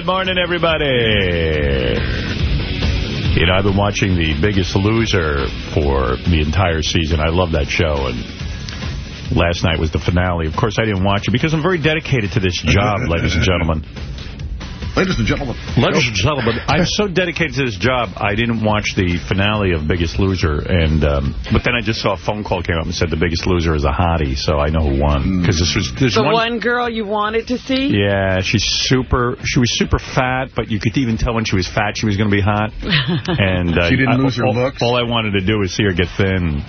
Good morning, everybody. You know, I've been watching The Biggest Loser for the entire season. I love that show, and last night was the finale. Of course, I didn't watch it because I'm very dedicated to this job, ladies and gentlemen. Ladies and gentlemen. Ladies and gentlemen, I'm so dedicated to this job, I didn't watch the finale of Biggest Loser. and um, But then I just saw a phone call came up and said the Biggest Loser is a hottie, so I know who won. Because this was there's The one, one girl you wanted to see? Yeah, she's super. She was super fat, but you could even tell when she was fat she was going to be hot. And uh, She didn't I, lose her all, looks? All I wanted to do was see her get thin.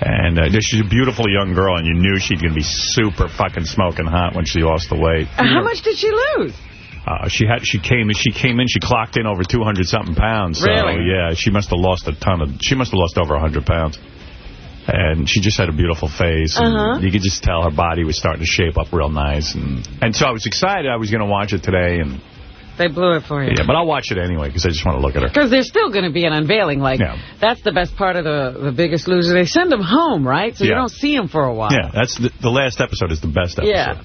And uh, she's a beautiful young girl, and you knew she'd going to be super fucking smoking hot when she lost the weight. How much did she lose? Uh, she had she came she came in she clocked in over 200 something pounds. So Really? yeah, she must have lost a ton of she must have lost over 100 pounds. And she just had a beautiful face. Uh-huh. You could just tell her body was starting to shape up real nice. And and so I was excited. I was going to watch it today. And They blew it for you. yeah, but I'll watch it anyway because I just want to look at her. Because there's still going to be an unveiling. Like, Yeah. that's the best part of the, the Biggest Loser. They send them home, right? So you don't see them for a while. Yeah, that's the, the last episode is the best episode. Yeah.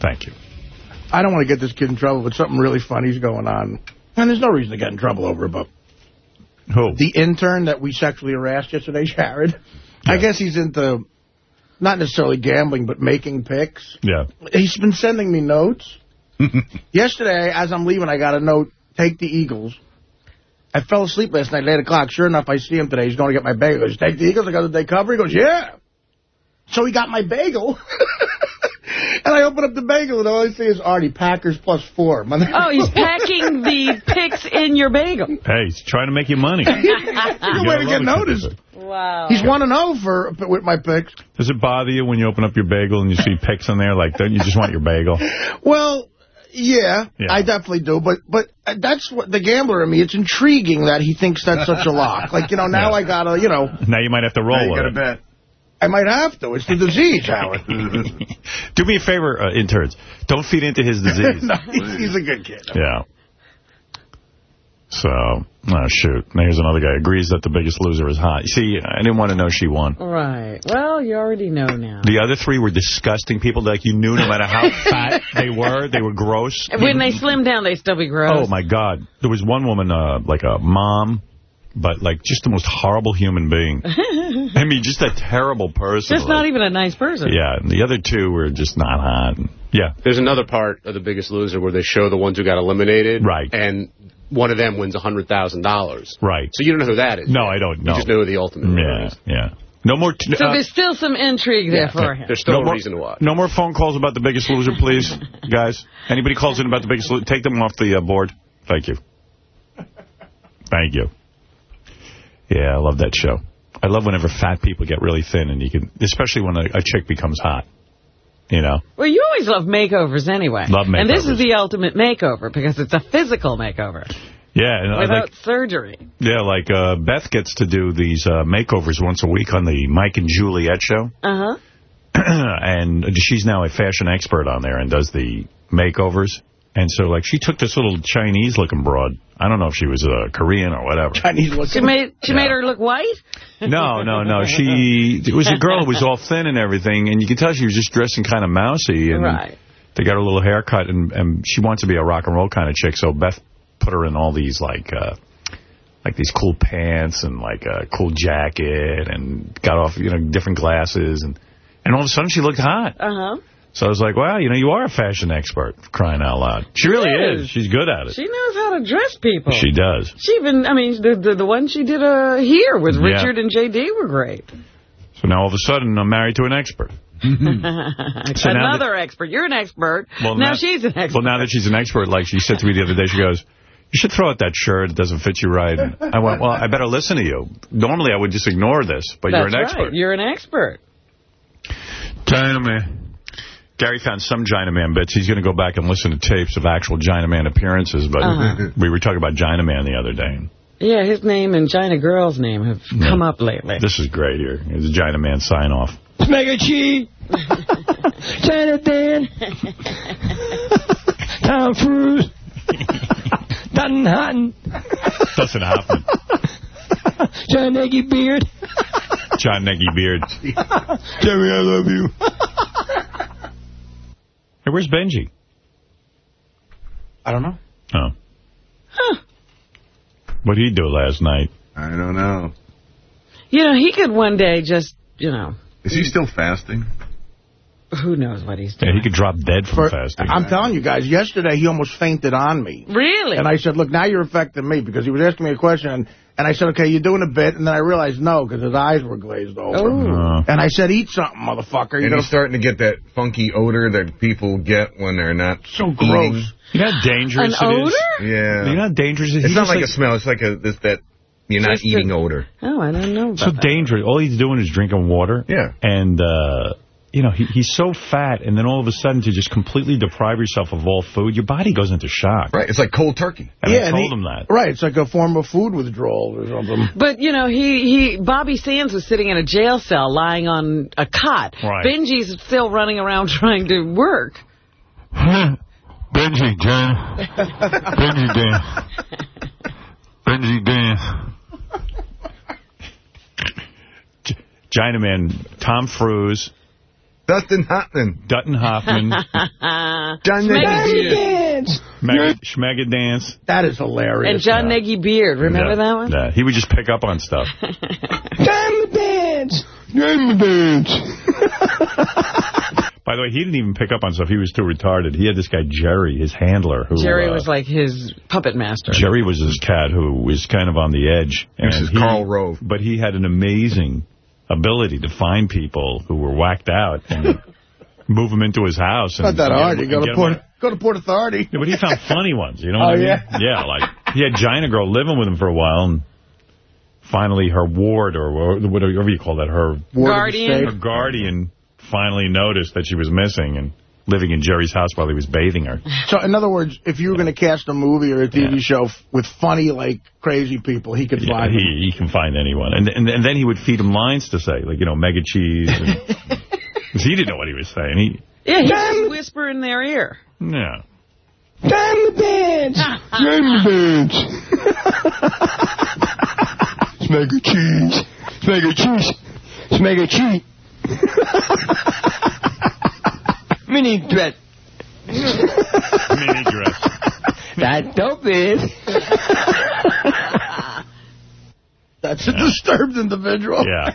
Thank you. I don't want to get this kid in trouble, but something really funny's going on. And there's no reason to get in trouble over it, but... Who? The intern that we sexually harassed yesterday, Jared. I guess he's into, not necessarily gambling, but making picks. Yeah. He's been sending me notes. yesterday, as I'm leaving, I got a note, take the Eagles. I fell asleep last night at 8 o'clock. Sure enough, I see him today. He's going to get my bagel. He goes, take the Eagles? I got the day cover? He goes, yeah. So he got my bagel. and I open up the bagel, and all I see is Artie, Packers plus four. Oh, he's packing the picks in your bagel. Hey, he's trying to make you money. Good way to get noticed. Wow. He's 1-0 for with my picks. Does it bother you when you open up your bagel and you see picks in there? Like, don't you just want your bagel? Well, yeah, Yeah. I definitely do. But but that's what the gambler in me. It's intriguing that he thinks that's such a lock. Like, you know, now Yeah. I got to, you know, Now you might have to roll Now you with got it. to bet. I might have to. It's the disease, Howard. Do me a favor, uh, interns. Don't feed into his disease. no, he's, he's a good kid. Yeah. So, oh, shoot. Now here's another guy. Agrees that the biggest loser is hot. See, I didn't want to know she won. Right. Well, you already know now. The other three were disgusting people. Like, you knew no matter how fat they were, they were gross. When they slimmed down, they still be gross. Oh, my God. There was one woman, uh, like a mom, but, like, just the most horrible human being. I mean, just a terrible person. Just not even a nice person. Yeah, and the other two were just not hot. Yeah. There's another part of The Biggest Loser where they show the ones who got eliminated. Right. And one of them wins $100,000. Right. So you don't know who that is. No, I don't know. You just know who the ultimate winner Yeah, is. yeah. No more... T So uh, there's still some intrigue there for him. There's still no a more, reason to watch. No more phone calls about the biggest loser, please, guys. Anybody calls in about the biggest loser, take them off the uh, board. Thank you. Thank you. Yeah, I love that show. I love whenever fat people get really thin, and you can, especially when a, a chick becomes hot. You know, Well, you always love makeovers anyway. Love makeovers. And this is the ultimate makeover because it's a physical makeover yeah, and without like, surgery. yeah, like uh, Beth gets to do these uh, makeovers once a week on the Mike and Juliet show. Uh-huh. and she's now a fashion expert on there and does the makeovers. And so, like, she took this little Chinese-looking broad. I don't know if she was uh, Korean or whatever. Chinese-looking. She made she Yeah. made her look white? No, no, no. She it was a girl who was all thin and everything, and you can tell she was just dressing kind of mousy. And Right. They got her little haircut, and, and she wants to be a rock and roll kind of chick. So Beth put her in all these like. Uh, like these cool pants and like a cool jacket and got off, you know, different glasses and and all of a sudden she looked hot. Uh-huh. So I was like, wow, you know, you are a fashion expert, crying out loud. She really is. is. She's good at it. She knows how to dress people. She does. She even, I mean, the the, the one she did uh, here with Yeah. Richard and J.D. were great. So now all of a sudden I'm married to an expert. So now Another expert. You're an expert. Well, now, she's an expert. Well, now that she's an expert, like she said to me the other day, she goes, you should throw out that shirt. It doesn't fit you right. And I went, well, I better listen to you. Normally I would just ignore this, but That's you're an expert. right. You're an expert. Chinaman. Gary found some Chinaman bits. He's going to go back and listen to tapes of actual Chinaman appearances, but Uh-huh. we were talking about Chinaman the other day. Yeah, his name and China Girl's name have come up lately. This is great here. Here's a Chinaman sign-off. Mega Chi, Jonathan, Tom Cruise, Dutton Hutton, Doesn't happen. John Nagy Beard. John Nagy Beard. Jerry, I love you. Hey, where's Benji? I don't know. Oh. Huh. What did he do last night? I don't know. You know, he could one day just, you know, Is he still fasting? Who knows what he's Yeah, doing. he could drop dead from For- fasting. I'm telling you guys, yesterday he almost fainted on me. Really? And I said, look, now you're affecting me because he was asking me a question. And, and I said, okay, you're doing a bit. And then I realized no, because his eyes were glazed over. oh. Uh, And I said, eat something, motherfucker. You're And gonna he's starting to get that funky odor that people get when they're not so eating. gross. you know how dangerous An it is? odor? Yeah. You know how dangerous it is? it's He not just, like, a smell. It's like a this that you're not Just a- eating odor. Oh, I don't know about so that. dangerous. All he's doing is drinking water. Yeah. And, uh, you know, he, he's so fat, and then all of a sudden to just completely deprive yourself of all food, your body goes into shock. Right. It's like cold turkey. And yeah, I and told he- him that. Right, it's like a form of food withdrawal or something. But, you know, he, he Bobby Sands was sitting in a jail cell lying on a cot. Right. Benji's still running around trying to work. Benji, John. Benji Dan. Benji Dan. Chinaman Tom Cruise, Dustin Hoffman. Dutton Hoffman, John Dance. Schmega, Schmega Dance. That is hilarious. And John Nagy Beard. Remember Yeah, that one? yeah. He would just pick up on stuff. Time dance. Time dance. By the way, he didn't even pick up on stuff. He was too retarded. He had this guy, Jerry, his handler. who Jerry uh, was like his puppet master. Jerry was his cat who was kind of on the edge. This is Karl Rove. But he had an amazing ability to find people who were whacked out and move them into his house. And Not that get hard. them- You go to Port, go to Port Authority. Yeah, but he found funny ones, you know Oh, what I mean? yeah? Yeah, like, he had Gina Girl living with him for a while, and finally her ward, or whatever you call that, her, Ward of the Guardian. her guardian finally noticed that she was missing and living in Jerry's house while he was bathing her. So, in other words, if you were going to cast a movie or a TV Yeah. show f- with funny, like, crazy people, he could Yeah, find he, he can find anyone. And, and and then he would feed him lines to say, like, you know, mega cheese. And, 'cause he didn't know what he was saying. He, Yeah, he just whisper in their ear. yeah. Time to dance. Time to dance. Smega cheese. Smega cheese. Smega cheese. Mini dress. Mini dress. That dope is. That's a disturbed individual. Yeah.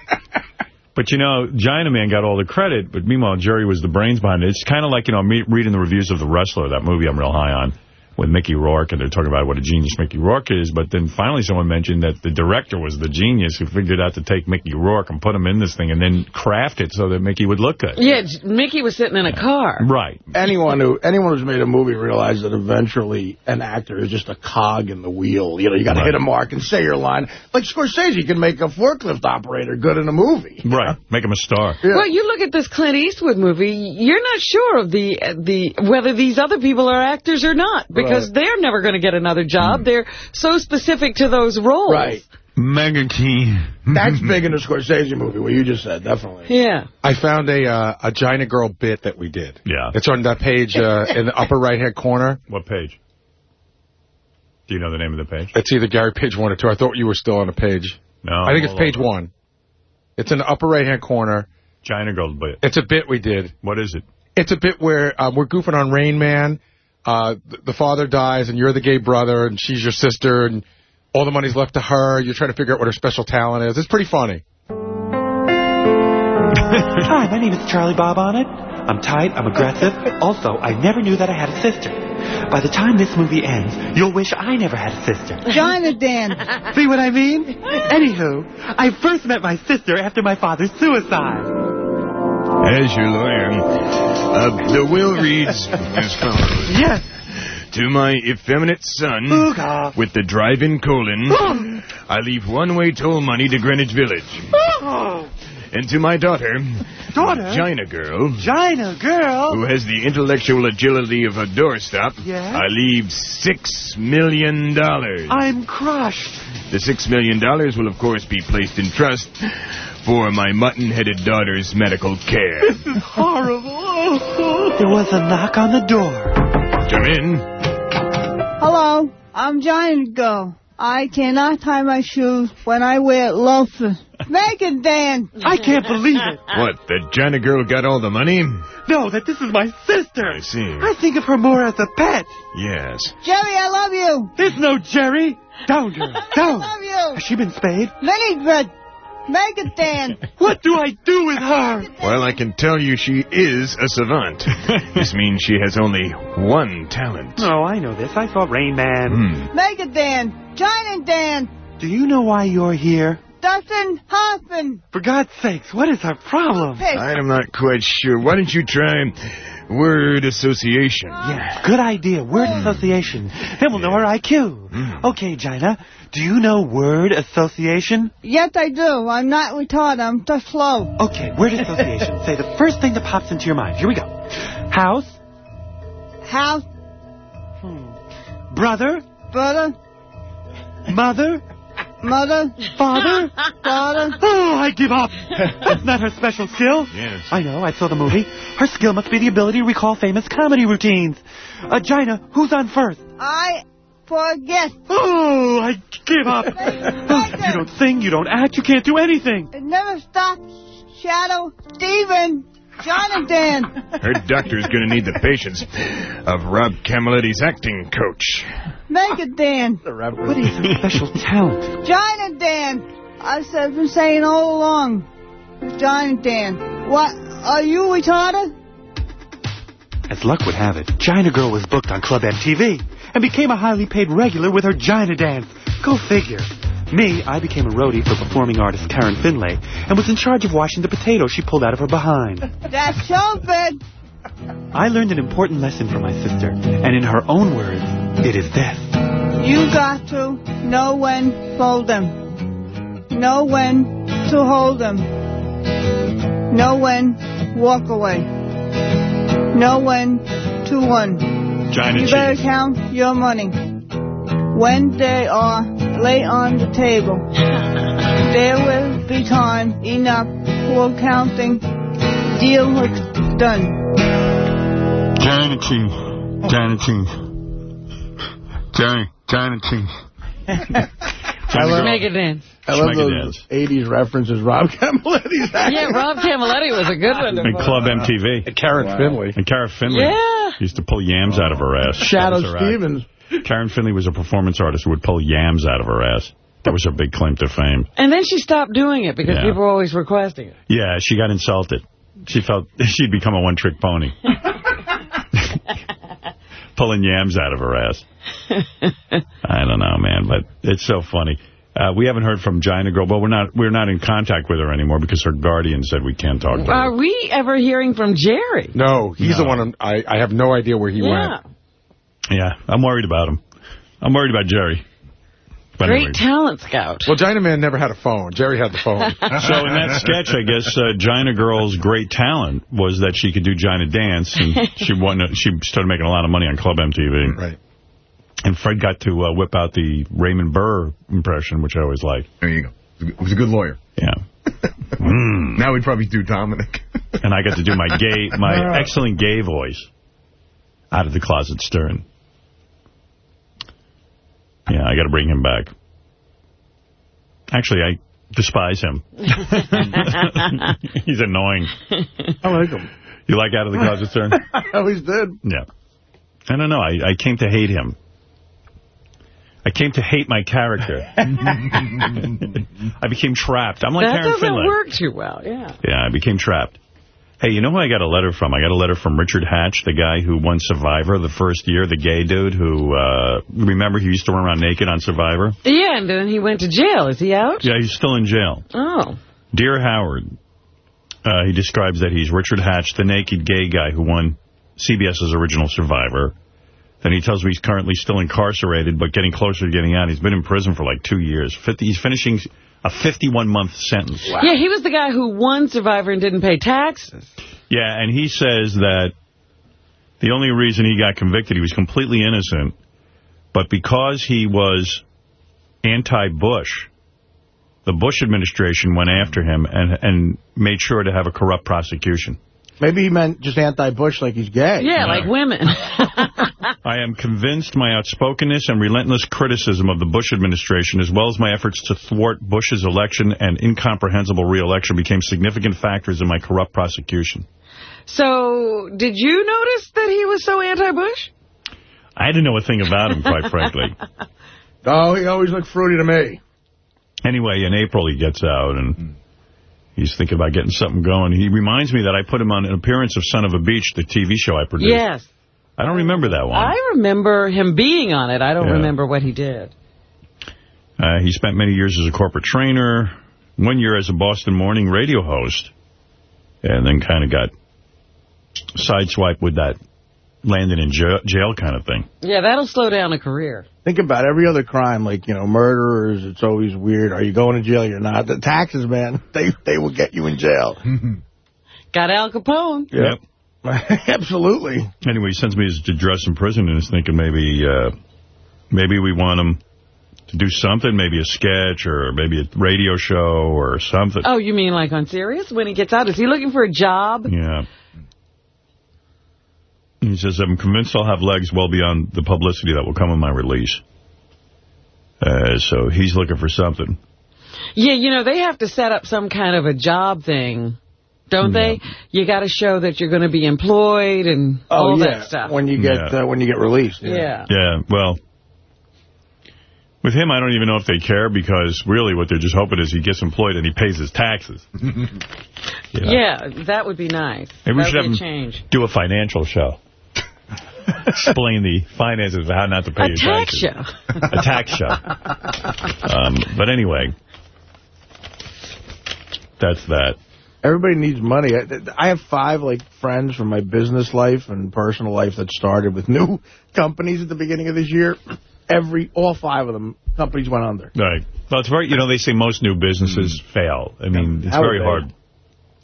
But, you know, Chinaman got all the credit, but meanwhile, Jerry was the brains behind it. It's kind of like, you know, me reading the reviews of The Wrestler, that movie I'm real high on, with Mickey Rourke, and they're talking about what a genius Mickey Rourke is, but then finally someone mentioned that the director was the genius who figured out to take Mickey Rourke and put him in this thing and then craft it so that Mickey would look good. Yeah, Mickey was sitting in a car. Right. Anyone who anyone who's made a movie realizes that eventually an actor is just a cog in the wheel. You know, you got to Right. hit a mark and say your line. Like Scorsese can make a forklift operator good in a movie. Right. Make him a star. Yeah. Well, you look at this Clint Eastwood movie, you're not sure of the the whether these other people are actors or not because Right. they're never going to get another job. They're so specific to those roles. Right. Mega key. That's big in the Scorsese movie, what you just said, definitely. Yeah. I found a uh, a Gina Girl bit that we did. Yeah. It's on that page uh, in the upper right-hand corner. What page? Do you know the name of the page? It's either Gary page one or two. I thought you were still on a page. No. I think it's page one. It's in the upper right-hand corner. China Girl, bit. It's a bit we did. what is it? It's a bit where um, we're goofing on Rain Man. Uh, the father dies, and you're the gay brother, and she's your sister, and all the money's left to her. You're trying to figure out what her special talent is. It's pretty funny. Hi, my name is Charlie Bob on it. I'm tight, I'm aggressive. Also, I never knew that I had a sister. By the time this movie ends, you'll wish I never had a sister. China dance. See what I mean? Anywho, I first met my sister after my father's suicide. As your lawyer, uh, the will reads as follows. Yes. To my effeminate son, Ooga. with the drive-in colon, I leave one-way toll money to Greenwich Village. And to my daughter, Daughter? Gina Girl, Gina, girl. who has the intellectual agility of a doorstop, Yes? I leave six million dollars. I'm crushed. The six million dollars will, of course, be placed in trust for my mutton-headed daughter's medical care. This is horrible. There was a knock on the door. Come in. Hello, I'm Giant Girl. I cannot tie my shoes when I wear loafers. Make it dance. I can't believe it. What, that China girl got all the money? No, that this is my sister. I see. I think of her more as a pet. Yes. Jerry, I love you. There's no Jerry. Down, girl. I Down. love you. Has she been spayed? Very good. Make it. What do I do with her? Well, I can tell you she is a savant. this means she has only one talent. Oh, I know this. I saw Rain Man. Make it dance. China. Do you know why you're here? Dustin Hoffman. For God's sakes, what is our problem? Pick. I'm not quite sure. Why don't you try word association? Yeah, good idea. Word association. Then we'll know our IQ. Okay, Gina, do you know word association? Yes, I do. I'm not retarded. I'm just slow. Okay, word association. Say the first thing that pops into your mind. Here we go. House, House, Hmm. brother, brother, mother, mother, father. father. Oh, I give up. Isn't that her special skill. Yes. I know, I saw the movie. Her skill must be the ability to recall famous comedy routines. Uh, Gina, who's on first? I forget. Oh, I give up. Oh, you don't sing, you don't act, you can't do anything. It never stops. Shadoe, Steven, Jonathan. Her doctor's going to need the patience of Rob Camilletti's acting coach. Make it dance. What is her special talent? Jonathan. I've said- been saying all along. Jonathan. What? Are you retarded? As luck would have it, Gina Girl was booked on Club MTV and became a highly paid regular with her Gina dance. Go figure. Me, I became a roadie for performing artist Karen Finley and was in charge of washing the potatoes she pulled out of her behind. That's stupid. I learned an important lesson from my sister, and in her own words, it is this. You got to know when to fold them. Know when to hold them. Know when walk away. Know when to run. China You better count your money. When they are laid on the table, there will be time enough for counting. Deal is done. China cheese. China cheese. China, China cheese. I love, Make it dance. I love Make those dance. 80s references Rob Camilletti's Yeah, Rob Camilletti was a good one. And Club MTV. And Karen Finley. And Karen Finley Yeah. used to pull yams out of her ass. Shadoe That was act. Stevens. Karen Finley was a performance artist who would pull yams out of her ass. That was her big claim to fame. And then she stopped doing it because Yeah. people were always requesting it. Yeah, she got insulted. She felt she'd become a one-trick pony. Pulling yams out of her ass. I don't know, man, but it's so funny. Uh, we haven't heard from Gina Girl, but we're not we're not in contact with her anymore because her guardian said we can't talk to her. Are we ever hearing from Jerry? No, he's No. the one. I'm- I, I have no idea where he Yeah. went. Yeah, I'm worried about him. I'm worried about Jerry. But Great anyway. talent scout. Well, Chinaman never had a phone. Jerry had the phone. So in that sketch, I guess uh, Gina Girl's great talent was that she could do Gina dance, and she won. She started making a lot of money on Club MTV. right. And Fred got to uh, whip out the Raymond Burr impression, which I always liked. There you go. He was a good lawyer. Yeah. Mm. Now we'd probably do Dominic. And I got to do my gay, my excellent gay voice out of the closet Stern. Yeah, I got to bring him back. Actually, I despise him. He's annoying. I like him. You like out of the closet sir? I always did. Yeah. I don't know. I, I came to hate him. I came to hate my character. I became trapped. I'm like that Karen doesn't Finley. work too well, yeah. Yeah, I became trapped. Hey, you know who I got a letter from? I got a letter from Richard Hatch, the guy who won Survivor the first year, the gay dude who, uh, remember he used to run around naked on Survivor? Yeah, and then he went to jail. Is he out? Yeah, he's still in jail. Oh. Dear Howard, uh, he describes that he's Richard Hatch, the naked gay guy who won CBS's original Survivor. Then he tells me he's currently still incarcerated, but getting closer to getting out. He's been in prison for like two years. 50, he's finishing a 51-month sentence. Yeah, he was the guy who won Survivor and didn't pay taxes. Yeah, and he says that the only reason he got convicted, he was completely innocent, but because he was anti-Bush, the Bush administration went after him and and made sure to have a corrupt prosecution. Maybe he meant just anti-Bush like he's gay. Yeah, like women. I am convinced my outspokenness and relentless criticism of the Bush administration, as well as my efforts to thwart Bush's election and incomprehensible re-election, became significant factors in my corrupt prosecution. So, did you notice that he was so anti-Bush? I didn't know a thing about him, quite frankly. Oh, he always looked fruity to me. Anyway, in April he gets out, and hmm. He's thinking about getting something going. He reminds me that I put him on an appearance of Son of a Beach, the TV show I produced. Yes. I don't remember that one. I remember him being on it. I don't Yeah. remember what he did. Uh, he spent many years as a corporate trainer, one year as a Boston morning radio host, and then kind of got sideswiped with that landing in jail, jail kind of thing. Yeah, that'll slow down a career. Think about every other crime, like, you know, murderers, it's always weird. Are you going to jail? You're not. The taxes, man, they they will get you in jail. Got Al Capone. Yep. Absolutely. Anyway, he sends me his address in prison and is thinking maybe uh, maybe we want him to do something, maybe a sketch or maybe a radio show or something. Oh, you mean like on Sirius when he gets out? Is he looking for a job? Yeah. He says, I'm convinced I'll have legs well beyond the publicity that will come in my release. Uh, so he's looking for something. Yeah, you know, they have to set up some kind of a job thing, don't they? You got to show that you're going to be employed and Oh, all yeah, that stuff. when you get Yeah. uh, when you get released. yeah. Yeah, well, with him, I don't even know if they care because really what they're just hoping is he gets employed and he pays his taxes. Yeah, that would be nice. Maybe we should have him change. do a financial show. Explain the finances of how not to pay A your tax taxes. show. a tax show. Um, but anyway, that's that. Everybody needs money. I, I have five like friends from my business life and personal life that started with new companies at the beginning of this year. Every, all five of them, companies went under. Right. Well, it's very, you know, they say most new businesses fail. I mean, it's How very hard.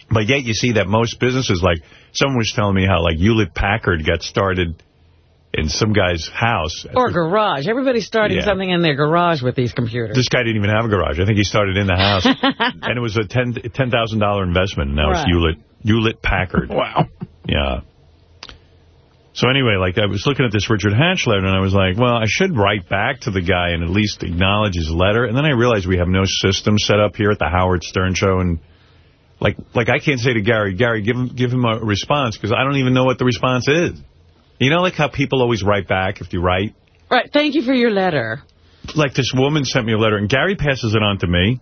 But yet you see that most businesses, like, someone was telling me how, like, Hewlett-Packard got started in some guy's house. Or garage. Everybody's starting Yeah. something in their garage with these computers. This guy didn't even have a garage. I think he started in the house. and it was a ten ten thousand dollar investment. And now Right. it's Hewlett Hewlett Packard. Wow. Yeah. So anyway, like I was looking at this Richard Hatch letter, and I was like, well, I should write back to the guy and at least acknowledge his letter. And then I realized we have no system set up here at the Howard Stern Show, and like like I can't say to Gary, Gary, give him give him a response because I don't even know what the response is. You know, like how people always write back if you write. Right. Thank you for your letter. Like this woman sent me a letter, and Gary passes it on to me.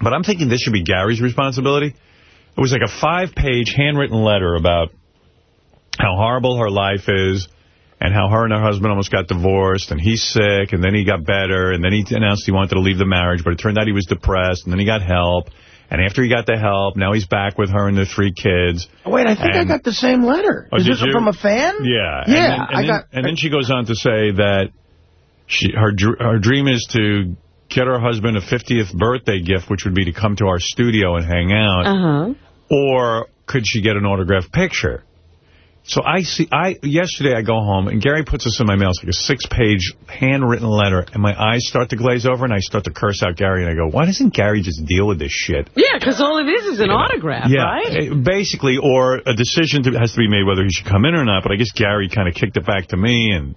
But I'm thinking this should be Gary's responsibility. It was like a five-page handwritten letter about how horrible her life is and how her and her husband almost got divorced, and he's sick, and then he got better, and then he announced he wanted to leave the marriage, but it turned out he was depressed, and then he got help. And after he got the help, now he's back with her and their three kids. Wait, I think I got the same letter. Oh, Is this you? from a fan? Yeah. Yeah, And then, and I then, got- And then she goes on to say that she her her dream is to get her husband a 50th birthday gift, which would be to come to our studio and hang out. Uh-huh. Or could she get an autographed picture? So I see, I yesterday I go home, and Gary puts this in my mail. It's like a six-page handwritten letter, and my eyes start to glaze over, and I start to curse out Gary, and I go, why doesn't Gary just deal with this shit? Yeah, because all it is is an You know? autograph, yeah, right? eh, basically, or a decision to, has to be made whether he should come in or not, but I guess Gary kind of kicked it back to me, and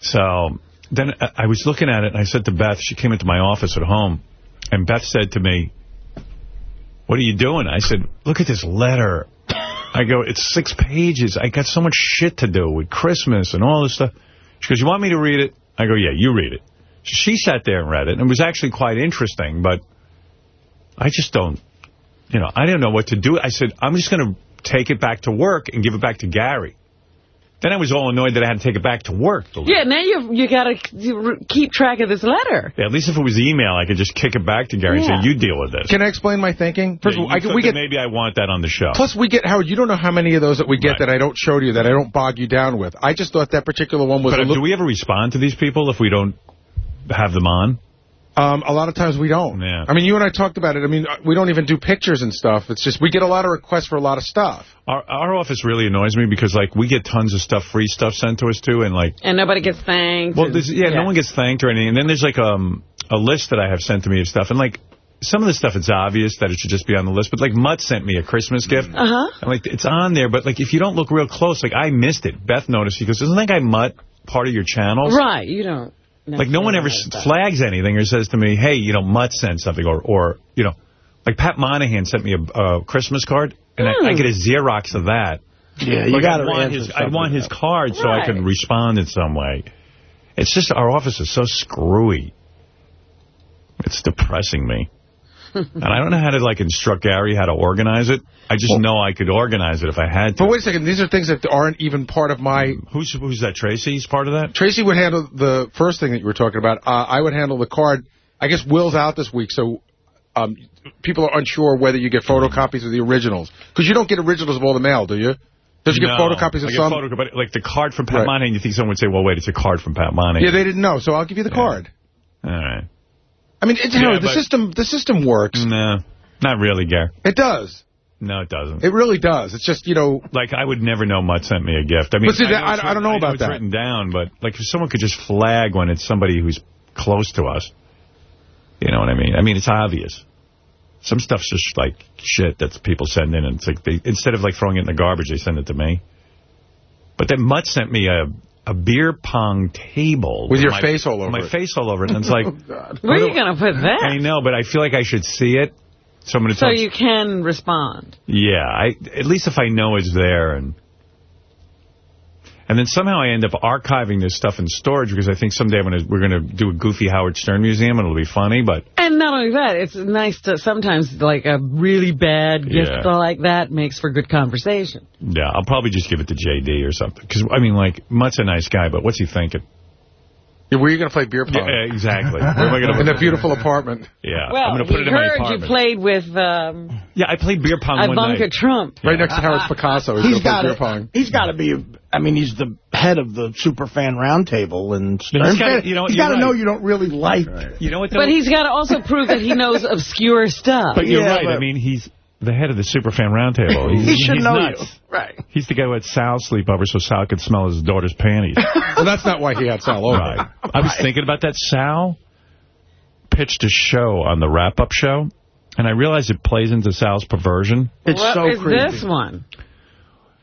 so then I I was looking at it, and I said to Beth, she came into my office at home, and Beth said to me, what are you doing? I said, look at this letter. I go, it's six pages. I got so much shit to do with Christmas and all this stuff. She goes, you want me to read it? I go, yeah, you read it. She sat there and read it, and it was actually quite interesting, but I just don't, you know, I didn't know what to do. I said, I'm just going to take it back to work and give it back to Gary. Then I was all annoyed that I had to take it back to work. Yeah, now you you got to keep track of this letter. Yeah, at least if it was email, I could just kick it back to Gary Yeah. and say, you deal with this. Can I explain my thinking? First Yeah, of all, I, we get maybe I want that on the show. Plus, we get, Howard, you don't know how many of those that we get Right. that I don't show to you, that I don't bog you down with. I just thought that particular one was but a do we ever respond to these people if we don't have them on? Um, a lot of times we don't. Yeah. I mean, you and I talked about it. I mean, uh, we don't even do pictures and stuff. It's just we get a lot of requests for a lot of stuff. Our, our office really annoys me because, like, we get tons of stuff, free stuff sent to us, too, and, like, And nobody gets thanked. well, and- there's, yeah, no one gets thanked or anything. And then there's, like, um, a list that I have sent to me of stuff. And, like, some of the stuff, it's obvious that it should just be on the list. But, like, Mutt sent me a Christmas gift. Uh-huh. And, like, it's on there. But, like, if you don't look real close, like, I missed it. Beth noticed. She goes, isn't that guy Mutt part of your channels? Right, you don't. Like, no one ever necessarily flags anything or says to me, hey, you know, Mutt sent something. Or, or you know, like Pat Monahan sent me a, a Christmas card, and I, I Hmm. get a Xerox of that. Yeah, you Like, got I to want his, I want his card so I can respond in some way. It's just our office is so screwy. It's depressing me. and I don't know how to, like, instruct Gary how to organize it. I just know I could organize it if I had to. But wait a second, these are things that aren't even part of my... Who's who's that, Tracy? He's part of that? Tracy would handle the first thing that you were talking about. Uh, I would handle the card. I guess Will's out this week, so um, people are unsure whether you get photocopies of the originals. Because you don't get originals of all the mail, do you? Does you get photocopies of I get some? photoco- but, like the card from Pat Right. Monahan, you think someone would say, well, wait, it's a card from Pat Monahan. yeah, they didn't know, so I'll give you the card. All right. I mean, it's, Yeah, Howard, the system the system works. No, not really, Gary. It does. No, it doesn't. It really does. It's just, you know... Like, I would never know Mutt sent me a gift. I mean, see, know it's I- I don't know about it's that. written down, but, like, if someone could just flag when it's somebody who's close to us, you know what I mean? I mean, it's obvious. Some stuff's just, like, shit that people send in, and it's like, they, instead of, like, throwing it in the garbage, they send it to me. But then Mutt sent me a, a beer pong table. With your my- face all over My it. face all over it, and it's like... Oh, Where are you going to put that? I know, but I feel like I should see it. So I'm going to So tell you can respond. yeah, I at least if I know it's there and and then somehow I end up archiving this stuff in storage because I think someday gonna, we're going to do a goofy Howard Stern museum and it'll be funny, but And not only that, it's nice to sometimes, like, a really bad gift Yeah. like that makes for good conversation. yeah, I'll probably just give it to JD or something. Because, I mean, like, Mutt's a nice guy, but what's he thinking? Yeah, where are you going to play beer pong? Yeah, exactly. Where am I gonna In put a beautiful apartment. Yeah, Well, I'm going to put it in my heard you played with um, yeah, I played beer pong one Ivanka night. Trump. Right next to Howard's Picasso. He's, He's going to got beer to. pong. He's got to be. I mean, he's the head of the super fan roundtable, and He's gotta- you know, you're got to right. know you don't really like. You know what? Though? But he's got to also prove that he knows obscure stuff. But you're Yeah, right. I mean, he's the head of the Superfan Roundtable. He's, He should he's know nuts. you, right? He's the guy who had Sal sleep over so Sal could smell his daughter's panties. Well, that's not why he had Sal over. right. I was thinking about that. Sal pitched a show on the wrap-up show, and I realized it plays into Sal's perversion. It's What so is creepy. this one?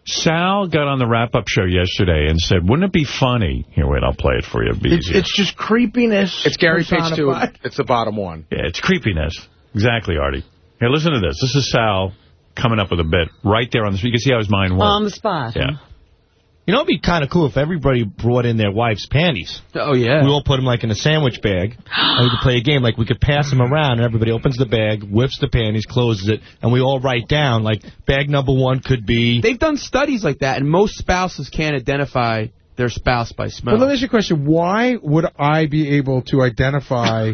Sal got on the wrap-up show yesterday and said, wouldn't it be funny? Here, wait, I'll play it for you. Be It's, it's just creepiness. It's Gary Page, too. It's the bottom one. Yeah, it's creepiness. Exactly, Artie. Here, listen to this. This is Sal coming up with a bit right there on the... spot. You can see how his mind works. On the spot. yeah. You know, it'd be kind of cool if everybody brought in their wife's panties. Oh, yeah. We all put them, like, in a sandwich bag, and we could play a game. Like, we could pass them around, and everybody opens the bag, whips the panties, closes it, and we all write down, like, bag number one could be... They've done studies like that, and most spouses can't identify their spouse by smell. But let me ask you a question. Why would I be able to identify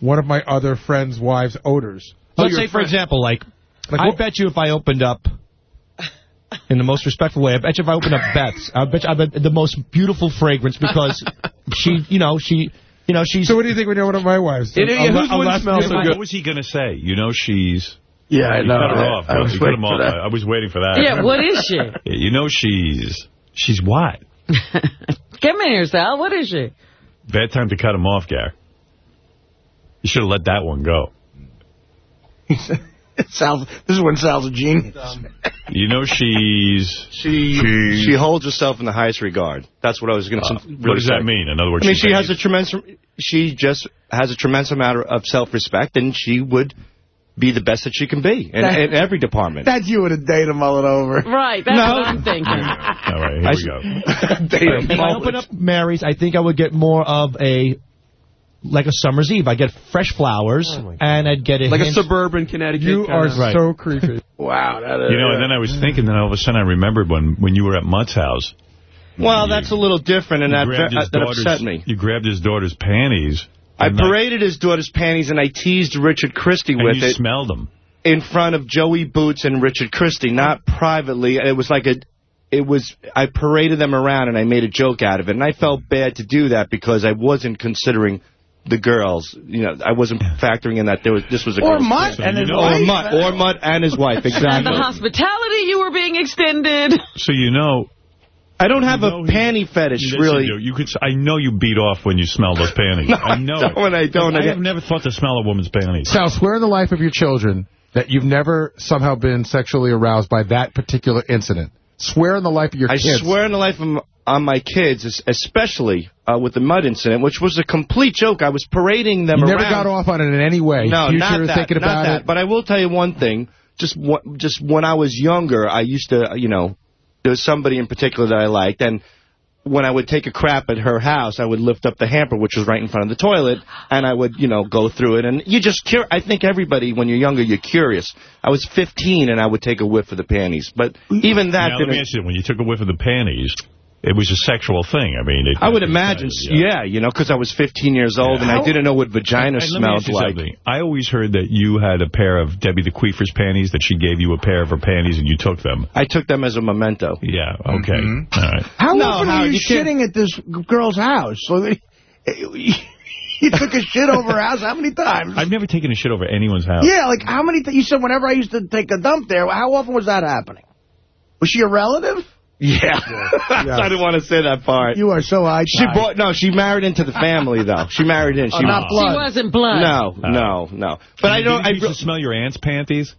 one of my other friends' wives' odors? Let's say, for example, like, Like I what- bet you if I opened up, in the most respectful way, I bet you if I opened up Beth's, I bet you I bet the most beautiful fragrance because she, you know, she, you know, she's... So what do you think when you open up my wife's? It- yeah, whose would smell so good? What was he going to say? You know she's... Yeah, I know. cut her I- off. I was you cut waiting him for off. that. I, I was waiting for that. Yeah, what is she? You know she's... She's what? Come in here, Sal. What is she? Bad time to cut him off, Gar. You should have let that one go. Sal's, this is when Sal's a genius. You know she's... She she holds herself in the highest regard. That's what I was going to. Uh, what does that mean? In other words, I mean, she she has a tremendous. She just has a tremendous amount of self-respect, and she would be the best that she can be in, That- in every department. That's you with a day to mull it over. Right, that's No. what I'm thinking. All right, here I we s- go. If I open up Mary's, I think I would get more of a, like a summer's eve. I get fresh flowers, oh and I'd get a like a suburban Connecticut. You kind are Right. so creepy. Wow. That is, You know, and then I was thinking, then all of a sudden I remembered when, when you were at Mutt's house. well, that's a little different, and you that, grabbed his that daughter's- upset me. You grabbed his daughter's panties. I and, like, paraded his daughter's panties, and I teased Richard Christie and with you it smelled them. in front of Joey Boots and Richard Christie, not privately. It was like a. It was. I paraded them around, and I made a joke out of it, and I felt bad to do that because I wasn't considering the girls. You know, I wasn't factoring in that there was this was a Or girls' Mutt thing. and his know- or wife. Mutt, or Mutt and his wife, exactly. And the hospitality you were being extended. So you know, I don't have You a know he- panty fetish, Listen, really. dude, you could. s- I know you beat off when you smell those panties. No, I know I don't, I don't. I I have never thought to smell a woman's panties. Sal, swear in the life of your children that you've never somehow been sexually aroused by that particular incident. Swear in the life of your I kids. swear on the life of on my kids, especially uh, with the mud incident, which was a complete joke. I was parading them You around. never got off on it in any way. No, Future, not that. thinking not about that. it. But I will tell you one thing. Just just when I was younger, I used to, you know, there was somebody in particular that I liked, and when I would take a crap at her house, I would lift up the hamper, which was right in front of the toilet, and I would, you know, go through it. And you just cur- I think everybody, when you're younger, you're curious. I was 15, and I would take a whiff of the panties. But even that now, let me ask you, when you took a whiff of the panties, it was a sexual thing. I mean, it, I would imagine, yeah, you know, because I was 15 years old, and I didn't know what vagina Hey, let me smelled like. something. I always heard that you had a pair of Debbie the Queefer's panties, that she gave you a pair of her panties and you took them. I took them as a memento. Yeah, okay. Mm-hmm. All right. How No, often Howard, were you, you shitting at this girl's house? You took a shit over her house how many times? I've never taken a shit over anyone's house. Yeah, like how many? Th you said whenever I used to take a dump there. How often was that happening? Was she a relative? Yeah. I didn't want to say that part. You are so high. She bought no. She married into the family though. She married in. Oh, she Oh, not blood. She wasn't blood. No, no, no. But I don't. I used to smell your aunt's panties.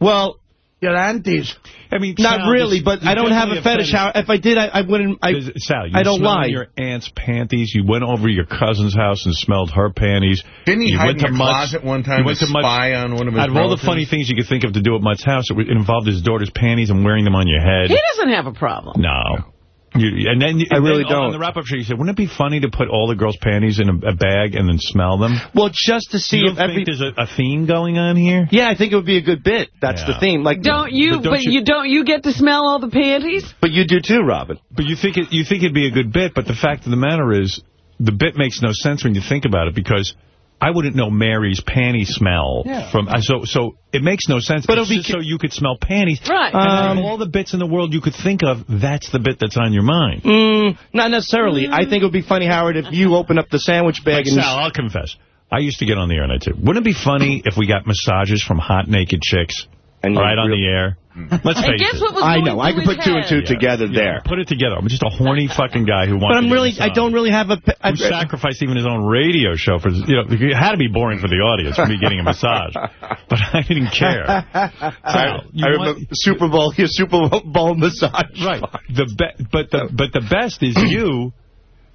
well, your aunties. I mean, not Sal, really. But I don't have a fetish. How if I did, I, I wouldn't. I There's- Sal, you I don't smelled lie. your aunt's panties. You went over your cousin's house and smelled her panties. Didn't he you hide went in to your Mutt's- closet one time you went to to Mutt's- spy on one of his Out of all the funny things you could think of to do at Mutt's house, it, it involved his daughter's panties and wearing them on your head. He doesn't have a problem. No. You, and then, I and really then don't. the wrap-up show, you said, wouldn't it be funny to put all the girls' panties in a, a bag and then smell them? Well, just to see if every. there's a, a theme going on here? Yeah, I think it would be a good bit. That's Yeah. the theme. Like, Don't you? But don't But, you- you, don't you get to smell all the panties? But you do too, Robin. But you think it, you think it'd be a good bit, but the fact of the matter is, the bit makes no sense when you think about it because I wouldn't know Mary's panty smell Yeah. from. I So so it makes no sense. But But it's it'll be so you could smell panties. Right. Um, all the bits in the world you could think of, that's the bit that's on your mind. Mm, not necessarily. I think it would be funny, Howard, if you open up the sandwich bag Like and. Sal, I'll confess. I used to get on the air and I too. Wouldn't it be funny if we got massages from hot naked chicks And right on the air? Mm-hmm. Let's And face guess it. what was I know. I through could put his two and two Yeah, together yeah, there. Put it together. I'm just a horny fucking guy who wants But I'm to really. I don't really have a. I who sacrificed even his own radio show for, you know, it had to be boring for the audience for me getting a massage. But I didn't care. I, Sal, you I want- remember Super Bowl. Your Super Bowl massage. Right. The be but the but the best is you.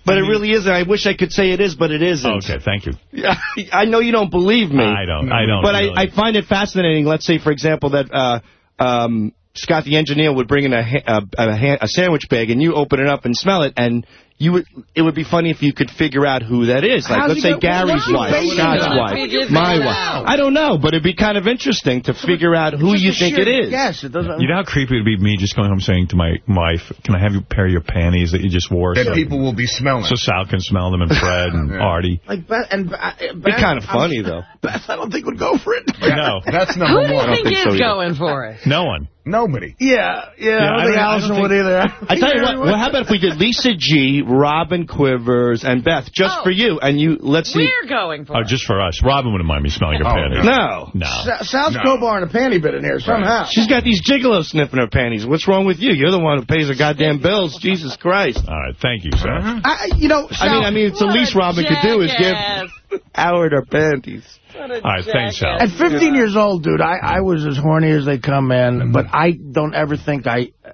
But it really isn't. I wish I could say it is, but it isn't. Okay, thank you. I know you don't believe me. I don't. I don't. But really. I, I find it fascinating. Let's say, for example, that uh, um, Scott the engineer would bring in a, a, a, a sandwich bag, and you open it up and smell it, and you would. It would be funny if you could figure out who that is. Like, How's let's say Gary's wife, Scott's it wife, my wife. out. I don't know, but it'd be kind of interesting to figure out who you think it is. Yes, it doesn't. You know how creepy it would be me just going home saying to my wife, "Can I have you pair your panties that you just wore?" That so, people will be smelling. so Sal can smell them and Fred and Yeah. Artie. Like Beth and uh, It'd be kind of funny, though. Beth, I don't think would go for it. No, That's Who number do you one. think, think is so going for it? no one. Nobody. Yeah, yeah. I don't I think don't- Allison don't would think- either. I tell you what. Well, how about if we did Lisa G, Robin Quivers, and Beth just Oh. for you, and you let's see. We're going for Oh, just for us. Robin wouldn't mind me smelling your Oh, panties. No. No. Sa- Sal's No. crowbar and a panty bit in here somehow. She's got these gigolos sniffing her panties. What's wrong with you? You're the one who pays her goddamn bills. Jesus Christ. All right, thank you, sir. Uh-huh. I, you know, I mean, I mean, it's the least Robin could do is give Howard her panties. What a All right, thanks, Sal. At 15 years old, dude, I, I was as horny as they come, man. But I don't ever think I, uh,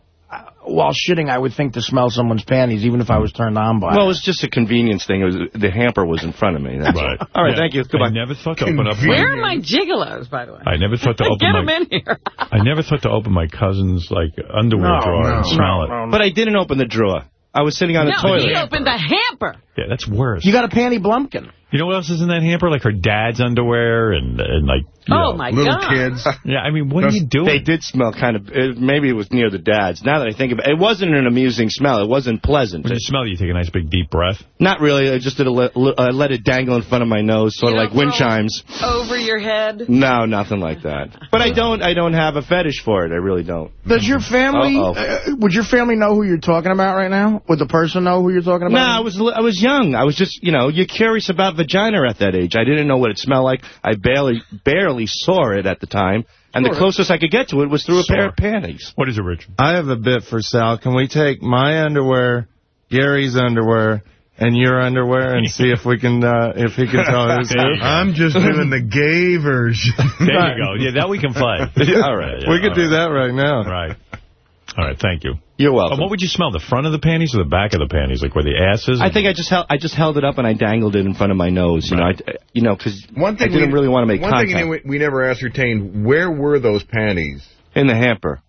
while shitting, I would think to smell someone's panties, even if I was turned on by Well, it it. was just a convenience thing. It was the hamper was in front of me. That's Right. all. All right, Yeah. thank you. Goodbye. I never thought to open up my... Where are my gigolos, by the way? I never thought to open Get them in here. I never thought to open my cousin's, like, underwear No, drawer no, and smell it. no, no. But I didn't open the drawer. I was sitting on the toilet. no, toilet. he opened the hamper. Yeah, that's worse. You got a panty blumpkin. You know what else is in that hamper? Like her dad's underwear and, and like, you Oh, know. my Little God. kids. Yeah, I mean, what are you doing? They did smell kind of, it, maybe it was near the dad's. Now that I think about it, it wasn't an amusing smell. It wasn't pleasant. When you smell you take a nice big deep breath. Not really. I just did a let, I let it dangle in front of my nose, sort You of like wind chimes. Over your head. No, nothing like that. But I don't. I don't have a fetish for it. I really don't. Does your family, Uh-oh. uh, would your family know who you're talking about right now? Would the person know who you're talking about? No, I was I was young. I was just you know you're curious about vagina at that age. I didn't know what it smelled like. I barely barely saw it at the time. And the closest I could get to it was through a pair of panties. What is it, Richard? I have a bit for Sal. Can we take my underwear, Gary's underwear, and your underwear and see if we can, uh, if he can tell who's I'm just doing the gay version. There you go. Yeah, that we can play. All right. Yeah, we could all do that right now. Right. All right, thank you. You're welcome. Oh, what would you smell, the front of the panties or the back of the panties? Like where the ass is? I think I just held I just held it up and I dangled it in front of my nose. You know, I, you know, because One thing I didn't we, really want to make one contact thing we, we never ascertained, where were those panties? in the hamper.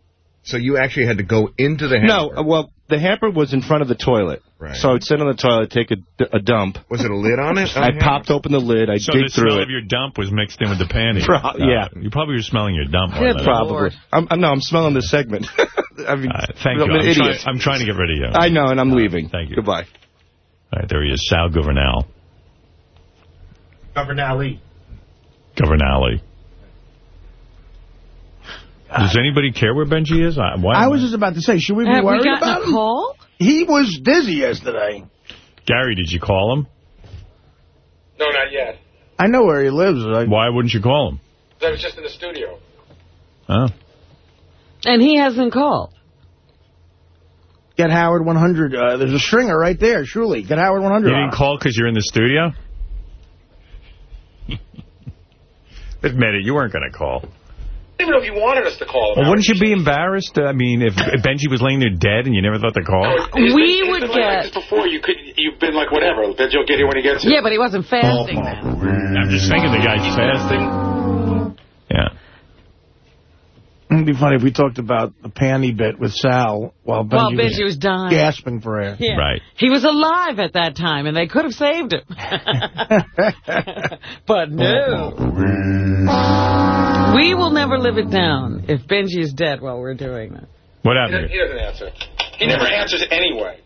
So you actually had to go into the hamper? No, well, the hamper was in front of the toilet. Right. So I would sit on the toilet, take a, a dump. Was it a lid on it? I popped open the lid, I so dig the smell of your dump was mixed in with the panties. Pro- Uh, yeah. You probably were smelling your dump more than Probably. I'm, I'm, no, I'm smelling this segment. I mean, Uh, thank I'm you. an I'm, idiot. try- I'm trying to get rid of you. I know, and I'm leaving. Thank you. Goodbye. All right, there he is, Sal Governal. Governale. Governale. Does anybody care where Benji is? I, why I am was just about to say, should we be Have we worried gotten about a him? call? He was dizzy yesterday. Gary, did you call him? No, not yet. I know where he lives. I, Why wouldn't you call him? I was just in the studio. Oh. And he hasn't called. Get Howard 100. Uh, there's a stringer right there, surely. Get Howard 100. You didn't call because you're in the studio? Admit it, you weren't going to call. I don't even know if you wanted us to call him. Well, wouldn't you be embarrassed? I mean, if, if Benji was laying there dead and you never thought to call? Oh, we It's would been like this before. You could, you've been like whatever. Benji will get here when he gets here. Yeah, but he wasn't fasting oh, then. I'm just thinking the guy's fasting. Yeah. It'd be funny if we talked about the panty bit with Sal while Benji, While Benji was dying. gasping for air. Yeah. Right. He was alive at that time, and they could have saved him. but no. We will never live it down if Benji is dead while we're doing this. What He happened? doesn't, he doesn't answer. He never answers anyway.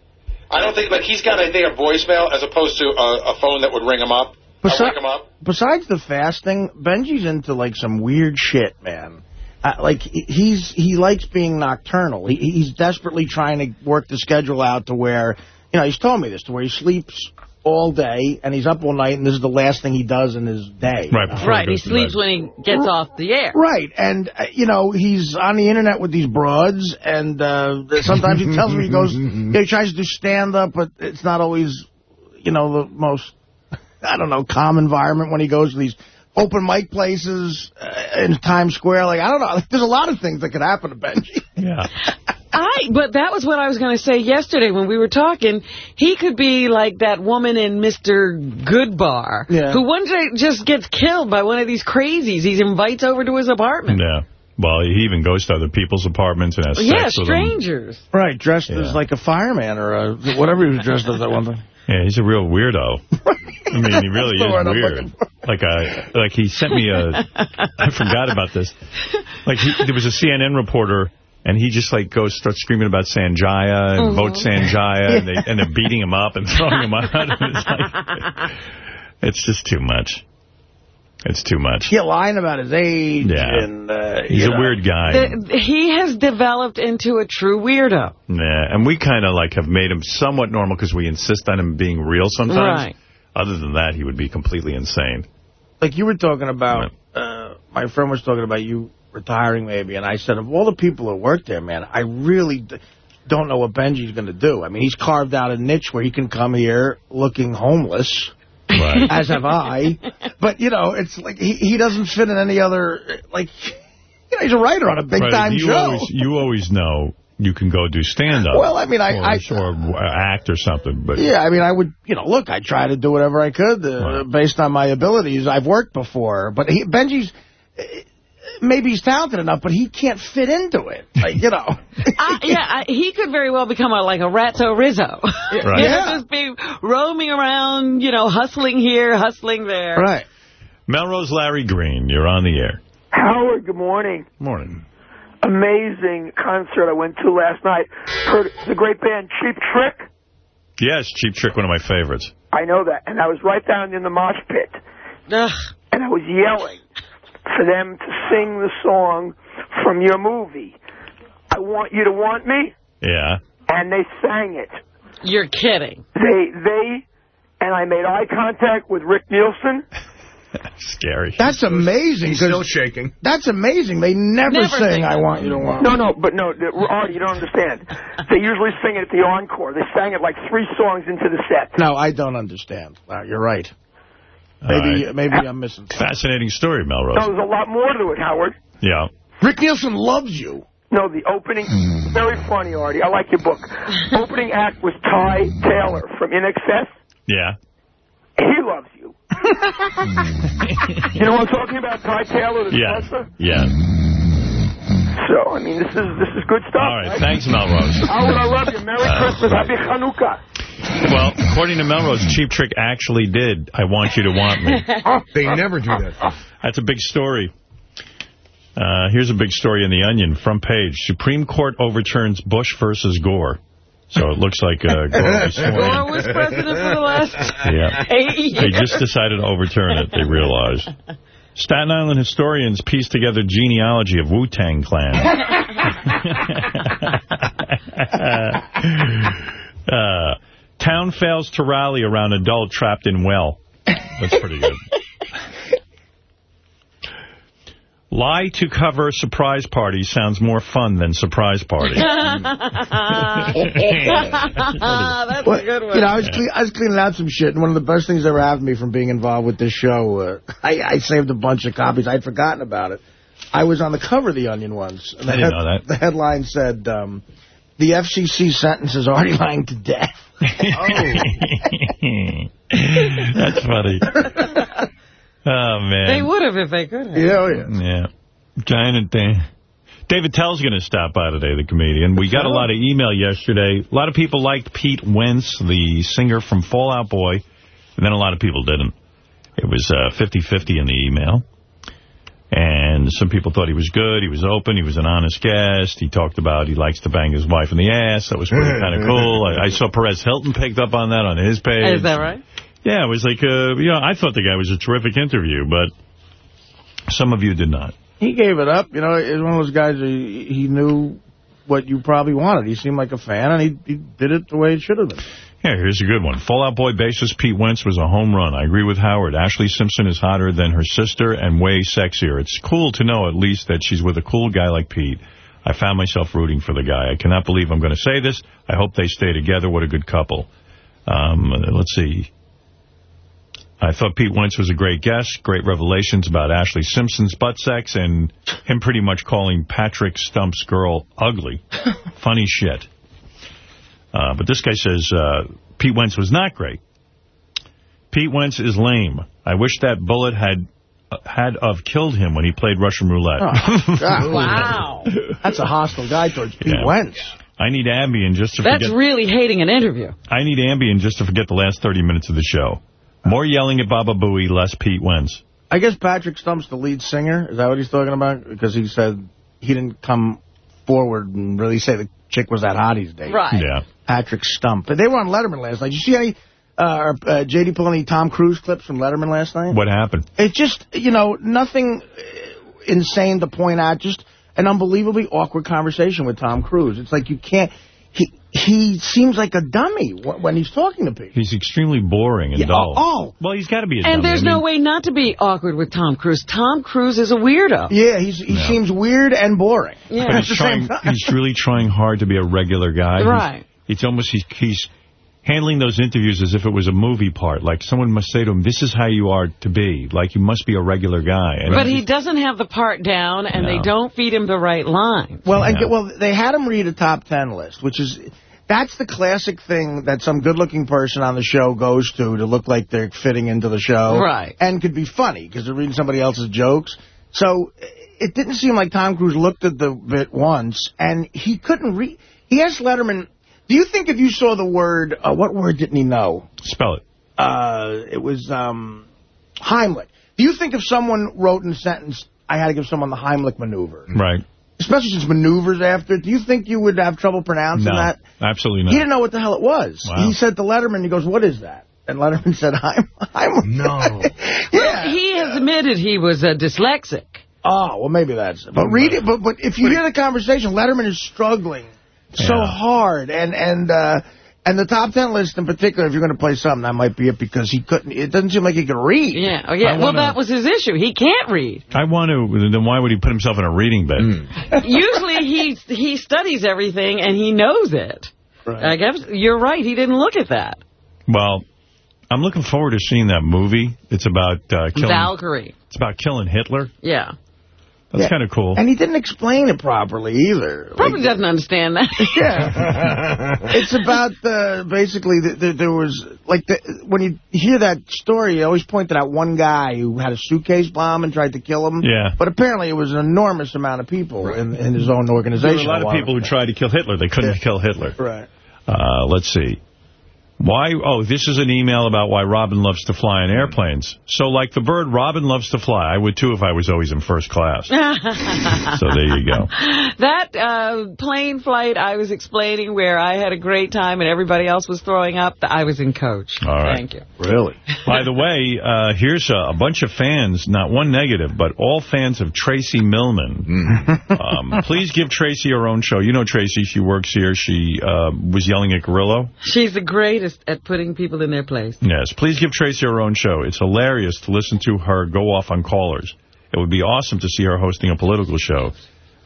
I don't think, like, he's got, I think, a voicemail as opposed to a, a phone that would ring him up. I'll Besi- him up. Besides the fasting, Benji's into like some weird shit, man. Uh, like he's he likes being nocturnal. He, he's desperately trying to work the schedule out to where you know he's told me this to where he sleeps all day and he's up all night and this is the last thing he does in his day. Right, you know? Right, he sleeps when he gets off the air. Right, and, uh, you know, he's on the internet with these broads, and uh, sometimes he tells me, he goes, yeah, he tries to do stand-up, but it's not always, you know, the most, I don't know, calm environment when he goes to these open mic places uh, in Times Square. Like, I don't know, there's a lot of things that could happen to Benji. Yeah. I, but that was what I was going to say yesterday when we were talking. He could be like that woman in Mr. Goodbar, Yeah. who one day just gets killed by one of these crazies he invites over to his apartment. Yeah. Well, he even goes to other people's apartments and has sex Yeah, with them. Yeah, strangers. Right, dressed as like a fireman or a, whatever he was dressed as at one time. Yeah, he's a real weirdo. I mean, he really That's the word is weird. Like a, like he sent me a. I forgot about this. Like he, there was a CNN reporter, and he just like goes starts screaming about Sanjaya and Mhm. vote Sanjaya, and they and they're beating him up and throwing him out. It's, like, it's just too much. It's too much. Yeah, lying about his age. Yeah. and uh, He's a know. weird guy. The- he has developed into a true weirdo. Nah, and we kind of like have made him somewhat normal because we insist on him being real sometimes. Right. Other than that, he would be completely insane. like you were talking about, uh, my friend was talking about you retiring maybe, and I said, of all the people that work there, man, I really don't know what Benji's going to do. I mean, he's carved out a niche where he can come here looking homeless, Right. as have I. But, you know, it's like he, he doesn't fit in any other, like, you know, he's a writer on a big-time you show. Always, you always know you can go do stand-up. Well, I mean, I- or, I- or act or something. But Yeah, I mean, I would, you know, look, I try to do whatever I could uh, based on my abilities. I've worked before, but he, Benji's, maybe he's talented enough, but he can't fit into it. Like, you know. I, yeah, I, he could very well become a, like a Ratso Rizzo. Right. You know, Yeah. just be roaming around, you know, hustling here, hustling there. Right. Melrose Larry Green, you're on the air. Howard, good morning. Morning. Amazing concert I went to last night. Heard the great band Cheap Trick. Yes, Cheap Trick, one of my favorites. I know that. And I was right down in the mosh pit. And I was yelling for them to sing the song from your movie. I want you to want me. Yeah. And they sang it. You're kidding. They they and I made eye contact with Rick Nielsen. That's Scary. That's amazing. He's 'cause still shaking. That's amazing. They never, Never sing sing I. Want You to Want No, no, but no, the- Artie, you don't understand. They usually sing it at the encore. They sang it like three songs into the set. No, I don't understand. Wow, you're right. Maybe All right. maybe I'm missing something. Fascinating story, Melrose. No, there's a lot more to it, Howard. Yeah. Rick Nielsen loves you. No, the opening, very funny, Artie. I like your book. opening act was Ty Taylor from INXS. Yeah. He loves you. you know what I'm talking about, Ty Taylor, the Yeah. professor? Yeah. So, I mean, this is this is good stuff. All right. Thanks, Melrose. Howard, I love you. Merry Uh, Christmas. right. Happy Hanukkah. Well, according to Melrose, Cheap Trick actually did I Want You to Want Me. They never do that. That's a big story. Uh, here's a big story in The Onion, front page. Supreme Court overturns Bush versus Gore. So it looks like uh, Gore was sworn. Gore was president for the last Yeah. eight years. They just decided to overturn it, they realized. Staten Island historians pieced together genealogy of Wu-Tang Clan. uh, town fails to rally around adult trapped in well. That's pretty good. Lie to cover surprise party sounds more fun than surprise party. That's Well, a good one. You know, I was, cle I was cleaning out some shit, and one of the best things that ever happened to me from being involved with this show, uh, I, I saved a bunch of copies. I'd forgotten about it. I was on the cover of The Onion once. And I the didn't know that. The headline said, um, the FCC sentences Artie Lange to death. oh. That's funny. Oh, man. They would have if they could have. Yeah, oh, yeah. Yeah. Giant thing. David Tell's going to stop by today, the comedian. We got a lot of email yesterday. A lot of people liked Pete Wentz, the singer from Fall Out Boy, and then a lot of people didn't. It was uh, 50-50 in the email. And some people thought he was good. He was open. He was an honest guest. He talked about he likes to bang his wife in the ass. That was pretty kind of cool. I, I saw Perez Hilton picked up on that on his page. Is that right? Yeah, it was like, uh, you know, I thought the guy was a terrific interview, but some of you did not. He gave it up. You know, he's one of those guys, he, he knew what you probably wanted. He seemed like a fan, and he, he did it the way it should have been. Yeah, here's a good one. Fall Out Boy bassist Pete Wentz was a home run. I agree with Howard. Ashlee Simpson is hotter than her sister and way sexier. It's cool to know at least that she's with a cool guy like Pete. I found myself rooting for the guy. I cannot believe I'm going to say this. I hope they stay together. What a good couple. Um, let's see. I thought Pete Wentz was a great guest. Great revelations about Ashlee Simpson's butt sex and him pretty much calling Patrick Stump's girl ugly. Funny shit. Uh, but this guy says uh, Pete Wentz was not great. Pete Wentz is lame. I wish that bullet had uh, had of killed him when he played Russian roulette. Oh, Wow. That's a hostile guy towards Pete Yeah. Wentz. I need Ambien just to forget That's forget. really hating an interview. I need Ambien just to forget the last 30 minutes of the show. More yelling at Baba Booey, less Pete Wentz. I guess Patrick Stump's the lead singer. Is that what he's talking about? Because he said he didn't come forward and really say the chick was that hot these days. Right. Yeah. Patrick Stump. But they were on Letterman last night. Did you see any uh, uh, J.D. pull any Tom Cruise clips from Letterman last night? What happened? It's just, you know, nothing uh, insane to point out. Just an unbelievably awkward conversation with Tom Cruise. It's like you can't... He he seems like a dummy when he's talking to people. He's extremely boring and Yeah, dull. oh, oh. Well, he's got to be a And dummy. there's I no way not to be awkward with Tom Cruise. Tom Cruise is a weirdo. Yeah, he's, he Yeah. seems weird and boring. Yeah. But At he's, the same trying, time. he's really trying hard to be a regular guy. He's- Right. It's almost, he's, he's handling those interviews as if it was a movie part. Like someone must say to him, this is how you are to be. Like you must be a regular guy. And But he doesn't have the part down, and they don't feed him the right line. Well, and Yeah. well, they had him read a top ten list, which is that's the classic thing that some good-looking person on the show goes to to look like they're fitting into the show, Right. And could be funny because they're reading somebody else's jokes. So it didn't seem like Tom Cruise looked at the bit once, and he couldn't read. He asked Letterman, "Do you think if you saw the word, uh, what word didn't he know? Spell it. Uh, it was um, Heimlich. Do you think if someone wrote in a sentence, I had to give someone the Heimlich maneuver?" Right. especially since maneuvers after it, do you think you would have trouble pronouncing No, that? absolutely not. He didn't know what the hell it was. Wow. He said to Letterman, he goes, what is that? And Letterman said, I'm... I'm No. yeah. He has admitted he was a dyslexic. Oh, well, maybe that's it. But read it. But, but if you hear the conversation, Letterman is struggling so Yeah. hard. And, and uh, And the top ten list in particular, if you're going to play something, that might be it because he couldn't. It doesn't seem like he could read. Yeah, oh, yeah. I Well, wanna- that was his issue. He can't read. I want to. Then why would he put himself in a reading bed? Usually he he studies everything and he knows it. I guess you're right. He didn't look at that. Well, I'm looking forward to seeing that movie. It's about uh, killing. Valkyrie. It's about killing Hitler. Yeah. That's Yeah. kind of cool. And he didn't explain it properly either. Probably doesn't understand that. Yeah. it's about the basically the, the, there was like the, when you hear that story, you always point to that one guy who had a suitcase bomb and tried to kill him. Yeah. But apparently it was an enormous amount of people in, in his own organization. There were a lot of people who tried to kill Hitler. They couldn't kill Hitler. Right. Uh, let's see. Why? Oh, this is an email about why Robin loves to fly in airplanes. So, like the bird, Robin loves to fly. I would, too, if I was always in first class. so there you go. That uh, plane flight I was explaining where I had a great time and everybody else was throwing up, I was in coach. All right. Thank you. Really? By the way, uh, here's a, a bunch of fans, not one negative, but all fans of Tracy Millman. um, please give Tracy her own show. You know Tracy, she works here. She uh, was yelling at Grillo. She's the greatest at putting people in their place. Yes, please give Tracy her own show. It's hilarious to listen to her go off on callers. It would be awesome to see her hosting a political show,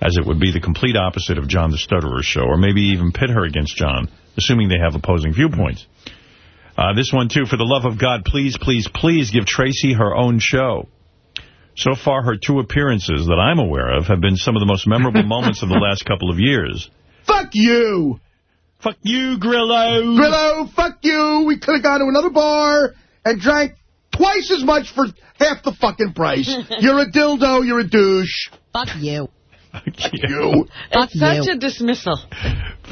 as it would be the complete opposite of John the Stutterer's show, or maybe even pit her against John, assuming they have opposing viewpoints. Uh, this one, too, for the love of God, please, please, please give Tracy her own show. So far, her two appearances that I'm aware of have been some of the most memorable moments of the last couple of years. Fuck you! Fuck you, Grillo! Grillo, fuck you! We could have gone to another bar and drank twice as much for half the fucking price. You're a dildo, you're a douche. Fuck you. Fuck you. Fuck it's such you. a dismissal.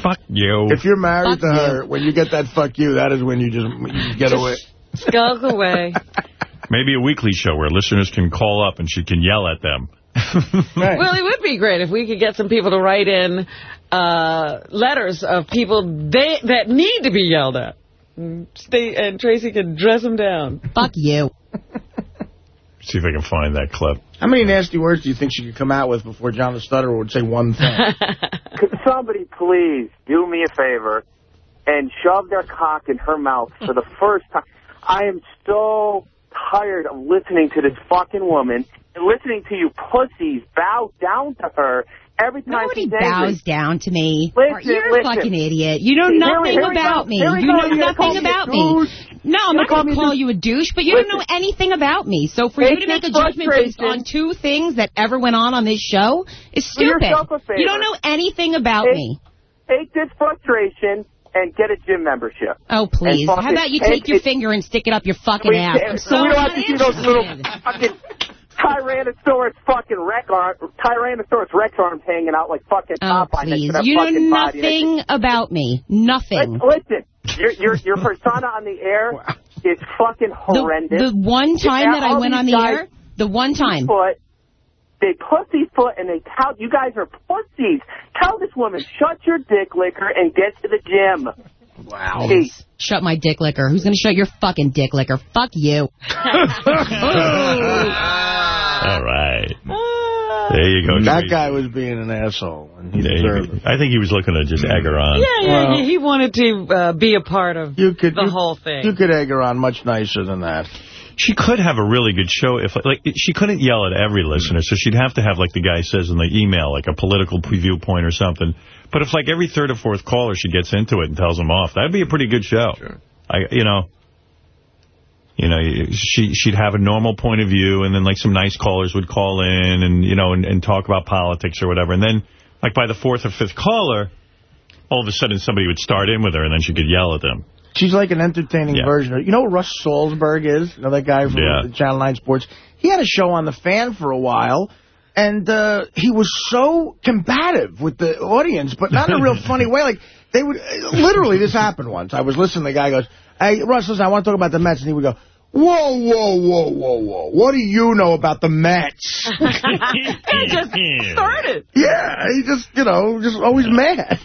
Fuck you. If you're married Fuck to her, when you get that fuck you, that is when you just you get away. Skulk away. Maybe a weekly show where listeners can call up and she can yell at them. Well, it would be great if we could get some people to write in uh, letters of people they, that need to be yelled at. And Stay, and Tracy can dress them down. Fuck you. See if I can find that clip. How many nasty words do you think she could come out with before John the Stutterer would say one thing? Could somebody please do me a favor and shove their cock in her mouth for the first time? I am so tired of listening to this fucking woman and listening to you pussies bow down to her every time Nobody bows down to me. Listen, You're listen. a fucking idiot. You know nothing here about me. You know You're gonna call nothing about me. No, I'm not gonna call call you a douche, but you don't know anything about me. So for you to make a judgment based on two things that ever went on on this show is stupid. yourself a favor. You don't know anything about Take- me. Take this frustration and get a gym membership. Oh, please. How about you take your finger and stick it up your fucking ass? I'm so so we don't have to see those little fucking Tyrannosaurus fucking Rex arm, Tyrannosaurus Rex arms hanging out like fucking Oh, Popeye next please. You know fucking body. nothing about me. Nothing. Listen, your your your persona on the air is fucking horrendous. The one time that I went on the guys air, the one time. Foot, they pussyfoot and they tout. You guys are pussies. Tell this woman, shut your dick liquor and get to the gym. Wow. Hey, Shut my dick licker. Who's going to shut your fucking dick licker? Fuck you. All right. There you go. that Tracy. guy was being an asshole, and he There deserved go. it. I think he was looking to just egg her on. Yeah, yeah, Well- he, he wanted to uh, be a part of You could the you- whole thing. You could egg her on much nicer than that. She could have a really good show if, like, she couldn't yell at every listener, so she'd have to have, like the guy says in the email, like a political viewpoint or something. But if, like, every third or fourth caller she gets into it and tells them off, that'd be a pretty good show. I, you know, you know, she she'd have a normal point of view, and then like some nice callers would call in, and you know, and, and talk about politics or whatever. And then, like by the fourth or fifth caller, all of a sudden somebody would start in with her, and then she could yell at them. She's like an entertaining Yeah. version of... You know who Russ Salzberg is? You know that guy from Yeah. Channel 9 Sports? He had a show on The Fan for a while, and uh, he was so combative with the audience, but not in a real funny way. Like, they would... Literally, this happened once. I was listening, the guy goes, hey, Russ, listen, I want to talk about the Mets. And he would go, whoa, whoa, whoa, whoa, whoa. What do you know about the Mets? he just started. yeah, he just, you know, just always mad.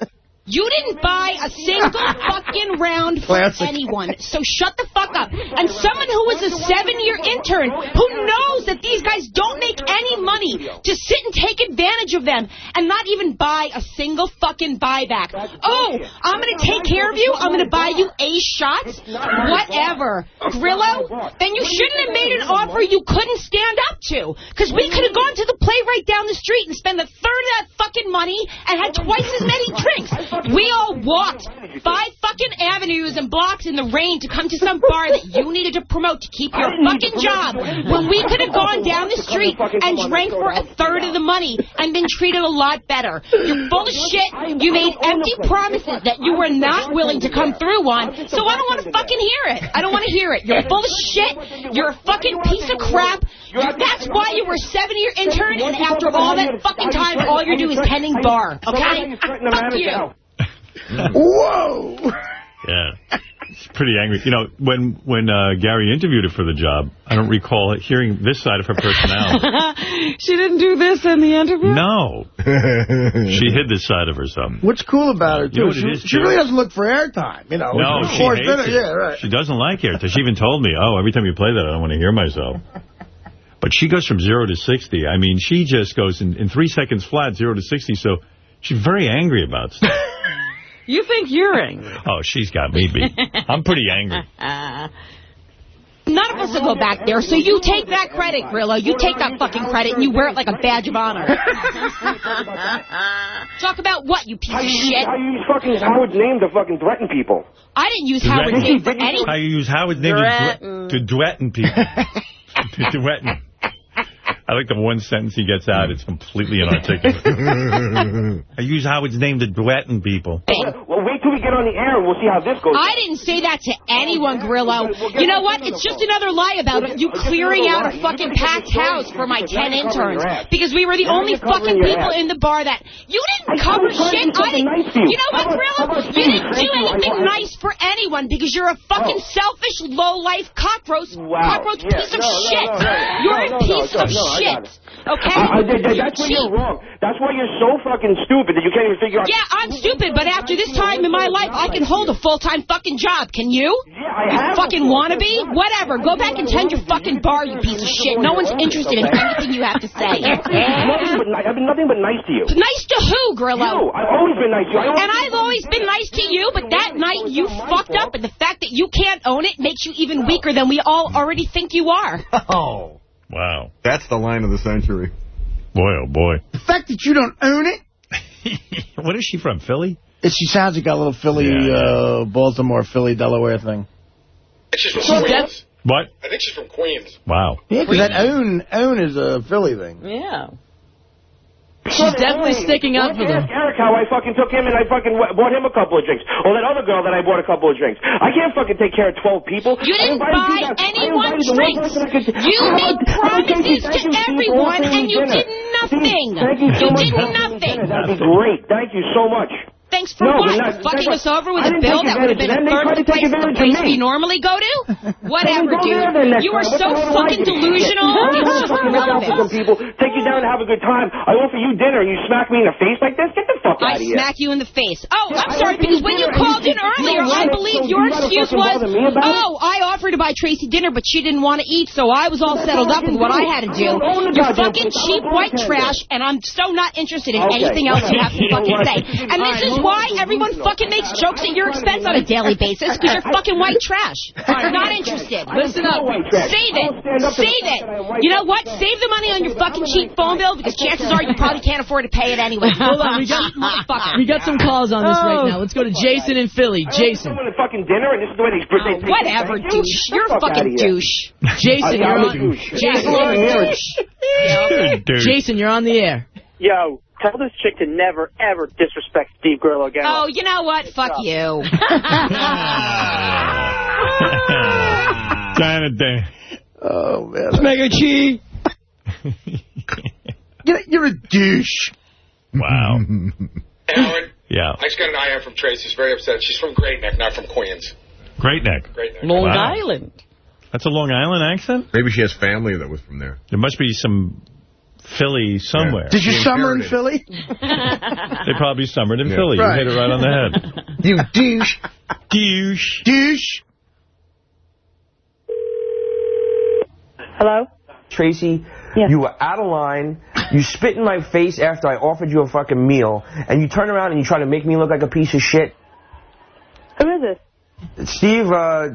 You didn't buy a single fucking round for Classic. anyone, so shut the fuck up. And someone who is a seven-year intern who knows that these guys don't make any money to sit and take advantage of them and not even buy a single fucking buyback. Oh, I'm going to take care of you. I'm going to buy you ace shots. Whatever. Grillo, then you shouldn't have made an offer you couldn't stand up to. Because we could have gone to the play right down the street and spent a third of that fucking money and had twice as many drinks. We all walked five fucking avenues and blocks in the rain to come to some bar that you needed to promote to keep your fucking job when we could have gone down the street and drank for a third of the money and been treated a lot better. You're full of shit. You made empty promises that you were not willing to come through on, so I don't want to fucking hear it. I don't want to hear it. You're full of shit. You're a fucking piece of crap. That's why you were a seven-year intern, and after all that fucking time, all you're doing is tending bar, okay? Fuck you. Whoa! Yeah. It's pretty angry. You know, when when uh, Gary interviewed her for the job, I don't recall hearing this side of her personality. she didn't do this in the interview? no. she hid this side of herself. What's cool about her, You know too, she, it is, she really doesn't look for airtime. You know, No, she hates in it. Yeah, right. She doesn't like airtime. She even told me, oh, every time you play that, I don't want to hear myself. But she goes from zero to 60. I mean, she just goes in, in three seconds flat, zero to 60. So she's very angry about stuff. You think you're angry. Oh, she's got me beat. I'm pretty angry. None of us will go back there, so you take that credit, Grillo. You take that fucking credit and you wear it like a badge of honor. Talk about what, you piece How of you, shit? how you use fucking Howard's name to fucking threaten people? I didn't use Howard's name for any... How you use Howard's name to, dwe- to duetten people. to duetten. I like the one sentence he gets out. It's completely inarticulate. I use Howard's name to duetten people. Well, wait till we get on the air and we'll see how this goes. I didn't say that to anyone, Grillo. You know what? It's just another lie about you clearing out a fucking packed house for my 10 interns. Because we were the only fucking people in the bar that... You didn't cover shit. I didn't... You know what, Grillo? You didn't do anything nice for anyone because you're a oh. fucking selfish, low-life cockroach, cockroach piece of shit. You're a piece of shit. Okay? I, I, that- that's why you're wrong. That's why you're so fucking stupid that you can't even figure out. Yeah, I'm stupid, but after this time in my life, I can hold a full-time fucking job. Can you? Yeah, I you have fucking wannabe? Whatever. Go back and tend your fucking bar, you piece of shit. No one's interested in anything you have to say. nothing but ni- I've been nothing but nice to you. Nice to who, Grillo? You. I've always been nice to you. And I've always been nice to you, but that night you fucked up, and the fact that you can't own it makes you even weaker than we all already think you are. Oh. Wow. That's the line of the century. Boy, oh boy. The fact that you don't own it. What is she from, Philly? It, she sounds like a little Philly, uh, Baltimore, Philly, Delaware thing. She's from She's Queens. What? I think she's from Queens. Wow. Yeah, because that own, own is a Philly thing. Yeah. She's definitely sticking up for them. Ask Eric how I fucking took him and I fucking bought him a couple of drinks. Or that other girl that I bought a couple of drinks. I can't fucking take care of 12 people. You didn't buy you guys- I anyone invited one drinks. could- You How made about- promises to you, Steve, for everyone, and you dinner. did nothing. Steve, thank you so You much did for offering me nothing. That'd be great. Thank you so much. Thanks for No, what? not- Fucking us over with I a didn't bill that would have been a advantage of them. They third of to the take place, the place we normally go to? Whatever, Go dude. You are so the hell do I fucking delusional. I It's just fucking look out for some irrelevant. people, take you down and have a good time. I offer you dinner and you smack me in the face like this? Get the fuck out I of here. I smack you in the face. Oh, I'm I sorry, because when you called in earlier, I want believe your excuse was, bother me about it? oh, I offered to buy Tracy dinner, but she didn't want to eat, so I was all settled up with what I had to do. I don't own the You're fucking cheap white trash, and I'm so not interested in anything else you have to fucking say. And this is why everyone fucking makes jokes at your expense on a daily basis, because you're fucking white trash. I'm not interested. Listen up. Save it. Save it. You know what? Save the money on your fucking cheap phone bill, because chances are you probably can't afford to pay it anyway. Hold on, we got, we got some calls on this Oh. right now. Let's go to Jason in Philly. Jason. Someone at fucking dinner and this is the way they, they take Whatever, douche. You're a fucking douche. Jason, you're a on. douche. Jason, I'm a you're douche. Jason, you're on the air. Yo, tell this chick to never, ever disrespect Steve Grillo again. Oh, you know what? Fuck you. Jonathan. Oh, man. Let's make a cheese. You're, you're a douche. Wow. Howard, Yeah. I just got an IM from Tracy. She's very upset. She's from Great Neck, not from Queens. Great neck. Great Neck. Long Wow. Island. That's a Long Island accent? Maybe she has family that was from there. There must be some Philly somewhere. Did you summer in Philly? They probably summered in Yeah. Philly. Right. You hit it right on the head. You douche. Douche. Douche. Hello? Tracy, yeah. you were out of line. You spit in my face after I offered you a fucking meal, and you turn around and you try to make me look like a piece of shit. Who is this? Steve, uh,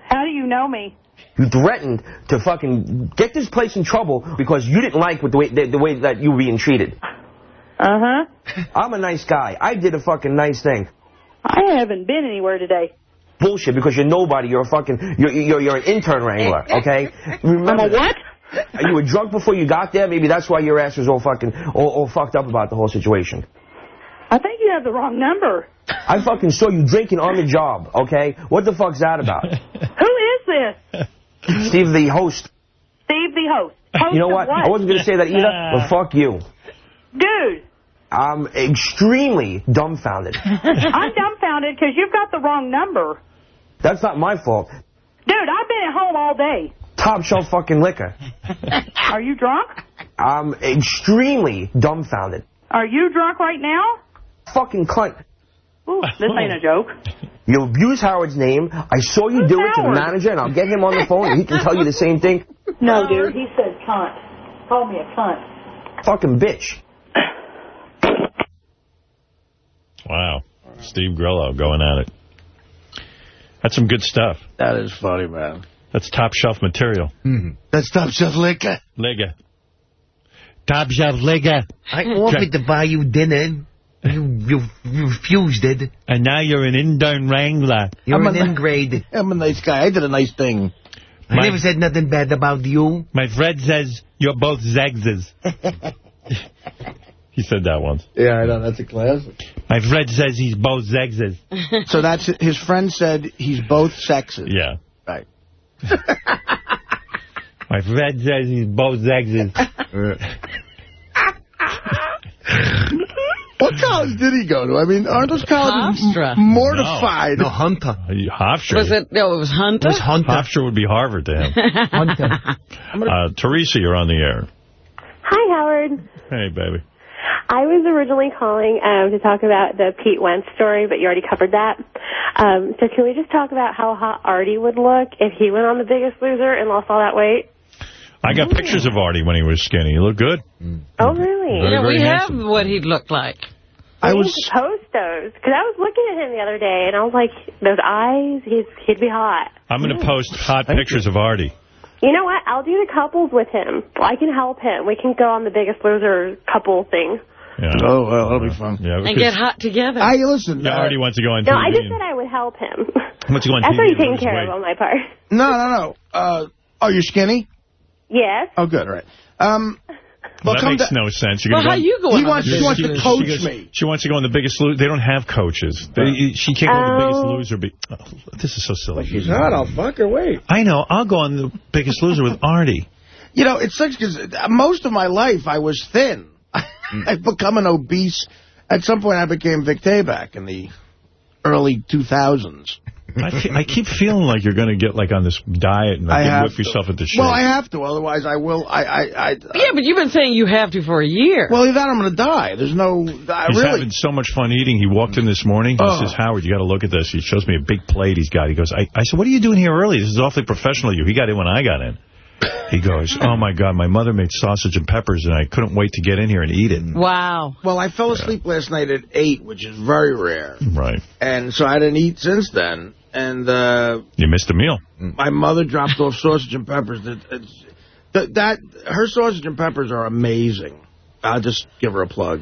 How do you know me? You threatened to fucking get this place in trouble because you didn't like with the way the, the way that you were being treated. Uh-huh. I'm a nice guy. I did a fucking nice thing. I haven't been anywhere today. Bullshit, because you're nobody. You're a fucking, you're, you're, you're an intern wrangler, okay? Remember I'm a what? that. You were drunk before you got there. Maybe that's why your ass was all fucking, all, all fucked up about the whole situation. I think you have the wrong number. I fucking saw you drinking on the job, okay? What the fuck's that about? Who is this? Steve, the host. Steve the host. Host You know what? what? I wasn't going to say that either, but fuck you. Dude, I'm extremely dumbfounded. I'm dumbfounded because you've got the wrong number. That's not my fault. Dude, I've been at home all day. Top shelf fucking liquor. Are you drunk? I'm extremely dumbfounded. Are you drunk right now? Fucking cunt. Ooh, this ain't a joke. You abuse Howard's name. I saw you do it to the manager, and I'll get him on the phone, and he can tell you the same thing. No, dude, he said cunt. Call me a cunt. Fucking bitch. Wow. Steve Grillo going at it. That's some good stuff. That is funny, man. That's top shelf material. Mm-hmm. That's top shelf liquor. Liga. Top shelf liquor. I offered to buy you dinner. You, you, you refused it. And now you're an intern wrangler. You're I'm an a- ingrate. I'm a nice guy. I did a nice thing. I never said nothing bad about you. My friend says you're both Zegses. he said that once. Yeah, I know. That's a classic. My friend says he's both Zegses. So that's his friend said he's both sexes. Yeah. Right. My friend says he's both Zegses. What college did he go to? I mean, aren't those colleges Hofstra. m- mortified? No, Hunter. Hofstra. Was it? No, it was Hunter. It was Hunter. Hofstra would be Harvard to him. Hunter. Uh, Teresa, you're on the air. Hi, Howard. Hey, baby. I was originally calling um, to talk about the Pete Wentz story, but you already covered that. Um, so can we just talk about how hot Artie would look if he went on The Biggest Loser and lost all that weight? I got pictures of Artie when he was skinny. He looked good. Oh, really? Very, yeah, very we handsome. have what he looked like. I we was need to post those because I was looking at him the other day and I was like, those eyes, he's he'd be hot. I'm going to post hot pictures of Artie. You know what? I'll do the couples with him. I can help him. We can go on the Biggest Loser couple thing. Yeah. Oh, well, that'll be fun. Yeah, And get hot together. I listen. yeah, uh, Artie wants to go on No, TV. I just said I would help him. wants to go on That's TV already and taken lose care weight. of on my part. no, no, no. Uh, oh, you're skinny? Yes. Oh, good. All right. Um, Well, well, that makes no sense. You're well, gonna how go on- you going He wants, the he wants Biggest to coach she goes, me. She wants to go on the biggest loser. They don't have coaches. They, she can't go on the biggest Oh. loser. Be, oh, this is so silly. She's hot. I'll fuck her. Wait. I know. I'll go on the biggest loser with Artie. You know, it sucks because most of my life I was thin. I've become an obese. At some point, I became Vic Tayback in the early 2000s. I, fe- I keep feeling like you're going to get like on this diet and I like, have whip yourself at the shape. Well, I have to, otherwise I will. I, I, I uh Yeah, but you've been saying you have to for a year. well, either that I'm going to die. There's no. I He's really. having so much fun eating. He walked in this morning. He Oh. says, Howard, you got to look at this. He shows me a big plate he's got. He goes, I, I said, what are you doing here early? This is awfully professional of you. He got in when I got in. He goes, oh, my God, my mother made sausage and peppers, and I couldn't wait to get in here and eat it. Wow. Well, I fell asleep last night at 8, which is very rare. Right. And so I didn't eat since then. And uh, You missed a meal. my mother dropped off sausage and peppers. That, it's- that, that Her sausage and peppers are amazing. I'll just give her a plug.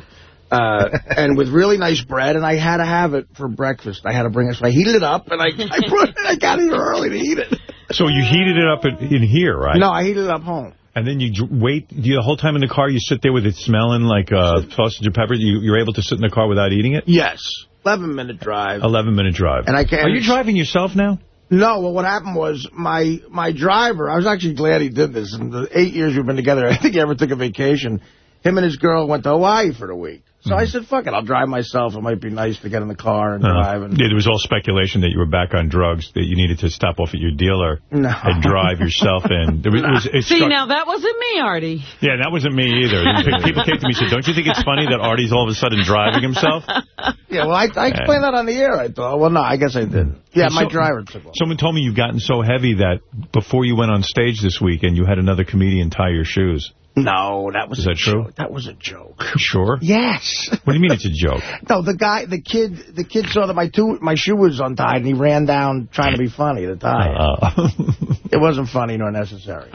Uh, and with really nice bread, and I had to have it for breakfast. I had to bring it, so I heated it up, and I I, brought it, I got here early to eat it. So you heated it up in, in here, right? No, I heated it up home. And then you wait, you, the whole time in the car, you sit there with it smelling like uh, sausage and peppers. You, you're able to sit in the car without eating it? Yes. 11-minute drive. 11-minute drive. And I can't- Are you driving yourself now? No, well, what happened was my my driver, I was actually glad he did this. In the eight years we've been together, I think he ever took a vacation. Him and his girl went to Hawaii for the week. So I said, fuck it, I'll drive myself. It might be nice to get in the car and Uh, drive. And yeah, there was all speculation that you were back on drugs, that you needed to stop off at your dealer No. and drive yourself in. There was, it was, it See, struck- now that wasn't me, Artie. Yeah, that wasn't me either. People came to me and said, don't you think it's funny that Artie's all of a sudden driving himself? yeah, well, I, I explained that on the air, I thought. Well, no, I guess I didn't. Yeah, my driver took off. Someone told me you've gotten so heavy that before you went on stage this weekend, you had another comedian tie your shoes. No, that was Is that true? That was a joke. Sure? Yes. What do you mean it's a joke? No, the guy, the kid, the kid saw that my two, my shoe was untied, and he ran down trying to be funny to tie it. Uh, It wasn't funny nor necessary.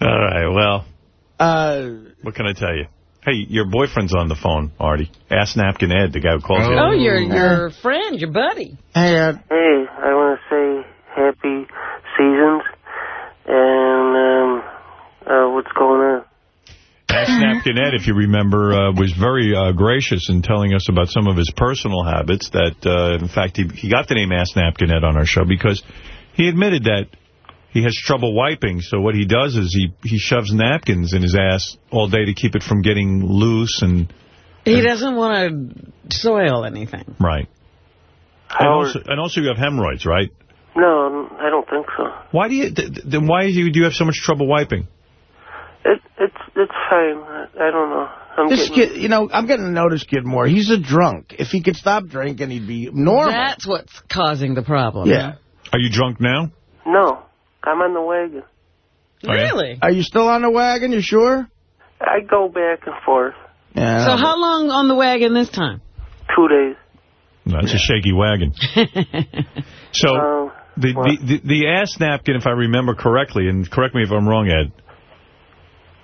all right, well, Uh, what can I tell you? Hey, your boyfriend's on the phone, Artie. Ask Napkin Ed, the guy who calls you. Oh, your your friend, your buddy. Hey, uh, Hey, I want to say happy seasons and um, uh, what's going on? Ask Napkin Ed, if you remember, uh, was very uh, gracious in telling us about some of his personal habits that, uh, in fact, he, he got the name Ask Napkin Ed on our show because he admitted that he has trouble wiping. So what he does is he, he shoves napkins in his ass all day to keep it from getting loose and... He doesn't want to soil anything. Right. And also, and also you have hemorrhoids, right? No, I don't think so. Why do you... Th th then why do you, do you have so much trouble wiping? It, it's it's fine. I, I don't know. I'm this getting, kid, you know, I'm getting to know this kid more. He's a drunk. If he could stop drinking, he'd be normal. That's what's causing the problem. Yeah. Are you drunk now? No, I'm on the wagon. Oh. Really? Are you still on the wagon? You sure? I go back and forth. Yeah. So how long on the wagon this time? Two days. That's it's a shaky wagon. So Uh, the, the, the, the ass napkin, if I remember correctly, and correct me if I'm wrong, Ed,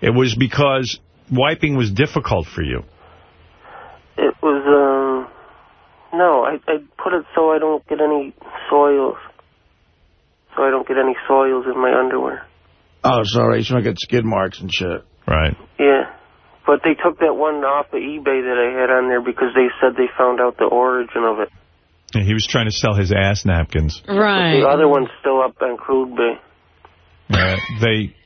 it was because wiping was difficult for you. It was um no, I I put it so I don't get any soils. So I don't get any soils in my underwear. Oh, sorry. He's going to get skid marks and shit. Right. Yeah. But they took that one off of eBay that I had on there because they said they found out the origin of it. And he was trying to sell his ass napkins. Right. The other one's still up on Crude Bay. Uh, they,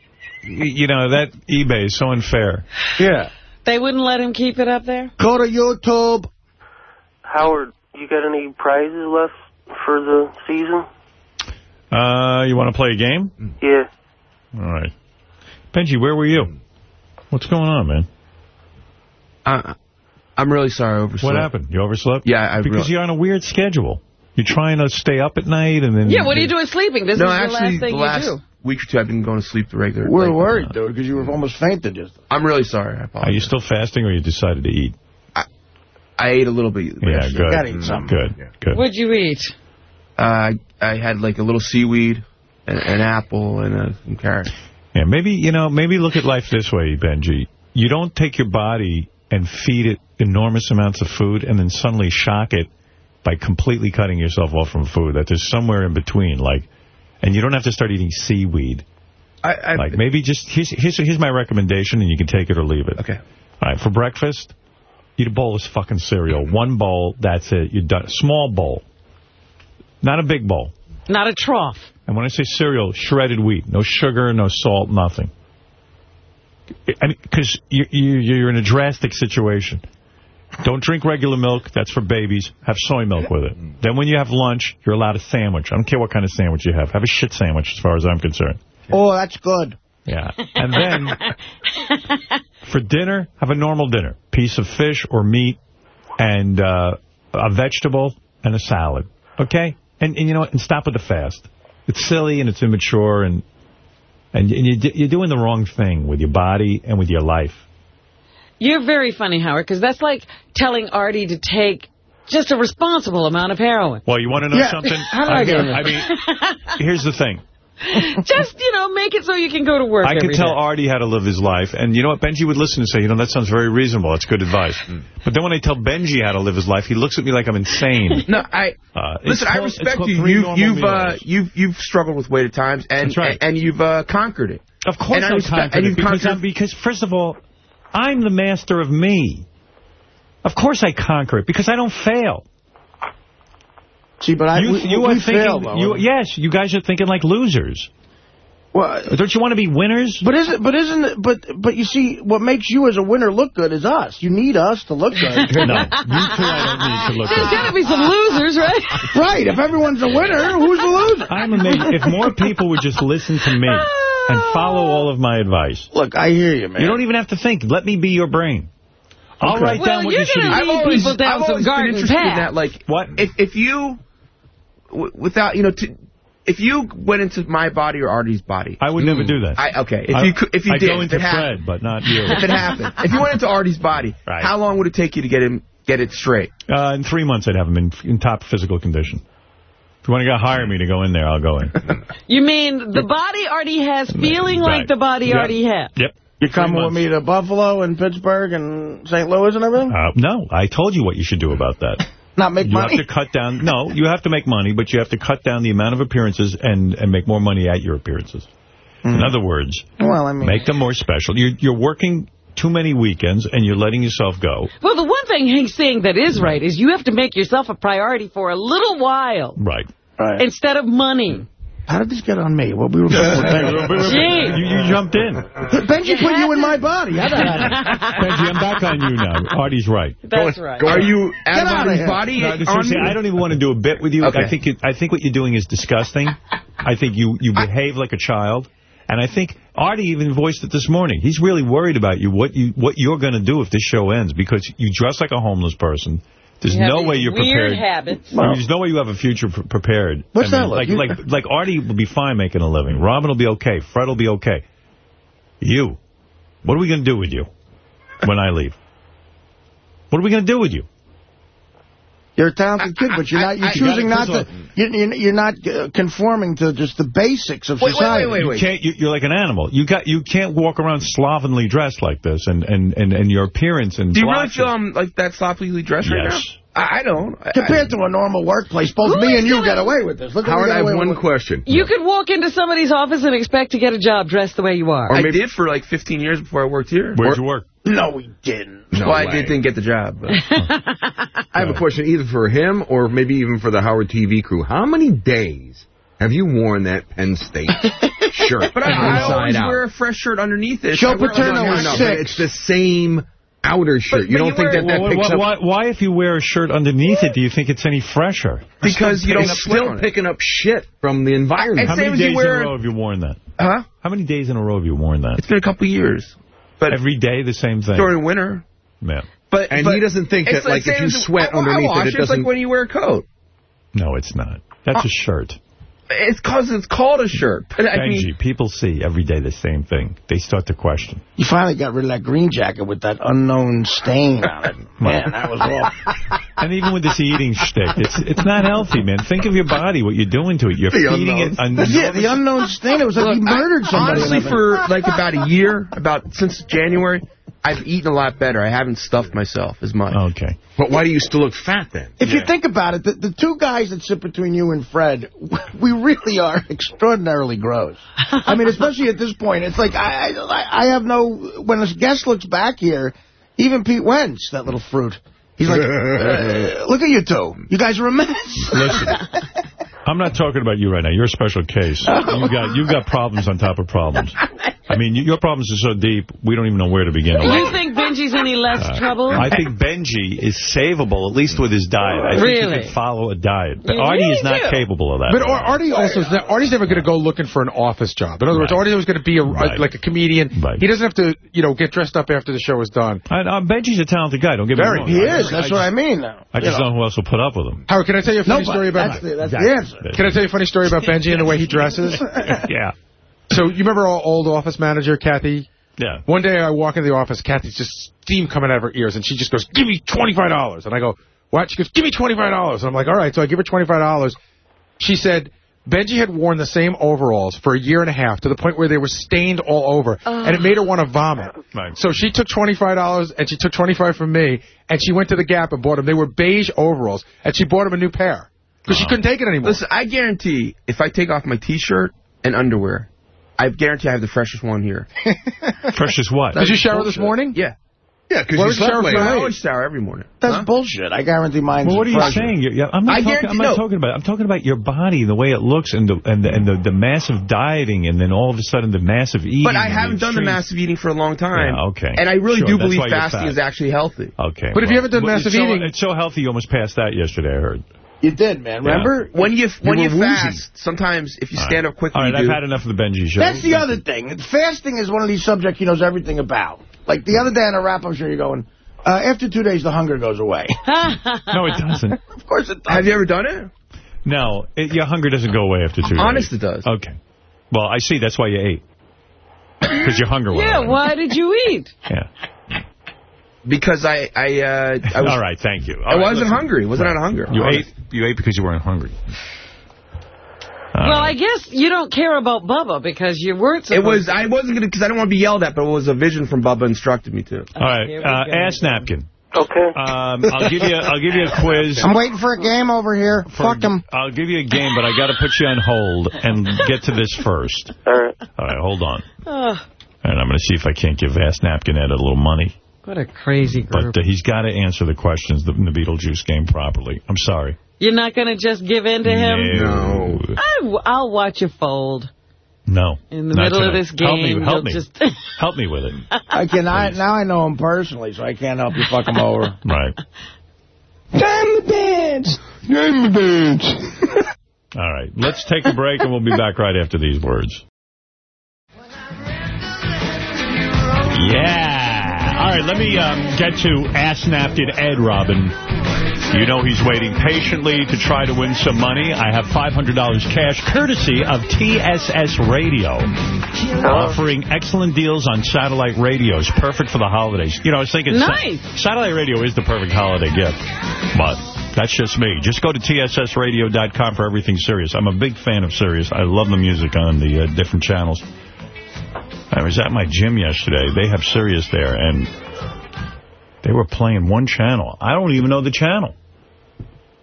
you know, that eBay is so unfair. Yeah. They wouldn't let him keep it up there? Go to YouTube. Howard, you got any prizes left for the season? Uh, you want to play a game? Yeah. All right. Benji, where were you? What's going on, man? Uh, I'm really sorry I overslept. What happened? You overslept? Yeah, I Because you're on a weird schedule. You're trying to stay up at night and then... Yeah, what are you doing sleeping? This no, is the last thing the last you do. Week or two, I've been going to sleep the regular. We're worried, dude, because you were almost fainted just. I'm really sorry. I apologize. Are you still fasting or you decided to eat? I ate a little bit. Yeah, good. gotta eat something. Good, good. What'd you eat? Uh, I I had like a little seaweed, an, an apple, and a, some carrots. Yeah, maybe, you know, maybe look at life this way, Benji. You don't take your body and feed it enormous amounts of food and then suddenly shock it by completely cutting yourself off from food. That there's somewhere in between, like, and you don't have to start eating seaweed. I, I Like, maybe just, here's, here's, here's my recommendation, and you can take it or leave it. Okay. All right, for breakfast, eat a bowl of fucking cereal. One bowl, that's it. You're done. Small bowl. Not a big bowl. Not a trough. And when I say cereal, shredded wheat. No sugar, no salt, nothing. Because you, you, you're in a drastic situation. Don't drink regular milk. That's for babies. Have soy milk with it. Then when you have lunch, you're allowed a sandwich. I don't care what kind of sandwich you have. Have a shit sandwich as far as I'm concerned. Oh, that's good. Yeah. And then for dinner, have a normal dinner. Piece of fish or meat and uh, a vegetable and a salad. Okay? And, and you know what? And stop with the fast. It's silly and it's immature and and, and you, you're doing the wrong thing with your body and with your life. You're very funny, Howard, because that's like telling Artie to take just a responsible amount of heroin. Well, you want to know Yeah. something? How do I do I mean, here's the thing. just, you know, make it so you can go to work I could tell day. Artie how to live his life. And you know what? Benji would listen and say, you know, that sounds very reasonable. That's good advice. But then when I tell Benji how to live his life, he looks at me like I'm insane. No, I Uh, listen. I called- it's respect you. You normal you've uh, you've you've struggled with weight at times, and right. and, you've uh, conquered it. Of course and I I respect- conquered and it you've because, conquered- I'm, because, first of all, I'm the master of me. Of course I conquer it because I don't fail. See, but I, you, we, you we are thinking, fail, though. you, yes, you guys are thinking like losers. Well, Don't you want to be winners? But isn't but isn't it, but but you see what makes you as a winner look good is us. You need us to look good. no, you two I don't need to look There's good. got to be some losers, right? right. If everyone's a winner, who's the loser? I'm amazed. If more people would just listen to me and follow all of my advice. Look, I hear you, man. You don't even have to think. Let me be your brain. I'll Okay. write Well, down what you're should gonna do. I've always- down I've some always been garden interested in that, like, what? If if you, w without you know, to, if you went into my body or Artie's body, I would never do that. I, okay, if I- you if you I did, go if into it happened, Fred, but not you. if it happened, if you went into Artie's body, Right. how long would it take you to get him get it straight? Uh, in three months, I'd have him in, in top physical condition. If you want to go hire me to go in there, I'll go in. You mean the body already has feeling like the body Yep. already has? Yep. You come with me to Buffalo and Pittsburgh and St. Louis and everything? Uh, no, I told you what you should do about that. Not make you money? You have to cut down. No, you have to make money, but you have to cut down the amount of appearances and, and make more money at your appearances. In hmm. other words, Well, I mean, make them more special. You're, you're working too many weekends and you're letting yourself go. Well, the one thing he's saying that is right is you have to make yourself a priority for a little while Right. Right. instead of money. How did this get on me? What we were Gee. You, you jumped in. Benji put you in my body. How that? Benji, I'm back on you now. Artie's right. That's right. Are you out of outta Artie's here. body? No, seriously. I don't even want to do a bit with you. Okay. I think it, I think what you're doing is disgusting. I think you, you behave like a child. And I think Artie even voiced it this morning. He's really worried about you, what you what you're going to do if this show ends, because you dress like a homeless person. There's no way you're weird prepared. habits. I mean, there's no way you have a future pre- prepared. What's I that mean, look? Like, You- like, like Artie will be fine making a living. Robin will be okay. Fred will be okay. You, what are we going to do with you when I leave? What are we going to do with you? You're a talented kid, but you're not. You're I- choosing I- not to. You're, you're you're not uh, conforming to just the basics of society. You can't. You, you're like an animal. You got. You can't walk around slovenly dressed like this, and and and, and your appearance and. Do you really feel I'm like that sloppily dressed right now? Yes. I, I don't. I- Compared to a normal workplace, both me and you doing- get away with this. Look what Howard, I have one with. question. You could walk into somebody's office and expect to get a job dressed the way you are. I did for like 15 years before I worked here. Where'd you work? No, he didn't. No well, I did, didn't get the job. But. I have a question either for him or maybe even for the Howard TV crew. How many days have you worn that Penn State shirt? But I, I always out? wear a fresh shirt underneath it. Joe Paterno no, no, was no, sick. it's the same outer shirt. But- you but don't you think wear- that that Well, picks why, up... why, why, if you wear a shirt underneath it, do you think it's any fresher? Because you don't it's sweat still on it. picking up shit from the environment. How many as you days wear- in a row have you worn that? Huh? How many days in a row have you worn that? It's been a couple years. But Every day the same thing. during winter. Yeah. But And but he doesn't think it's that, like, if you sweat I- I underneath it, wash it It's doesn't- like when you wear a coat. No, it's not. That's a uh, shirt. It's cause it's called a shirt. But I mean, people see every day the same thing. They start to question. You finally got rid of that green jacket with that unknown stain on it. Man, that was awful. And even with this eating shtick, it's it's not healthy, man. Think of your body, what you're doing to it. You're The feeding it. unknown. an- yeah, the unknown stain. It was like he murdered somebody. honestly, for like about a year, about since January, I've eaten a lot better. I haven't stuffed myself as much. Okay. But why do you still look fat then? If you think about it, the, the two guys that sit between you and Fred, we really are extraordinarily gross. I mean, especially at this point, it's like I, I, I have no. When a guest looks back here, even Pete Wentz, that little fruit, he's like, uh, "Look at you two. You guys are a mess." Listen, I'm not talking about you right now. You're a special case. You got you got problems on top of problems. I mean, your problems are so deep, we don't even know where to begin. Do You think Benji's any less Uh, trouble? I think Benji is savable, at least with his diet. I think Really? he could follow a diet. But You Artie really is not do. capable of that. But Ar- Artie also Artie's never going to go looking for an office job. In other words, Right. Artie's always going to be a, Right. like a comedian. Right. He doesn't have to, you know, get dressed up after the show is done. And, uh, Benji's a talented guy. Don't get me Very. wrong. he I- is. That's I what I mean. Now. I just You know. don't know who else will put up with him. Howard, can I tell you a funny Nobody. story about That's the, that's Yeah. The. Can I tell you a funny story about Benji and the way he dresses? yeah. So you remember our old office manager, Kathy? Yeah. One day I walk into the office, Kathy's just steam coming out of her ears, and she just goes, give me $25. And I go, what? She goes, give me $25. And I'm like, all right. So I give her $25. She said, Benji had worn the same overalls for a year and a half to the point where they were stained all over, and it made her want to vomit. Right. So she took $25, and she took 25 from me, and she went to the Gap and bought them. They were beige overalls, and she bought him a new pair because she couldn't take it anymore. Listen, I guarantee if I take off my T-shirt and underwear, I guarantee I have the freshest one here. Fresh as what? Did you shower this morning? Yeah. Yeah, because you slept late. I always shower every morning. That's Huh? bullshit. I guarantee mine's Well, what are you fresher. saying? You're, I'm not, I talking, I'm not no. talking about. I'm talking about your body, and the way it looks, and the and the, and the, the massive dieting, and then all of a sudden the massive eating. But I haven't done the massive eating for a long time. Yeah, okay. And I really Sure, do believe fasting is actually healthy. Okay. But if you haven't done well, massive it's so- eating- it's so healthy. You almost passed that yesterday. I heard. You did, man. Remember? When you when were you, woozy. fast, sometimes if you All stand right. up quickly, All right, you I've do. had enough of the Benji show. That's the other thing. Fasting is one of these subjects he knows everything about. Like the other day on a wrap, I'm sure you're going, uh, after two days, the hunger goes away. no, it doesn't. of course it does. Have you ever done it? No, it, your hunger doesn't go away after two Honest, days. it does. Okay. Well, I see. That's why you ate. Because your hunger went Yeah, away. why did you eat? Yeah. Because I I uh, I was All right, thank you. All I right, wasn't listen. hungry. Wasn't out of hunger. You Honest. ate. You ate because you weren't hungry. well, I guess you don't care about Bubba because you weren't It was to. I wasn't gonna because I didn't want to be yelled at, but it was a vision from Bubba instructed me to. All right, uh, ass napkin. Okay. Um, I'll give you. I'll give you a quiz. I'm waiting for a game over here. Fuck him. I'll give you a game, but I got to put you on hold and get to this first. All right. All right, hold on. Ugh, And I'm going to see if I can't give Ass Napkin Ed a little money. What a crazy group. But uh, he's got to answer the questions in the Beetlejuice game properly. I'm sorry. You're not going to just give in to him? No. I, will watch you fold. No. In the Not middle of this game, Help me. Help you'll me. just... Help me with it. I can I, now I know him personally, so I can't help you fuck him over. Right. Damn the dance. Damn the dance. All right. Let's take a break, and we'll be back right after these words. Yeah. All right, let me um, get to Ass Napkin Ed, Robin. You know he's waiting patiently to try to win some money. I have $500 cash courtesy of TSS Radio, offering excellent deals on satellite radios, perfect for the holidays. You know, I was thinking sa- Nice. satellite radio is the perfect holiday gift, but that's just me. Just go to TSSradio.com for everything serious. I'm a big fan of Sirius. I love the music on the uh, different channels. I was at my gym yesterday. They have Sirius there, and they were playing one channel. I don't even know the channel.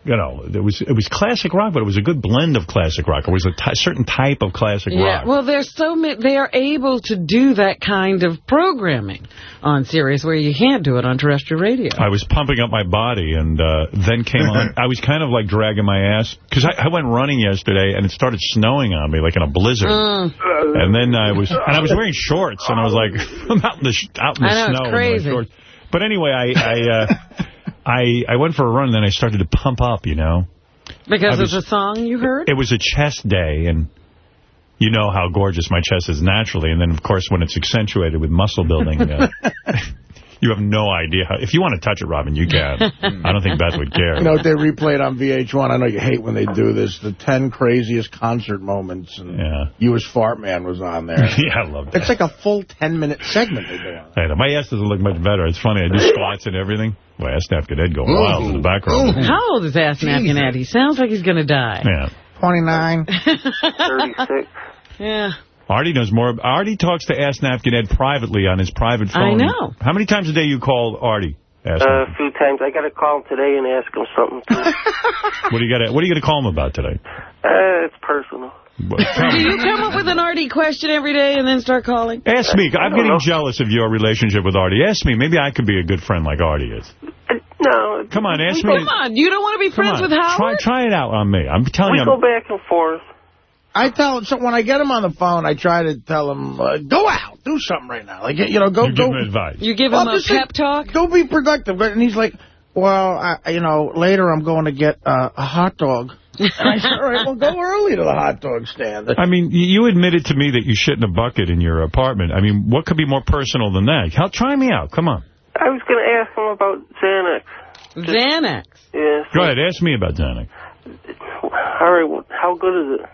You know, it was it was classic rock, but it was a good blend of classic rock. It was a certain type of classic rock. Yeah, rock. well, there's so many. They are able to do that kind of programming on Sirius where you can't do it on terrestrial radio. I was pumping up my body, and uh, then came on. I was kind of like dragging my ass because I, I went running yesterday, and it started snowing on me like in a blizzard. Mm. And then I was, and I was wearing shorts, and I was like, I'm out in the out in the I know, snow in my crazy. shorts. But anyway, I I, uh, I I went for a run, and then I started to pump up, you know. Because was- a song you heard? It was a chest day, and you know how gorgeous my chest is naturally. And then, of course, when it's accentuated with muscle building, uh, you have no idea. How, if you want to touch it, Robin, you can. I don't think Beth would care. You know, if they replayed on VH1, I know you hate when they do this, the 10 craziest concert moments, and Yeah. you as Fart Man was on there. yeah, I love that. It's like a full 10-minute segment they do on. Hey, my ass doesn't look much better. It's funny. I do squats and everything. My ass napkin head going wild in the background. How old is Ass Napkin Ed? He sounds like he's going to die. Yeah. 29. 36. Yeah. Artie knows more. Artie talks to Ass Napkin Ed privately on his private phone. I know. How many times a day you call Artie? Ass Uh, a few times. I got to call him today and ask him something. What do you got? What are you going to call him about today? uh, it's personal. Do you come up with an Artie question every day and then start calling? Ask me. I I'm getting know. jealous of your relationship with Artie. Ask me. Maybe I could be a good friend like Artie is. No. Come on, ask me. Come on, you don't want to be friends with Howard? Try, try it out on me. I'm telling We you. go back and forth. I tell so when I get him on the phone, I try to tell him, uh, go out, do something right now. Like, you know, go, You go. give him advice. You give Well, him a just say, pep talk? Go be productive. And he's like, well, I, you know, later I'm going to get uh, a hot dog. And I said, all right, well, go early to the hot dog stand. I mean, y- you admitted to me that you shit in a bucket in your apartment. I mean, what could be more personal than that? Hell, try me out. Come on. I was going to ask him about Xanax. Xanax. Yeah. Go ahead. Ask me about Xanax. All right. Well, how good is it?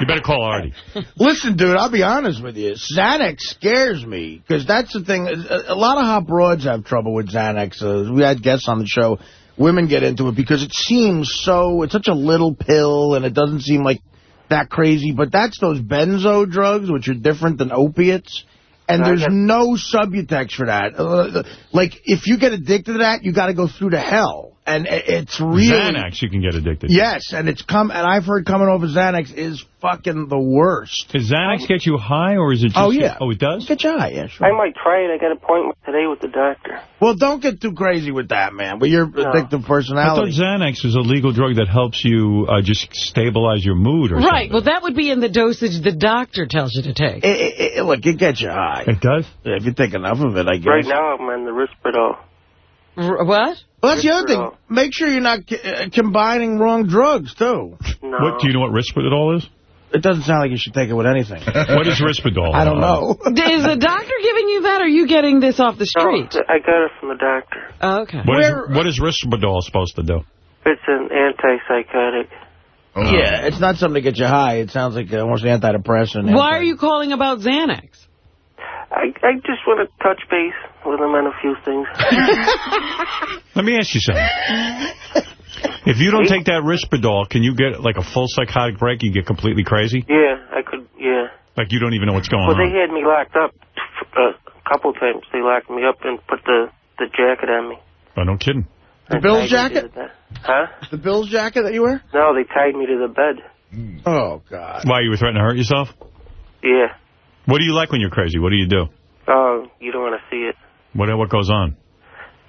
You better call Artie. Listen, dude, I'll be honest with you. Xanax scares me because that's the thing. A, a lot of hot broads have trouble with Xanax. Uh, we had guests on the show. Women get into it because it seems so, it's such a little pill and it doesn't seem like that crazy. But that's those benzo drugs, which are different than opiates. And there's no subutex for that. Uh, like, if you get addicted to that, you got to go through to hell. And it's really... Xanax you can get addicted to. Yes, and it's come, and I've heard coming over Xanax is fucking the worst. Does Xanax get you high, or is it just... Oh, yeah. Oh, it does? Get you high, yeah, sure. I might try it. I got an appointment today with the doctor. Well, don't get too crazy with that, man. With your addictive personality. I thought personality. Xanax was a legal drug that helps you uh, just stabilize your mood or Right. Well, that would be in the dosage the doctor tells you to take. It, it, it, look, it gets you high. It does? If you take enough of it, I guess. Right now, I'm on the Risperdal. R what? Well, that's the other thing. Make sure you're not uh, combining wrong drugs, too. No. What, do you know what Risperdal is? It doesn't sound like you should take it with anything. what is Risperdal? I don't know. Is the doctor giving you that, or are you getting this off the street? No, I got it from the doctor. Oh, okay. What is, what is Risperdal supposed to do? It's an antipsychotic. Yeah, it's not something to get you high. It sounds like uh, almost an antidepressant. Why are you calling about Xanax? I, I just want to touch base with him on a few things. Let me ask you something. If you don't take that Risperdal, can you get like a full psychotic break? You get completely crazy? Yeah, I could, yeah. Like you don't even know what's going Well, on? Well, they had me locked up uh, a couple times. They locked me up and put the, the jacket on me. Oh, no kidding. The And Bills jacket? the- Huh? The Bills jacket that you wear? No, they tied me to the bed. Oh, God. Why, you were threatening to hurt yourself? Yeah. What do you like when you're crazy? What do you do? Oh, you don't want to see it. What what goes on?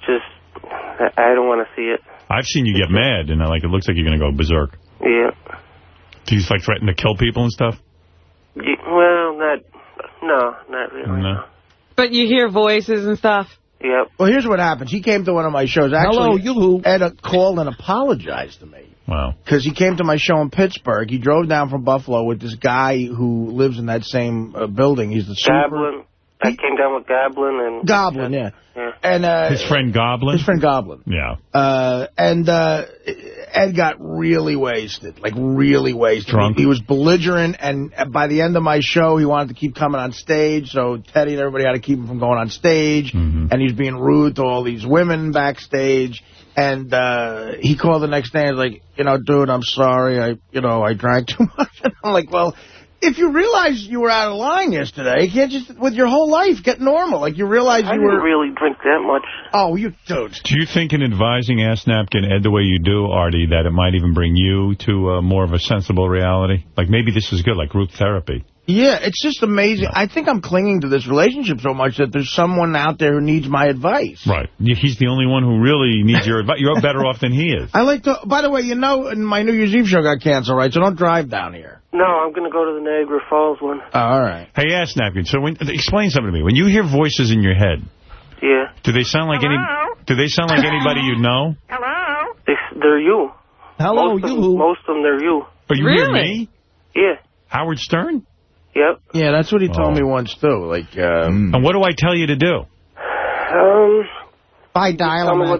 Just, I I don't want to see it. I've seen you get mad, and uh, like it looks like you're going to go berserk. Yeah. Do you like threaten to kill people and stuff? Ye- Well, not, no, not really. No. But you hear voices and stuff? Yep. Well, here's what happens. He came to one of my shows. Actually, Hello, you Ed uh, called and apologized to me. Wow. Because he came to my show in Pittsburgh. He drove down from Buffalo with this guy who lives in that same uh, building. He's the super... Goblin. I came down with Goblin and... Goblin, yeah. Yeah. And uh, His friend Goblin? His friend Goblin. Yeah. Uh, and uh, Ed got really wasted, like really wasted. Drunk? He, he was belligerent, and by the end of my show, he wanted to keep coming on stage, so Teddy and everybody had to keep him from going on stage, Mm-hmm. and he's being rude to all these women backstage. And uh, he called the next day and was like, you know, dude, I'm sorry, I, you know, I drank too much. And I'm like, well, if you realize you were out of line yesterday, you can't just, with your whole life, get normal. Like, you realize I you didn't were... really drink that much. Oh, you dude. Do you think in advising Ass Napkin Ed the way you do, Artie, that it might even bring you to uh, more of a sensible reality? Like maybe this is good, like group therapy. Yeah, it's just amazing. I think I'm clinging to this relationship so much that there's someone out there who needs my advice. Right. He's the only one who really needs your advice. You're better off than he is. I like to, by the way, you know, my New Year's Eve show got canceled, right? So don't drive down here. No, I'm going to go to the Niagara Falls one. Oh, all right. Hey, Ass Napkin, so when, explain something to me. When you hear voices in your head, Yeah. do they sound like any? Do they sound like anybody you know? Hello? They, they're you. Hello, most Of them, most of them, they're you. Or you hear me? Yeah. Howard Stern? Yep. Yeah, that's what he told Oh. me once, too. Like, um, And what do I tell you to do? Um, buy dial a me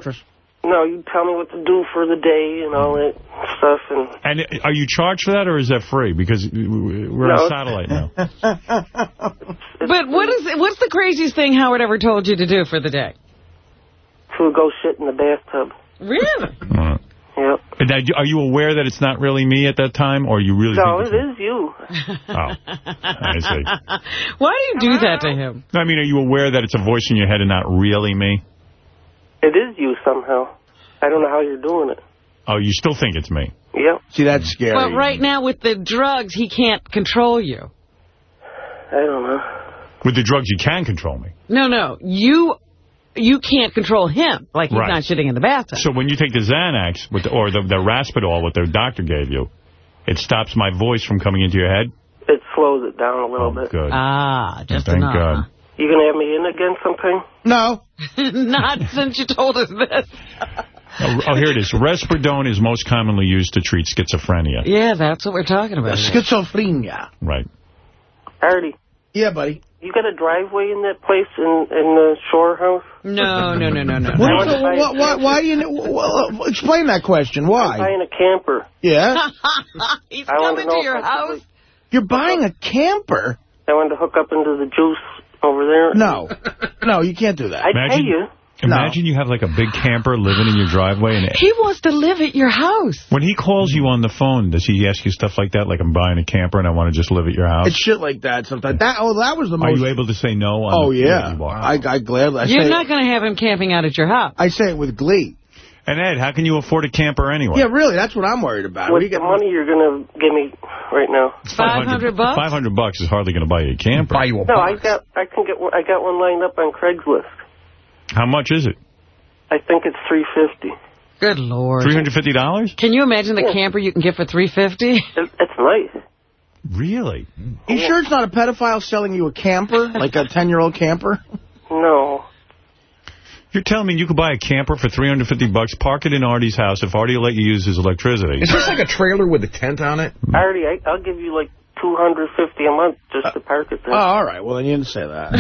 what- mattress. no, you tell me what to do for the day and all that stuff. And And are you charged for that, or is that free? Because we're No. on satellite now. But what is what's the craziest thing Howard ever told you to do for the day? to go shit in the bathtub. Really? All right. Uh-huh. Yep. And that- Are you aware that it's not really me at that time, or you really No, think it is you. Oh, I see. Why do you do that to him? I mean, are you aware that it's a voice in your head and not really me? It is you somehow. I don't know how you're doing it. Oh, you still think it's me? Yep. See, that's scary. But right now with the drugs, he can't control you. I don't know. With the drugs, you can control me. No, no. You you can't control him. Like he's Right. not shitting in the bathtub. So when you take the Xanax with the, or the, the Raspidol, what the doctor gave you, it stops my voice from coming into your head? It slows it down a little bit. Good. Ah, just Thank enough. God. You gonna have me in again sometime? No. Not since you told us this. Oh, oh, here it is. Risperidone is most commonly used to treat schizophrenia. Yeah, that's what we're talking about. Schizophrenia. Right. Artie, Yeah, buddy. you got a driveway in that place in in the shore house? No, no, no, no, no. What, want to buy what, what, why do you... Well, uh, explain that question. I'm Why? buying a camper. Yeah? He's I wanted coming to know to if your house. You're buying a camper? I wanted to hook up into the juice over there. No. No, you can't do that. I'd pay Imagine- you. Imagine you have like a big camper living in your driveway. and He wants to live at your house. When he calls you on the phone, does he ask you stuff like that? Like, I'm buying a camper and I want to just live at your house? It's shit like that sometimes. That Oh, that was the most... Are most... you able to say no? On Oh, the, yeah. You are. I, I gladly... I You're say, not going to have him camping out at your house. I say it with glee. And Ed, how can you afford a camper anyway? Yeah, really, that's what I'm worried about. What's We the get money you're going to give me right now? 500 bucks? 500 bucks is hardly going to buy you a camper. Buy you a No, I got I can get one, I got one lined up on Craigslist. How much is it? I think it's 350. Good Lord. $350? Can you imagine the camper you can get for 350 It, it's nice. Really? You sure it's not a pedophile selling you a camper, like a 10-year-old camper? No. You're telling me you could buy a camper for 350 bucks, park it in Artie's house if Artie will let you use his electricity. Is this like a trailer with a tent on it? I already I, I'll give you like 250 a month just to park it Oh, there. all right. Well, then you didn't say that.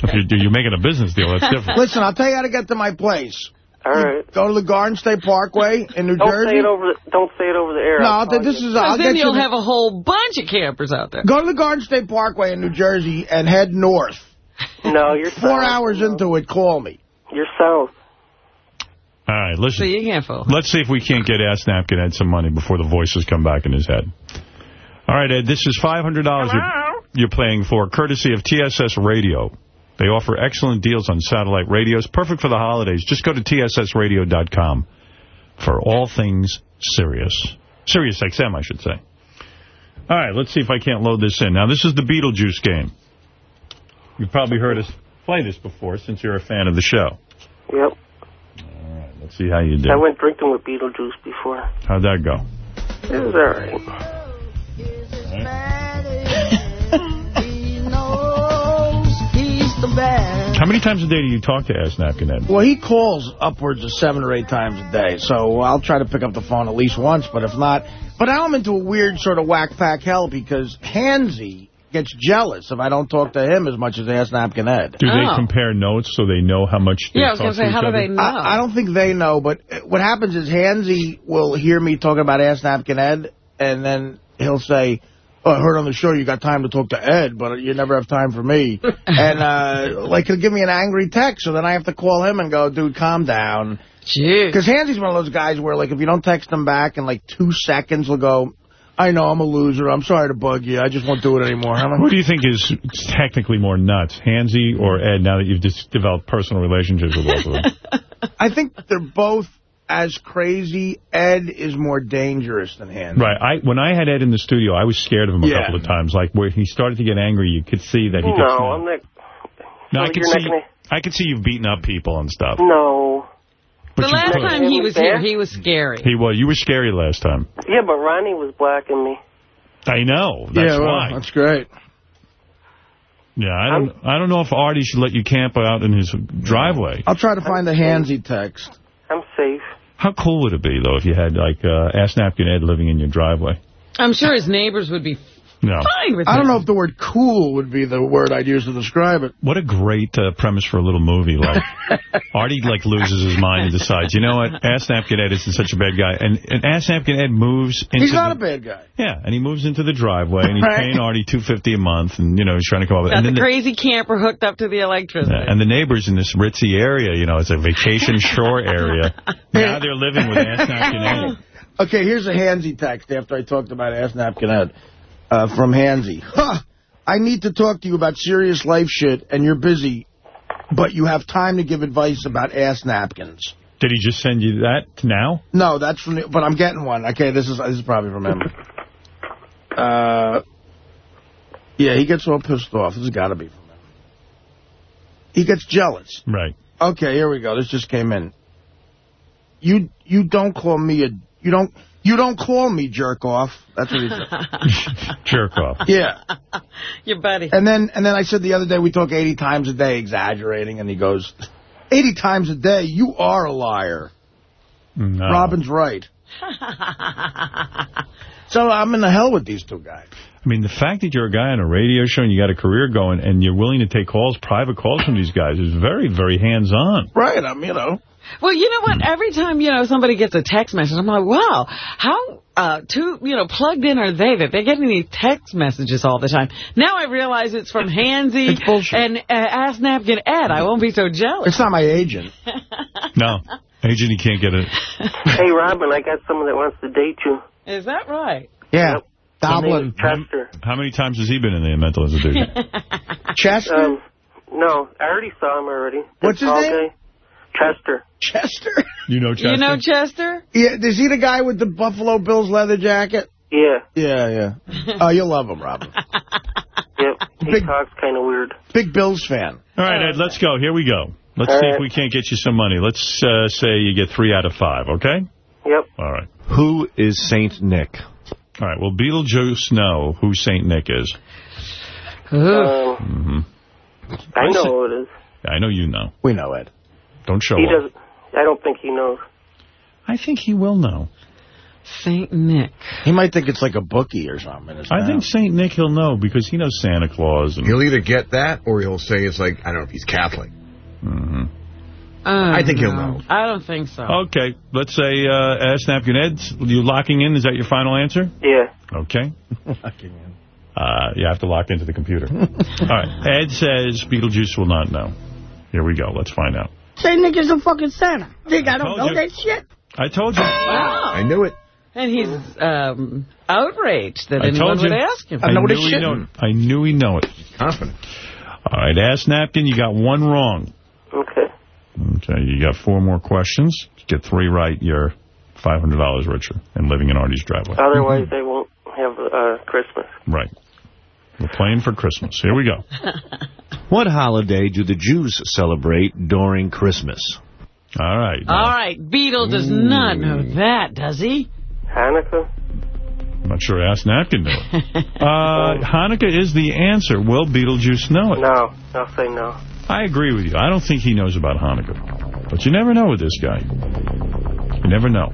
if you're, you're making a business deal, that's different. Listen, I'll tell you how to get to my place. All right. Go to the Garden State Parkway in New Don't Jersey. say it over. The, don't say it over the air. No, I'll th- this you. is. I'll then get you you'll the- have a whole bunch of campers out there. Go to the Garden State Parkway in New Jersey and head north. No, you're Four south. hours into it, call me. You're south. All right, listen. So you can't fool. Let's see if we can't get Ass Napkin Ed some money before the voices come back in his head. All right, Ed, this is $500 you're, you're paying for, courtesy of TSS Radio. They offer excellent deals on satellite radios, perfect for the holidays. Just go to tssradio.com for all things serious. Sirius XM, I should say. All right, let's see if I can't load this in. Now, this is the Beetlejuice game. You've probably heard us play this before since you're a fan of the show. Yep. All right, Let's see how you do. I went drinking with Beetlejuice before. How'd that go? It was all right. How many times a day do you talk to Ass Napkin Ed? Well, he calls upwards of seven or eight times a day, so I'll try to pick up the phone at least once, but if not... But now I'm into a weird sort of whack-pack hell because Hansy gets jealous if I don't talk to him as much as Ass Napkin Ed. Do they compare notes so they know how much they Yeah, I was talk gonna say, to each how do they know? I, I don't think they know, but what happens is Hansy will hear me talking about Ass Napkin Ed, and then he'll say, oh, I heard on the show you got time to talk to Ed, but you never have time for me. and, uh, like, he'll give me an angry text, so then I have to call him and go, dude, calm down. Because Hansy's one of those guys where, like, if you don't text him back in, like, two seconds, he'll go, I know, I'm a loser. I'm sorry to bug you. I just won't do it anymore. I'm Who do you think is technically more nuts, Hansy or Ed, now that you've just developed personal relationships with both of them? I think they're both as crazy. Ed is more dangerous than Hansy. right. I When I had Ed in the studio, I was scared of him a Yeah. couple of times. Like, where he started to get angry, you could see that he No, gets... I'm not. No, I so could see... I could see you've beaten up people and stuff. No. But the last could. time he was here, he was scary. He was. You were scary last time. Yeah, but Ronnie was blacking me. I know. That's yeah, well, why. that's great. Yeah, I don't. I don't know if Artie should let you camp out in his driveway. I'll try to find the Hansy text. I'm safe. How cool would it be though if you had like uh, Ass Napkin Ed living in your driveway? I'm sure his neighbors would be No. fine with I don't know if the word cool would be the word I'd use to describe it. What a great uh, premise for a little movie. Like Artie like loses his mind and decides, you know what, Ass Napkin Ed isn't such a bad guy, and, and Ass Napkin Ed moves into He's not the, a bad guy. yeah, and he moves into the driveway and he's Right. paying Artie two fifty a month, and you know he's trying to come up with. Got And the then the, crazy camper hooked up to the electricity. yeah, and the neighbors in this ritzy area, you know, it's a vacation shore area. Now they're living with Ass Napkin Ed. Okay, here's a Hansy text after I talked about Ass Napkin Ed uh, from Hansy. Huh, I need to talk to you about serious life shit, and you're busy, but you have time to give advice about ass napkins. Did he just send you that now? No, that's from the, but I'm getting one. Okay, this is this is probably from him. Uh, yeah, he gets all pissed off. This has got to be from him. He gets jealous. Right. Okay, here we go. This just came in. You you don't call me a you don't you don't call me jerk off. That's what he said. Jerk off. Yeah. Your buddy. And then and then I said the other day we talk 80 times a day, exaggerating, and he goes, 80 times a day? You are a liar. No. Robin's right. So I'm in the hell with these two guys. I mean, the fact that you're a guy on a radio show and you got a career going and you're willing to take calls, private calls from these guys is very, very hands-on. Right, I'm, you know. Well, you know what? Every time, you know, somebody gets a text message, I'm like, wow, how uh, too, you know, plugged in are they that they're getting these text messages all the time? Now I realize it's from Hansy and uh, Ass Napkin Ed. I won't be so jealous. It's not my agent. No. Agent, he can't get it. hey, Robin, I got someone that wants to date you. Is that right? Yeah. His name Dublin. Chester. How many times has he been in the mental institution? Chester? Um, no, I already saw him already. What's his name? Guy. Chester. Chester? You know Chester? You know Chester? Yeah, is he the guy with the Buffalo Bills leather jacket? Yeah. Yeah, yeah. oh, you'll love him, Robin. Yep. He talks kind of weird. Big Bills fan. All right, Ed, let's go. Here we go. Let's All see if we can't get you some money. Let's uh, say you get three out of five, okay? Yep. All right. Who is Saint Nick? All right, well, Beetlejuice know who St. Nick is. Um, hmm I know who it is. I know you know. We know Ed. Don't show He up. doesn't. I don't think he knows. I think he will know. St. Nick. He might think it's like a bookie or something. I not. think St. Nick he'll know because he knows Santa Claus. And, He'll either get that or he'll say it's like, I don't know if he's Catholic. Mhm. I think he'll know. know. I don't think so. Okay, let's say uh, Ass Napkin Ed, you locking in? Is that your final answer? Yeah. Okay. Uh, you have to lock into the computer. All right. Ed says Beetlejuice will not know. Here we go. Let's find out. Say niggas a fucking Santa. Think I don't know you. that shit? I told you. Wow. I knew it. And he's um, outraged that I anyone told you. would ask him. I, knew he know it. I knew he know it. Confident. All right, Ass Napkin, you got one wrong. Okay. Okay, you got four more questions. Get three right, you're $500 richer and living in Artie's driveway. Otherwise, they won't have uh, Christmas. Right. We're playing for Christmas. Here we go. What holiday do the Jews celebrate during Christmas? All right. All right, Beetle does not know that, does he? Hanukkah? I'm not sure Ass Napkin knew it. Uh, Hanukkah is the answer. Will Beetlejuice know it? No. I'll say no. I agree with you. I don't think he knows about Hanukkah. But you never know with this guy. You never know.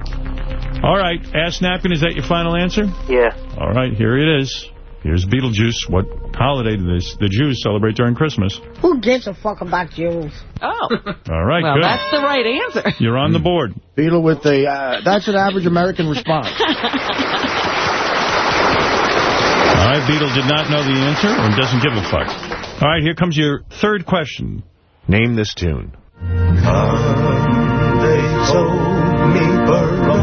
All right, Ass Napkin, is that your final answer? Yeah. All right, here it is. Here's Beetlejuice. What holiday do this, the Jews celebrate during Christmas? Who gives a fuck about Jews? Oh. All right, well, good. that's the right answer. You're on the board. Beetle with the, uh, that's an average American response. All right, Beetle did not know the answer or doesn't give a fuck. All right, here comes your third question. Name this tune. They told me bum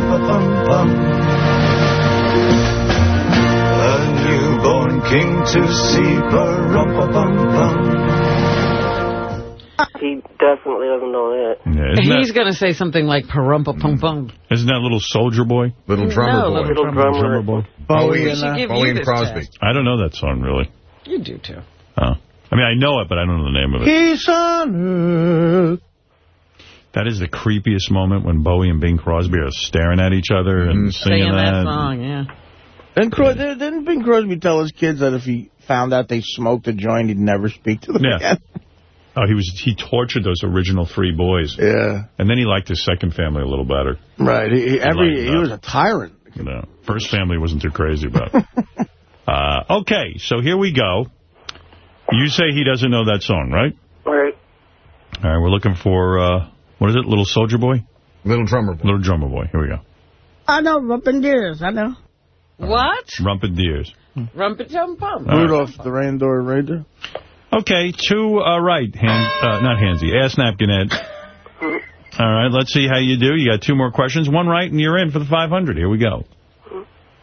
A newborn king to see bum He definitely doesn't know that. Yeah, isn't He's going to say something like parumpa pum pum. isn't that little soldier boy? Little No, drummer boy. little drummer. Drummer boy. Bowie We and, should uh, Bowie and Crosby. test. I don't know that song, really. You do, too. Oh. I mean, I know it, but I don't know the name of it. He's on earth. That is the creepiest moment when Bowie and Bing Crosby are staring at each other and singing, Singing that that. song, yeah. And Cro- didn't Bing Crosby tell his kids that if he found out they smoked a joint, he'd never speak to them Yeah. again? Oh, he was he tortured those original three boys. Yeah. And then he liked his second family a little better. Right. He, he- every, lightened he was a tyrant. You know, first family wasn't too crazy about. uh, okay, so here we go. You say he doesn't know that song, right? All right. All right, we're looking for, uh, what is it, Little Soldier Boy? Little drummer boy. Little Drummer Boy. Here we go. I know, Rumpin' Deers, I know. What? Rumpet Deers. Rumpet tum pum. All right. Rudolph the Reindeer Reindeer. Okay, two uh, right. Hand, uh, not Hansy. Ass napkin, Ed. All right, let's see how you do. You got two more questions. One right, and you're in for the 500. Here we go.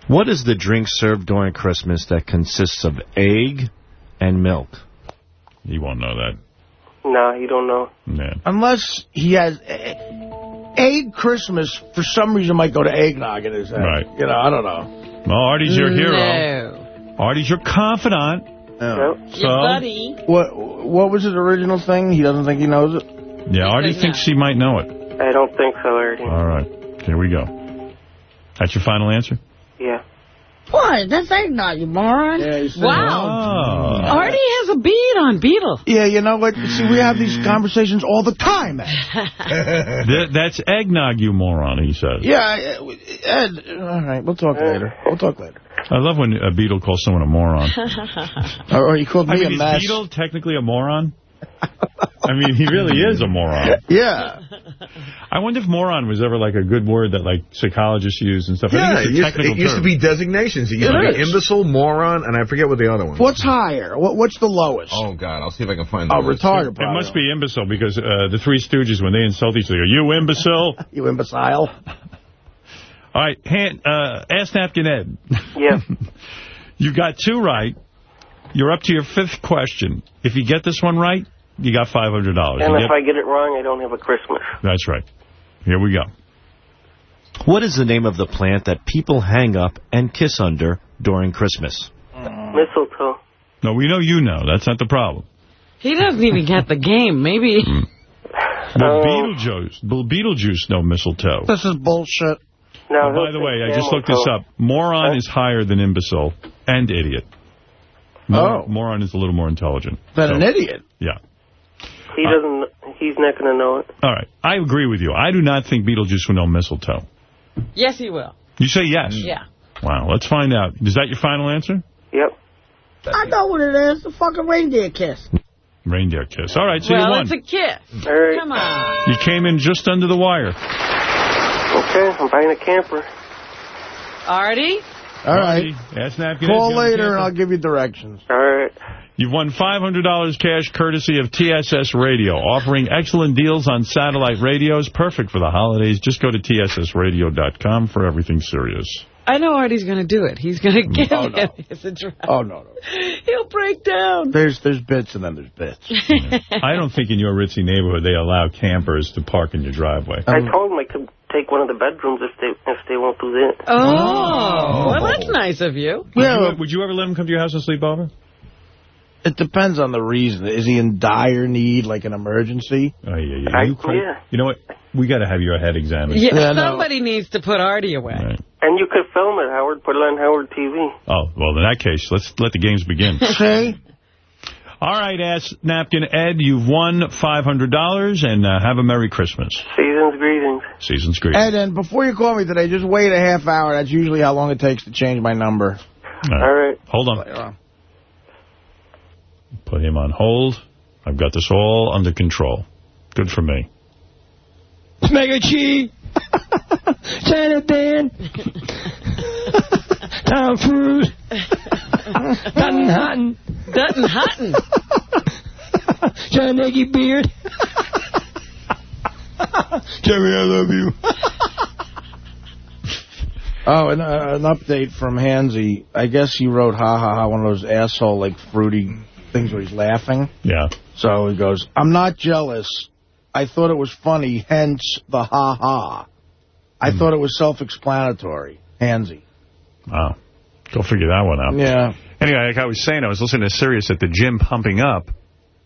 What is the drink served during Christmas that consists of egg and milk? You won't know that. No, you don't know. Yeah. Unless he has... Egg Christmas, for some reason, might go to eggnog in his head. Right. You know, I don't know. Well, Artie's your hero. No. Artie's your confidant. Oh. Yeah. Yep. So, Your buddy. What What was his original thing? He doesn't think he knows it? yeah, Artie Because thinks no. he might know it. I don't think so, Artie. All right, here we go. That's your final answer? Yeah. What? That's eggnog, you moron. Yeah, he's Wow. Oh. Artie has a bead on Beetle. Yeah, you know what? See, we have these conversations all the time, Th- that's eggnog, you moron, he says. Yeah, uh, Ed. All right, we'll talk later. We'll talk later. I love when a Beetle calls someone a moron. Or, or you called I me mean, a is mess. Beetle technically a moron? I mean, he really is a moron. Yeah. I wonder if moron was ever like a good word that like psychologists use and stuff. I Yeah, think it it's a used, technical it used to be designations. It used It to be is. imbecile, moron, and I forget what the other one was. What's higher? What, what's the lowest? Oh, God. I'll see if I can find the Oh, list. retarded, It must be imbecile because uh, the Three Stooges, when they insult each other, you imbecile. You imbecile. All right, hand, uh, ass napkin Ed. Yeah. you got two right. You're up to your fifth question. If you get this one right, you got $500. And You if get- I get it wrong, I don't have a Christmas. That's right. Here we go. What is the name of the plant that people hang up and kiss under during Christmas? Mm. Mistletoe. No, we know you know. That's not the problem. He doesn't even get the game. Maybe. Mm. Well, oh. Beetlejuice, Be- Beetlejuice, no mistletoe. This is bullshit. No, Oh, by the way, I just looked this up. Moron is higher than imbecile and idiot. Mor- Oh. Moron is a little more intelligent. Than So, an idiot. Yeah. He uh, doesn't. He's not going to know it. All right. I agree with you. I do not think Beetlejuice will know mistletoe. Yes, he will. You say yes? Yeah. Wow. Let's find out. Is that your final answer? Yep. I know what it is. The fucking reindeer kiss. Reindeer kiss. All right, so you well, won. it's a kiss. All right. Come on. You came in just under the wire. Okay, I'm buying a camper. Artie? All right. Ass Napkin. Call Ed's got a later and I'll give you directions. All right. You've won $500 cash courtesy of TSS Radio, offering excellent deals on satellite radios, perfect for the holidays. Just go to tssradio.com for everything serious. I know Artie's going to do it. He's going to oh, give Oh, no. him his address. Oh, no, no. He'll break down. There's there's bits and then there's bits. I don't think in your ritzy neighborhood they allow campers to park in your driveway. I told him I could take one of the bedrooms if they if they won't do that. Oh, oh, well, that's nice of you. Would, Yeah, you, would you ever let him come to your house and sleep over? It depends on the reason. Is he in dire need, like an emergency? Oh, yeah, yeah. I- you, cra- yeah. you know what? We got to have your head examined. Yeah, Yeah, no. somebody needs to put Artie away. Right. And you could film it, Howard. Put it on Howard TV. Oh, well, in that case, let's let the games begin. See? All right, Ass Napkin Ed, you've won $500, and uh, have a Merry Christmas. Season's greetings. Season's greetings. Ed, And before you call me today, just wait a half hour. That's usually how long it takes to change my number. All All right. Hold on. Put him on hold. I've got this all under control. Good for me. Mega Chi. Jonathan. Tom Cruise. Dutton Hutton. Dutton Hutton. John Nagy Beard. Jerry, I love you. oh, and uh, an update from Hansy. I guess he wrote ha ha ha, one of those asshole, like, fruity things where he's laughing. Yeah. So he goes, I'm not jealous. I thought it was funny, hence the ha ha. I Hmm. thought it was self-explanatory. Hansy. Wow. Go figure that one out. Yeah. Anyway, like I was saying, I was listening to Sirius at the gym pumping up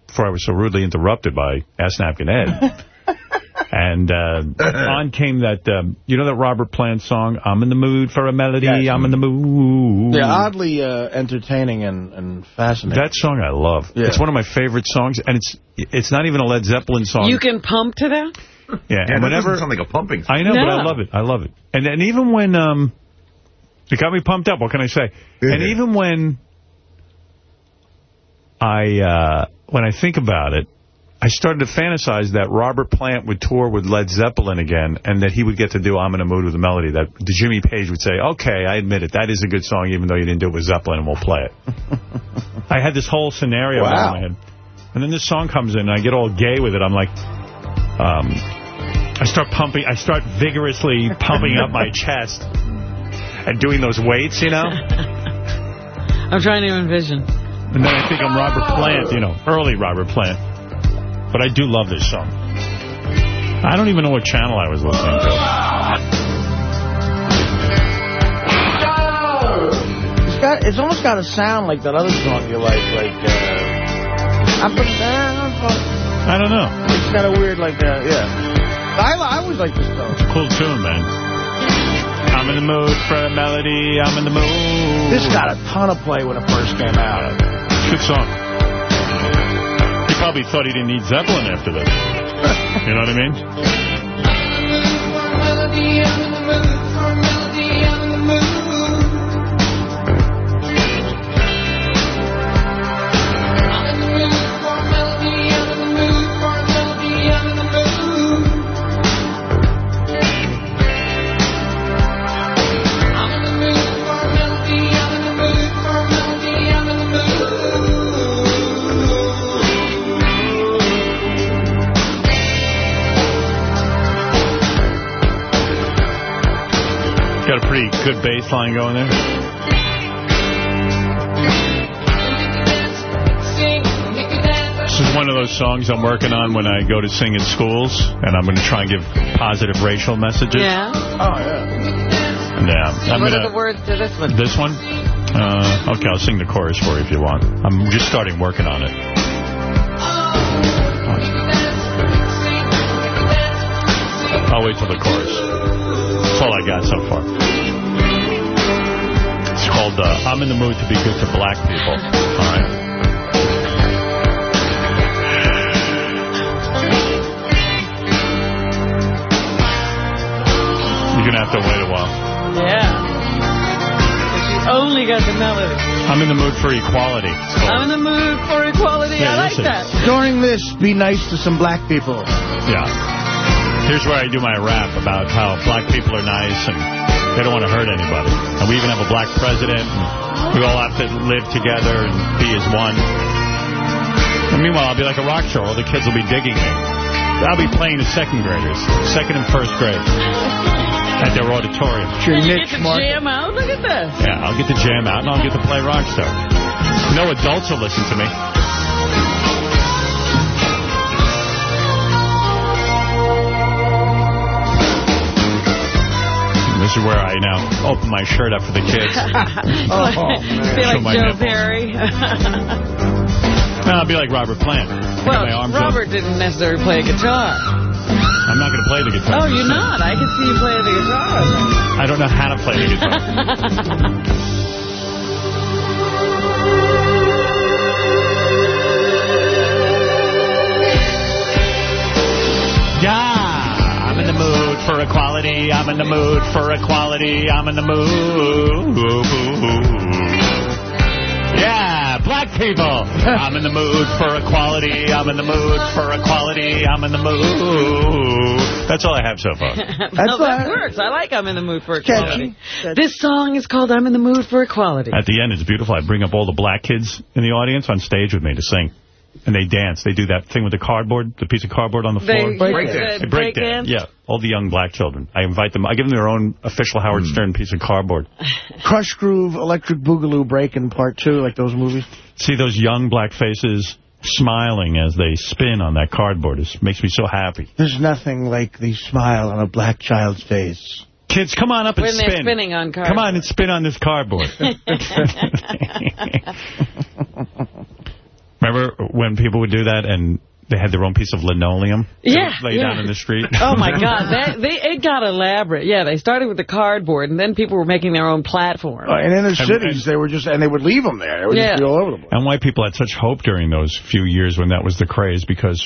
before I was so rudely interrupted by Ass Napkin Ed. and uh, on came that, um, you know that Robert Plant song, I'm in the mood for a melody, Yes. I'm in the mood. Yeah, oddly uh, entertaining and, and fascinating. That song I love. Yeah. It's one of my favorite songs, and it's it's not even a Led Zeppelin song. You can pump to that? yeah, Yeah, and that whenever doesn't sound like a pumping I know, but I love it. I love it. And and even when um, it got me pumped up. What can I say? And even when I uh, when I think about it, I started to fantasize that Robert Plant would tour with Led Zeppelin again, and that he would get to do "I'm in a Mood" with a Melody. That Jimmy Page would say, "Okay, I admit it. That is a good song, even though you didn't do it with Zeppelin, and we'll play it." I had this whole scenario Wow. in my head, and then this song comes in, and I get all gay with it. I'm like, um, I start pumping. I start vigorously pumping up my chest and doing those weights, you know. I'm trying to envision. And then I think I'm Robert Plant, you know, early Robert Plant. But I do love this song. I don't even know what channel I was listening to. It's, got, it's almost got a sound like that other song you like, like, uh, up and down. I don't know. It's got a weird, like, uh, yeah. I, I always like this song. It's a Cool tune, man. I'm in the mood for a melody. I'm in the mood. This got a ton of play when it first came out. Good song. He probably thought he didn't need Zeppelin after this. you know what I mean? Got a pretty good bass line going there. This is one of those songs I'm working on when I go to sing at schools, and I'm going to try and give positive racial messages. Yeah. Oh, yeah. Yeah. I'm what gonna, are the words to this one? This one? Uh, okay, I'll sing the chorus for you if you want. I'm just starting working on it. I'll wait till the chorus. That's all I got so far. It's called uh, I'm in the Mood to Be Good to Black People. All right? You're going to have to wait a while. Yeah. She only got the melody. I'm in the mood for equality. I'm in the mood for equality. Yeah, I like that. During this, be nice to some black people. Yeah. Here's where I do my rap about how black people are nice and they don't want to hurt anybody. And we even have a black president. And we all have to live together and be as one. And meanwhile, I'll be like a rock star. All the kids will be digging me. I'll be playing the second graders, second and first grade, at their auditorium. Can you get to jam out? Look at this. Yeah, I'll get to jam out and I'll get to play rock star. No adults will listen to me. This is where I now open my shirt up for the kids. oh, Feel Show like Joe nipples. Perry. No, I'll be like Robert Plant. I my well, arms up. Robert didn't necessarily play a guitar. I'm not going to play the guitar. Oh, you're not? I can see you play the guitar. I don't know how to play the guitar. for equality. I'm in the mood for equality. I'm in the mood. Yeah, black people. I'm in the mood for equality. I'm in the mood for equality. I'm in the mood. That's all I have so far. That's no, that works. I like I'm in the mood for equality. This song is called I'm in the mood for equality. At the end, it's beautiful. I bring up all the black kids in the audience on stage with me to sing. And they dance. They do that thing with the cardboard, the piece of cardboard on the floor. They- Break dance. They break break dance. dance? Yeah, all the young black children. I invite them. I give them their own official Howard hmm. Stern piece of cardboard. Krush Groove, Electric Boogaloo Breakin' Part 2, like those movies. See those young black faces smiling as they spin on that cardboard. It makes me so happy. There's nothing like the smile on a black child's face. Kids, come on up and When they're spin. spinning on cardboard. Come on and spin on this cardboard. Remember when people would do that and they had their own piece of linoleum Yeah, lay yeah. down in the street? Oh, my God. That, they, it got elaborate. Yeah, they started with the cardboard, and then people were making their own platform. Uh, and in the And- cities, they were just, and they would leave them there. They would Yeah. just be all over the place. And white people had such hope during those few years when that was the craze because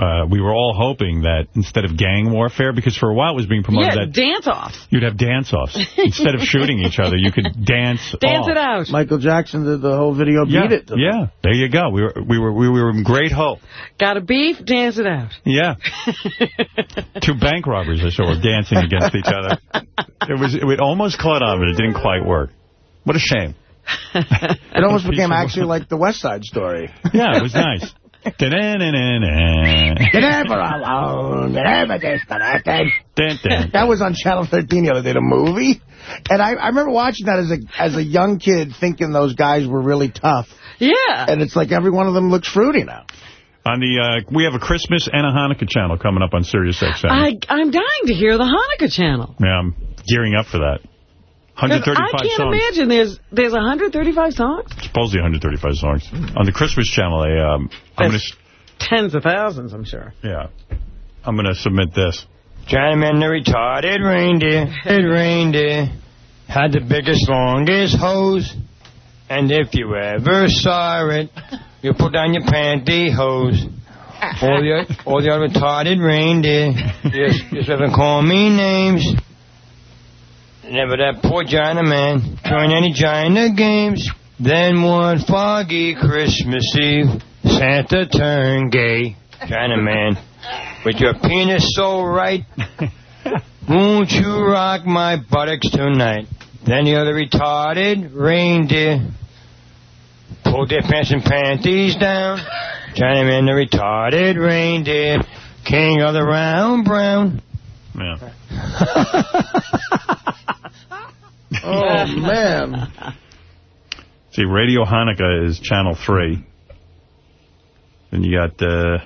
uh, we were all hoping that instead of gang warfare, because for a while it was being promoted yeah, that dance off. you'd have dance-offs. instead of shooting each other, you could dance Dance off. it out. Michael Jackson did the whole video Yeah, Beat It. yeah. There you go. We were we were we were in great hope. Got a beef? Dance it out. Yeah. Two bank robbers I saw were dancing against each other. It was it almost caught on, but it didn't quite work. What a shame. It almost became actually like the West Side Story. Yeah, it was nice. Never alone, never disconnected. That was on Channel 13 the other day, the movie. And I, I remember watching that as a as a young kid thinking those guys were really tough. Yeah. And it's like every one of them looks fruity now. On the, uh, we have a Christmas and a Hanukkah channel coming up on Sirius XM. I, I'm dying to hear the Hanukkah channel. yeah, I'm gearing up for that. 'Cause 135 I can't songs. imagine there's there's 135 songs. Supposedly 135 songs. On the Christmas channel, I, um, I'm going That's tens of thousands, I'm sure. to, yeah, I'm going to submit this. Johnny Man the retarded reindeer, it reindeer, had the biggest, longest hose. And if you ever saw it, you put down your pantyhose. All the, all the other retarded reindeer, just, just ever call me names. Never that poor Johnny Man join any China games. Then one foggy Christmas Eve, Santa turned gay. China Man, with your penis so right, won't you rock my buttocks tonight? Then the other retarded reindeer pulled their pants and panties down. Johnny Man, the retarded reindeer, king of the round brown. Yeah. Oh, man. See, Radio Hanukkah is channel 3. Then you got uh,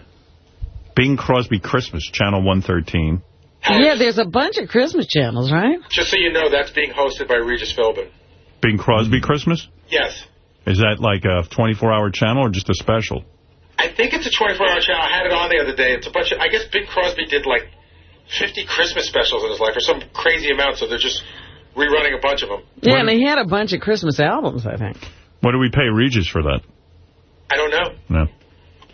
Bing Crosby Christmas, Channel 113. Yeah, there's a bunch of Christmas channels, right? Just so you know, that's being hosted by Regis Philbin. Bing Crosby Christmas? Yes. Is that like a 24-hour channel or just a special? I think it's a 24-hour channel. I had it on the other day. It's a bunch of, I guess Bing Crosby did like 50 Christmas specials in his life or some crazy amount, so they're just rerunning a bunch of them. Yeah, and he had a bunch of Christmas albums, I think. What do we pay Regis for that? I don't know. No.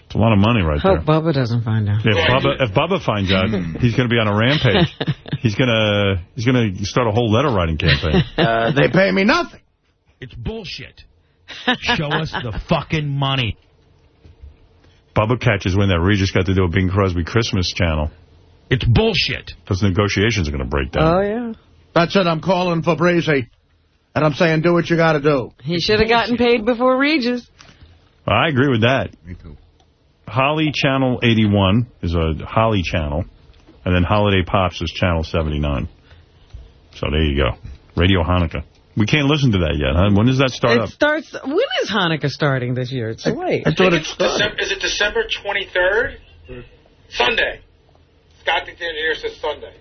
It's a lot of money right Hope there. Bubba doesn't find out. If Bubba, if Bubba finds out, he's going to be on a rampage. He's going to he's going to start a whole letter writing campaign. Uh, they pay me nothing. It's bullshit. Show us the fucking money. Bubba catches when that Regis got to do a Bing Crosby Christmas channel. It's bullshit. Those negotiations are going to break down. Oh, yeah. That's it. I'm calling for Breezy. And I'm saying do what you got to do. He should have gotten paid before Regis. I agree with that. Me too. Holly Channel 81 is a Holly channel. And then Holiday Pops is Channel 79. So there you go. Radio Hanukkah. We can't listen to that yet, huh? When does that start It up? starts. When is Hanukkah starting this year? It's late. I thought it December, is it December 23rd? Hmm. Sunday. Scott the engineer says Sunday.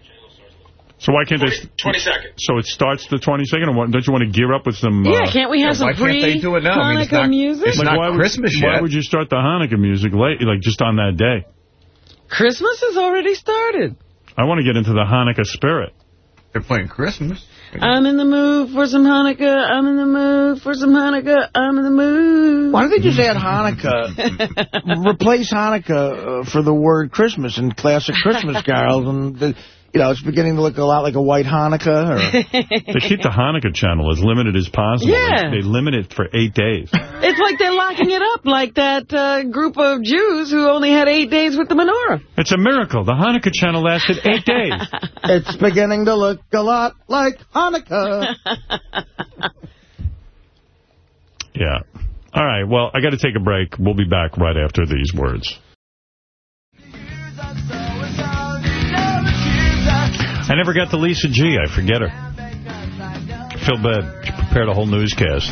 So why can't they... 22nd. So it starts the 22nd? Or don't you want to gear up with some... uh, Yeah, can't we have some pre-Hanukkah music? Like, why Christmas would- Why would you start the Hanukkah music late, like just on that day? Christmas has already started. I want to get into the Hanukkah spirit. They're playing Christmas. I'm in the mood for some Hanukkah. I'm in the mood for some Hanukkah. I'm in the mood. Why don't they just add Hanukkah, replace Hanukkah uh, for the word Christmas in classic Christmas carols, and the, you know it's beginning to look a lot like a white Hanukkah. Or... They keep the Hanukkah channel as limited as possible. Yeah. They, they limit it for eight days. It's like they're locking it up like that uh, group of Jews who only had eight days with the menorah. It's a miracle. The Hanukkah channel lasted eight days. it's beginning to look a lot like Hanukkah. Yeah. All right. Well, I got to take a break. We'll be back right after these words. I never got to Lisa G. I forget her. I feel bad. She prepared a whole newscast.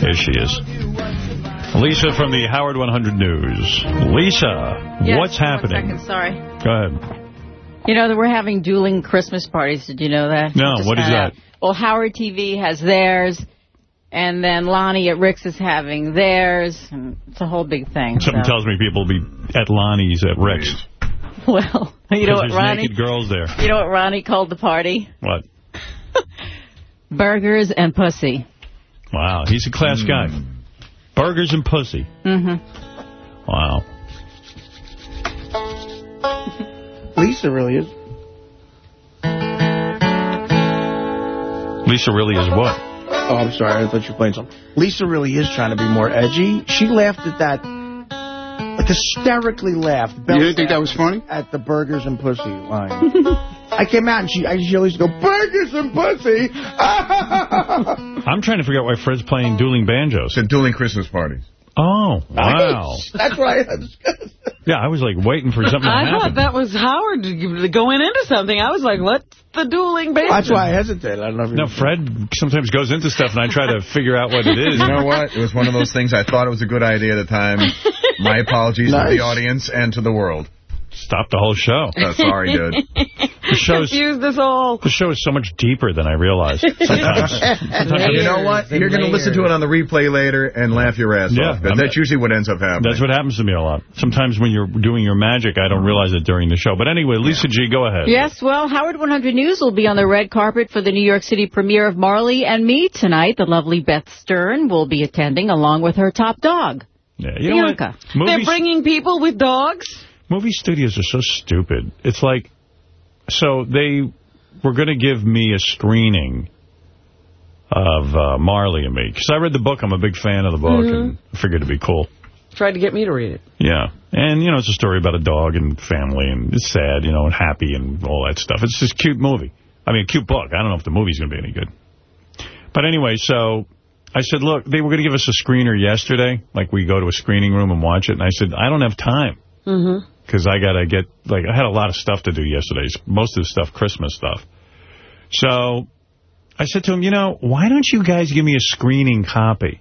There she is. Lisa from the Howard 100 News. Lisa, Yes, what's one happening? second, sorry. Go ahead. You know that we're having dueling Christmas parties. Did you know that? No, what is that? out. Well, Howard TV has theirs, and then Ronnie at Rick's is having theirs, and it's a whole big thing. Something so. tells me people will be at Ronnie's at Rick's. Well, you know what, Ronnie? naked girls there. You know what Ronnie called the party? What? Burgers and pussy. Wow, he's a class guy. Burgers and pussy. Mm-hmm. Wow. Lisa really is. Lisa really is what? Oh, I'm sorry. I thought you were playing something. Lisa really is trying to be more edgy. She laughed at that, like hysterically laughed. You didn't think that was funny? At the burgers and pussy line. I came out and she, I, she always go, burgers and pussy. I'm trying to figure out why Fred's playing dueling banjos. So dueling Christmas parties. Oh, wow. That's right. Yeah, I was like waiting for something to I thought that was Howard going into something. I was like, what's the dueling band? That's why I hesitated. I don't know if you No, Fred sometimes goes into stuff, and I try to figure out what it is. You know what? It was one of those things I thought it was a good idea at the time. My apologies to the audience and to the world. Stop the whole show. Oh, sorry, dude. The show's, Confused us all. the show is so much deeper than I realized. Sometimes. Sometimes you know what? You're going to listen to it on the replay later and laugh your ass Yeah, off. 'cause I'm- That's usually what ends up happening. That's what happens to me a lot. Sometimes when you're doing your magic, I don't realize it during the show. But anyway, Lisa G, go ahead. Yes, well, Howard 100 News will be on the red carpet for the New York City premiere of Marley and Me tonight. The lovely Beth Stern will be attending along with her top dog. Yeah, you know what? Bianca. They're bringing people with dogs? Movie studios are so stupid. It's like, so they were going to give me a screening of uh, Marley and Me. Because I read the book. I'm a big fan of the book, Mhm. and I figured it'd be cool. Tried to get me to read it. Yeah. And, you know, it's a story about a dog and family, and it's sad, you know, and happy and all that stuff. It's just a cute movie. I mean, a cute book. I don't know if the movie's going to be any good. But anyway, so I said, look, they were going to give us a screener yesterday. Like, we go to a screening room and watch it. And I said, I don't have time. Mm-hmm. Because I got to get, like, I had a lot of stuff to do yesterday. Most of the stuff, Christmas stuff. So I said to him, you know, why don't you guys give me a screening copy?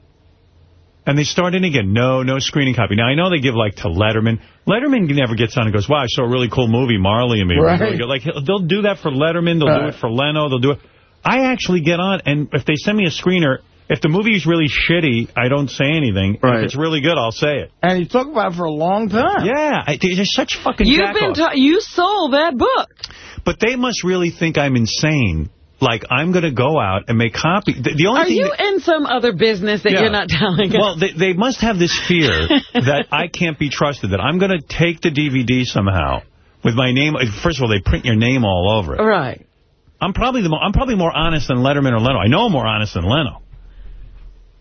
And they start in again. No, no screening copy. Now, I know they give, like, to Letterman. Letterman never gets on and goes, wow, I saw a really cool movie, Marley and Me. Right. really. Like, they'll do that for Letterman. They'll do uh. it for Leno. They'll do it. I actually get on, and if they send me a screener, if the movie is really shitty, I don't say anything. Right. If it's really good, I'll say it. And you talking about it for a long time. Yeah, I, they're such fucking You've jack-offs. been ta- you sold that book. But they must really think I'm insane. Like, I'm going to go out and make copy. The, the only Are thing you that- in some other business that Yeah. you're not telling us? Well, they, they must have this fear that I can't be trusted, that I'm going to take the DVD somehow with my name. Uh, first of all, they print your name all over it. Right. I'm probably the mo I'm probably more honest than Letterman or Leno. I know I'm more honest than Leno.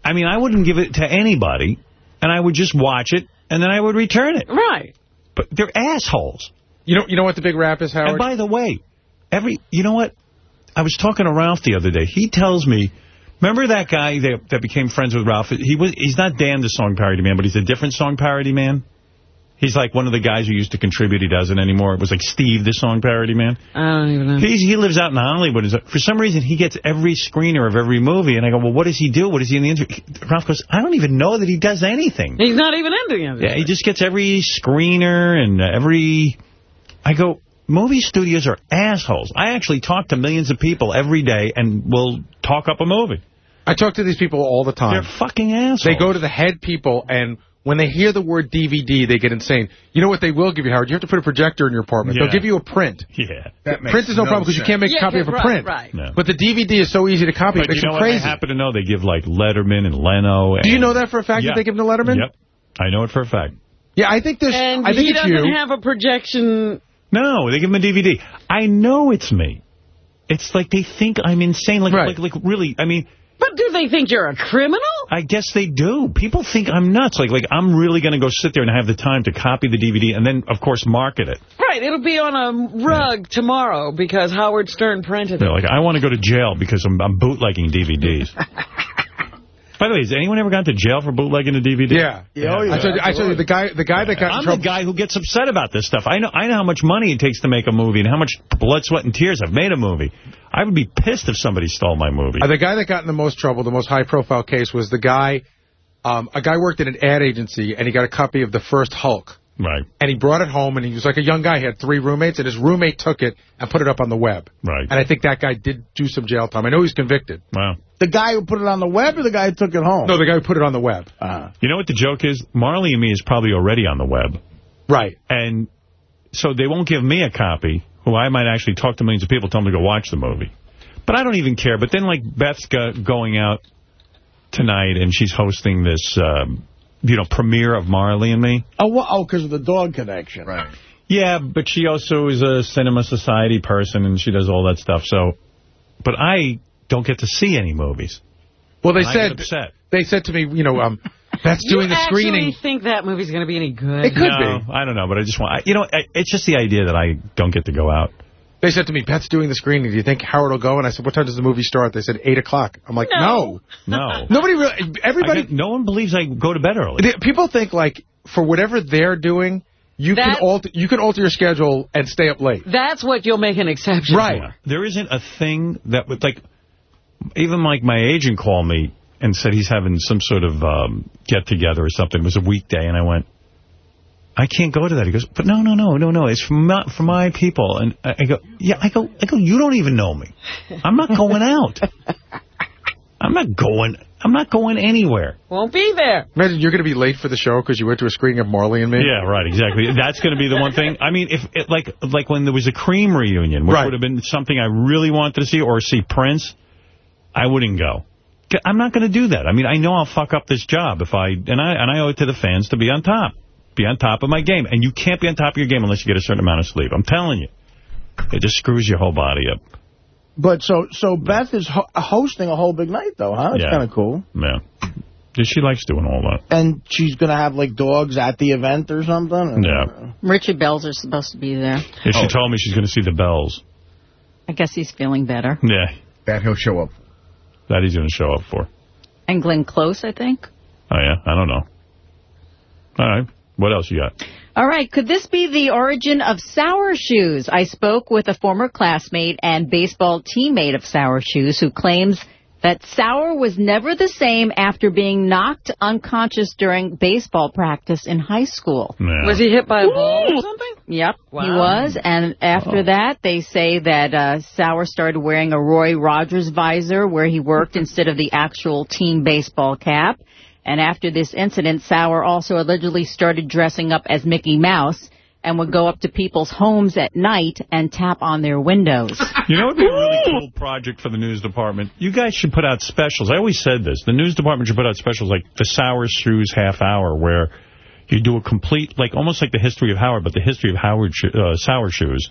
I mean, I wouldn't give it to anybody, and I would just watch it, and then I would return it. Right. But they're assholes. You know, you know what the big rap is, Howard? And by the way, every you know what? I was talking to Ralph the other day. He tells me, remember that guy that, that became friends with Ralph? He was he's not Dan the song parody man, but he's a different song parody man. He's like one of the guys who used to contribute. He doesn't anymore. It was like Steve the song parody man. I don't even know. He's, he lives out in Hollywood. For some reason, he gets every screener of every movie. And I go, well, what does he do? What is he in the interview? Ralph goes, I don't even know that he does anything. He's not even in the it. Yeah, he just gets every screener and every... I go, movie studios are assholes. I actually talk to millions of people every day and will talk up a movie. I talk to these people all the time. They're fucking assholes. They go to the head people, and when they hear the word DVD, they get insane. You know what they will give you, Howard? You have to put a projector in your apartment. Yeah. They'll give you a print. Yeah. print is no, problem because you can't make a copy of a right, print. right. No. But the DVD is so easy to copy. But it makes you know you what? I crazy. happen to know they give, like, Letterman and Leno. And, Do you know that for a fact Yeah. that they give them to Letterman? Yep. I know it for a fact. Yeah, I think there's. And I think he it's doesn't you. have a projection. No, they give him a DVD. I know it's me. It's like they think I'm insane. Like, like, like really, I mean... But do they think you're a criminal? I guess they do. People think I'm nuts. Like, like I'm really going to go sit there and have the time to copy the DVD and then, of course, market it. Right, it'll be on a rug tomorrow because Howard Stern printed They're it. like, I want to go to jail because I'm, I'm bootlegging DVDs. By the way, has anyone ever gone to jail for bootlegging a DVD? Yeah. Yeah, oh, yeah. I told you, I told you the guy, the guy that got I'm trouble. the guy who gets upset about this stuff. I know I know how much money it takes to make a movie and how much blood, sweat, and tears I've made a movie. I would be pissed if somebody stole my movie. Uh, the guy that got in the most trouble, the most high-profile case, was the guy. Um, a guy worked at an ad agency, and he got a copy of the first Hulk. Right. And he brought it home, and he was like a young guy. He had three roommates, and his roommate took it and put it up on the web. Right. And I think that guy did do some jail time. I know he's convicted. Wow. The guy who put it on the web or the guy who took it home? No, the guy who put it on the web. Uh, You know what the joke is? Marley and Me is probably already on the web. Right. And so they won't give me a copy, who I might actually talk to millions of people, tell them to go watch the movie. But I don't even care. But then, like, Beth's going out tonight, and she's hosting this, um, you know, premiere of Marley and Me. oh, well, oh, because of the dog connection. Right. Yeah, but she also is a Cinema Society person, and she does all that stuff. So, but I don't get to see any movies. Well, they And said upset. they said to me, you know, um, that's doing you the screening. actually think that movie's going to be any good? It could no, be. I don't know, but I just want, I, you know, I, it's just the idea that I don't get to go out. They said to me, Beth's doing the screening. Do you think Howard will go? And I said, what time does the movie start? They said 8 o'clock. I'm like, no. No. Nobody really, everybody, get- no one believes I go to bed early. the- people think like, for whatever they're doing, you That- can alter, you can alter your schedule and stay up late. That's what you'll make an exception Right. for. There isn't a thing that would, like, even like my agent called me and said he's having some sort of um, get-together or something. It was a weekday, and I went, I can't go to that. He goes, but no, no, no, no, no. It's for my, for my people. And I I go, yeah, I go, I go, you don't even know me. I'm not going out. I'm not going, I'm not going anywhere. Won't be there. Imagine you're going to be late for the show because you went to a screening of Marley and Me. Yeah, right, exactly. That's going to be the one thing. I mean, if it, like like when there was a Cream reunion, which Right. would have been something I really wanted to see, or see Prince, I wouldn't go. I'm not going to do that. I mean, I know I'll fuck up this job if I and I and I owe it to the fans to be on top, be on top of my game, and you can't be on top of your game unless you get a certain amount of sleep. I'm telling you, it just screws your whole body up. But so so Beth is ho hosting a whole big night, though, huh? It's Yeah. kind of cool. Yeah, Yeah, she likes doing all that. And she's going to have, like, dogs at the event or something? Yeah, Richard Belzer are supposed to be there. yeah she oh. told me she's going to see the bells. I guess he's feeling better. Yeah, That he'll show up. that he's going to show up for. And Glenn Close, I think. Oh, yeah? I don't know. All right. What else you got? All right, could this be the origin of Sour Shoes? I spoke with a former classmate and baseball teammate of Sour Shoes who claims that Sour was never the same after being knocked unconscious during baseball practice in high school. Was he hit by a ball or something? Yep, he was. And after that, they say that uh, Sour started wearing a Roy Rogers visor where he worked instead of the actual team baseball cap. And after this incident, Sour also allegedly started dressing up as Mickey Mouse and would go up to people's homes at night and tap on their windows. You know what would be a really cool project for the news department? You guys should put out specials. I always said this. The news department should put out specials like the Sour Shoes Half Hour, where you do a complete, like almost like the history of Howard, but the history of Howard uh, Sour Shoes.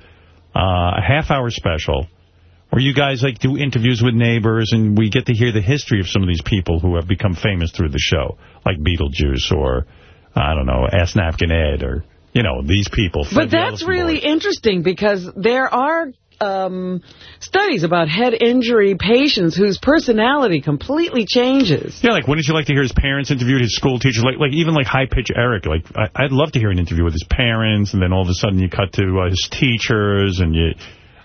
Uh, a half-hour special where you guys like do interviews with neighbors and we get to hear the history of some of these people who have become famous through the show, like Beetlejuice or, I don't know, Ass Napkin Ed or, you know, these people. But that's really interesting because there are um, studies about head injury patients whose personality completely changes. Yeah, like, wouldn't you like to hear his parents interviewed, his school teachers, like, like even like High Pitch Eric? Like, I, I'd love to hear an interview with his parents, and then all of a sudden you cut to uh, his teachers, and you,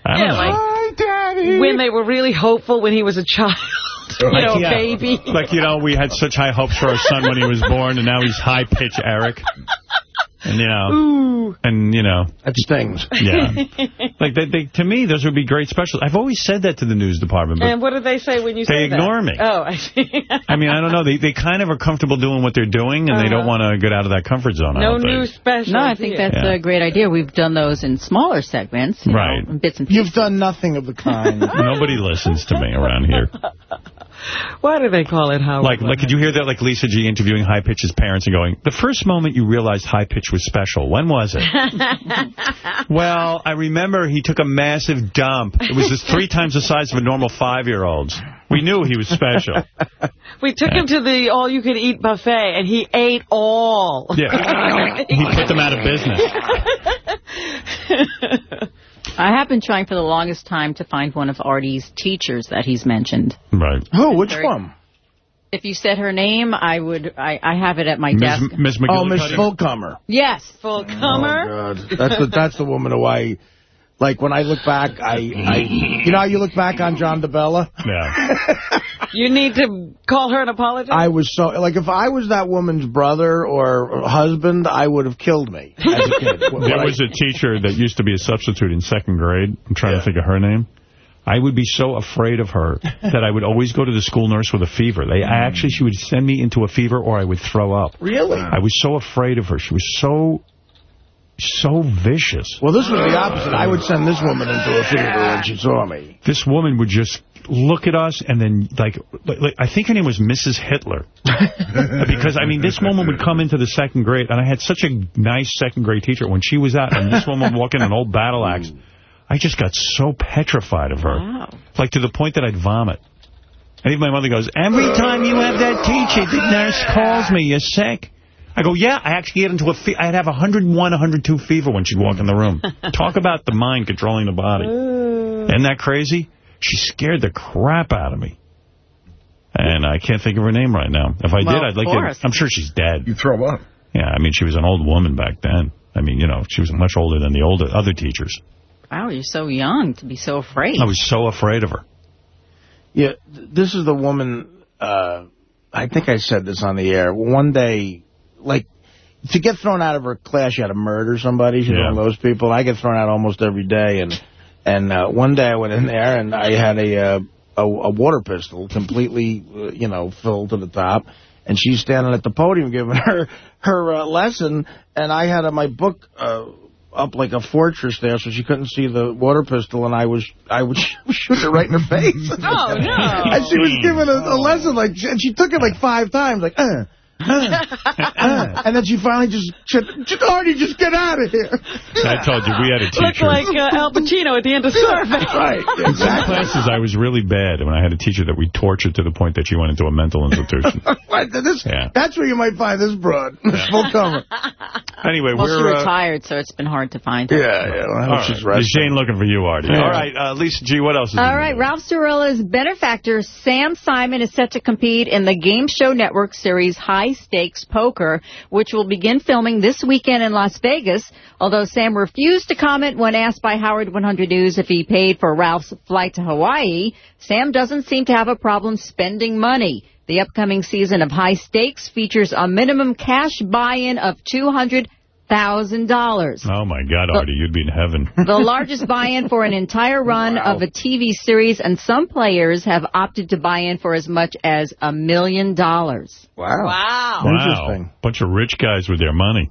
I don't Yeah, know. like when they were really hopeful when he was a child. you Like, know, yeah, baby. Like, you know, we had such high hopes for our son when he was born, and now he's High Pitch Eric. And, you know, Ooh. and, you know. That stings. Yeah. like, they, they, to me, those would be great specials. I've always said that to the news department, but and what do they say when you They say that? They ignore me. Oh, I see. I mean, I don't know. They they kind of are comfortable doing what they're doing, and they don't Uh-huh. want to get out of that comfort zone. No don't think. new special. No, I think that's Yeah. a great idea. We've done those in smaller segments. you know, Right. in bits and pieces. You've done nothing of the kind. Nobody listens to me around here. Why do they call it Howard? Like, like, could you hear that? Like Lisa G interviewing High Pitch's parents and going, "The first moment you realized High Pitch was special, when was it?" well, I remember he took a massive dump. It was just three times the size of a normal five-year-old's. We knew he was special. We took him to the all-you-can-eat buffet, and he ate all. Yeah, he put them out of business. I have been trying for the longest time to find one of Artie's teachers that he's mentioned. Right. Who? Which Very- one? If you said her name, I would. I, I have it at my oh, Miss, desk. Miss Oh, Miss McGillicuddy? Fullcomer. Yes. Full comer. Oh, God. That's the, that's the woman who I... Like, when I look back, I, I... You know how you look back on John DeBella? Yeah. You need to call her and apologize? I was so... Like, if I was that woman's brother or husband, I would have killed me as a kid. There was a teacher that used to be a substitute in second grade. I'm trying to think of her name. I would be so afraid of her that I would always go to the school nurse with a fever. They I mm. actually, she would send me into a fever or I would throw up. Really? I was so afraid of her. She was so, so vicious. Well, this was the opposite. I would send this woman into a fever when she saw me. This woman would just look at us and then, like, like, I think her name was Mrs. Hitler. because, I mean, this woman would come into the second grade, and I had such a nice second grade teacher. When she was out, and this woman would walk in an old battle axe, hmm. I just got so petrified of her. Wow. Like, to the point that I'd vomit. And even my mother goes, every time you have that teacher, the nurse calls me, you're sick. I go, yeah, I actually get into a fe I'd have 101, 102 fever when she'd walk in the room. Talk about the mind controlling the body. Isn't that crazy? She scared the crap out of me. And I can't think of her name right now. If I Well, did, I'd like Forrest. to... I'm sure she's dead. You throw up. Yeah, I mean, she was an old woman back then. I mean, you know, she was much older than the older other teachers. Wow, you're so young to be so afraid. I was so afraid of her. Yeah, th- this is the woman, uh, I think I said this on the air. One day, like, to get thrown out of her class, you had to murder somebody. She's Yeah. one of those people. I get thrown out almost every day. And and uh, one day I went in there and I had a uh, a, a water pistol completely, uh, you know, filled to the top. And she's standing at the podium giving her her uh, lesson. And I had uh, my book uh, up like a fortress there, so she couldn't see the water pistol. And I was I would shoot her right in her face. Oh, no. And she was giving a, a lesson, like, and she took it like five times, like, uh. And then she finally just said, Artie, just get out of here. I told you, we had a Look teacher. like uh, Al Pacino at the end of Serpico. right. In some classes, I was really bad when I had a teacher that we tortured to the point that she went into a mental institution. Right, this, Yeah. That's where you might find this broad, Miss Full cover. Anyway, Well, we're... she uh, retired, so it's been hard to find her. All right. Is Jane looking for you, Artie? Yeah. All right, uh, Lisa G, what else is All in right, Ralph Cirillo's benefactor Sam Simon is set to compete in the Game Show Network series High High stakes Poker, which will begin filming this weekend in Las Vegas. Although Sam refused to comment when asked by Howard 100 News if he paid for Ralph's flight to Hawaii, Sam doesn't seem to have a problem spending money. The upcoming season of High Stakes features a minimum cash buy-in of $200,000. Oh, my God, Artie, you'd be in heaven. the largest buy-in for an entire run of a TV series, and some players have opted to buy in for as much as a million dollars. Wow. Wow. Wow. Bunch of rich guys with their money.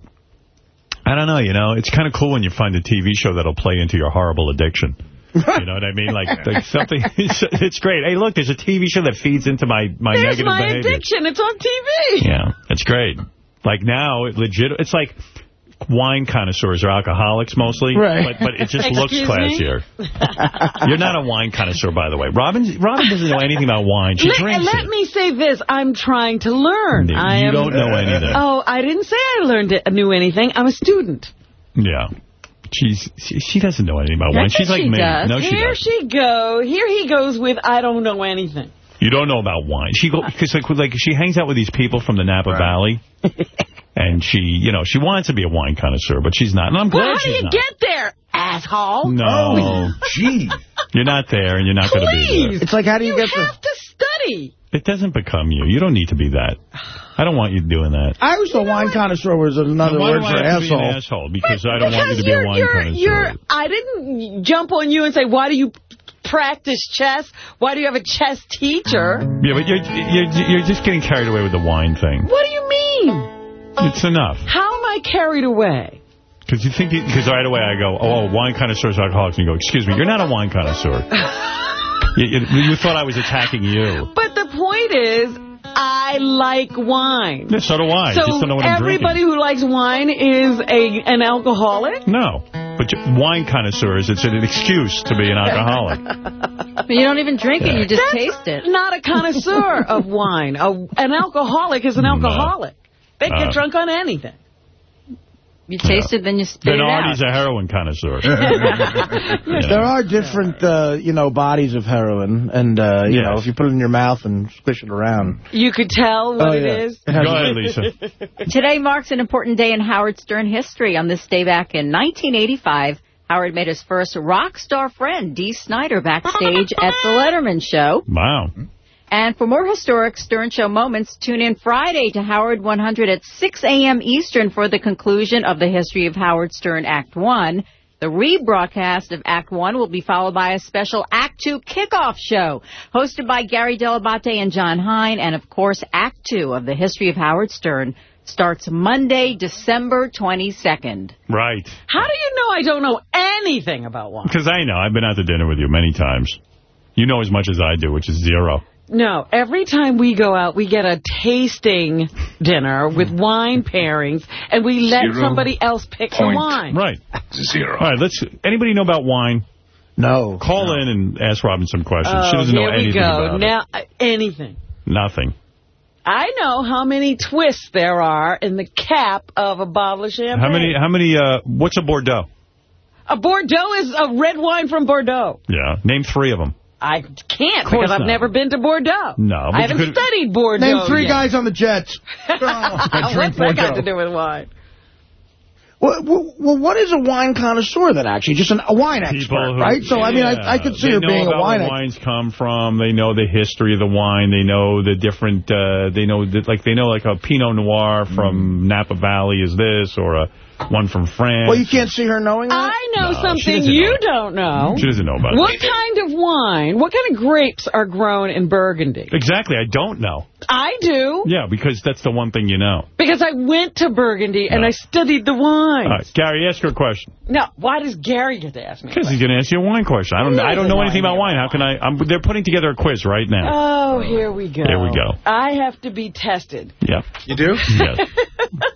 I don't know, you know, it's kind of cool when you find a TV show that'll play into your horrible addiction. You know what I mean? Like, like something, it's, it's great. Hey, look, there's a TV show that feeds into my, my There's negative my behavior. addiction. It's on TV. Yeah, it's great. Like now, it legit, it's like wine connoisseurs are alcoholics mostly, Right. but, but it just looks Excuse classier. You're not a wine connoisseur, by the way. Robin, Robin doesn't know anything about wine. She let, drinks let it. me say this. I'm trying to learn. You I am, don't know uh, anything. Oh, I didn't say I learned it, knew anything. I'm a student. Yeah. She's she, she doesn't know anything about wine. She's like she me. Does. No, she Here doesn't. she go. Here he goes with I don't know anything. You don't know about wine. She go because like, like she hangs out with these people from the Napa Valley, and she you know she wants to be a wine connoisseur, but she's not. And I'm glad well, how do you not. get there, asshole? No, oh, gee, you're not there, and you're not going to be there. It's like, how do you, get there? You have to study. It doesn't become you. You don't need to be that. I don't want you doing that. I always thought wine connoisseur was another Why word do for I have to be an asshole. asshole? Because I don't want you to be a you're, wine you're, connoisseur. you're, I didn't jump on you and say, why do you practice chess? Why do you have a chess teacher? Yeah, but you're, you're, you're just getting carried away with the wine thing. What do you mean? Oh, it's enough. How am I carried away? Because you think, because right away I go, oh, oh wine connoisseurs, alcoholics, and you go, excuse me, you're not a wine connoisseur. you, you, you thought I was attacking you. But the point is, I like wine. Yeah, so do I. So just don't know what I'm everybody who likes wine is a an alcoholic? No. But wine connoisseurs, it's an excuse to be an alcoholic. But you don't even drink it, you just taste it. Not a connoisseur of wine. A, an alcoholic is an alcoholic. They get Uh, drunk on anything. You taste it, then you spit then it out. Artie's a heroin connoisseur. There are different, uh, you know, bodies of heroin, and uh, you Yes. know, if you put it in your mouth and squish it around. You could tell what Oh, yeah. is. It has Go ahead, Lisa. Today marks an important day in Howard Stern history. On this day back in 1985, Howard met his first rock star friend, Dee Snider, backstage at The Letterman Show. Wow. And for more historic Stern Show moments, tune in Friday to Howard 100 at 6 a.m. Eastern for the conclusion of the history of Howard Stern Act 1. The rebroadcast of Act 1 will be followed by a special Act 2 kickoff show hosted by Gary Dell'Abate and Jon Hein. And of course, Act 2 of the history of Howard Stern starts Monday, December 22nd. Right. How do you know I don't know anything about one? Because I know. I've been out to dinner with you many times. You know as much as I do, which is zero. No, every time we go out, we get a tasting dinner with wine pairings, and we let Zero somebody else pick the wine. Right. Zero. All right, let's. Anybody know about wine? No. Call in and ask Robin some questions. Oh, she doesn't know here we anything go. about it. Now, uh, anything. Nothing. I know how many twists there are in the cap of a bottle of champagne. How many? How many? Uh, what's a Bordeaux? A Bordeaux is a red wine from Bordeaux. Yeah. Name three of them. I can't Of course because I've not. never been to Bordeaux. No, I haven't could- studied Bordeaux Name three yet. guys on the Jets. What's that got to do with wine? Well, well, well, what is a wine connoisseur then, actually? Just an, a wine expert, who- right? So, I mean, I, I could see They her know being a about wine where expert. wines come from. They know the history of the wine. They know the different. Uh, they know that, like they know like a Pinot Noir from Napa Valley is this, or a one from France. Well, you can't see her knowing that? I know No, something you know. don't know. She doesn't know about What it. What kind of wine, what kind of grapes are grown in Burgundy? Exactly. I don't know. I do, Yeah, because that's the one thing you know. because I went to Burgundy and I studied the wine. All right, Gary, ask her a question. Now, why does Gary get to ask me? Because he's going to ask you a wine question. I don't. I don't know anything about wine. How can I? I'm, they're putting together a quiz right now. Oh, here we go. There we go. I have to be tested. Yeah. You do? Yes.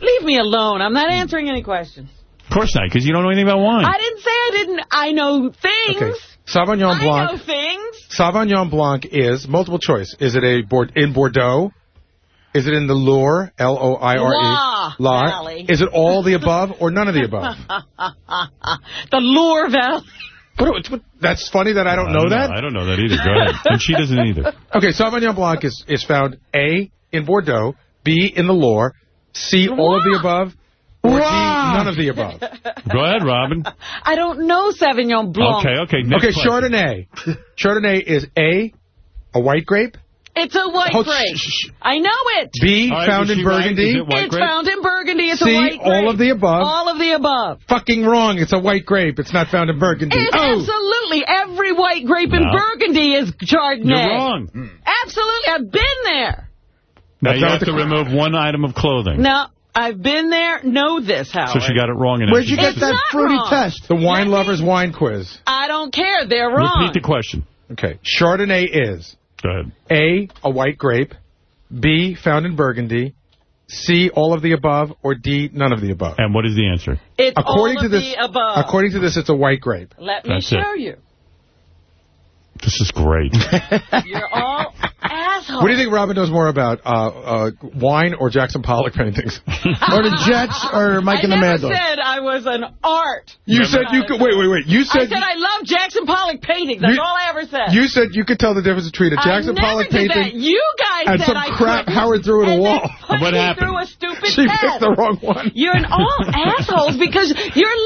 Leave me alone. I'm not answering any questions. Of course not, because you don't know anything about wine. I didn't say I didn't. I know things. Okay. Sauvignon I Blanc. know things. Sauvignon Blanc is multiple choice. Is it a Bord in Bordeaux? Is it in the Loire, L-O-I-R-E? Loire Loire. Is it all the above or none of the above? the Loire Valley. What, what, that's funny that I don't know that? I don't know that either. Go ahead. And she doesn't either. Okay, Sauvignon Blanc is, is found A, in Bordeaux, B, in the Loire, C, all of the above, or D, none of the above. Go ahead, Robin. I don't know Sauvignon Blanc. Okay, okay. next Okay, question. Chardonnay. Chardonnay is A, a white grape, It's a white oh, Hold- grape. I know it. B, All right, found in she right? Burgundy. It it's grape? found in Burgundy. It's C, a white grape. all of the above. All of the above. Fucking wrong. It's a white grape. It's not found in Burgundy. It's oh, absolutely every white grape in Burgundy is Chardonnay. You're wrong. Absolutely. I've been there. Now That's you have to remove one item of clothing. No, I've been there. Know this, Howard. So she got it wrong. And Where'd you get gets that fruity wrong. test? the wine lover's wine quiz. I don't care. They're wrong. Repeat the question. Okay, Chardonnay is Go ahead. A, a white grape, B, found in Burgundy, C, all of the above, or D, none of the above. And what is the answer? It's According all to of this, the above. according to this, it's a white grape. Let me That's it. show you. This is great. You're all assholes. What do you think Robin knows more about, uh, uh, wine or Jackson Pollock paintings? or the Jets or Mike I and the never Mad Dog? said I was an art. You said you could, wait, wait, wait. You said I said, said I love Jackson Pollock paintings. That's You- all I ever said. you said you could tell the difference between a Jackson I never Pollock did painting that. You guys and said some I crap couldn't. Howard threw at a And then wall. What happened? through a stupid She test. picked the wrong one. You're an all assholes because you're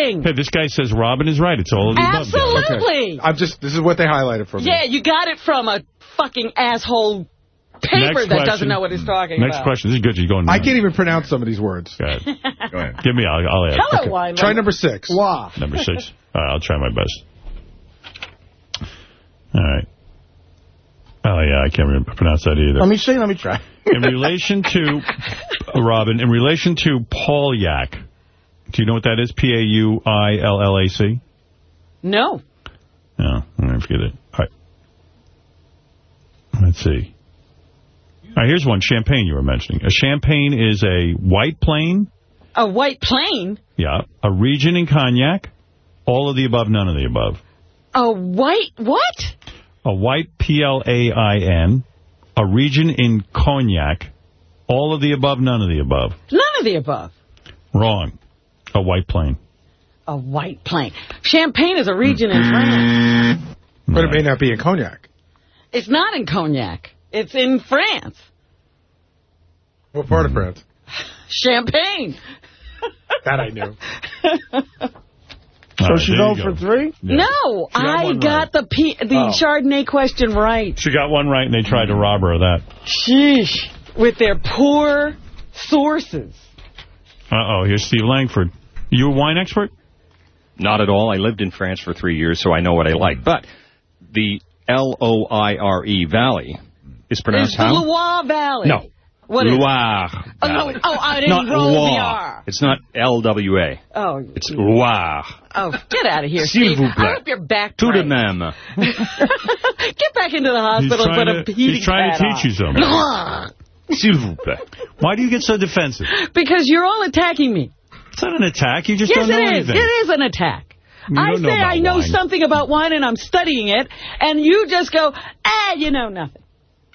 lying. Hey, this guy says Robin is right. It's all of the above. guys. Absolutely. I'm just, this is what they highlighted for me. Yeah, you got it from a fucking asshole paper Next that question. doesn't know what he's talking Next about. Next question. This is good. You're going. I can't even pronounce some of these words. Go ahead. Go ahead. Give me. I'll, I'll add. Hello, wine Try number six. Wow. Number six. All right, I'll try my best. All right. Oh, yeah, I can't remember, pronounce that either. Let me see. Let me try. in relation to, uh, Robin, in relation to Paul Yak, do you know what that is? P-A-U-I-L-L-A-C? No. No, I'm going to forget it. All right. Let's see. All right, here's one. Champagne you were mentioning. A champagne is a white plain, A white plane? yeah, a region in cognac, all of the above, none of the above. A white what? A white P-L-A-I-N, a region in cognac, all of the above, none of the above. None of the above. Wrong. A white plain. A white plane. Champagne is a region in France. But it may not be in cognac. It's not in Cognac. It's in France. What part of France? Champagne. That I knew. So All right, she there for go. three? No, She got I one got the P the Oh. Chardonnay question right. She got one right, and they tried to rob her of that. Sheesh. With their poor sources. Uh-oh, here's Steve Langford. You a wine expert? Not at all. I lived in France for three years, so I know what I like. But the L-O-I-R-E E Valley is pronounced It's the how? Loire Valley. No. What is it? Loire Oh, no. Valley. oh, oh I didn't Not roll the Loire. R. It's not L-W-A. Oh, It's Loire. oh, get out of here, S'il Steve. vous I plaît. hope your back Tout de breaks. même. Get back into the hospital and trying, put a heating he's trying to pad teach you something. on. S'il vous plaît. Why do you get so defensive? because you're all attacking me. It's not an attack. You just yes, don't know anything. Yes, it is. It is an attack. You I say I know wine. something about wine and I'm studying it, and you just go, ah, you know nothing.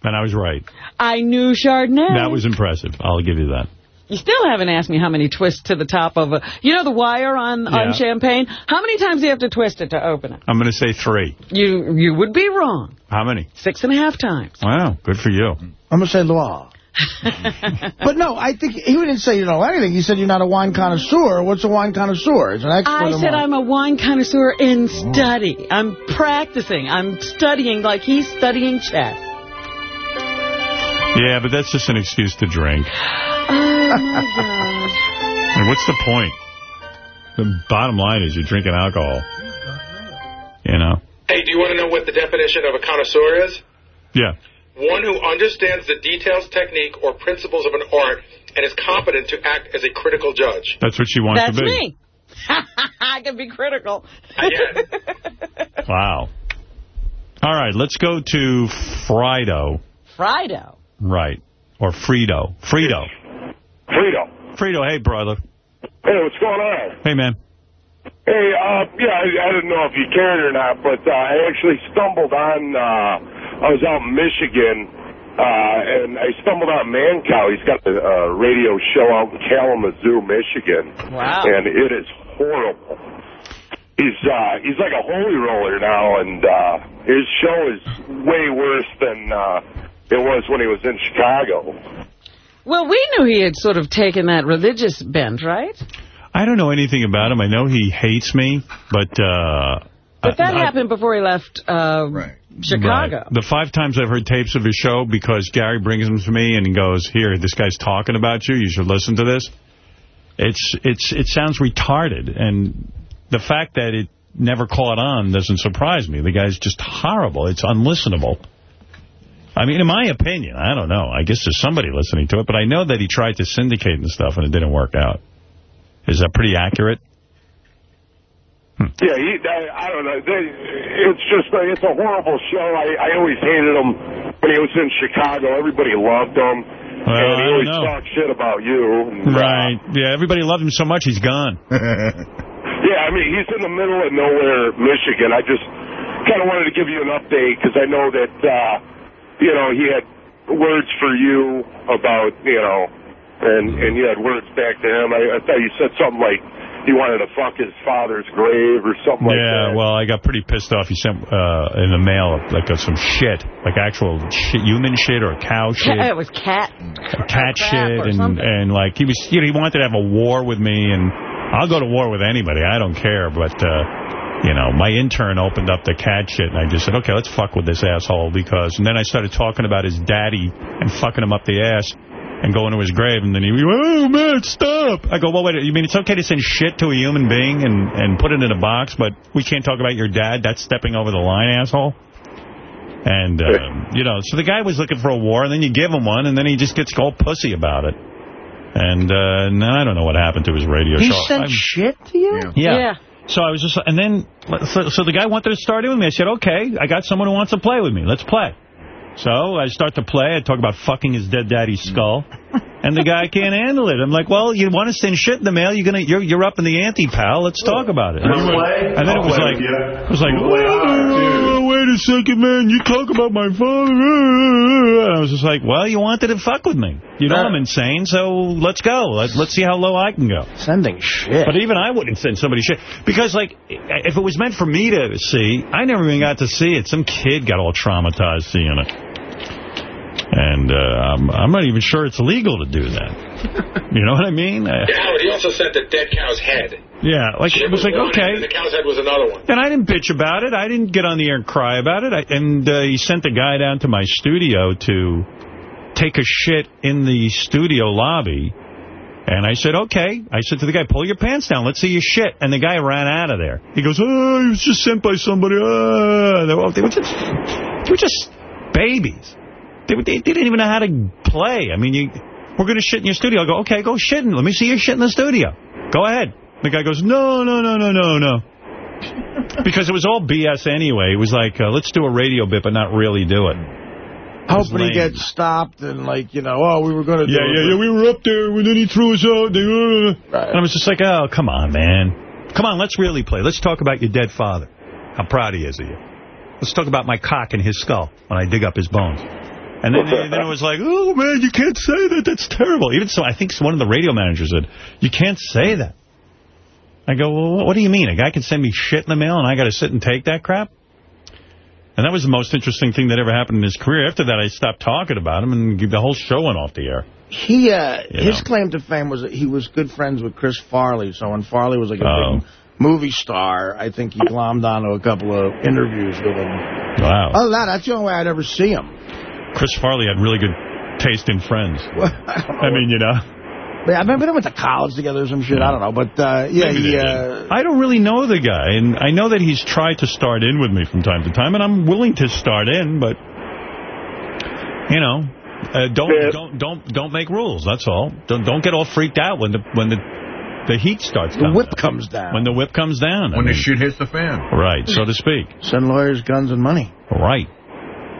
And I was right. I knew Chardonnay. That was impressive. I'll give you that. You still haven't asked me how many twists to the top of a... You know the wire on, Yeah. on champagne? How many times do you have to twist it to open it? I'm going to say three. You you would be wrong. How many? Six and a half times. Wow, good for you. I'm going to say Loire. but no, I think he didn't say you know anything. He said you're not a wine connoisseur. What's a wine connoisseur? It's an expert I said wine. I'm a wine connoisseur in oh. study. I'm practicing. I'm studying like he's studying chess. Yeah, but that's just an excuse to drink. Oh, my God. And what's the point? The bottom line is you're drinking alcohol. You know? Hey, do you want to know what the definition of a connoisseur is? Yeah. One who understands the details, technique, or principles of an art and is competent to act as a critical judge. That's what she wants That's to be. me. I can be critical. Wow. All right, let's go to Frido. Frido. Right. Or Frito. Frito. Frito. Frito, hey, brother. Hey, what's going on? Hey, man. Hey, uh, yeah, I, I didn't know if you cared or not, but uh, I actually stumbled on, uh, I was out in Michigan, uh, and I stumbled on Mancow. He's got a uh, radio show out in Kalamazoo, Michigan. Wow. And it is horrible. He's uh, he's like a holy roller now, and uh, his show is way worse than uh, it was when he was in Chicago. Well, we knew he had sort of taken that religious bent, right? I don't know anything about him. I know he hates me, but... Uh, But that I- happened before he left uh, Chicago. Right. The five times I've heard tapes of his show because Gary brings them to me and he goes, here, this guy's talking about you. You should listen to this. It's it's It sounds retarded. And the fact that it never caught on doesn't surprise me. The guy's just horrible. It's unlistenable. I mean, in my opinion, I don't know. I guess there's somebody listening to it, but I know that he tried to syndicate and stuff and it didn't work out. Is that pretty accurate? Yeah, he, I, I don't know. They, it's just, uh, it's a horrible show. I, I always hated him when he was in Chicago. Everybody loved him. Well, and he I always know. talked shit about you. And, uh, Right. Yeah, everybody loved him so much, he's gone. Yeah, I mean, he's in the middle of nowhere, Michigan. I just kind of wanted to give you an update because I know that, uh, you know, he had words for you about, you know, and and you had words back to him. I, I thought you said something like he wanted to fuck his father's grave or something like yeah, well, I got pretty pissed off. He sent uh, in the mail like uh, some shit, like actual shit, human shit or cow shit, It was cat. cat crap shit, and something. and like he was, you know, he wanted to have a war with me, and I'll go to war with anybody. I don't care, but. uh you know, my intern opened up the cat shit, and I just said, okay, let's fuck with this asshole, because, and then I started talking about his daddy and fucking him up the ass and going to his grave, and then he, oh, man, stop. I go, well, wait, you mean it's okay to send shit to a human being and, and put it in a box, but we can't talk about your dad? That's stepping over the line, asshole? And, um, you know, so the guy was looking for a war, and then you give him one, and then he just gets all pussy about it. And, uh, and I don't know what happened to his radio He show. sent I'm- shit to you? yeah. So I was just, and then, so, so the guy wanted to start in with me. I said, okay, I got someone who wants to play with me. Let's play. So I start to play. I talk about fucking his dead daddy's skull. And the guy can't handle it. I'm like, well, you want to send shit in the mail? You're gonna, you're, you're up in the ante, pal. Let's talk about it. And, Wanna he went- play? and then it was like, it was like, We'll "Oh, wait a second, man. You talk about my father. And I was just like, well, you wanted to fuck with me. You know I'm insane, so let's go. Let's, let's see how low I can go. Sending shit. But even I wouldn't send somebody shit. Because, like, if it was meant for me to see, I never even got to see it. Some kid got all traumatized seeing it. And uh, I'm, I'm not even sure it's legal to do that. You know what I mean? Uh, Yeah, Howard, he also sent the dead cow's head. Yeah, like, Shit it was like, one, okay. And the cow's head was another one. And I didn't bitch about it. I didn't get on the air and cry about it. I, and uh, he sent a guy down to my studio to take a shit in the studio lobby. And I said, okay. I said to the guy, pull your pants down. Let's see your shit. And the guy ran out of there. He goes, oh, he was just sent by somebody. Ah. They, were, they, were just, they were just babies. They, they didn't even know how to play. I mean, you, we're going to shit in your studio. I go, okay, go shit in. Let me see your shit in the studio. Go ahead. The guy goes, no, no, no, no, no, no. Because it was all BS anyway. It was like, uh, let's do a radio bit, but not really do it. Hoping he gets stopped and, like, you know, oh, we were going to do Yeah, it. yeah, yeah, we were up there, and then he threw us out. They, uh, And I was just like, oh, come on, man. Come on, let's really play. Let's talk about your dead father. How proud he is of you. Let's talk about my cock and his skull when I dig up his bones. And then, then it was like, oh, man, you can't say that. That's terrible. Even so, I think one of the radio managers said, you can't say that. I go, well, what do you mean? A guy can send me shit in the mail and I got to sit and take that crap? And that was the most interesting thing that ever happened in his career. After that, I stopped talking about him, and the whole show went off the air. He, uh, You his know. claim to fame was that he was good friends with Chris Farley. So when Farley was like a Oh. big movie star, I think he glommed onto a couple of interviews with him. Wow. Than that, that's the only way I'd ever see him. Chris Farley had really good taste in friends. I mean, you know. But I remember they went to college together or some shit. I don't know. But, uh, yeah, Maybe he, uh. I don't really know the guy, and I know that he's tried to start in with me from time to time, and I'm willing to start in, but, you know, uh, don't don't don't don't make rules. That's all. Don't don't get all freaked out when the when the the heat starts. When the whip down. comes down. When the whip comes down. I When the mean, shit hits the fan. right, so to speak. Send lawyers guns and money. Right,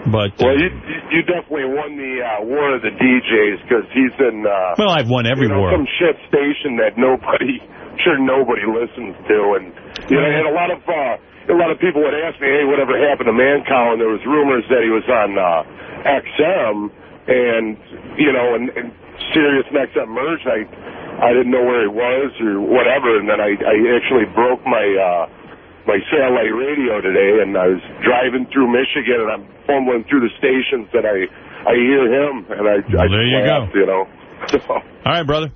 but Well, you you definitely won the uh, war of the DJs because he's in. Uh, well, I've won every you know, war. Some shit station that nobody, sure nobody listens to, and you know, and a lot of uh, a lot of people would ask me, hey, whatever happened to Mancow? And there was rumors that he was on uh, XM. and you know, and, and Sirius and XM merged. I I didn't know where he was or whatever, and then I I actually broke my uh, my satellite radio today, and I was driving through Michigan, and I'm fumbling through the stations, and I I hear him, and I I there you laughed, you know. So, All right, brother.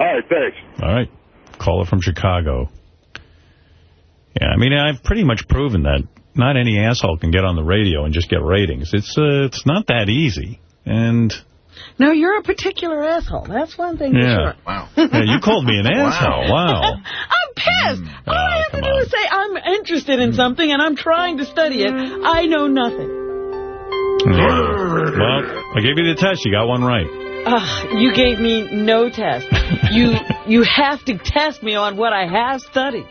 all right, thanks. All right. Caller from Chicago. Yeah, I mean, I've pretty much proven that not any asshole can get on the radio and just get ratings. It's uh, it's not that easy. And No, you're a particular asshole. That's one thing for Yeah. sure. Wow. yeah, you called me an asshole. Wow. I'm pissed. Mm. All I oh, have to come do is say I'm interested in mm. something and I'm trying to study it. I know nothing. Yeah. Well, I gave you the test. You got one right. Ugh, you gave me no test. You you have to test me on what I have studied.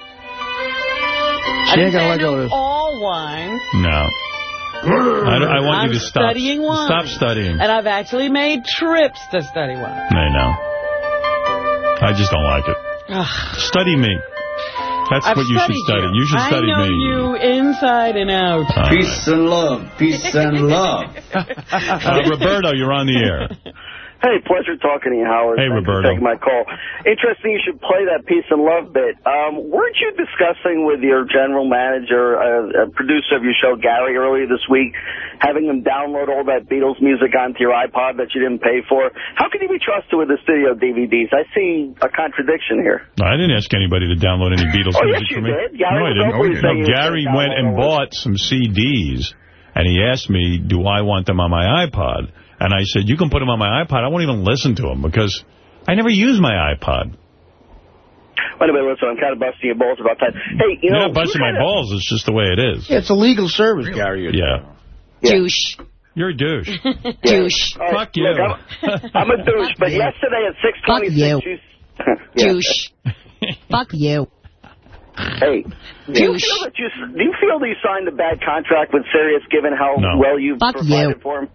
She didn't ain't gonna say let go of this. all wine. No. I, I want I'm you to stop. studying wine. Stop studying. And I've actually made trips to study wine. I know. I just don't like it. Ugh. Study me. That's I've what you should study. You, You should study me. I know me. you inside and out. All Peace and love. Peace and love. Uh, Roberto, you're on the air. Hey, pleasure talking to you, Howard. Hey, Thanks Roberto. Taking my call. Interesting you should play that peace and love bit. Um, weren't you discussing with your general manager, uh, a producer of your show, Gary, earlier this week, having him download all that Beatles music onto your iPod that you didn't pay for? How can you be trusted with the studio DVDs? I see a contradiction here. No, I didn't ask anybody to download any Beatles Oh, music yes, for me. did. Gary no, I didn't. openly saying No, Gary went and bought some CDs, and he asked me, do I want them on my iPod? And I said, you can put them on my iPod. I won't even listen to them because I never use my iPod. Wait a Anyway, listen, I'm kind of busting your balls about that. Hey, you You're know... not busting you my balls. It's just the way it is. Yeah, it's a legal service, Gary. Yeah. Douche. You're a douche. Douche. Fuck you. Look, I'm, I'm a douche, but yesterday at 626... Fuck you. you Yeah. Douche. Fuck you. Hey, do you, Douche. feel that you, do you feel that you signed a bad contract with Sirius given how No. well you've Fuck provided you. for him?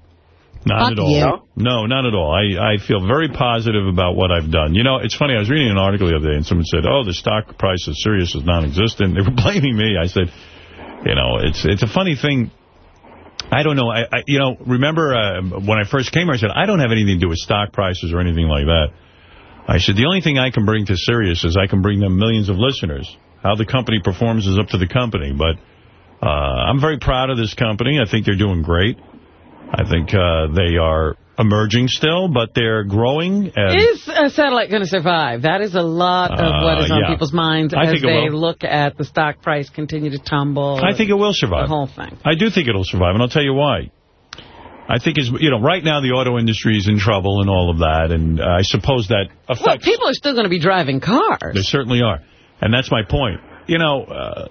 Not Fuck at all. you. No, not at all. I, I feel very positive about what I've done. You know, it's funny. I was reading an article the other day, and someone said, oh, the stock price of Sirius is non-existent. They were blaming me. I said, you know, it's it's a funny thing. I don't know. I, I You know, remember uh, when I first came here, I said, I don't have anything to do with stock prices or anything like that. I said, the only thing I can bring to Sirius is I can bring them millions of listeners. How the company performs is up to the company. But uh, I'm very proud of this company. I think they're doing great. I think uh, they are emerging still, but they're growing. Is a satellite going to survive? That is a lot of what is Uh, on yeah. people's minds I as they look at the stock price continue to tumble. I think it will survive. The whole thing. I do think it'll survive, and I'll tell you why. I think, is you know, right now the auto industry is in trouble and all of that, and uh, I suppose that affects. Well, people are still going to be driving cars. They certainly are. And that's my point. You know, uh,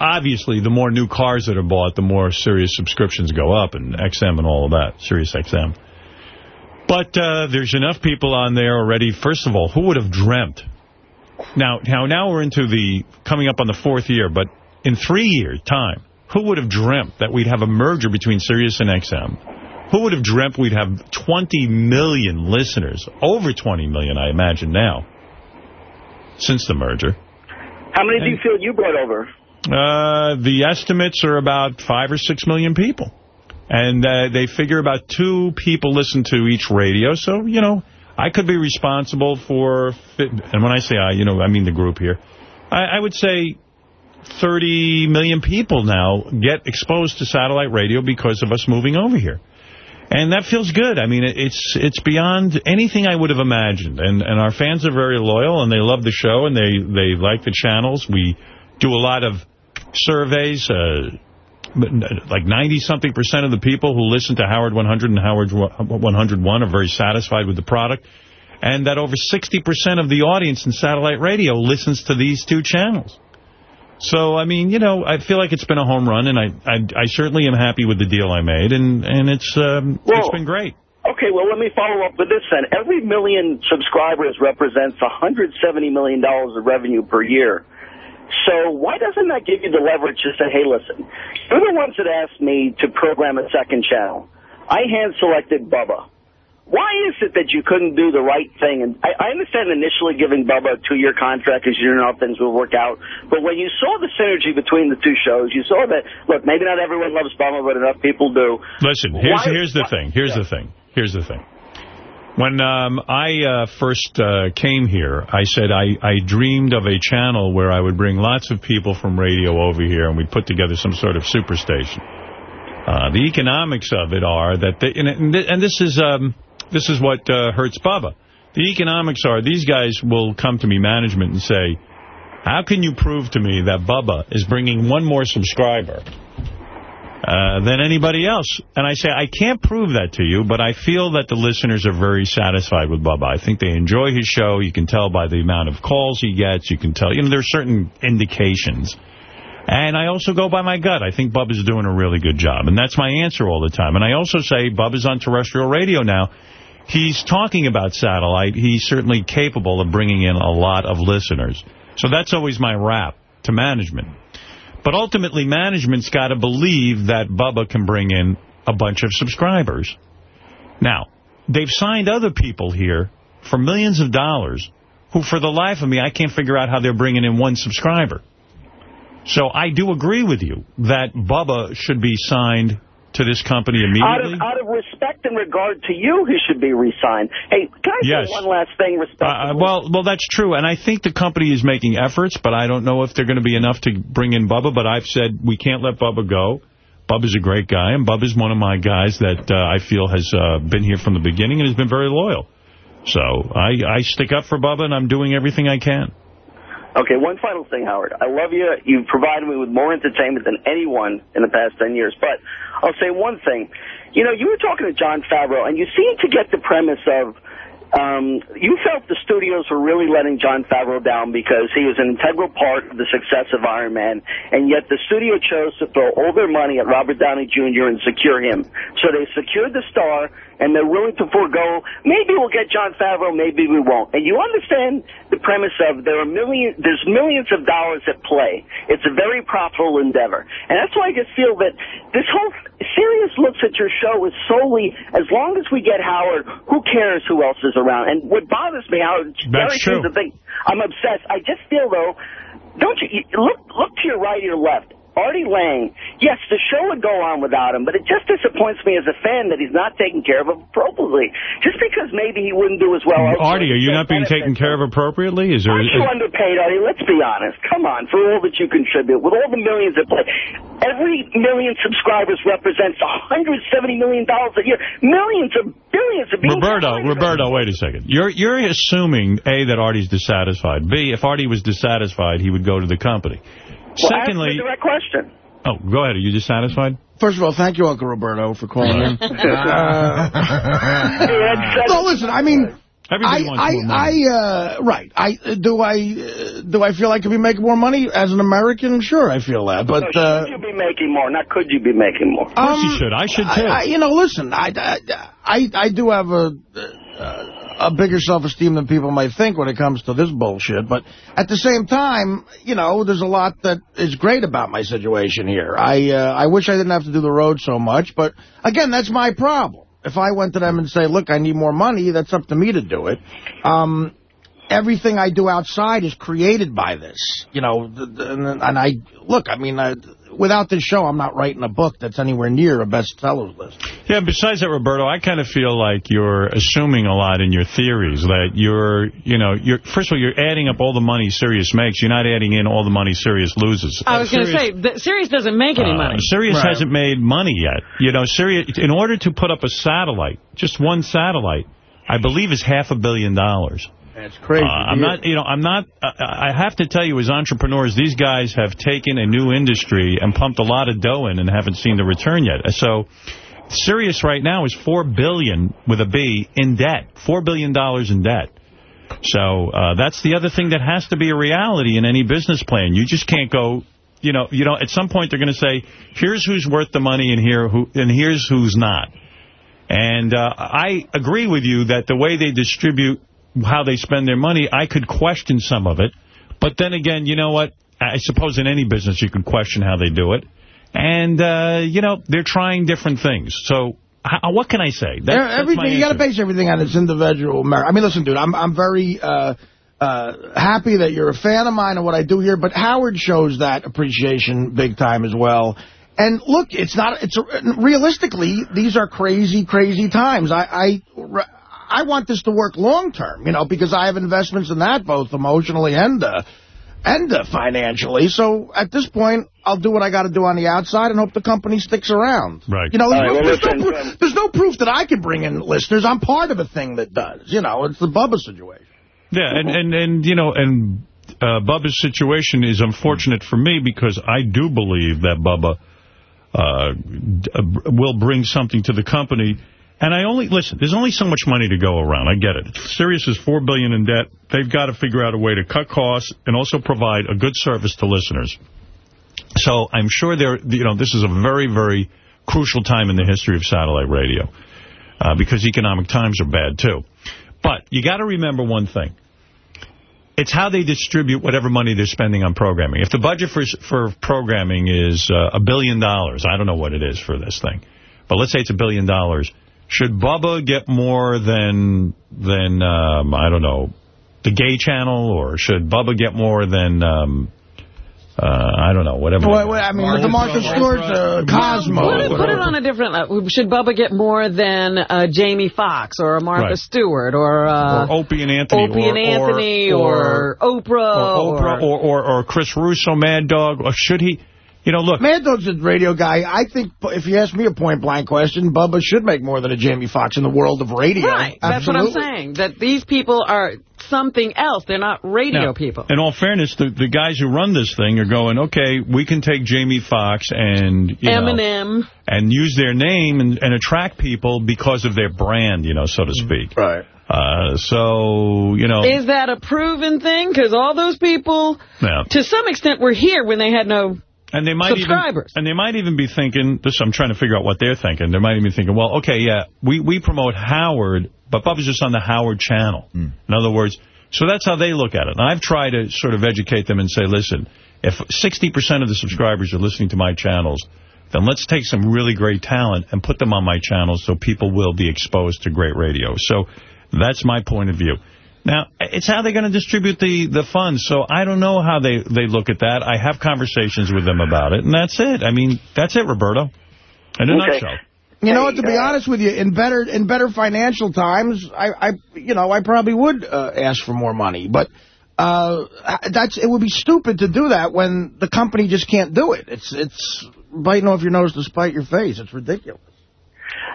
obviously, the more new cars that are bought, the more Sirius subscriptions go up, and XM and all of that, Sirius XM. But uh, there's enough people on there already. First of all, who would have dreamt? Now, now, now we're into the coming up on the fourth year, but in three years' time, who would have dreamt that we'd have a merger between Sirius and XM? Who would have dreamt we'd have 20 million listeners, over 20 million, I imagine now, since the merger? How many do you feel you brought over? Uh, the estimates are about five or six million people. And uh, they figure about two people listen to each radio. So, you know, I could be responsible for, and when I say I, you know, I mean the group here. I, I would say 30 million people now get exposed to satellite radio because of us moving over here. And that feels good. I mean, it's it's beyond anything I would have imagined. And and our fans are very loyal, and they love the show, and they, they like the channels. We do a lot of surveys. Uh, like 90-something percent of the people who listen to Howard 100 and Howard 101 are very satisfied with the product. And that over 60% of the audience in satellite radio listens to these two channels. So, I mean, you know, I feel like it's been a home run, and I I, I certainly am happy with the deal I made, and, and it's um, it's Well- been great. Okay, well, let me follow up with this then. Every million subscribers represents $170 million of revenue per year. So why doesn't that give you the leverage to say, hey, listen, you're the ones that asked me to program a second channel. I hand-selected Bubba. Why is it that you couldn't do the right thing? And I, I understand initially giving Bubba a two-year contract because you didn't know how things would work out. But when you saw the synergy between the two shows, you saw that, look, maybe not everyone loves Bubba, but enough people do. Listen, here's Why- here's the thing. Here's the thing. Here's the thing. When um, I uh, first uh, came here, I said I, I dreamed of a channel where I would bring lots of people from radio over here and we'd put together some sort of superstation. Uh, the economics of it are that, they, and, and this is um, this is what uh, hurts Bubba. The economics are these guys will come to me, management, and say, how can you prove to me that Bubba is bringing one more subscriber uh, than anybody else. And I say, I can't prove that to you, but I feel that the listeners are very satisfied with Bubba. I think they enjoy his show. You can tell by the amount of calls he gets. You can tell, you know, there's certain indications. And I also go by my gut. I think Bubba's doing a really good job. And that's my answer all the time. And I also say Bubba's on terrestrial radio now. He's talking about satellite. He's certainly capable of bringing in a lot of listeners. So that's always my rap to management. But ultimately, management's got to believe that Bubba can bring in a bunch of subscribers. Now, they've signed other people here for millions of dollars who, for the life of me, I can't figure out how they're bringing in one subscriber. So I do agree with you that Bubba should be signed to this company Out immediately. of, out of respect and regard to you, he should be re-signed. Hey, can I Yes. say one last thing? Respect. Uh, well, well, that's true, and I think the company is making efforts, but I don't know if they're going to be enough to bring in Bubba, but I've said we can't let Bubba go. Bubba's a great guy, and Bubba's one of my guys that uh, I feel has uh, been here from the beginning and has been very loyal. So I, I stick up for Bubba, and I'm doing everything I can. Okay, one final thing, Howard. I love you. You've provided me with more entertainment than anyone in the past 10 years. But I'll say one thing. You know, you were talking to Jon Favreau, and you seemed to get the premise of um, you felt the studios were really letting Jon Favreau down because he was an integral part of the success of Iron Man, and yet the studio chose to throw all their money at Robert Downey Jr. and secure him. So they secured the star, and they're willing to forego, maybe we'll get Jon Favreau, maybe we won't. And you understand the premise of there are million, there's millions of dollars at play. It's a very profitable endeavor. And that's why I just feel that this whole Sirius looks at your show as solely, as long as we get Howard, who cares who else is around? And what bothers me, Howard, That's Jerry true. to think I'm obsessed. I just feel, though, don't you, you look, look to your right or your left. Artie Lange, yes, the show would go on without him, but it just disappoints me as a fan that he's not taken care of appropriately. Just because maybe he wouldn't do as well. Artie, are you not being taken care of appropriately? Is there? Aren't you underpaid, Artie? Let's be honest. Come on, for all that you contribute, with all the millions at play. Every million subscribers represents $170 million a year. Millions of billions of being Roberto, Roberto, wait a second. You're you're assuming a that Artie's dissatisfied. B, if Artie was dissatisfied, he would go to the company. Well, Secondly, ask the direct question. oh, go ahead. Are you dissatisfied? First of all, thank you, Uncle Roberto, for calling in. Uh, no, listen, I mean... Everybody I, wants I, more money. I, uh, right. I do I uh, do I feel I could be making more money as an American? Sure, I feel that. But so uh, should you be making more? Not could you be making more? Of course you should. I should too. Um, I, I, you know, listen, I, I, I do have a, a bigger self-esteem than people might think when it comes to this bullshit. But at the same time, you know, there's a lot that is great about my situation here. I, uh, I wish I didn't have to do the road so much. But, again, that's my problem. If I went to them and say, look, I need more money, that's up to me to do it. Um, everything I do outside is created by this. You know, and, and I, look, I mean, I, without this show, I'm not writing a book that's anywhere near a bestsellers list. Yeah, besides that, Roberto, I kind of feel like you're assuming a lot in your theories. That you're, you know, you're first of all, you're adding up all the money Sirius makes. You're not adding in all the money Sirius loses. I was going to say, that Sirius doesn't make any Uh, money. Sirius Right. hasn't made money yet. You know, Sirius, in order to put up a satellite, just one satellite, I believe is half a billion dollars. That's crazy. Uh, I'm not, you know, I'm not, uh, I have to tell you, as entrepreneurs, these guys have taken a new industry and pumped a lot of dough in and haven't seen the return yet. So, Sirius right now is 4 billion, with a B, in debt. $4 billion in debt. So, uh, that's the other thing that has to be a reality in any business plan. You just can't go, you know, you know, at some point they're going to say, here's who's worth the money and here who, and here's who's not. And uh, I agree with you that the way they distribute how they spend their money, I could question some of it. But then again, you know what? I suppose in any business you can question how they do it. And, uh, you know, they're trying different things. So how, what can I say? That, Yeah, that's everything you got to base everything on its individual merit. I mean, listen, dude, I'm I'm very uh, uh, happy that you're a fan of mine and what I do here, but Howard shows that appreciation big time as well. And look, it's not, it's realistically, these are crazy, crazy times. I, I, I want this to work long term, you know, because I have investments in that, both emotionally and uh, and uh, financially. So at this point, I'll do what I got to do on the outside and hope the company sticks around. Right. You know, All right, there's, well, no, listen, proof, there's no proof that I can bring in listeners. I'm part of a thing that does. You know, it's the Bubba situation. Yeah, and, and, and you know, and uh, Bubba's situation is unfortunate for me because I do believe that Bubba uh, d- uh, will bring something to the company. And I only, listen, there's only so much money to go around. I get it. Sirius is 4 billion in debt. They've got to figure out a way to cut costs and also provide a good service to listeners. So I'm sure there, you know, this is a very, very crucial time in the history of satellite radio uh, because economic times are bad, too. But you got to remember one thing. It's how they distribute whatever money they're spending on programming. If the budget for for programming is uh, a billion dollars, I don't know what it is for this thing, but let's say it's a billion dollars, should Bubba get more than, than um, I don't know, the gay channel, or should Bubba get more than... Um, uh, I don't know, whatever. Well, well, I mean, with the Martha Stewart, uh, Cosmo. Put it, put it on a different level. Should Bubba get more than uh, Jamie Foxx or a Martha Right. Stewart or, uh, or Opie and Anthony. Opie or, and Anthony or, or, Oprah. or Oprah or, or, or Chris Russo, Mad Dog, or should he... You know, look. Mad Dog's a radio guy. I think, if you ask me a point-blank question, Bubba should make more than a Jamie Foxx in the world of radio. Right. That's what I'm saying. That these people are something else. They're not radio Now, people. In all fairness, the, the guys who run this thing are going, okay, we can take Jamie Foxx and, you know, Eminem. and use their name and, and attract people because of their brand, you know, so to speak. Right. Uh, so, you know. Is that a proven thing? Because all those people, yeah. to some extent, were here when they had no And they might subscribers. even and they might even be thinking this. I'm trying to figure out what they're thinking. They might even be thinking, well, okay, yeah, we we promote Howard, but Bubba's just on the Howard channel. Hmm. In other words, so that's how they look at it. And I've tried to sort of educate them and say, listen, if 60% of the subscribers are listening to my channels, then let's take some really great talent and put them on my channels so people will be exposed to great radio. So that's my point of view. Now, it's how they're going to distribute the, the funds, so I don't know how they, they look at that. I have conversations with them about it, and that's it. I mean, that's it, Roberto, in a Okay. nutshell. You know what? To be honest with you, in better in better financial times, I, I you know I probably would uh, ask for more money, but uh, that's it would be stupid to do that when the company just can't do it. It's it's biting off your nose to spite your face. It's ridiculous.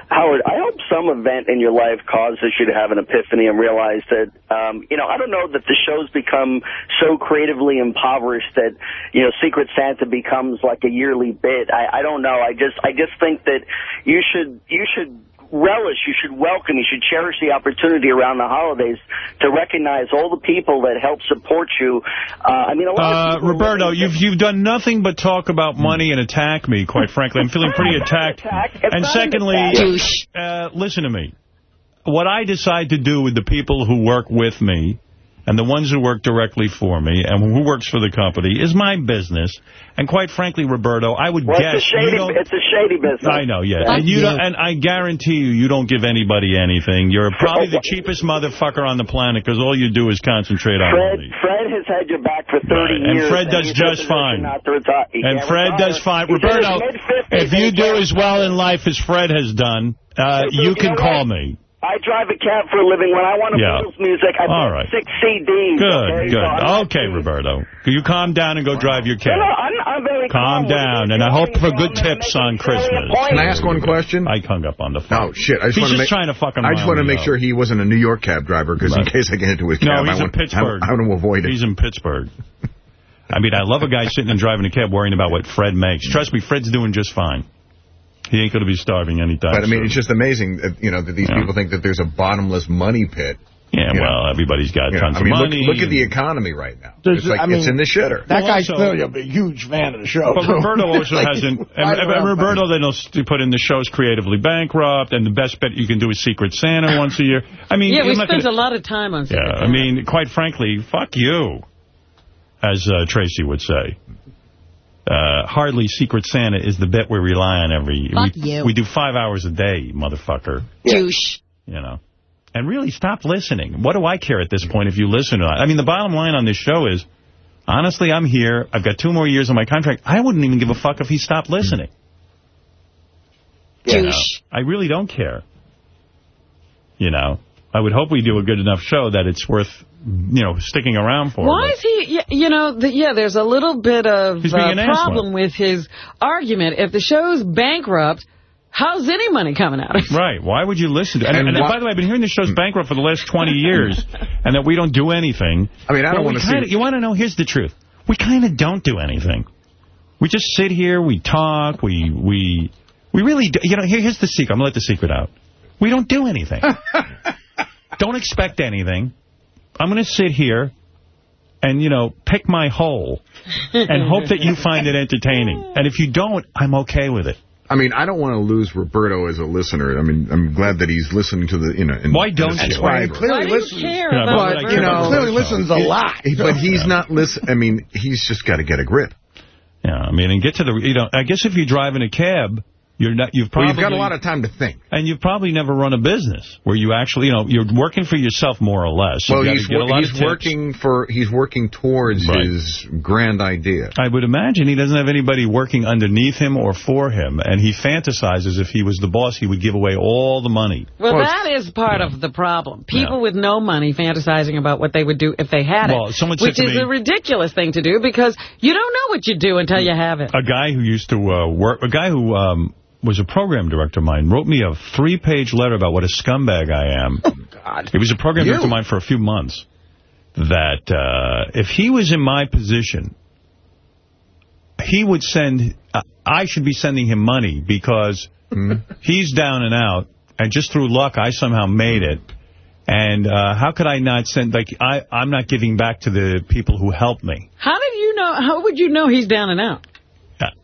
Howard, I hope some event in your life causes you to have an epiphany and realize that, um, you know, I don't know that the show's become so creatively impoverished that, you know, Secret Santa becomes like a yearly bit. I, I don't know. I just, I just think that you should, you should relish, you should welcome, you should cherish the opportunity around the holidays to recognize all the people that help support you. Uh, I mean, a lot Uh, Roberto, you've you've done nothing but talk about money and attack me, quite frankly. I'm feeling pretty attacked. And not an secondly, attack. uh, listen to me. What I decide to do with the people who work with me and the ones who work directly for me and who works for the company is my business. And quite frankly, Roberto, I would well, guess it's a shady, you don't... it's a shady business. I know, yeah. And you don't, and I guarantee you, you don't give anybody anything. You're probably the cheapest motherfucker on the planet because all you do is concentrate on Fred, money. Fred has had your back for 30 Right, and years. Fred does he's just in a position fine. Not to retire. He And Fred retire. does fine. His Roberto, if you do as well in life as Fred has done, uh, you can call me. I drive a cab for a living. When I want to Yeah. Beatles music, I All put right. six CDs. Good, okay? Good. not- Okay, Roberto. Can you calm down and go drive your cab. no, I'm, I'm very Calm down, and I hope for good tips on Christmas. Can I ask one question? I hung up on the phone. Oh, shit. I just He's want to just make, trying to fucking I just want to make up. sure he wasn't a New York cab driver, because in case I get into his cab, No, I he's in Pittsburgh. I, I want to avoid it. He's in Pittsburgh. I mean, I love a guy sitting and driving a cab worrying about what Fred makes. Trust me, Fred's doing just fine. He ain't going to be starving anytime But, I mean, soon. it's just amazing, that, you know, that these Yeah. people think that there's a bottomless money pit. Yeah, you know. well, everybody's got You know, tons I mean, of look, money. look at the economy right now. There's- It's like, I mean, it's in the shitter. That Well, guy's also- clearly a huge fan of the show. But too. Roberto also Like, hasn't. he's And, and Roberto then will put in the show's creatively bankrupt, and the best bet you can do is Secret Santa once a year. I mean, yeah, we I'm not spent gonna- a lot of time on Yeah, I mean, quite frankly, fuck you, as uh, Tracy would say. Uh, hardly Secret Santa is the bet we rely on every... Fuck we, you. we do five hours a day, motherfucker. Douche. You know. And really, stop listening. What do I care at this point if you listen or not? I mean, the bottom line on this show is, honestly, I'm here. I've got two more years on my contract. I wouldn't even give a fuck if he stopped listening. You know, I really don't care. You know, I would hope we do a good enough show that it's worth, you know, sticking around for. Why is he, you know, the, yeah, there's a little bit of He's being uh, problem with his argument. If the show's bankrupt, how's any money coming out of it? Right. Why would you listen to And, And and, why- by the way, I've been hearing the show's bankrupt for the last 20 years, and that we don't do anything. I mean, I don't Well, wanna see- You want to know? Here's the truth. We kind of don't do anything. We just sit here, we talk, we we we really, do, you know, here, here's the secret. I'm going to let the secret out. We don't do anything. don't expect anything. I'm going to sit here and, you know, pick my hole and hope that you find it entertaining. And if you don't, I'm okay with it. I mean, I don't want to lose Roberto as a listener. I mean, I'm glad that he's listening to the, you know. and- Why don't and you? subscriber. He clearly Why do you listens. care Yeah, about but, you know, Clearly listens a lot. But he's not listen. I mean, he's just got to get a grip. Yeah, I mean, and get to the, you know, I guess if you drive in a cab, you're not, you've Well, you've got a lot of time to think. And you've probably never run a business where you actually, you know, you're working for yourself more or less. You've Well, he's, get a lot he's of working for he's working towards Right. his grand idea. I would imagine he doesn't have anybody working underneath him or for him, and he fantasizes if he was the boss, he would give away all the money. Well, Well, that is part of the problem. People Yeah. with no money fantasizing about what they would do if they had Well, it, someone said which to is me- a ridiculous thing to do because you don't know what you do until you have it. A guy who used to uh, work, a guy who um, was a program director of mine, wrote me a three-page letter about what a scumbag I am. God. He was a program You? director of mine for a few months. That uh, if he was in my position, he would send, uh, I should be sending him money because he's down and out, and just through luck, I somehow made it. And uh, how could I not send, like, I, I'm not giving back to the people who helped me. How did you know? How would you know he's down and out?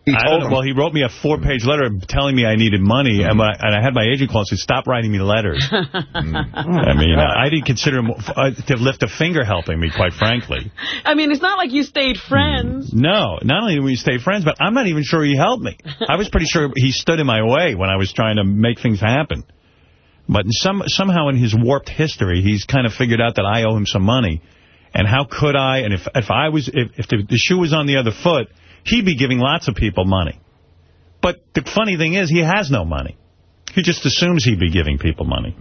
He told him. Well, he wrote me a four-page letter telling me I needed money, and, when I, and I had my agent call and said, stop writing me letters. I mean, I didn't consider him uh, to lift a finger helping me, quite frankly. I mean, it's not like you stayed friends. No, not only did we stay friends, but I'm not even sure he helped me. I was pretty sure he stood in my way when I was trying to make things happen. But in some somehow in his warped history, he's kind of figured out that I owe him some money. And how could I? And if if I was if, if the, the shoe was on the other foot, he'd be giving lots of people money. But the funny thing is, he has no money. He just assumes he'd be giving people money.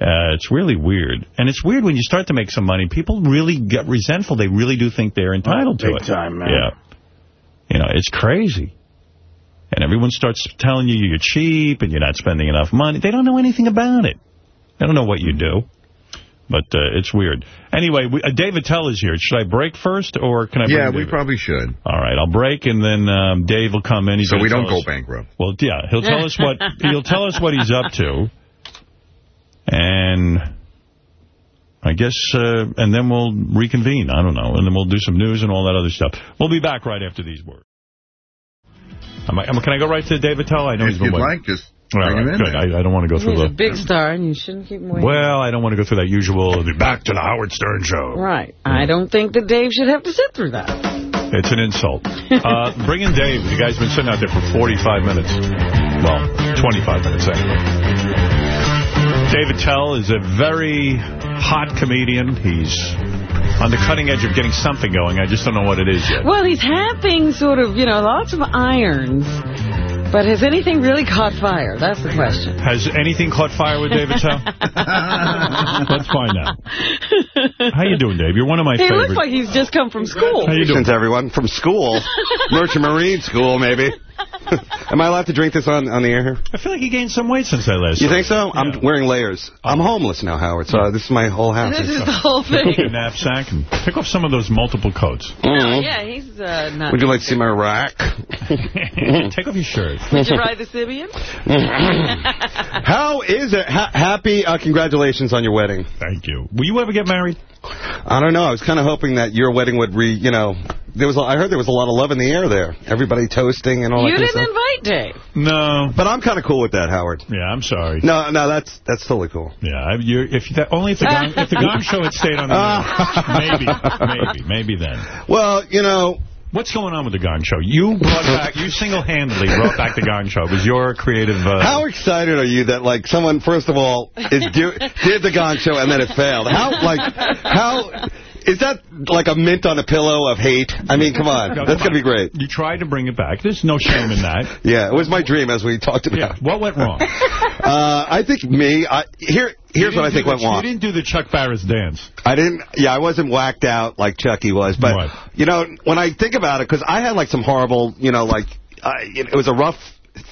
Uh, it's really weird. And it's weird when you start to make some money, people really get resentful. They really do think they're entitled to big it. time, man. Yeah. You know, it's crazy. And everyone starts telling you you're cheap and you're not spending enough money. They don't know anything about it. They don't know what you do. But uh, it's weird. Anyway, we, uh, Dave Attell is here. Should I break first, or can I bring Yeah, we David? probably should. All right, I'll break, and then um, Dave will come in. He's So we don't tell go us- bankrupt. Well, yeah, he'll tell us what he'll tell us what he's up to, and I guess, uh, and then we'll reconvene. I don't know, and then we'll do some news and all that other stuff. We'll be back right after these words. Am I, am, can I go right to Dave Attell? I know If he's been you'd waiting. like, just All bring right, him in. good. I, I don't want to go through He's a the. big star, and you shouldn't keep him waiting. Well, I don't want to go through that usual Be back to the Howard Stern show. Right. I don't think that Dave should have to sit through that. It's an insult. Uh, bring in Dave. The guy's been sitting out there for 45 minutes. Well, 25 minutes anyway. Dave Attell is a very hot comedian. He's on the cutting edge of getting something going. I just don't know what it is yet. Well, he's having sort of, you know, lots of irons. But has anything really caught fire? That's the question. Has anything caught fire with Dave Attell? Let's find out. How you doing, Dave? You're one of my he favorites. looks like he's just come from school. How you doing? Congratulations, everyone. From school. Merchant Marine School, maybe. Am I allowed to drink this on, on the air here? I feel like you gained some weight since I last You think so? I'm wearing layers. I'm homeless now, Howard, so this is my whole house. This is the whole thing. Take a thing. knapsack and pick off some of those multiple coats. Mhm. Yeah, he's uh, not. Would you like to see my rack? Take off your shirt. Would you ride the Sybian? How is it? Ha happy uh, congratulations on your wedding. Thank you. Will you ever get married? I don't know. I was kind of hoping that your wedding would re, you know, there was. A, I heard there was a lot of love in the air there. Everybody toasting and all You that kind of didn't stuff. invite Dave. No. But I'm kind of cool with that, Howard. Yeah, I'm sorry. No, no, that's that's totally cool. Yeah, you're, if that, only if the Gong, if the Gong Show had stayed on the air. maybe, maybe, maybe then. Well, you know, What's going on with the Gong Show? You brought back, you single-handedly brought back the Gong Show. It was your creative. Uh, How excited are you that like someone first of all is do, did the Gong Show and then it failed? How like how is that like a mint on a pillow of hate? I mean, come on. No, That's going to be great. You tried to bring it back. There's no shame in that. Yeah, it was my dream, as we talked about. Yeah, what went wrong? Uh, I think me, I, here, here's what I think do went wrong. You didn't do the Chuck Barris dance. I didn't, yeah, I wasn't whacked out like Chucky was, but, Right. you know, when I think about it, because I had like some horrible, you know, like, I, it was a rough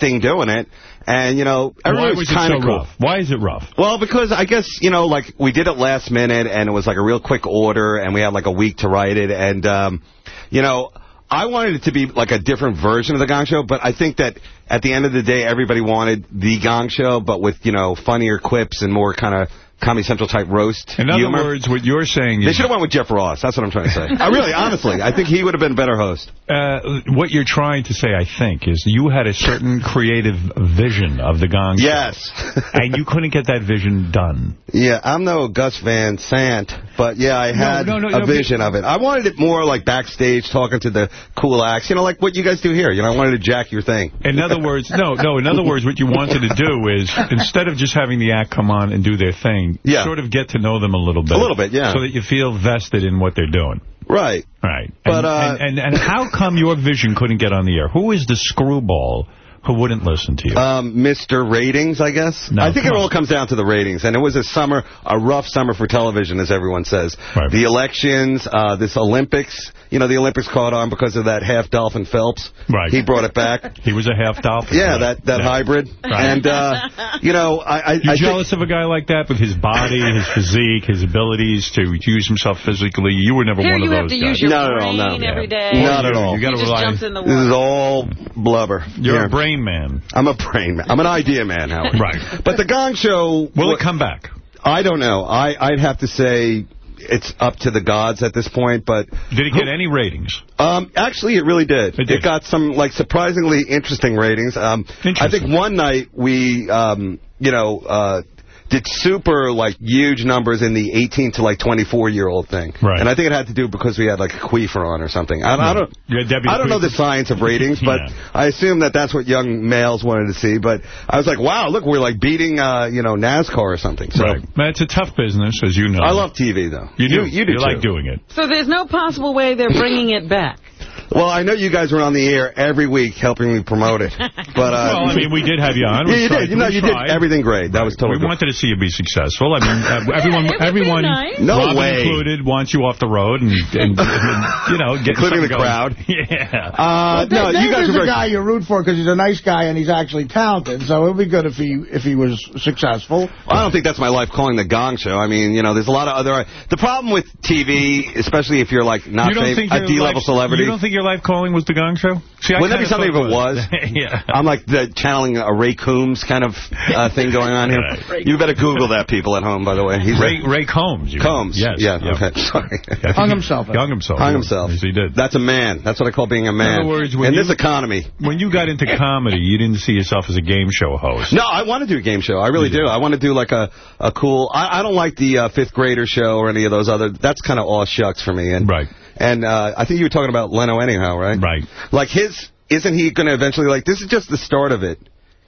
thing doing it, and, you know, Why was was kind so of cool. rough? Why is it rough? Well, because I guess, you know, like, we did it last minute, and it was like a real quick order, and we had like a week to write it, and, um, you know, I wanted it to be like a different version of the Gong Show, but I think that at the end of the day, everybody wanted the Gong Show, but with, you know, funnier quips and more kind of Comedy Central type roast In other humor. words, what you're saying They should have went with Jeff Ross. That's what I'm trying to say. I really, honestly, I think he would have been a better host. Uh, what you're trying to say, I think, is you had a certain creative vision of the Gong Show. Yes. and you couldn't get that vision done. Yeah, I'm no Gus Van Sant, but yeah, I had no, no, a no, vision of it. I wanted it more like backstage, talking to the cool acts, you know, like what you guys do here. You know, I wanted to jack your thing. In other words, no, no. In other words, what you wanted to do is instead of just having the act come on and do their thing, Yeah. sort of get to know them a little bit. A little bit, yeah. So that you feel vested in what they're doing. Right. Right. But, and, uh, and, and, and how come your vision couldn't get on the air? Who is the screwball who wouldn't listen to you? Um, Mr. Ratings, I guess. No, I think it on. all comes down to the ratings. And it was a summer, a rough summer for television, as everyone says. The elections, uh, this Olympics. You know, the Olympics caught on because of that half Dolphin Phelps. Right. He brought it back. he was a half dolphin. Yeah, right? that, that Yeah. hybrid. Right. And, uh, you know, I, I, You I jealous of a guy like that with his body, his physique, his abilities to use himself physically? You were never Here one you of have those to guys. use your Not at all, brain no. every day. Not at all. You gotta just rely- in the This is all blubber. You're Yeah. a brain man. I'm a brain man. I'm an idea man, Howard. Right. But the Gong Show... Will it come back? I don't know. I, I'd have to say it's up to the gods at this point, but... Did it get any ratings? Um, actually, it really did. It, got some, like, surprisingly interesting ratings. Um, I think one night we, um, you know, uh, did super, like, huge numbers in the 18 to, like, 24-year-old thing. Right. And I think it had to do because we had, like, a queefer on or something. I, I don't... Yeah, Debbie I don't know the science of ratings, but I assume that that's what young males wanted to see. But I was like, wow, look, we're like beating, uh, you know, NASCAR or something. So Right. Man, it's a tough business, as you know. I love TV, though. You do. You, you do, You like doing it. So there's no possible way they're bringing it back. Well, I know you guys were on the air every week helping me promote it. But, uh, well, I mean, we did have you on. Yeah, you tried- did. You know, we you tried. did everything great. That was totally We wanted to see you be successful. I mean, uh, everyone, It would be everyone, nice. No Robin way. included, wants you off the road and, and, and you know, get Including the something crowd. Yeah. Uh, Well, no, Dave you guys is a very... guy you root for because he's a nice guy and he's actually talented. So it would be good if he if he was successful. I don't think that's my life calling the Gong Show. I mean, you know, there's a lot of other... The problem with TV, especially if you're, like, not you don't fam- think a your D-level life- celebrity... You think your life calling was the Gong Show? See, I Wouldn't that be something if it was? yeah. I'm like the channeling a Ray Coombs kind of uh, thing going on here. You better Google that, people at home, by the way. He's Ray, Ray Combs. you mean. Combs. Yes. Yeah, Yep. okay. Sorry. Hung himself. Hung himself. Hung himself. Yes, he did. That's a man. That's what I call being a man. other words, when In you- this economy. When you got into comedy, you didn't see yourself as a game show host. No, I want to do a game show. I really do. I want to do like a, a cool... I, I don't like the uh, fifth grader show or any of those other... That's kind of all shucks for me. And, Right. And uh, I think you were talking about Leno anyhow, right? Right. Like his... Isn't he going to eventually... Like, this is just the start of it.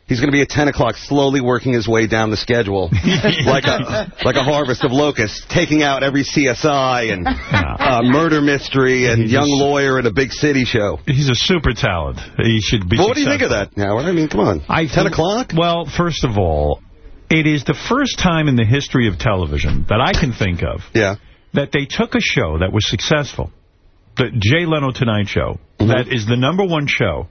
He's going to be at 10 o'clock, slowly working his way down the schedule, like a like a harvest of locusts, taking out every CSI and uh, murder mystery and He's young just- lawyer at a big city show. He's a super talent. He should be Well, what do you think of that, Howard? I mean, come on. I 10 o'clock? Well, first of all, it is the first time in the history of television that I can think of Yeah. That they took a show that was successful, the Jay Leno Tonight Show, Mm-hmm. that is the number one show,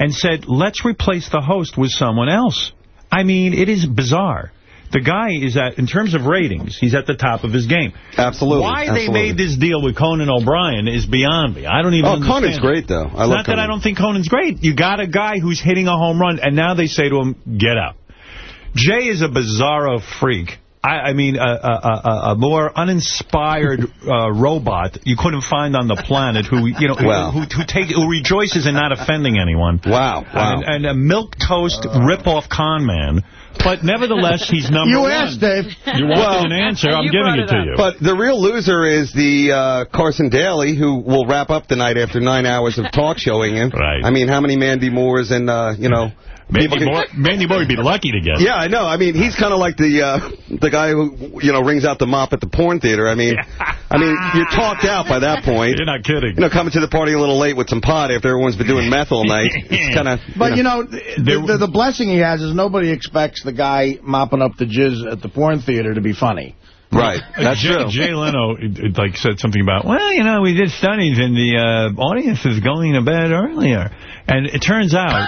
and said, let's replace the host with someone else. I mean, it is bizarre. The guy is at, in terms of ratings, he's at the top of his game. Absolutely. Why absolutely. they made this deal with Conan O'Brien is beyond me. I don't even Oh, Conan's it. great, though. I It's love not that I don't think Conan's great. You got a guy who's hitting a home run, and now they say to him, get up. Jay is a bizarro freak. I, I mean, a, a, a, a more uninspired uh, robot you couldn't find on the planet who, you know, Wow. who, who, take, who rejoices in not offending anyone. Wow, wow. And, and a milk toast rip-off con man. But nevertheless, he's number You one. asked, Dave. You wanted an answer. I'm giving it it to you. But the real loser is the uh, Carson Daly, who will wrap up the night after nine hours of talk showing him. Right. I mean, how many Mandy Moores and, uh, you know... Mandy people can- Moore, Mandy Moore would be lucky to get. Yeah, I know. I mean, he's kind of like the uh, the guy who, you know, wrings out the mop at the porn theater. I mean, I mean, you're talked out by that point. You're not kidding. You know, coming to the party a little late with some pot after everyone's been doing meth all night. It's kind of. But, you know, the, the, the blessing he has is nobody expects the guy mopping up the jizz at the porn theater to be funny. Right, that's Jay, true. Jay Leno it, it, like said something about, well, you know, we did studies and the uh, audience is going to bed earlier. And it turns out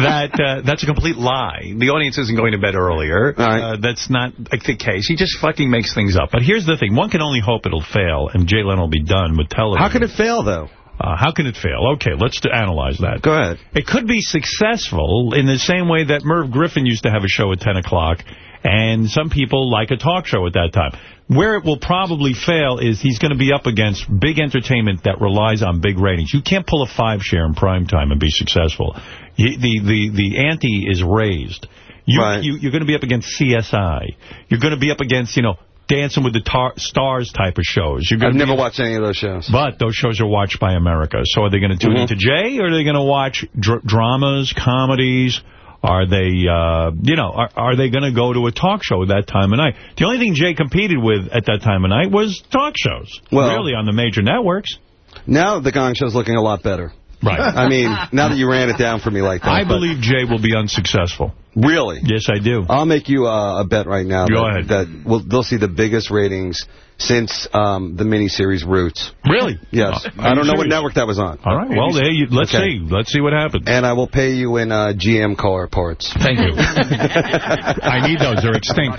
that uh, that's a complete lie. The audience isn't going to bed earlier. Uh, that's not like, the case. He just fucking makes things up. But here's the thing. One can only hope it'll fail and Jay Leno will be done with television. How can it fail, though? Uh, how can it fail? Okay, let's analyze that. Go ahead. It could be successful in the same way that Merv Griffin used to have a show at 10 o'clock, and some people like a talk show at that time. Where it will probably fail is he's going to be up against big entertainment that relies on big ratings. You can't pull a five share in prime time and be successful. You, the, the, the ante is raised. You, you, you're going to be up against CSI. You're going to be up against, you know, Dancing with the tar Stars type of shows. You're I've never watched any of those shows. But those shows are watched by America. So are they going to tune Mhm. into Jay, or are they going to watch dr dramas, comedies? Are they, uh, you know, are, are they going to go to a talk show at that time of night? The only thing Jay competed with at that time of night was talk shows, Well- really, on the major networks. Now the Gong Show's looking a lot better. Right. I mean, now that you ran it down for me like that. I believe Jay will be unsuccessful. Really? Yes, I do. I'll make you uh, a bet right now. Go that, ahead. That will they'll see the biggest ratings since um, the miniseries Roots. Really? Yes. Uh, I don't know what network that was on. All right, well, there you, let's Okay. see. Let's see what happens. And I will pay you in uh, GM car parts. Thank you. I need those. They're extinct.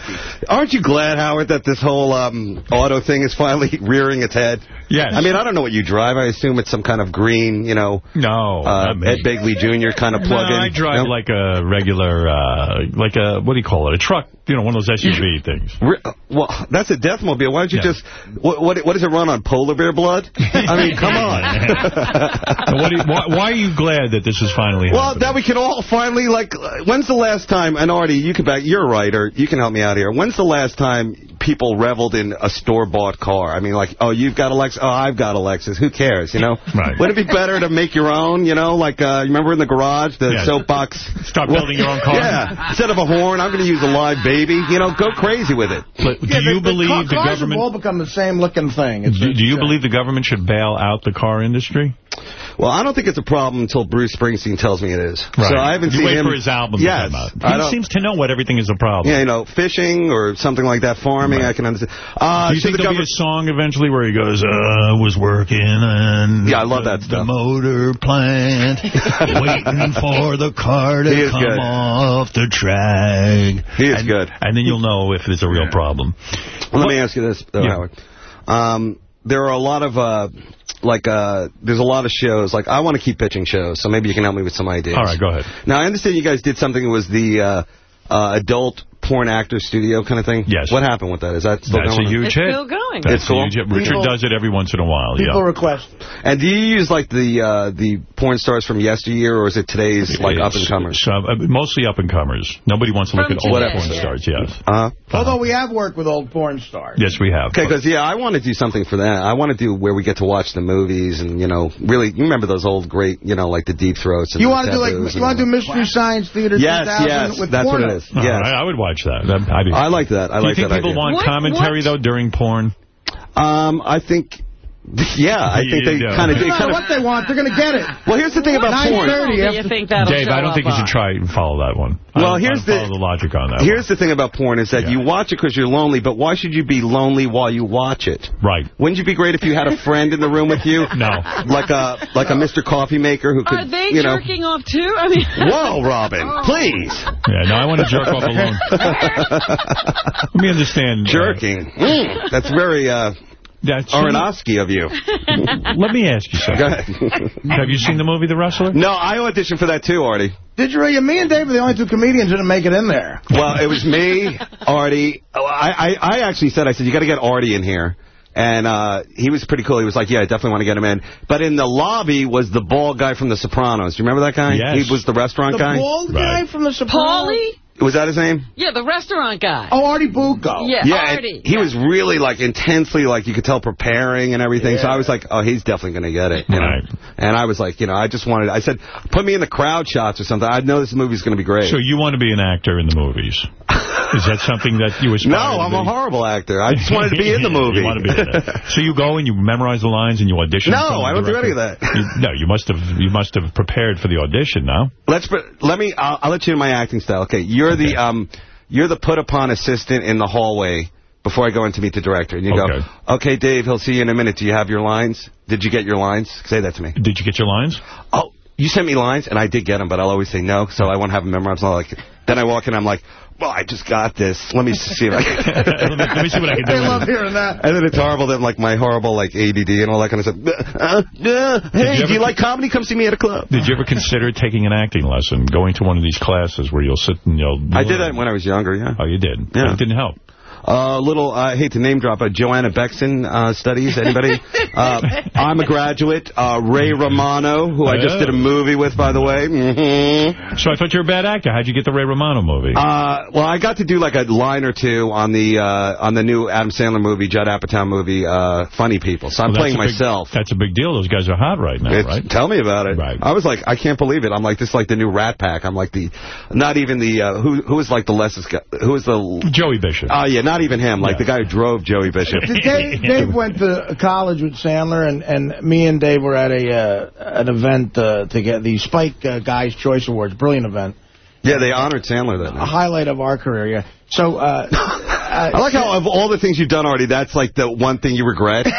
Aren't you glad, Howard, that this whole um, auto thing is finally rearing its head? Yes. I mean, I don't know what you drive. I assume it's some kind of green, you know, No. uh. Ed Begley Jr. kind of plug-in. No, I drive No? like a regular, uh, like a, what do you call it, a truck, you know, one of those SUV things. Well, that's a Deathmobile. Why don't you Yeah. just... What, what what does it run on, polar bear blood? I mean, come on. what do you, why, why are you glad that this is finally Well, happening? that we can all finally, like, uh, when's the last time, and Artie, you can back, you're a writer, you can help me out here. When's the last time people reveled in a store-bought car? I mean, like, oh, you've got a Lexus, oh, I've got a Lexus, who cares, you know? Right. Wouldn't it be better to make your own, you know, like, uh, you remember in the garage, the Yeah. soapbox? Start building your own car. Yeah, instead of a horn, I'm going to use a live baby, you know, go crazy with it. But do Yeah, you the, believe the, the cars government... have all become the same looking thing. It's, Do, do you believe the government should bail out the car industry? Well, I don't think it's a problem until Bruce Springsteen tells me it is. So I haven't you seen wait him. for his album yes, to come out. He seems to know what everything is a problem. Yeah, you know, fishing or something like that, farming, I can understand. Uh, Do you should think the there'll be a song eventually where he goes, uh, I was working on Yeah, I love that the motor plant, waiting for the car to come good. off the track. He is and, good. And then you'll know if there's a real problem. Well, let me ask you this, though, Yeah. Howard. Um, there are a lot of, uh, like, uh, there's a lot of shows. Like, I want to keep pitching shows, so maybe you can help me with some ideas. All right, go ahead. Now, I understand you guys did something that was the uh, uh, adult porn actor studio kind of thing. Yes. What happened with that? Is that still That's a going on? huge It's hit. still going. That's It's cool. huge hit. Richard People- does it every once in a while. people yeah. request. And do you use, like, the uh, the porn stars from yesteryear, or is it today's, like, It's- up-and-comers? so, uh, mostly up-and-comers. Nobody wants to look From at old porn yeah. stars, yes. Uh-huh. Although we have worked with old porn stars. Yes, we have. Okay, because, yeah, I want to do something for that. I want to do where we get to watch the movies and, you know, really, you remember those old great, you know, like the Deep Throats and You want to do like you want to do that. Mystery Science Theater Yes, 2000 yes, with that's what it is. All Yes. right, I would watch that. That- I. I like that. I Do you like think that people idea. want What- commentary, what- though, during porn? Um, I think, yeah, I think they You kind of, don't. No matter what they want, they're going to get it. Well, here's the thing about porn. 9:30 do you after- think that'll Dave, I don't think up you should try and follow that one. Well, here's don't follow the- the logic on that Here's the thing about porn is that Yeah. you watch it because you're lonely, but why should you be lonely while you watch it? Right. Wouldn't you be great if you had a friend in the room with you? No. Like a like a Mr. Coffee Maker who could, Are they you know. jerking off too? I mean, Whoa, Robin, please. Yeah, no, I want to jerk off alone. Let me understand. uh, Jerking. Mm, that's very uh, Yeah, it's- Aronofsky of you. Let me ask you Go something. ahead. Have you seen the movie The Wrestler? no, I auditioned for that too, Artie. Did you really? Me and Dave are the only two comedians who didn't make it in there. Well, it was me, Artie. Oh, I, I, I actually said, I said, you got to get Artie in here. And uh, he was pretty cool. He was like, yeah, I definitely want to get him in. But in the lobby was the bald guy from The Sopranos. Do you remember that guy? Yes. He was the restaurant The guy. bald Right. guy from the Sopranos. Paulie? Was that his name? Yeah, the restaurant guy. Oh, Artie Bucco. Yeah, yeah, Artie. he was really like intensely like you could tell preparing and everything. So I was like, oh, he's definitely going to get it. You Right. know? And I was like, you know, I just wanted. I said, put me in the crowd shots or something. I know this movie's going to be great. So you want to be an actor in the movies? Is that something that you aspire no, to I'm be? a horrible actor. I just wanted to be in the movie. you want to be in it. So you go and you memorize the lines and you audition? No, I don't do any of that. You- no, you must have you must have prepared for the audition. No. Let's let me. I'll, I'll let you in my acting style. Okay, you're the um, you're the put upon assistant in the hallway before I go in to meet the director, and you Okay. go, okay, Dave, he'll see you in a minute. Do you have your lines? Did you get your lines? Say that to me. Did you get your lines? Oh, you sent me lines, and I did get them, but I'll always say no, so I won't have them memorized. Like, then I walk in, I'm like, well, I just got this. Let me see if I can. let, me, see what I can do. They love hearing that. And then it's horrible that like my horrible like ADD and all that kind of stuff. Uh, uh, hey, you do you like comedy? Come see me at a club. Did you ever consider taking an acting lesson, going to one of these classes where you'll sit and you'll... I did that when I was younger, yeah. Oh, you did? Yeah. But It didn't help. A uh, little, I hate to name drop, uh, Joanna Bexon uh, studies. Anybody? uh, I'm a graduate. Uh, Ray Romano, who I just did a movie with, by the way. hmm So I thought you were a bad actor. How'd you get the Ray Romano movie? Uh, well, I got to do like a line or two on the uh, on the new Adam Sandler movie, Judd Apatow movie, uh, Funny People. So I'm Well, playing a big- myself. that's a big deal. Those guys are hot right now, It's- right? Tell me about it. Right. I was like, I can't believe it. I'm like, this is like the new Rat Pack. I'm like the, not even the, uh, who who is like the lessest guy? Who is the... Joey Bishop. Oh, yeah, not even him. Like the guy who drove Joey Bishop. Dave, Dave went to college with Sandler, and, and me and Dave were at a uh, an event uh, to get the Spike uh, Guys Choice Awards. Brilliant event. Yeah, they honored Sandler that A night. highlight of our career, yeah. So, uh, I like how of all the things you've done already, that's like the one thing you regret.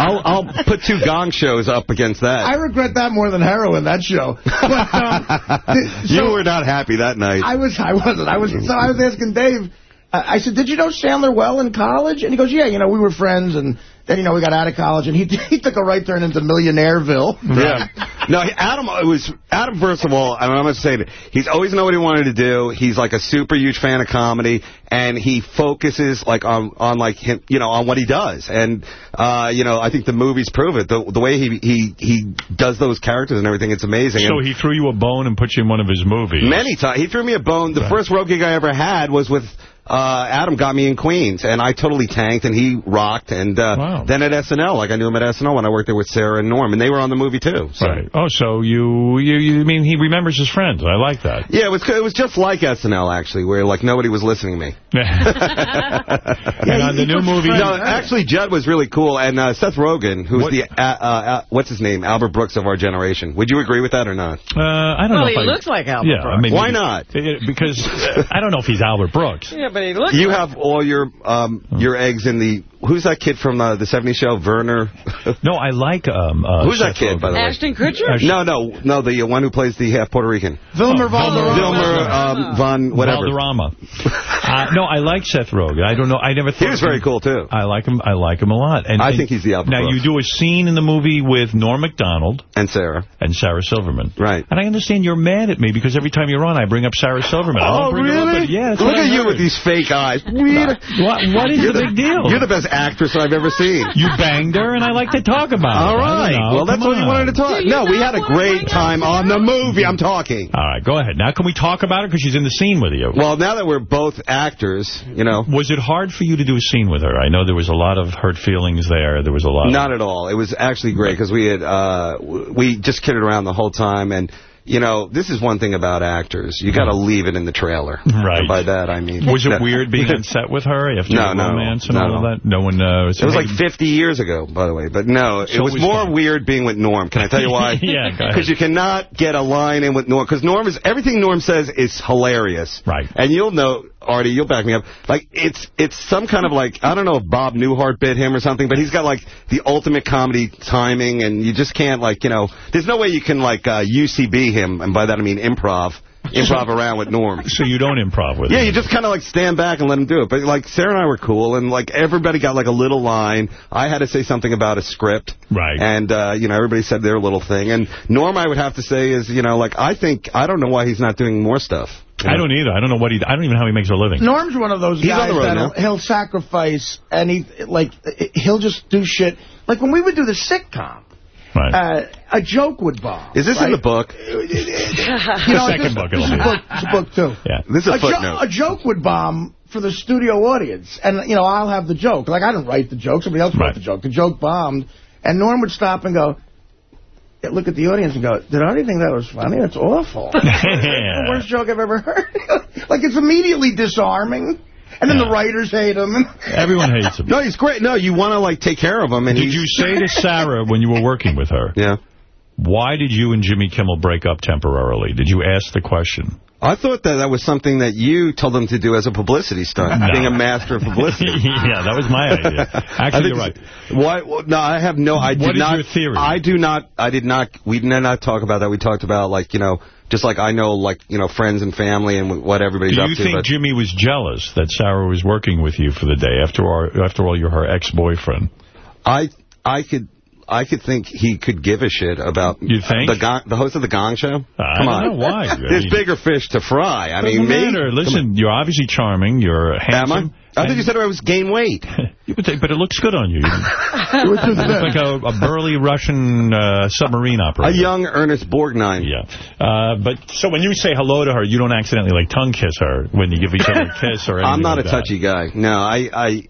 I'll I'll put two gong shows up against that. I regret that more than heroin, that show. But, um, you were not happy that night. I was, I wasn't. I was, so I was asking Dave. I said, "Did you know Sandler well in college?" And he goes, "Yeah, you know, we were friends, and then you know we got out of college, and he he took a right turn into Millionaireville." Yeah. No, Adam it was Adam. First of all, I mean, I'm going to say that he's always known what he wanted to do. He's like a super huge fan of comedy, and he focuses like on on like him, you know, on what he does. And uh, you know, I think the movies prove it. The the way he he he does those characters and everything, it's amazing. So And he threw you a bone and put you in one of his movies. many times he threw me a bone. The first road gig I ever had was with. Uh, Adam got me in Queens, and I totally tanked, and he rocked. And uh, then at SNL, like I knew him at SNL when I worked there with Sarah and Norm, and they were on the movie too. So. Right. Oh, so you, you, you mean he remembers his friends. I like that. Yeah, it was it was just like SNL actually, where like nobody was listening to me. and on the new movie... No, actually, Judd was really cool, and uh, Seth Rogen, who's the uh, uh, uh, what's his name, Albert Brooks of our generation. Would you agree with that or not? Uh, I don't Well, know he if I, looks like Albert yeah, Brooks. I mean, Why not? Because uh, I don't know if he's Albert Brooks. Yeah, but You have all your um, your eggs in the. Who's that kid from uh, the '70s show, Werner? No, I like... Um, uh, Who's that Seth kid, by the way? Ashton Kutcher? No, no, no, the uh, one who plays the half Puerto Rican. Vilmer Oh, Valderrama. Vilmer um, Von whatever. Valderrama. uh, no, I like Seth Rogen. I don't know. I never thought He was very cool too. I like him. I like him a lot. And I and think he's the Albert Now Brooks. you do a scene in the movie with Norm Macdonald and Sarah and Sarah Silverman. Right. And I understand you're mad at me because every time you're on, I bring up Sarah Silverman. I don't Oh, bring her up, really? but yeah. Look at you with these fake eyes. What, what is You're the big deal? You're the best actress I've ever seen. You banged her, and I like to talk about All it. All right. right. don't. Well, that's Come what you wanted to talk. No, we had a great time on the movie. I'm talking. All right, go ahead. Now, can we talk about it? Because she's in the scene with you. Well, now that we're both actors, you know. Was it hard for you to do a scene with her? I know there was a lot of hurt feelings there. There was a lot of... Not at all. It was actually great because we had uh, we just kidded around the whole time, and you know, this is one thing about actors. You got to mm. leave it in the trailer. Right. And by that, I mean. Was it that- weird being on set with her after No, no, romance and no, all no. of that? No one knows. It was like 50 years ago, by the way. But no, it was more fun. weird being with Norm. Can I tell you why? Yeah, go ahead. Because you cannot get a line in with Norm. Because Norm is, everything Norm says is hilarious. Right. And you'll know, Artie, you'll back me up. Like, it's it's some kind of like, I don't know if Bob Newhart bit him or something, but he's got like the ultimate comedy timing, and you just can't like, you know, there's no way you can like uh, UCB him, and by that I mean improv. Improv around with Norm. So you don't improv with Yeah, him? you just kind of like stand back and let him do it. But like Sarah and I were cool, and like everybody got like a little line. I had to say something about a script, Right. And uh, you know everybody said their little thing. And Norm, I would have to say is you know like I think I don't know why he's not doing more stuff. I don't either. I don't know what he... I don't even know how he makes a living. Norm's one of those He's on guys the road that now. he'll sacrifice, and he like he'll just do shit. Like when we would do the sitcom, uh, a joke would bomb. Is this in the book? You know, Second this- book, This is it'll a be. book, it's a book, too. Yeah. This is a jo- footnote. a joke would bomb for the studio audience. And, you know, I'll have the joke. Like, I didn't write the joke. Somebody else wrote the joke. The joke bombed. And Norm would stop and go, yeah, look at the audience and go, did Artie think that was funny? That's awful. That's the worst joke I've ever heard. like, it's immediately disarming. And then the writers hate him. Everyone hates him. No, he's great. No, you want to like take care of him. And Did he's- you say to Sarah when you were working with her? Yeah. Why did you and Jimmy Kimmel break up temporarily? Did you ask the question? I thought that that was something that you told them to do as a publicity stunt, No. being a master of publicity. yeah, that was my idea. Actually, you're right. Why? well, No, I have no. I What did is not. your theory? I do not. I did not. We did not talk about that. We talked about like you know, just like I know like you know friends and family and what everybody's Do you think Jimmy was jealous that Sarah was working with you for the day? After all, after all, you're her ex-boyfriend. I I could. I could think he could give a shit about You think? the gong, the host of the Gong Show. I Come don't on, know why. There's mean- bigger fish to fry. I mean, me. matter. Listen, you're obviously charming. You're Am I? handsome. I thought you said I was gain weight. You would think, but it looks good on you. You was look like a, a burly Russian uh, submarine operator. A young Ernest Borgnine. Yeah. Uh, but so when you say hello to her, you don't accidentally like tongue kiss her when you give each other a kiss or anything I'm not like a that. touchy guy. No, I, I,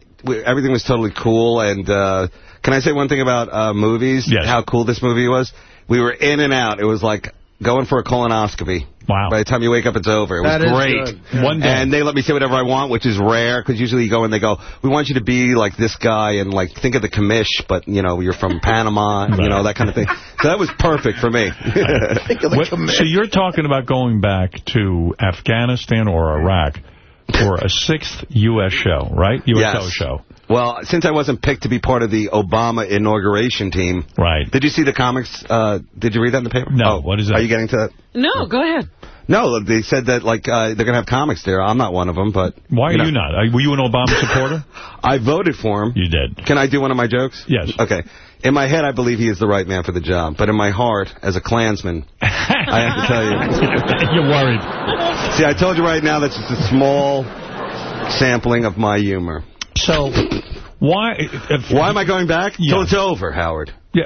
everything was totally cool. And uh, can I say one thing about uh, movies? Yes. How cool this movie was. We were in and out. It was like going for a colonoscopy. Wow. By the time you wake up, it's over. It was That is great. good. One day. And they let me say whatever I want, which is rare, because usually you go and they go, we want you to be like this guy and like think of the commish, but, you know, you're from Panama, you know, that kind of thing. So that was perfect for me. What- so you're talking about going back to Afghanistan or Iraq for a sixth U.S. show, right? USO Yes. show. Well, since I wasn't picked to be part of the Obama inauguration team. Right. Did you see the comics? Uh, did you read that in the paper? No, Oh, what is that? Are you getting to that? No, go ahead. No, they said that like uh, they're going to have comics there. I'm not one of them, but... Why are know. you not? Are- Were you an Obama supporter? I voted for him. You did. Can I do one of my jokes? Yes. Okay. In my head, I believe he is the right man for the job. But in my heart, as a Klansman, I have to tell you... You're worried. See, I told you right now that's just a small sampling of my humor. So, why... If, Why am I going back? Yeah. Till it's over, Howard. Yeah,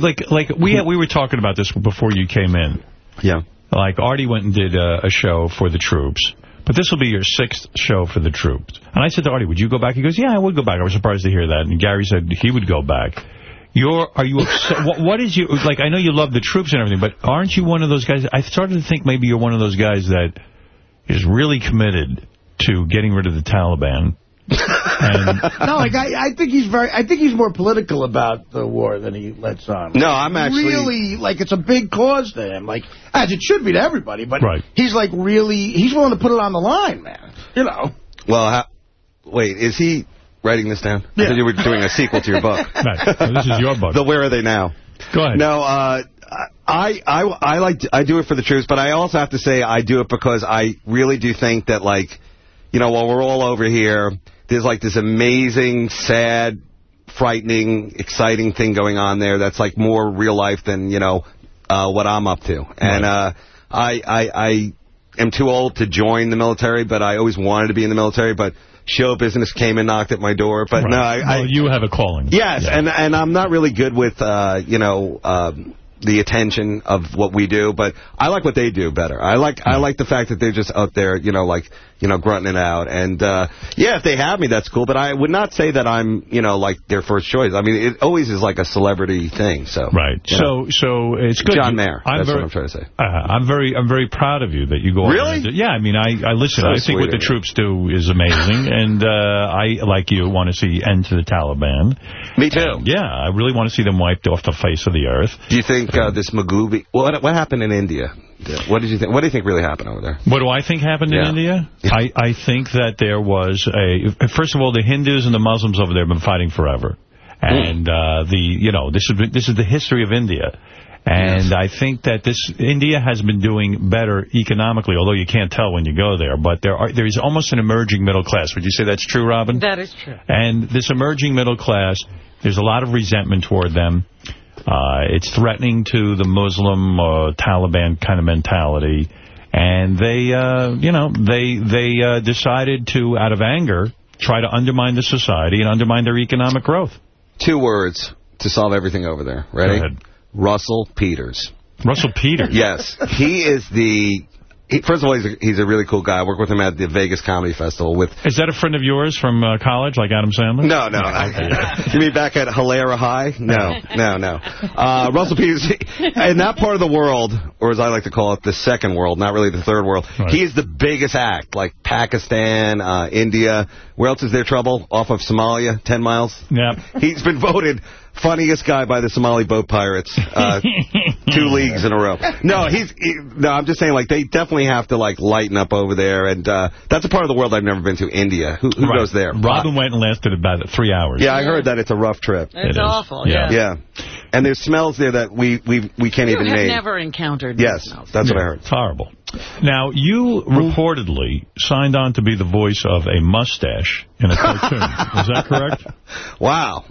like like we we were talking about this before you came in. Yeah. Like Artie went and did a, a show for the troops, but this will be your sixth show for the troops. And I said to Artie, "Would you go back?" He goes, "Yeah, I would go back." I was surprised to hear that. And Gary said he would go back. You're are you upset? what, what is you like? I know you love the troops and everything, but aren't you one of those guys? I started to think maybe you're one of those guys that is really committed to getting rid of the Taliban. And no, like I, I think he's very. I think he's more political about the war than he lets on. No, I'm actually- really like it's a big cause to him. Like as it should be to everybody, but Right. he's like really. He's willing to put it on the line, man. You know. Well, ha wait, is he writing this down? I thought you were doing a sequel to your book. Right. Well, this is your book. The Where Are They Now? Go ahead. No, uh, I, I, I like, I do it for the troops, but I also have to say I do it because I really do think that, like, you know, while we're all over here, there's like this amazing, sad, frightening, exciting thing going on there that's like more real life than, you know, uh, what I'm up to. And, uh, I, I, I am too old to join the military, but I always wanted to be in the military, but show business came and knocked at my door. But no, I, I well, you have a calling. Yes, and and I'm not really good with uh, you know um, the attention of what we do, but I like what they do better. I like I like the fact that they're just out there, you know, like you know, grunting it out. And uh, yeah, if they have me, that's cool. But I would not say that I'm you know like their first choice. I mean, it always is like a celebrity thing. So Right. you know. So so it's good. John Mayer. I'm that's very, what I'm trying to say. Uh, I'm very I'm very proud of you that you go Really? and do- yeah, I mean, I, I listen. So I think what the troops do is amazing, and uh, I, like you, want to see end to the Taliban. Me too. Yeah, I really want to see them wiped off the face of the earth. Do you think uh, this Magooby? What what happened in India? What did you think? What do you think really happened over there? What do I think happened Yeah. in India? I, I think that there was a... First of all, the Hindus and the Muslims over there have been fighting forever. And uh, the you know this is this is the history of India. And I think that this India has been doing better economically, although you can't tell when you go there. But there are there is almost an emerging middle class. Would you say that's true, Robin? That is true. And this emerging middle class, there's a lot of resentment toward them. Uh, it's threatening to the Muslim uh, Taliban kind of mentality. And they, uh, you know, they they uh, decided to, out of anger, try to undermine the society and undermine their economic growth. Two words to solve everything over there. Go Ready? ahead. Russell Peters. Russell Peters? Yes. He is the... He, first of all, he's a, he's a really cool guy. I work with him at the Vegas Comedy Festival with... Is that a friend of yours from uh, college, like Adam Sandler? No, no. I, you mean back at Hilera High? No, no, no. Uh, Russell Peters, in that part of the world, or as I like to call it, the second world, not really the third world, Right. he is the biggest act, like Pakistan, uh, India. Where else is there trouble? Off of Somalia, 10 miles? Yeah. He's been voted funniest guy by the Somali boat pirates uh, two leagues in a row. No, he's he, no. I'm just saying, like they definitely have to like lighten up over there, and uh, that's a part of the world I've never been to. India. Who, who Right. goes there? Robin went and lasted about three hours. Yeah, I heard that it's a rough trip. It's It is. awful, Yeah. yeah. Yeah, and there's smells there that we we we can't You even have name. never encountered Yes, these that's what I heard. It's horrible. Now, you reportedly signed on to be the voice of a mustache in a cartoon. Is that correct? Wow.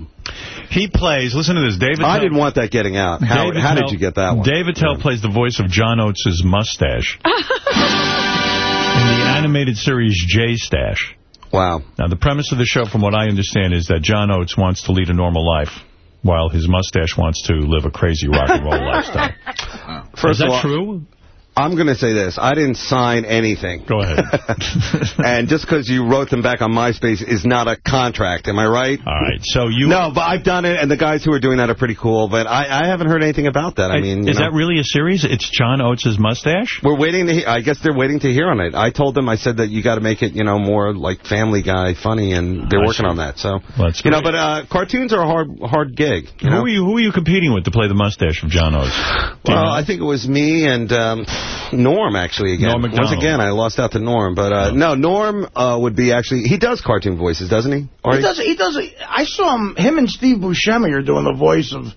He plays, listen to this, David I Tell- didn't want that getting out. How, David how did you get that one? David Attell plays the voice of John Oates' mustache in the animated series J-Stache. Wow. Now, the premise of the show, from what I understand, is that John Oates wants to lead a normal life, while his mustache wants to live a crazy rock and roll lifestyle. First is that of all, true? I'm going to say this. I didn't sign anything. Go ahead. and just because you wrote them back on MySpace is not a contract. Am I right? All right. So you... No, but I've done it, and the guys who are doing that are pretty cool, but I, I haven't heard anything about that. I mean, is know. that really a series? It's John Oates' mustache? We're waiting to hear, I guess they're waiting to hear on it. I told them, I said that you got to make it, you know, more like Family Guy funny, and they're I working see. on that. So, That's you know, but uh, cartoons are a hard, hard gig. You Who know? are you Who are you competing with to play the mustache of John Oates? Do you Well, know? I think it was me and um, Norm, actually, again. Norm Once again, I lost out to Norm. But, uh, no, Norm uh, would be actually, he does cartoon voices, doesn't he? Or He does. He does. I saw him. Him and Steve Buscemi are doing the voice of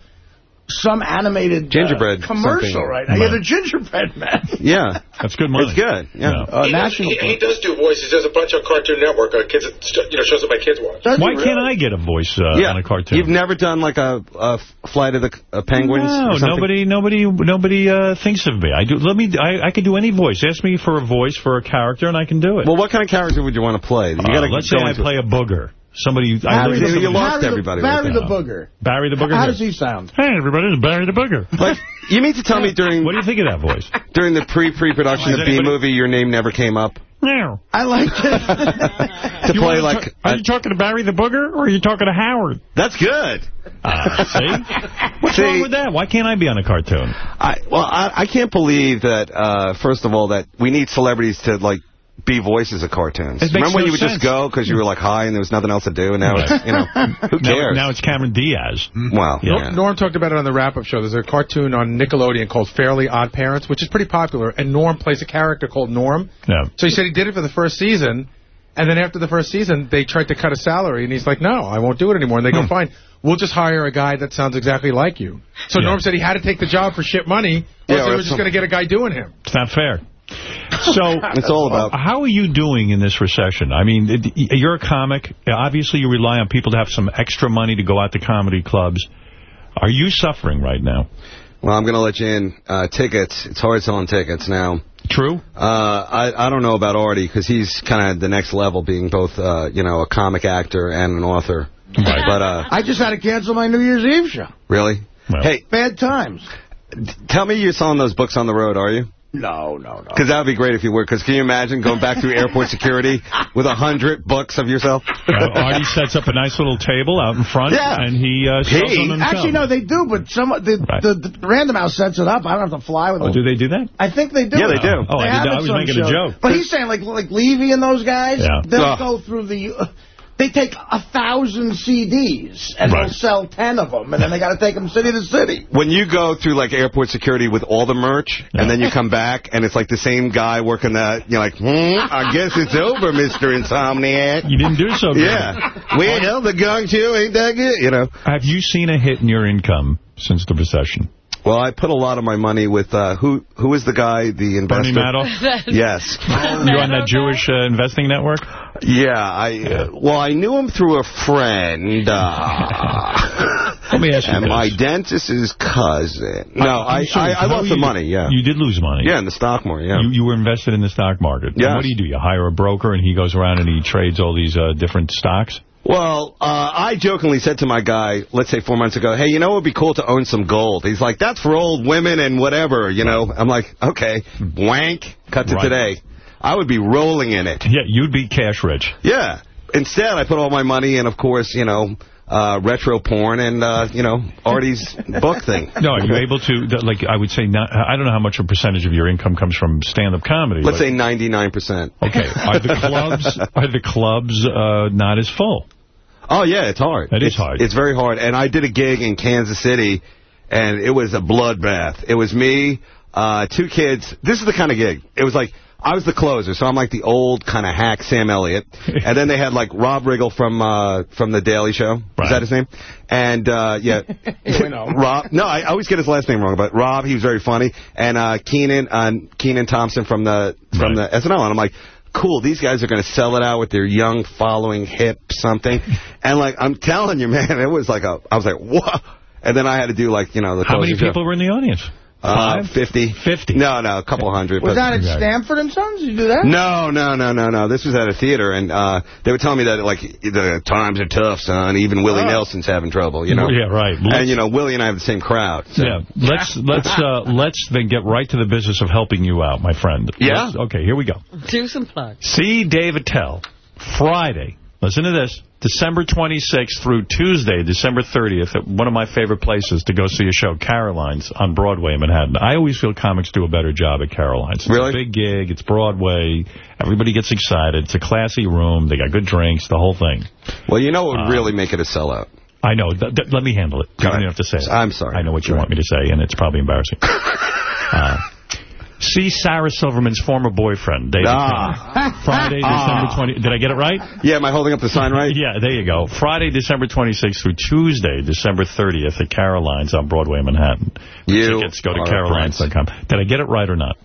some animated uh, Gingerbread commercial something. right now. Yeah, the Gingerbread Man. Yeah. That's good money. It's good. Yeah. Uh, he, national. he, he does do voices. There's a bunch on Cartoon Network. Uh, kids, you know, shows that my kids watch. Does Why really? can't I get a voice uh, yeah. on a cartoon? You've never done like a, a flight of the uh, penguins? No, or nobody, nobody, nobody uh, thinks of me. I do. Let me. I, I can do any voice. Ask me for a voice for a character, and I can do it. Well, what kind of character would you want to play? You Uh, gotta let's say I into- play a booger. Somebody. I Barry looked at the, you lost Barry the- everybody Barry right the. Booger. Barry the booger. How does he sound? Hey, everybody, it's Barry the booger. Like, you mean to tell me during What do you think of that voice? during the pre-pre-production of anybody- B-movie, your name never came up? No. I like it. To You play wanna like... ta- are you talking to Barry the booger, or are you talking to Howard? that's good. Uh, see? What's See- wrong with that? Why can't I be on a cartoon? I Well, I, I can't believe that, uh, first of all, that we need celebrities to, like, be voices of cartoons. It Remember when no you would sense. just go because you were, like, high and there was nothing else to do, and now it's, you know, who cares? now it's Cameron Diaz. well, Yeah. yeah. Norm talked about it on the wrap-up show. There's a cartoon on Nickelodeon called Fairly Odd Parents, which is pretty popular, and Norm plays a character called Norm. Yeah. So he said he did it for the first season, and then after the first season, they tried to cut a salary, and he's like, no, I won't do it anymore. And they go, fine, we'll just hire a guy that sounds exactly like you. So Hmm. Yeah. Norm said he had to take the job for shit money, or Yeah, else they were just going to get a guy doing him. It's not fair. So It's all about- How are you doing in this recession? I mean, it- you're a comic. Obviously, you rely on people to have some extra money to go out to comedy clubs. Are you suffering right now? Well, I'm going to let you in. Uh, tickets. It's hard selling tickets now. True. Uh, I I don't know about Artie because he's kind of the next level, being both uh, you know a comic actor and an author. Right. But uh, I just had to cancel my New Year's Eve show. really, Well. hey, Bad times. tell me you're selling those books on the road, are you? No, no, no. Because that would be great if you were. Because can you imagine going back through airport security with a hundred books of yourself? Uh, Artie sets up a nice little table out in front, Yeah. and he uh, sells He- them himself. Actually, no, they do, but some the, Right. the, the Random House sets it up. I don't have to fly with Oh, them. do they do that? I think they do. Yeah, they do. Oh, I They did- I was some making a joke. But he's saying, like, like Levy and those guys, Yeah. they'll Ugh. go through the... Uh, they take a thousand CDs, and Right. they'll sell ten of them, and then they got to take them city to city. When you go through like airport security with all the merch, Yeah. and then you come back, and it's like the same guy working that, you're like, hmm, I guess it's over, Mister Insomniac. You didn't do so good. Yeah. Well, the gong too. ain't that good, you know. Have you seen a hit in your income since the recession? Well, I put a lot of my money with, uh, who Who is the guy, the investor? Bernie Madoff? Yes. you on that Jewish uh, investing network? Yeah, I, uh, well, I knew him through a friend. Uh, Let me ask you and this. my dentist's cousin. No, I'm I. I, I lost you- the money, yeah. You did lose money. Yeah, in the stock market, yeah. You, you were invested in the stock market. Yeah. What do you do? You hire a broker and he goes around and he trades all these uh, different stocks? Well, uh, I jokingly said to my guy, let's say four months ago, hey, you know it would be cool to own some gold. He's like, that's for old women and whatever, you know. I'm like, okay, wank, cut to Right. today. I would be rolling in it. Yeah, you'd be cash rich. Yeah. Instead, I put all my money in, of course, you know, uh, retro porn and, uh, you know, Artie's book thing. No, are you able to, like, I would say, not, I don't know how much a percentage of your income comes from stand-up comedy. Let's say 99%. Okay, are the clubs, are the clubs uh, not as full? Oh, yeah, it's hard. It is it's, hard. It's very hard. And I did a gig in Kansas City, and it was a bloodbath. It was me, uh, two kids. This is the kind of gig. It was like, I was the closer, so I'm like the old kind of hack Sam Elliott. and then they had like Rob Riggle from uh, from The Daily Show. Is that his name? And, uh, yeah. Rob. No, I always get his last name wrong, but Rob, he was very funny. And uh, Keenan, uh, Kenan Thompson from the from the SNL. And I'm like, cool, these guys are going to sell it out with their young following hip something. and, like, I'm telling you, man, it was like a, I was like, whoa. And then I had to do, like, you know, the How many closing show. people were in the audience? Uh, 50. 50? No, no, a couple hundred. Was but- that at Stanford and Sons? Did you do that? no, no, no, no, no. This was at a theater, and uh, they were telling me that, like, the times are tough, son. Even Willie Oh. Nelson's having trouble, you know? Yeah, right. And, you know, Willie and I have the same crowd. So. Yeah, let's let's uh, let's then get right to the business of helping you out, my friend. Yeah? Let's- okay, here we go. Do some plugs. See Dave Attell Friday. Listen to this. December 26th through Tuesday, December 30th, at one of my favorite places to go see a show, Caroline's on Broadway in Manhattan. I always feel comics do a better job at Caroline's. It's Really? a big gig. It's Broadway. Everybody gets excited. It's a classy room. They got good drinks, the whole thing. Well, you know what would Uh, really make it a sellout? I know. Th th let me handle it. You don't have to say it. I'm sorry. I know what you want me to say, and it's probably embarrassing. uh, see Sarah Silverman's former boyfriend, David Ah. Friday, December 20... Did I get it right? Yeah, am I holding up the sign right? yeah, there you go. Friday, December 26th through Tuesday, December 30th at Caroline's on Broadway, Manhattan. You Tickets go to carolines.com. Did I get it right or not?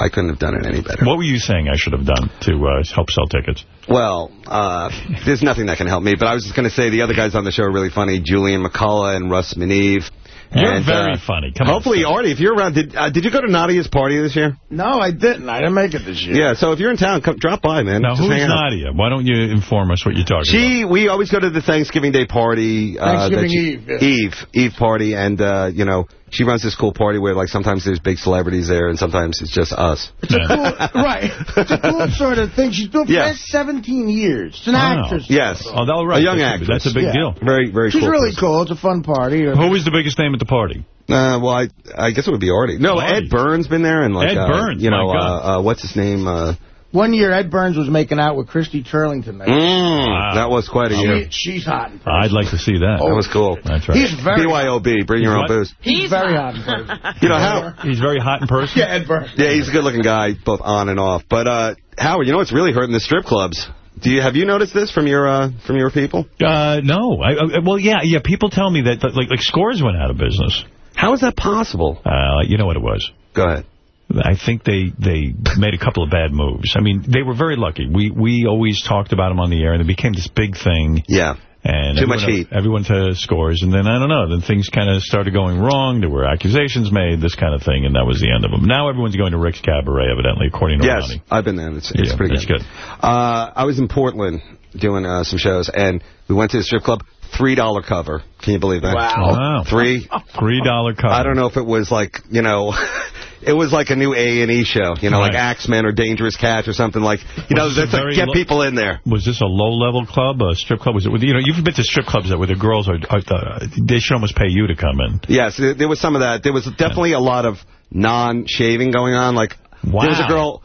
I couldn't have done it any better. What were you saying I should have done to uh, help sell tickets? Well, uh, there's nothing that can help me, but I was just going to say the other guys on the show are really funny, Julian McCullough and Russ Meneve. You're And, very uh, funny. Come on, hopefully, Artie, if you're around, did uh, did you go to Nadia's party this year? No, I didn't. I didn't make it this year. Yeah, so if you're in town, come drop by, man. Now, Just who's hang out. Nadia? Why don't you inform us what you're talking about? She, we always go to the Thanksgiving Day party. uh, Thanksgiving she- Eve, yeah. Eve, Eve party, and, uh, you know, she runs this cool party where, like, sometimes there's big celebrities there, and sometimes it's just us. It's a cool, right. It's a cool sort of thing. She's been for Yeah. the last 17 years. It's an Wow. actress. Yes. Oh, that right. A young That's actress. That's a big Yeah. deal. Very, very She's cool. really person. cool. It's a fun party. Who was the biggest name at the party? Uh, well, I, I guess it would be Artie. No, Artie. Ed Burns been there, and like Ed uh, Burns, you know, uh, uh, what's his name? Uh, One year, Ed Burns was making out with Christy Turlington. There. mm, That was quite a year. She, she's hot. in person. I'd like to see that. That was cool. That's right. He's very, BYOB, bring your He's own booze. he's very hot in person. You know how? He's very hot in person? Yeah, Ed Burns. Yeah, he's a good-looking guy, both on and off. But uh, Howard, you know what's really hurting the strip clubs? Do you have you noticed this from your uh, from your people? Uh, no. I, I, well, yeah, yeah. People tell me that, like, like Scores went out of business. How is that possible? Uh, you know what it was? Go ahead. I think they they made a couple of bad moves. I mean, they were very lucky. We we always talked about them on the air, and it became this big thing. Yeah. And Too much everyone- heat. Everyone to scores, and then I don't know. Then things kind of started going wrong. There were accusations made, this kind of thing, and that was the end of them. Now everyone's going to Rick's Cabaret, evidently, according to Yes, Ronnie. I've been there. It's, it's Yeah, pretty good. good. Uh, I was in Portland doing uh, some shows, and we went to the strip club. Three dollar cover. Can you believe that? Wow. Three. Three dollar cover. I don't know if it was like you know, it was like a new A and E show. You know, like Right. Axemen or Dangerous Catch or something like. You know, Was this a that's like get people in there. Was this a low-level club, a strip club? Was it? You know, you've been to strip clubs that where the girls are, are uh, they should almost pay you to come in. Yes, there there was some of that. There was definitely a lot of non-shaving going on. Like there was a girl.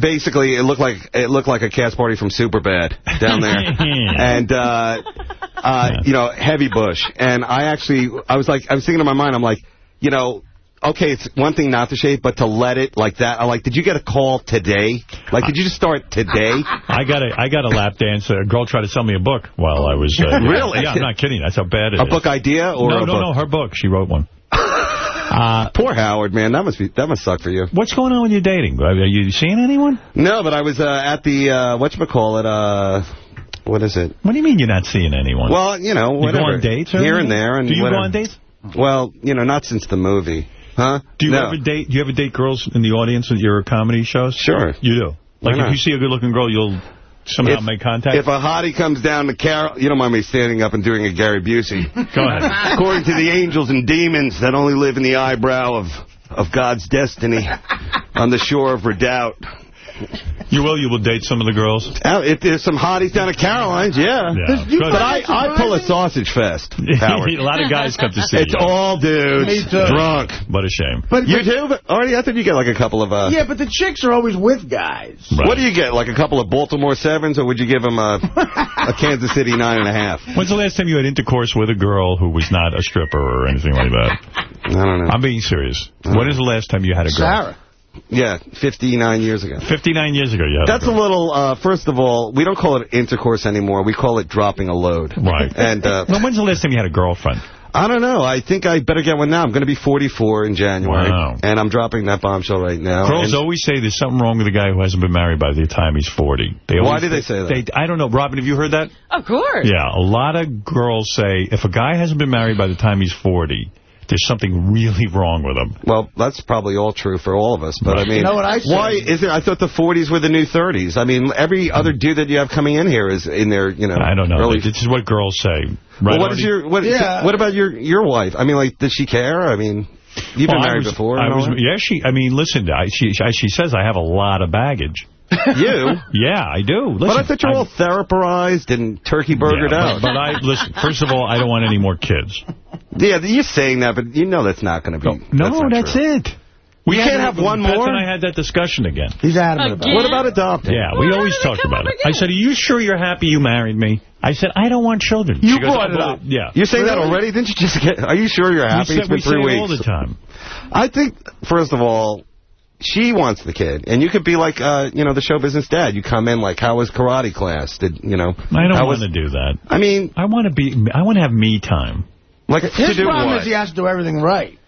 Basically, it looked like it looked like a cast party from Superbad down there, and uh, uh, you know, heavy bush. And I actually, I was like, I was thinking in my mind, I'm like, you know, okay, it's one thing not to shave, but to let it like that. I'm like, did you get a call today? Like, did you just start today? I got a I got a lap dance. A girl tried to sell me a book while I was. Uh, Really? Yeah, I'm not kidding. That's how bad it A is. book idea or no, no, book? no. Her book. She wrote one. Uh, Poor Howard, man. That must be that must suck for you. what's going on with your dating? Are you seeing anyone? No, but I was uh, at the uh, whatchamacallit, uh what is it? What do you mean you're not seeing anyone? Well, you know, you whatever. go on dates here anything? and there, and do you whatever. go on dates? Well, you know, not since the movie, huh? Do you no. ever date? Do you ever date girls in the audience at your comedy shows? Sure. You do. Like if you see a good-looking girl, you'll somehow If- make contact? If a hottie comes down to Carol, you don't mind me standing up and doing a Gary Busey. Go ahead. According to the angels and demons that only live in the eyebrow of, of God's destiny on the shore of Redoubt. You will? You will date some of the girls? Uh, If there's some hotties down at Caroline's, yeah. Yeah. But I, I pull a sausage fest, Howard. a lot of guys come to see It's you. all dudes Me too. drunk. What a shame. But, You but- do? But, Artie, I thought you get like a couple of... Uh, yeah, but the chicks are always with guys. What do you get? Like a couple of Baltimore sevens, or would you give them a, a Kansas City nine and a half? When's the last time you had intercourse with a girl who was not a stripper or anything like that? I don't know. I'm being serious. When is the last time you had a girl? Sarah. Yeah, 59 years ago. 59 years ago, yeah. That's a a little, uh, first of all, we don't call it intercourse anymore. We call it dropping a load. Right. And uh, Well, when's the last time you had a girlfriend? I don't know. I think I better get one now. I'm going to be 44 in January. Wow. And I'm dropping that bombshell right now. Girls And- always say there's something wrong with a guy who hasn't been married by the time he's 40. They Why do they say that? I don't know. Robin, have you heard that? Of course. Yeah, a lot of girls say if a guy hasn't been married by the time he's 40, there's something really wrong with them. Well, that's probably all true for all of us. But, I mean, You know what I say? why is it? I thought the 40s were the new 30s. I mean, every other dude that you have coming in here is in their, you know, I don't know. early This is what girls say. Right, Well, what is Artie? your what? Yeah. What about your your wife? I mean, like, does she care? I mean, you've Well, been I married was- before. I was, yeah, she. I mean, listen. I, she she says I have a lot of baggage. You? Yeah, I do. Listen, but I thought you were all therapized and turkey burgered yeah, out. But, but I listen. First of all, I don't want any more kids. yeah, you're saying that, but you know that's not going to be. No, not that's, it. We You can't have one Beth more? and I had that discussion again. He's adamant about it. What about adopting? Yeah, we always talk about it. I said, are you sure you're happy you married me? I said, I don't want children. You She brought "Oh, it up. Yeah. You're saying that already? Didn't you just get? Are you sure you're we happy? said, it's been we say three it all the time. I think, first of all, she wants the kid, and you could be like, uh, you know, the show business dad. You come in like, how was karate class? Did you know? I don't want to do that. I mean, I want to be. I want to have me time. like to His do problem what? is he has to do everything right.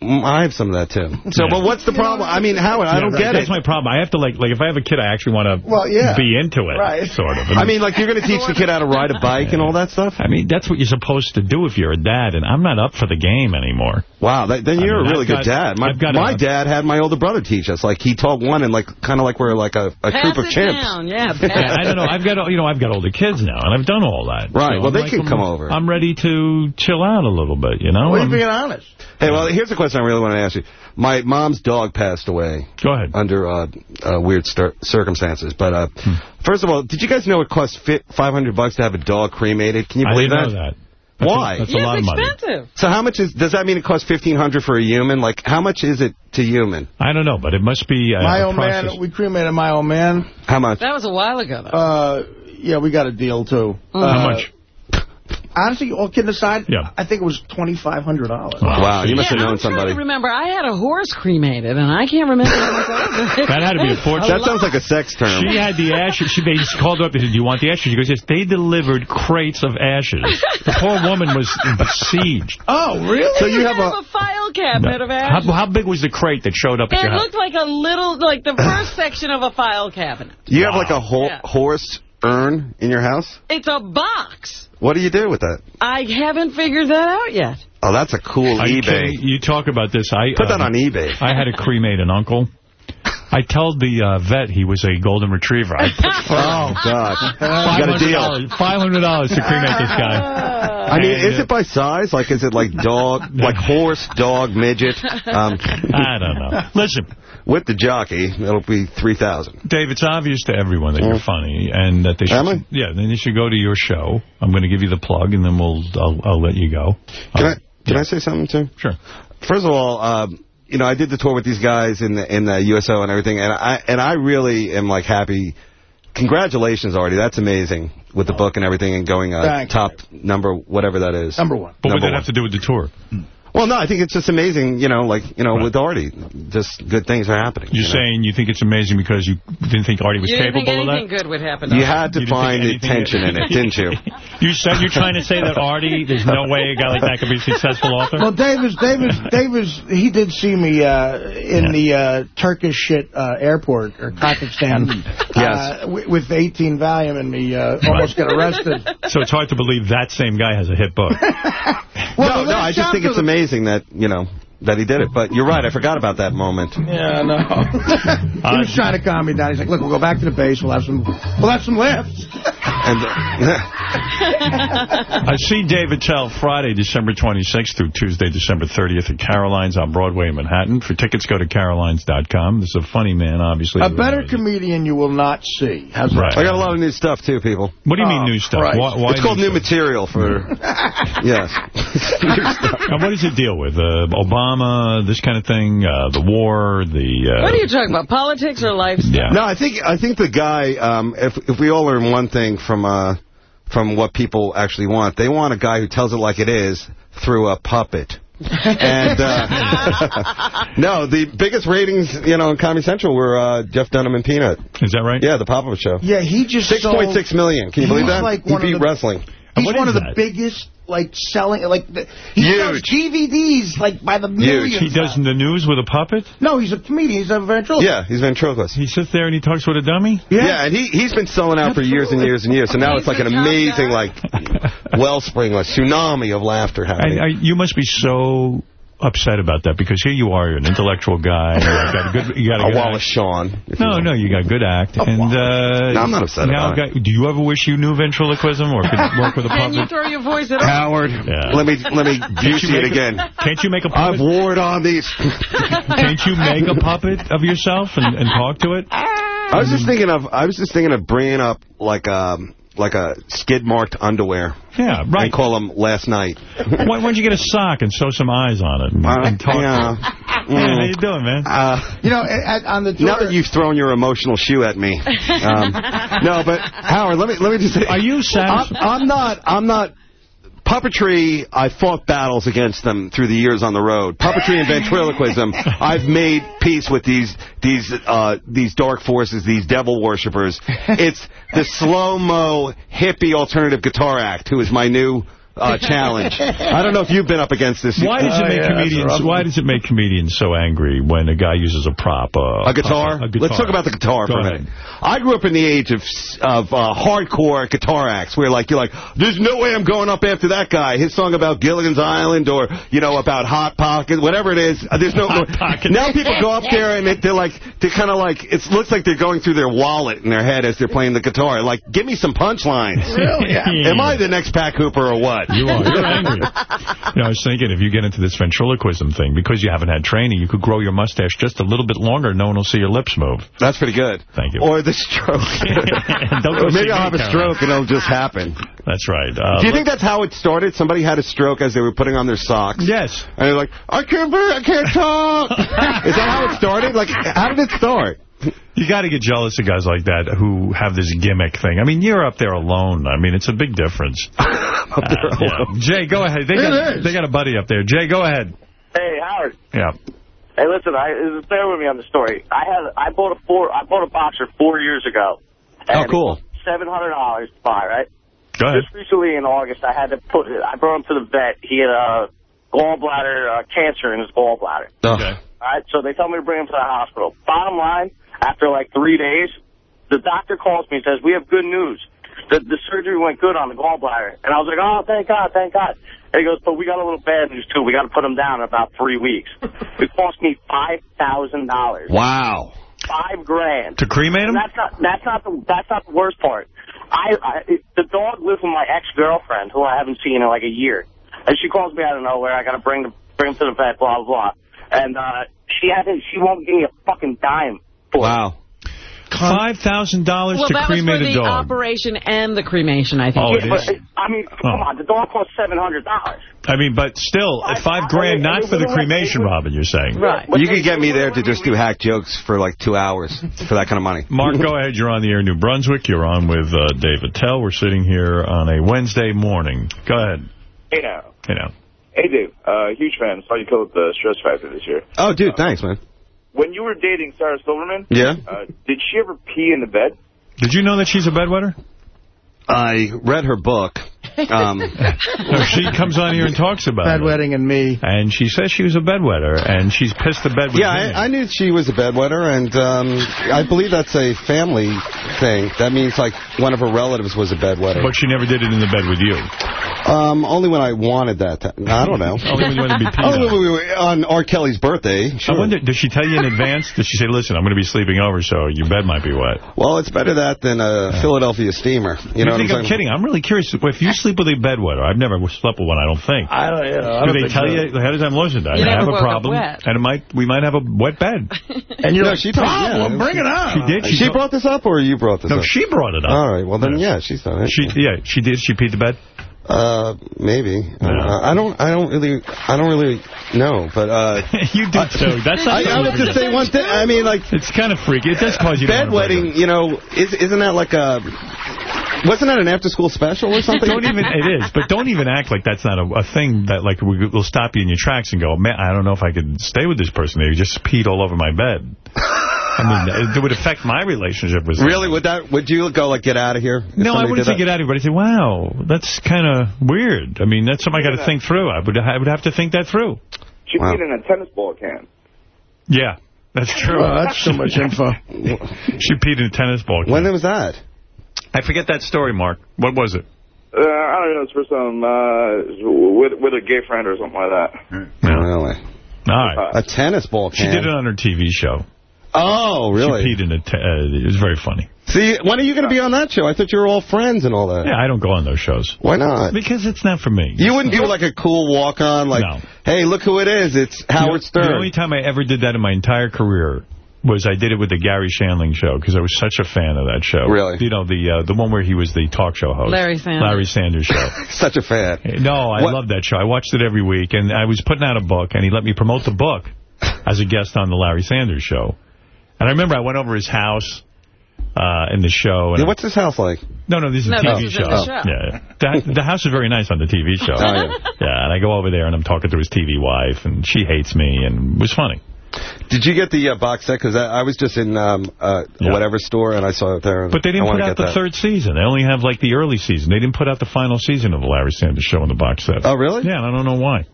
Mm, I have some of that too. So, Yeah. but what's the problem? I mean, Howard, I Yeah, don't right. get That's it. my problem. I have to like, like if I have a kid, I actually want to Well, yeah. be into it, Right. sort of. I mean, like you're going to teach the kid how to ride a bike and all that stuff. I mean, that's what you're supposed to do if you're a dad, and I'm not up for the game anymore. Wow, that, then you're mean, a really I've good got- dad. My, got my a- dad had my older brother teach us. Like he taught one, and like kind of like we're like a, a Pass troop of it chimps. down. Yeah, pass Yeah, I don't know. I've got you know I've got older kids now, and I've done all that. Right, well, I'm they like, can I'm- come over. I'm ready to chill out a little bit. You know. Well, I'm- you're being honest. Hey, well, here's a question I really want to ask you. My mom's dog passed away. Go ahead. Under uh, uh, weird stir- circumstances, but uh, Hmm. first of all, did you guys know it costs 500 bucks to have a dog cremated? Can you I believe didn't know that. That's Why? A, that's yeah, a lot it's of money. expensive. So how much is? Does that mean it costs 1500 for a human? Like, how much is it to human? I don't know, but it must be uh, my old process. man, we cremated my old man. How much? That was a while ago, though. Uh, yeah, we got a deal, too. How Uh, much? Honestly, all kidding aside, Yeah. I think it was $2,500. Wow, you must yeah, have known I'm somebody. to remember. I had a horse cremated, and I can't remember how much that was. That had to be a fortune. That sounds like a sex term. She had the ashes. She, they just called her up. They said, do you want the ashes? She goes, yes. They delivered crates of ashes. The poor woman was besieged. Oh, really? So you have have a a file cabinet of ashes. how big was the crate that showed up at It your house? looked like a little, like the first section of a file cabinet. you have like a ho Yeah. horse urn in your house. It's a box. What do you do with that? I haven't figured that out yet. Oh, that's a cool Are you eBay. kidding? You talk about this. I Put that um, on eBay. I had to cremate an uncle. I told the uh, vet he was a golden retriever. I put Oh God! You got a deal. $500 $500 to cremate this guy. I mean, And, is uh, it by size? Like, is it like dog, like horse, dog, midget? Um, I don't know. Listen, with the jockey, it'll be three thousand. Dave, it's obvious to everyone that you're funny and that they should. Am I? Yeah, then they should go to your show. I'm going to give you the plug, and then we'll I'll, I'll let you go. Can Uh, I can I say something too? Sure. First of all, um, you know, I did the tour with these guys in the in the USO and everything, and I and I really am like happy. Congratulations, Artie. That's amazing with the book and everything, and going uh, Thank you. top number whatever that is. Number one. But what did that have to do with the tour? Well, no, I think it's just amazing. You know, like you know, with Artie, just good things are happening. You're you know? saying you think it's amazing because you didn't think Artie was You didn't think capable of anything that? good would happen. You had to You find the tension in it, didn't you? You said you're trying to say that Artie, there's no way a guy like that could be a successful author? Well, Davis, Davis, Davis, he did see me uh, in Yeah. the uh, Turkish shit uh, airport or Kazakhstan uh, with 18 Valium and me uh, almost get arrested. So it's hard to believe that same guy has a hit book. no, no, I just think it's amazing that, you know, that he did it. But you're right. I forgot about that moment. Yeah, I know. he was trying to calm me down. He's like, look, we'll go back to the base. We'll have some, we'll have some laughs. And I see David Attell Friday, December 26th through Tuesday, December 30th at Caroline's on Broadway in Manhattan. For tickets, go to carolines.com. This is a funny man, obviously. A better comedian you will not see. How's Right. I got a lot of new stuff, too, people. What do you mean Oh, new stuff? Why, why it's called new material for... yes. And what does it deal with? Uh, Obama, this kind of thing, uh, the war, the... Uh, What are you talking about, politics or lifestyle? No, I think I think the guy. Um, if if we all learn one thing from uh, from what people actually want, they want a guy who tells it like it is through a puppet. and uh, no, the biggest ratings, you know, in Comedy Central were uh, Jeff Dunham and Peanut. Is that right? Yeah, the pop-up show. Yeah, he just Six point six million. Can you believe that? like he beat the- wrestling. He's What one is of the biggest, like, selling, like, the, he sells DVDs, like, by the millions. He does the news with a puppet? No, he's a comedian. He's a ventriloquist. Yeah, he's ventriloquist. He sits there and he talks with a dummy? Yeah, yeah and he, he's been selling out for years and years and years. So now it's like an amazing, like, wellspring, a tsunami of laughter happening. I, I, you must be so upset about that because here you are, you're an intellectual guy. You got a good. You got a a good Wallace act. Shawn. if you No, no, you got good act. and uh, No, I'm not upset now about got, Do you ever wish you knew ventriloquism or could work with a puppet. Can you throw your voice at all? Howard, Yeah. let me let me juice you it make a- again. Can't you make a I've puppet? warred on these. Can't you make a puppet of yourself and, and talk to it? I was just thinking of I was just thinking of bringing up like um like a skid marked underwear. Yeah, right. And call them last night. Why, why don't you get a sock and sew some eyes on it and, Uh, and talk yeah. to it? Yeah, how you doing, man? Uh, You know, at, on the tour... now that you've thrown your emotional shoe at me, um, no, but Howard, let me let me just say, Are you satisfied? I'm, I'm not. I'm not. Puppetry, I fought battles against them through the years on the road. Puppetry and ventriloquism, I've made peace with these these uh, these dark forces, these devil worshippers. It's the slow-mo hippie alternative guitar act who is my new uh, challenge. I don't know if you've been up against this. Why does it Oh, make yeah, comedians? Why does it make comedians so angry when a guy uses a prop? Uh, A guitar? A guitar. Let's talk about the guitar Go for a minute. I grew up in the age of of uh, hardcore guitar acts where like you're like, there's no way I'm going up after that guy. His song about Gilligan's Island or you know about Hot Pocket, whatever it is. uh, There's no. Hot Pocket. Now people go up there and they're like they're kind of like it looks like they're going through their wallet in their head as they're playing the guitar. Like, give me some punchlines. Really? Yeah. Am I the next Pat Cooper or what? You are. You're angry. You know, I was thinking if you get into this ventriloquism thing, because you haven't had training, you could grow your mustache just a little bit longer. No one will see your lips move. That's pretty good. Thank you. Or the stroke. Don't go or maybe I'll have a stroke and it'll just happen. That's right. Uh, Do you think that's how it started? Somebody had a stroke as they were putting on their socks? Yes. And they're like, I can't breathe, I can't talk. Is that how it started? Like, how did it start? You got to get jealous of guys like that who have this gimmick thing. I mean, you're up there alone. I mean, it's a big difference. Up there Uh, yeah. Jay, go ahead. They got, they got a buddy up there. Jay, go ahead. Hey, Howard. Yeah. Hey, listen, I bear with me on the story. I had I bought a four I bought a boxer four years ago. Oh, cool. Seven hundred dollars to buy, right? Go ahead. Just recently in August, I had to put I brought him to the vet. He had a gallbladder uh, cancer in his gallbladder. Okay. All right, so they tell me to bring him to the hospital. Bottom line, after like three days, the doctor calls me and says, we have good news. The, the surgery went good on the gallbladder. And I was like, oh, thank God, thank God. And he goes, but we got a little bad news, too. We got to put him down in about three weeks. it cost me $5,000. Wow. Five grand. To cremate him? And that's not that's not the that's not the worst part. I, I the dog lives with my ex girlfriend who I haven't seen in like a year, and she calls me out of nowhere. I got to bring the bring him to the vet. Blah blah blah. And uh, she hasn't. She won't give me a fucking dime for. Wow. $5,000 Well, to that was cremate for the operation and the cremation, I think. Oh, it Yeah, is? but, I mean, come Oh. on. The dog costs seven hundred dollars. I mean, but still, at five grand, not for the cremation, Robin, you're saying. Right. You could get me there to just do hack jokes for like two hours for that kind of money. Mark, go ahead. You're on the air in New Brunswick. You're on with uh, David Attell. We're sitting here on a Wednesday morning. Go ahead. Hey now. Hey, now. Hey Dave, uh, huge fan. Saw you killed the Stress Factory this year. Oh, dude, thanks, man. When you were dating Sarah Silverman, Yeah? uh, did she ever pee in the bed? Did you know that she's a bedwetter? I read her book. Um, No, she comes on here and talks about it. Bedwetting and me. And she says she was a bedwetter, and she's pissed the bed with yeah, I, I knew she was a bedwetter, and um, I believe that's a family thing. That means, like, one of her relatives was a bedwetter. But she never did it in the bed with you. Um, only when I wanted that. To, I don't know. Only when you wanted to be peed Only on. when we were on R. Kelly's birthday. Sure. I wonder, does she tell you in advance? Does she say, listen, I'm going to be sleeping over, so your bed might be wet? Well, it's better that than a Philadelphia steamer. You, You, know think what I'm, I'm kidding? I'm really curious. If you sleep with a bed bedwetter, I've never slept with one, I don't think. I don't, you know, I Do don't they tell so. you ahead of time, listen, I You never have a problem, and it might we might have a wet bed. And you're No, like, she told me, yeah. problem, bring it on. She did. She, She, brought this up, or you brought this No, up? she brought it up. All right. Well, then, yeah, she's done it. She, yeah, she did. She peed the bed. Uh, maybe. Uh, I don't. I don't really. I don't really know. But uh, you do too. That's I, I would just say one thing. I mean, like it's kind of freaky. It does cause you to bedwetting. You know, is isn't that like a? Wasn't that an after-school special or something? Don't even, it is, but don't even act like that's not a, a thing that like will stop you in your tracks and go, man, I don't know if I could stay with this person. They just peed all over my bed. I mean, it would affect my relationship with Really? Would that? Would you go like get out of here? No, I wouldn't did say get out of here, but I say, wow, that's kind of weird. I mean, that's something I got to think through. I would, I would have to think that through. She peed in a tennis ball can. Yeah, that's true. Well, that's so much info. she peed in a tennis ball. Can. When was that? I forget that story, Mark. What was it? Uh, I don't know. It's for some uh, with with a gay friend or something like that. Really? All right. A tennis ball can. She did it on her TV show. Oh, really? She peed in a uh, it was very funny. See, when are you going to be on that show? I thought you were all friends and all that. Yeah, I don't go on those shows. Why not? Because it's not for me. You wouldn't do like a cool walk-on, like, No. hey, look who it is. It's Howard Stern. The only time I ever did that in my entire career was I did it with the Garry Shandling show because I was such a fan of that show. Really? You know, the uh, the one where he was the talk show host. Larry Sanders. Larry Sanders show. Such a fan. No, I What- love that show. I watched it every week, and I was putting out a book, and he let me promote the book as a guest on the Larry Sanders show. And I remember I went over his house uh, in the show. And Yeah, what's his house like? no, no, this is No, a TV this is show. in the show. Yeah, the, the house is very nice on the TV show. Oh, yeah. Yeah, and I go over there, and I'm talking to his TV wife, and she hates me, and it was funny. Did you get the uh, box set? Because I, I was just in um, uh, Yeah. whatever store, and I saw it there. But they didn't wanna put out the that. third season. They only have, like, the early season. They didn't put out the final season of the Larry Sanders show in the box set. Oh, really? Yeah, and I don't know why.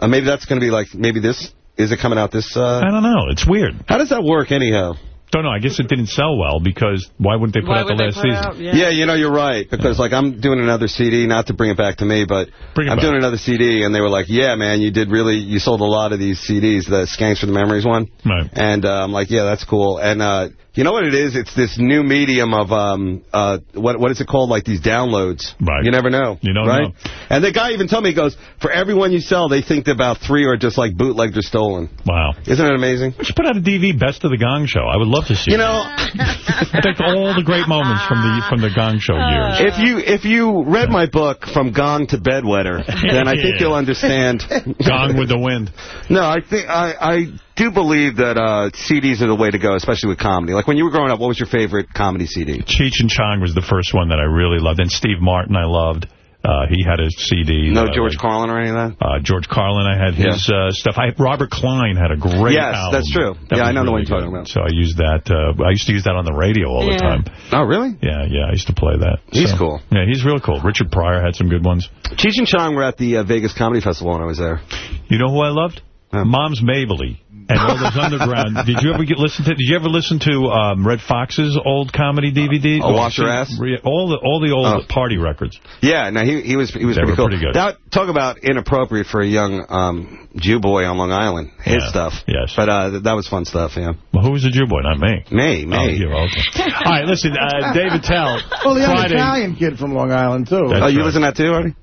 Uh, maybe that's going to be like, maybe this, is it coming out this, uh, I don't know. It's weird. how does that work anyhow? Don't know. I guess it didn't sell well because why wouldn't they put Why out the last season? out- Yeah. you know, you're right. Because, like, I'm doing another CD, not to bring it back to me, but Bring I'm back. doing another CD, and they were like, yeah, man, you did really, you sold a lot of these CDs, the Skanks for the Memories one. Right. And uh, I'm like, yeah, that's cool. And uh, you know what it is? It's this new medium of, um, uh, what what is it called? Like these downloads. Right. You never know. You don't right? know. And the guy even told me, he goes, for every one you sell, they think that about three are just like bootlegged or stolen. Wow. Isn't it amazing? We should put out a DV Best of the Gong Show. I would love to see You know, I think all the great moments from the from the Gong Show years. if you if you read my book, From Gong to Bedwetter, then I think Yeah. you'll understand. Gong with the wind. No, I think I, I do believe that uh, CDs are the way to go, especially with comedy. Like when you were growing up, what was your favorite comedy CD? Cheech and Chong was the first one that I really loved. And Steve Martin I loved. Uh, he had a CD. No that I George liked. Carlin or any of that? Uh, George Carlin, I had his uh, stuff. I Robert Klein had a great Yes, album. that's true. That Yeah, I was know the one you're talking about. So I used that. Uh, I used to use that on the radio all the time. Oh, really? Yeah, yeah, I used to play that. He's So, cool. Yeah, he's real cool. Richard Pryor had some good ones. Cheech and Chong were at the uh, Vegas Comedy Festival when I was there. You know who I loved? Huh. Moms Mabley and all those underground. Did you ever get listen to? Did you ever listen to um, Redd Foxx's old comedy DVD? Oh, Wash Your Ass? All the all the old Oh. party records. Yeah, no, he he was he was They pretty were cool. pretty good. That, talk about inappropriate for a young um, Jew boy on Long Island. His Yeah, stuff. yes. But uh, th- that was fun stuff. Yeah. Well, who was the Jew boy? Not me. Me, me. Oh, you okay? All right, listen, uh, David Attell. Well, the young Friday. Italian kid from Long Island, too. That's oh, you right. listen to that too, Artie?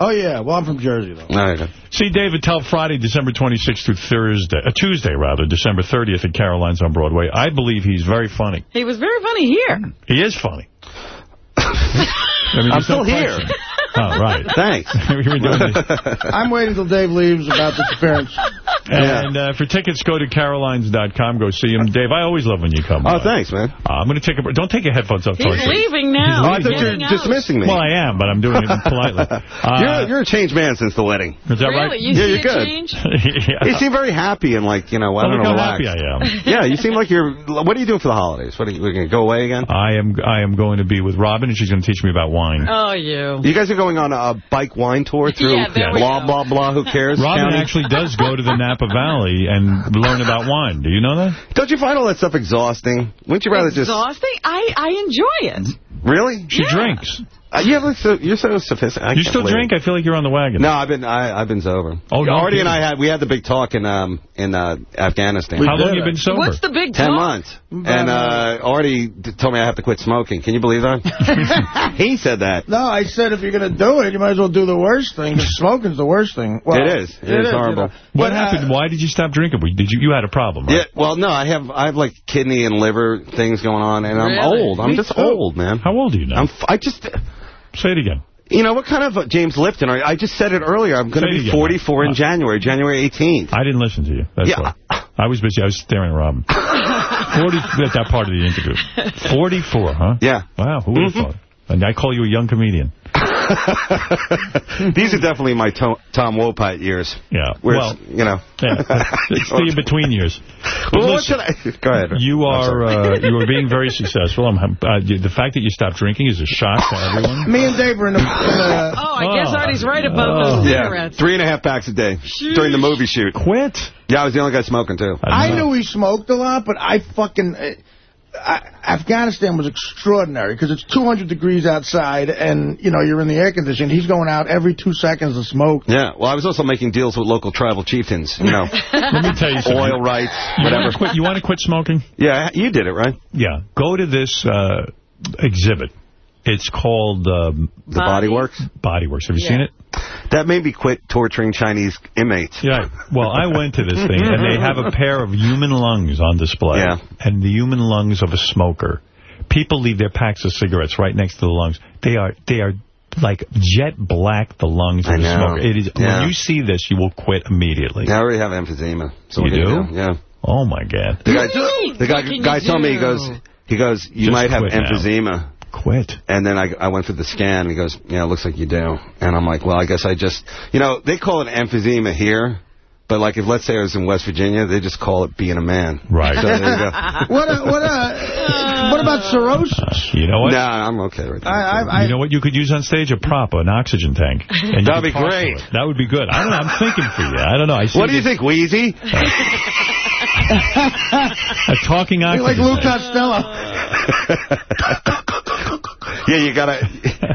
Oh, yeah. Well, I'm from Jersey, though. All right. See David Attell Friday, December 26th through Thursday, uh, Tuesday rather, December 30th at Caroline's on Broadway. I believe he's very funny. He was very funny here. He is funny. I mean, I'm there's no still here. Question. Oh, right. Thanks. we were doing this. I'm waiting till Dave leaves about this appearance. And uh, for tickets, go to carolines.com. Go see him. Dave, I always love when you come. Oh, by. thanks, man. Uh, I'm going to take a break. Don't take your headphones off. He's Torture. leaving now. Oh, I He's thought you were dismissing me. Well, I am, but I'm doing it politely. Uh, you're, you're a changed man since the wedding. Is that Really? right? You yeah, see you're good. yeah. You seem very happy and like, you know, I Well, don't know, how relaxed. happy I am. Yeah, you seem like you're... What are you doing for the holidays? What are you, we're going to go away again? I am I am going to be with Robin, and she's going to teach me about wine. Oh, you. You guys are going on a bike wine tour through Yeah, there blah, blah, blah, who cares? Robin County? actually does go to the Napa Valley and learn about wine. Do you know that? Don't you find all that stuff exhausting? Wouldn't you rather just... Exhausting? I, I enjoy it. Really? She Yeah. drinks. Uh, you have, like, so, you're so sophisticated. I You still drink? it. I feel like you're on the wagon. No, I've been I, I've been sober. Oh, no Artie and I had we had the big talk in um in uh, Afghanistan. How long have you been sober? What's the big Ten talk? months. And uh, Artie told me I have to quit smoking. Can you believe that? he said that. No, I said if you're going to do it, you might as well do the worst thing. smoking's the worst thing. Well, It is. It is horrible. you know. What But, uh, happened? Why did you stop drinking? Did you you had a problem? Right? Yeah. Well, no, I have I have like kidney and liver things going on, and I'm old. I'm Me just too. old, man. How old are you now? I'm f- I just. Say it again. You know, what kind of uh, James Lipton are you? I just said it earlier. I'm going to be again. 44 in January, January 18th. I didn't listen to you. That's Yeah. why. I was busy. I was staring at Robin. 40, at that part of the interview. 44, huh? Yeah. Wow, who would have thought? And I call you a young comedian. These are definitely my to Tom Wopat years. Yeah. Where well, it's, you know. yeah, it's the in-between years. But Well, what listen, should I? Go ahead. You are uh, you are being very successful. I'm, uh, the fact that you stopped drinking is a shock to everyone. Me and Dave were in the... In the Oh, I guess Oh. Artie's right about Oh. those Yeah, cigarettes. three and a half packs a day during the movie shoot. Quit. Yeah, I was the only guy smoking, too. I knew he smoked a lot, but I fucking... Uh, I, Afghanistan was extraordinary because it's 200 degrees outside and, you know, you're in the air conditioning. He's going out every two seconds to smoke. Yeah, well, I was also making deals with local tribal chieftains, you know, Let me tell you something. oil rights, You whatever. want quit, you want to quit smoking? Yeah, you did it, right? Yeah. Go to this uh, exhibit. It's called um, The Body Works? Body Works. Have you Yeah. seen it? That made me quit torturing Chinese inmates. Yeah. Well, I went to this thing, and they have a pair of human lungs on display. Yeah. And the human lungs of a smoker. People leave their packs of cigarettes right next to the lungs. They are they are like jet black, the lungs of I a know. smoker. It is, Yeah. When you see this, you will quit immediately. Yeah, I already have emphysema. So You what can do? Yeah. Oh, my God. The guy, the guy, guy told me, he goes, he goes, you Just might have emphysema. now. Emphysema. Quit. And then I, I went through the scan, and he goes, yeah, it looks like you do. And I'm like, well, I guess I just, you know, they call it emphysema here, but like if, let's say I was in West Virginia, they just call it being a man. Right. So there you go. What, uh, what, uh, what about cirrhosis? You know what? Nah, I'm okay right now. I, I, I, You know what you could use on stage? A prop, an oxygen tank. That'd be great. That would be good. I don't know. I'm thinking for you. I don't know. I see What do you this- think, Wheezy? A talking You're oxygen like Lou tank. Costello. yeah, you gotta,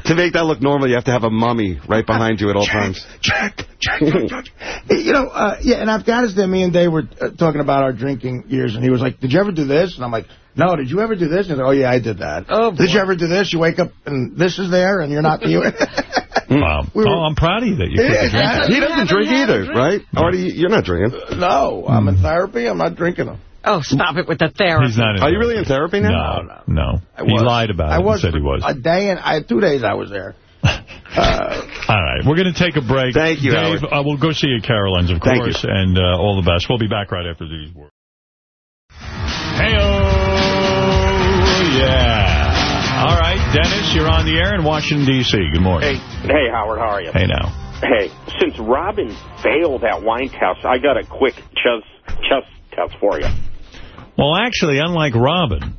to make that look normal, you have to have a mummy right behind you at all times. Check, check, check, check. You know, uh, yeah, in Afghanistan, me and Dave were uh, talking about our drinking years, and he was like, did you ever do this? And I'm like, no, did you ever do this? And he's like, oh, yeah, I did that. Oh, Did you ever do this? You wake up and this is there, and you're not you. Wow. We were- oh, I'm proud of you that you quit the Yeah, drinking. He doesn't drink either, drink? right? Artie, you're not drinking. no, I'm in therapy. I'm not drinking them. Oh, stop it with the therapy. He's not in Are you really in therapy now? No, no. I He lied about it I and was said he was. A day and I had two days I was there. Uh, All right, we're going to take a break. Thank you, Dave. Uh, we'll go see you at Caroline's, of Thank course, and uh, all the best. We'll be back right after these words. Hey, yeah. All right, Dennis, you're on the air in Washington, D.C. Good morning. Hey, hey, Howard, how are you? Hey, now. Hey, since Robin failed that wine test, I got a quick chest chest test for you. Well, actually, unlike Robin,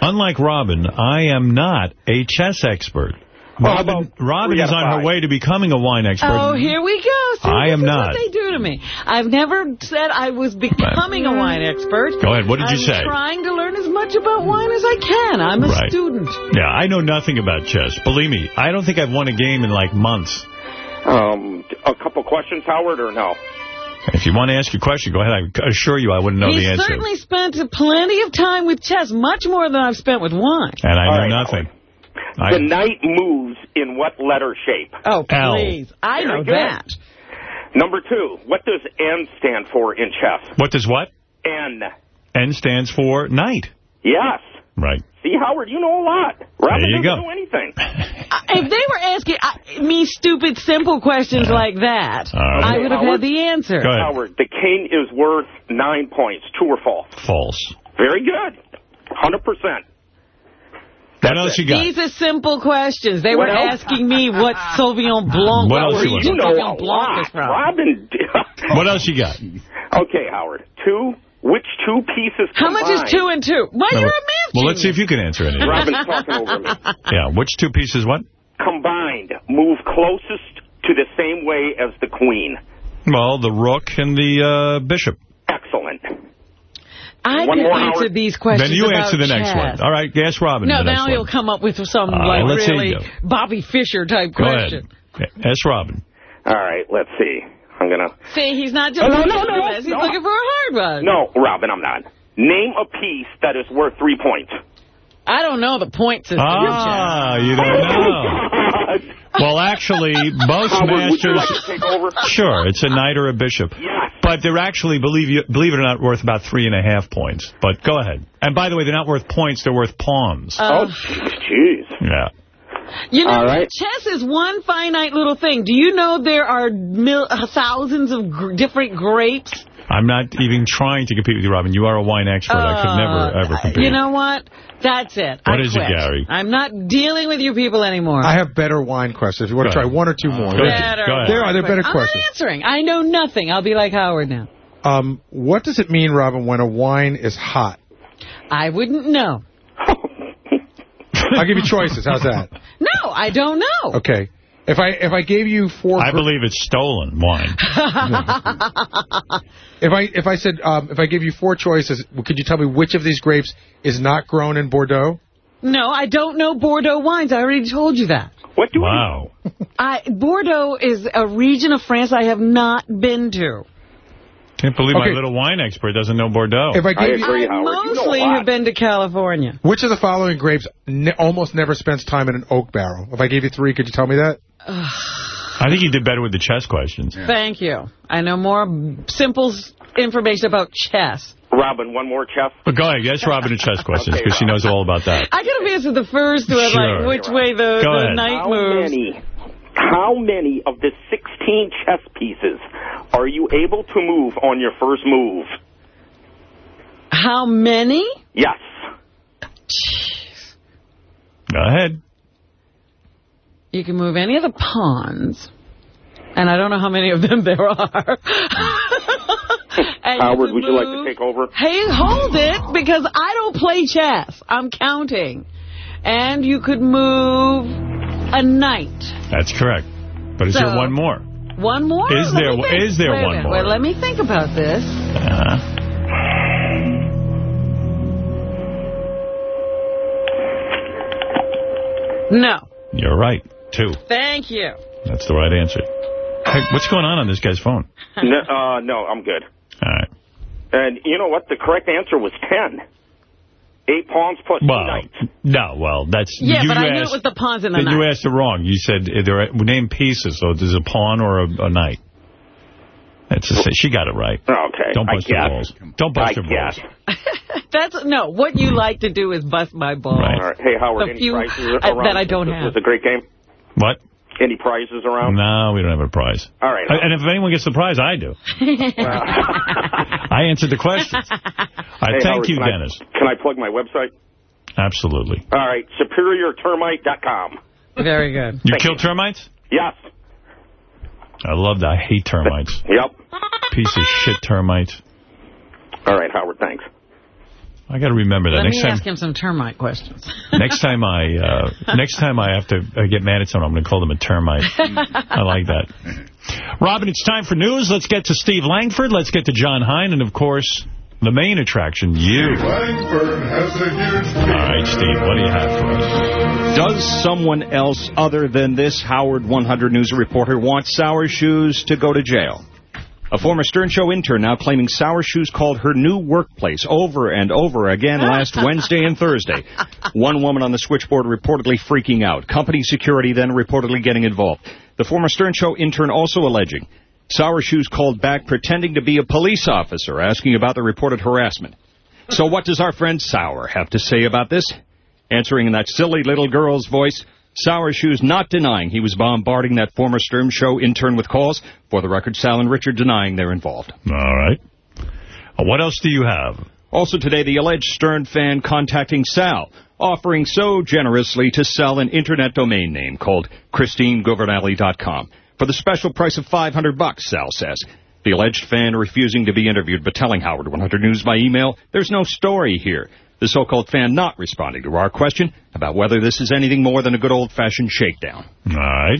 unlike Robin, I am not a chess expert. Robin, about Robin is on her way to becoming a wine expert. Oh, here we go. See, I this am is not. what they do to me. I've never said I was becoming a wine expert. Go ahead. What did you say? I'm trying to learn as much about wine as I can. I'm a Right. student. Yeah, I know nothing about chess. Believe me, I don't think I've won a game in like months. Um, a couple questions, Howard, or no? If you want to ask a question, go ahead. I assure you I wouldn't know He the answer. certainly spent plenty of time with chess, much more than I've spent with wine. And I All know right, nothing. The knight moves in what letter shape? Oh, L. please. I Very know that. Number two, what does N stand for in chess? What does what? N. N stands for knight. Yes. Right. See, Howard, you know a lot. Robin There you doesn't go. know anything. Uh, if they were asking, I, me stupid, simple questions like that, right. I would have Howard? had the answer. Go ahead. Howard, the cane is worth nine points. True or false? False. Very good. 100%. What else you got? These are simple questions. They What were else? asking me what Sauvignon Blanc, What else you want? you You know Sauvignon a Blanc is from. Robin. What else you got? okay, Howard. Two. Which two pieces How much is two and two? Well, No, you're a math Well, let's see if you can answer any Robin's talking over me. Yeah, which two pieces what? Combined, move closest to the same way as the queen. Well, the rook and the uh, bishop. Excellent. I One can answer Howard. these questions then you about answer the next one. All right, ask Robin No, now one. he'll come up with some All right, like really. Bobby Fischer type Go question. ahead. Ask Robin. All right, let's see. I'm going to... See, he's not just Oh, no, looking no, for no, this. He's no. looking for a hard one. No, Robin, I'm not. Name a piece that is worth three points. I don't know the point system. Ah, you don't know. Well, actually, most Howard, would you masters... like to take over? Sure, it's a knight or a bishop. Yes. But they're actually, believe you, believe it or not, worth about three and a half points. But go ahead. And by the way, they're not worth points, they're worth pawns. Uh, oh, jeez. yeah. You know, All right. chess is one finite little thing. Do you know there are mil uh, thousands of gr different grapes? I'm not even trying to compete with you, Robin. You are a wine expert. I could never, ever compete. Uh, You know what? That's it. What I is it, quit. Gary? I'm not dealing with you people anymore. I have better wine questions. If you want to Go try ahead. one or two more. Go. Better Go ahead. There are. They're better I'm questions. not answering. I know nothing. I'll be like Howard now. Um, what does it mean, Robin, when a wine is hot? I wouldn't know. I'll give you choices. How's that? No, I don't know. Okay. If I if I gave you four, I believe it's stolen wine. if I if I said um, if I gave you four choices, could you tell me which of these grapes is not grown in Bordeaux? No, I don't know Bordeaux wines. I already told you that. What do Wow. I Bordeaux is a region of France I have not been to. Can't believe my little wine expert doesn't know Bordeaux. If I I gave you, agree, I Howard. You know mostly have been to California. which of the following grapes ne almost never spends time in an oak barrel? If I gave you three, could you tell me that? I think you did better with the chess questions. Thank you. I know more simple information about chess. Robin, one more chess. But go ahead, ask Robin the chess questions Okay, because she knows all about that. I could have answered the first one, Sure. like which way the, the ahead. knight How moves. many, how many of the 16 chess pieces are you able to move on your first move? How many? Yes. Go ahead. You can move any of the pawns. And I don't know how many of them there are. Howard, can would you like to take over? Hey, hold it, because I don't play chess. I'm counting. And you could move a knight. That's correct. But is So- there one more? One more? Is Let there- me think. is there Wait one minute. more? Wait, let me think about this. Uh, No. you're right. Two. Thank you. That's the right answer. Hey, what's going on on this guy's phone? No, uh, no, I'm good. All right. And you know what? The correct answer was 10. Eight pawns plus two Well, knights. no, well, that's... Yeah, you but I asked, knew it was the pawns and the Then you asked it wrong. You said uh, there are, name pieces, so there's a pawn or a, a knight. That's a, she got it right. Okay. Don't bust your balls. Don't bust I your balls. That's no. What you like to do is bust my balls. Right. All right. Hey, Howard, The any few prizes I- that I don't This have. was a great game. What? Any prizes around? No, we don't have a prize. All right. Uh, And if anyone gets the prize, I do. I answered the questions. All right, Hey, thank Howard, you, can I- Dennis. can I plug my website? Absolutely. All right. SuperiorTermite.com. Very good. You Thank kill you. termites? Yes. I love that. I hate termites. Yep. Piece of shit termites. All right, Howard. Thanks. I got to remember that. Let next me time, ask him some termite questions. next time I, uh, next time I have to uh, get mad at someone, I'm going to call them a termite. I like that. Robin, it's time for news. Let's get to Steve Langford. Let's get to Jon Hein, and of course, the main attraction, you. Langford has a huge All right, Steve, what do you have for us? Does someone else other than this Howard 100 News reporter want Sour Shoes to go to jail? A former Stern Show intern now claiming Sour Shoes called her new workplace over and over again last Wednesday and Thursday. One woman on the switchboard reportedly freaking out. Company security then reportedly getting involved. The former Stern Show intern also alleging Sour Shoes called back pretending to be a police officer asking about the reported harassment. So what does our friend Sour have to say about this? Answering in that silly little girl's voice, Sour Shoes not denying he was bombarding that former Stern Show intern with calls. For the record, Sal and Richard denying they're involved. All right. Uh, what else do you have? Also today, the alleged Stern fan contacting Sal, offering so generously to sell an internet domain name called ChristineGovernale.com for the special price of 500 bucks, Sal says. The alleged fan refusing to be interviewed but telling Howard 100 News by email, there's no story here. The so-called fan not responding to our question about whether this is anything more than a good old-fashioned shakedown. All right.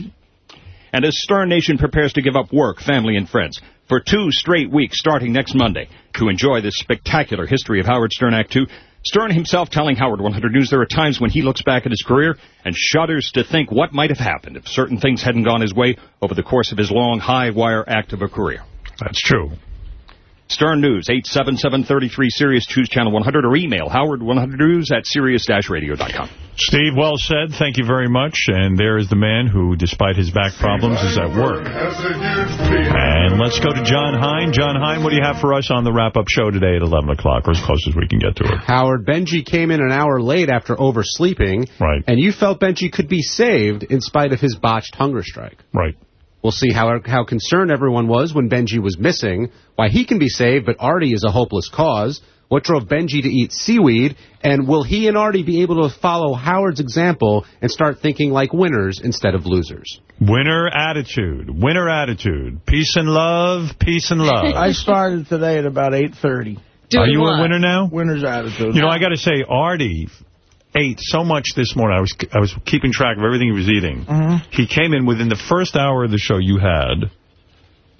And as Stern Nation prepares to give up work, family, and friends for two straight weeks starting next Monday to enjoy this spectacular history of Howard Stern Act 2, Stern himself telling Howard 100 News there are times when he looks back at his career and shudders to think what might have happened if certain things hadn't gone his way over the course of his long, high-wire act of a career. That's true. Stern News, 877-33 Sirius, choose channel 100, or email howard100news at sirius-radio.com. Steve, well said. Thank you very much. And there is the man who, despite his back problems, is at work. And let's go to Jon Hein. Jon Hein, what do you have for us on the wrap-up show today at 11 o'clock, or as close as we can get to it? Howard, Benji came in an hour late after oversleeping. Right. And you felt Benji could be saved in spite of his botched hunger strike. Right. We'll see how how concerned everyone was when Benji was missing, why he can be saved, but Artie is a hopeless cause, what drove Benji to eat seaweed, and will he and Artie be able to follow Howard's example and start thinking like winners instead of losers? Winner attitude. Winner attitude. Peace and love. Peace and love. I started today at about 8.30. Are you a winner now? Winner's attitude. You know, I got to say, Artie ate so much this morning. I was I was keeping track of everything he was eating. Mhm. He came in within the first hour of the show. You had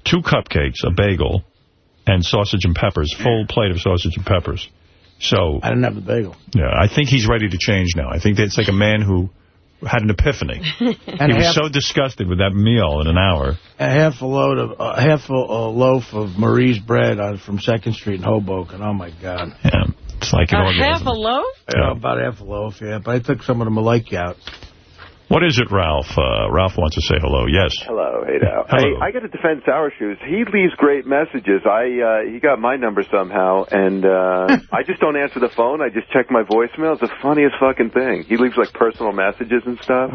two cupcakes, a bagel, and sausage and peppers. Full plate of sausage and peppers. So I didn't have the bagel. yeah, I think he's ready to change now. I think it's like a man who had an epiphany. And he was so disgusted with that meal in an hour. A half a load of a half a, a loaf of Marie's bread on, from Second Street in Hoboken. Oh my God! Yeah, it's like an A organism. half a loaf? Yeah, about half a loaf. Yeah, but I took some of the Maliki out. What is it, Ralph? Uh, Ralph wants to say hello. Yes. Hello, hey now. Hello. Hey, I got to defend Sour Shoes. He leaves great messages. I uh, he got my number somehow, and uh, I just don't answer the phone. I just check my voicemail. It's the funniest fucking thing. He leaves like personal messages and stuff.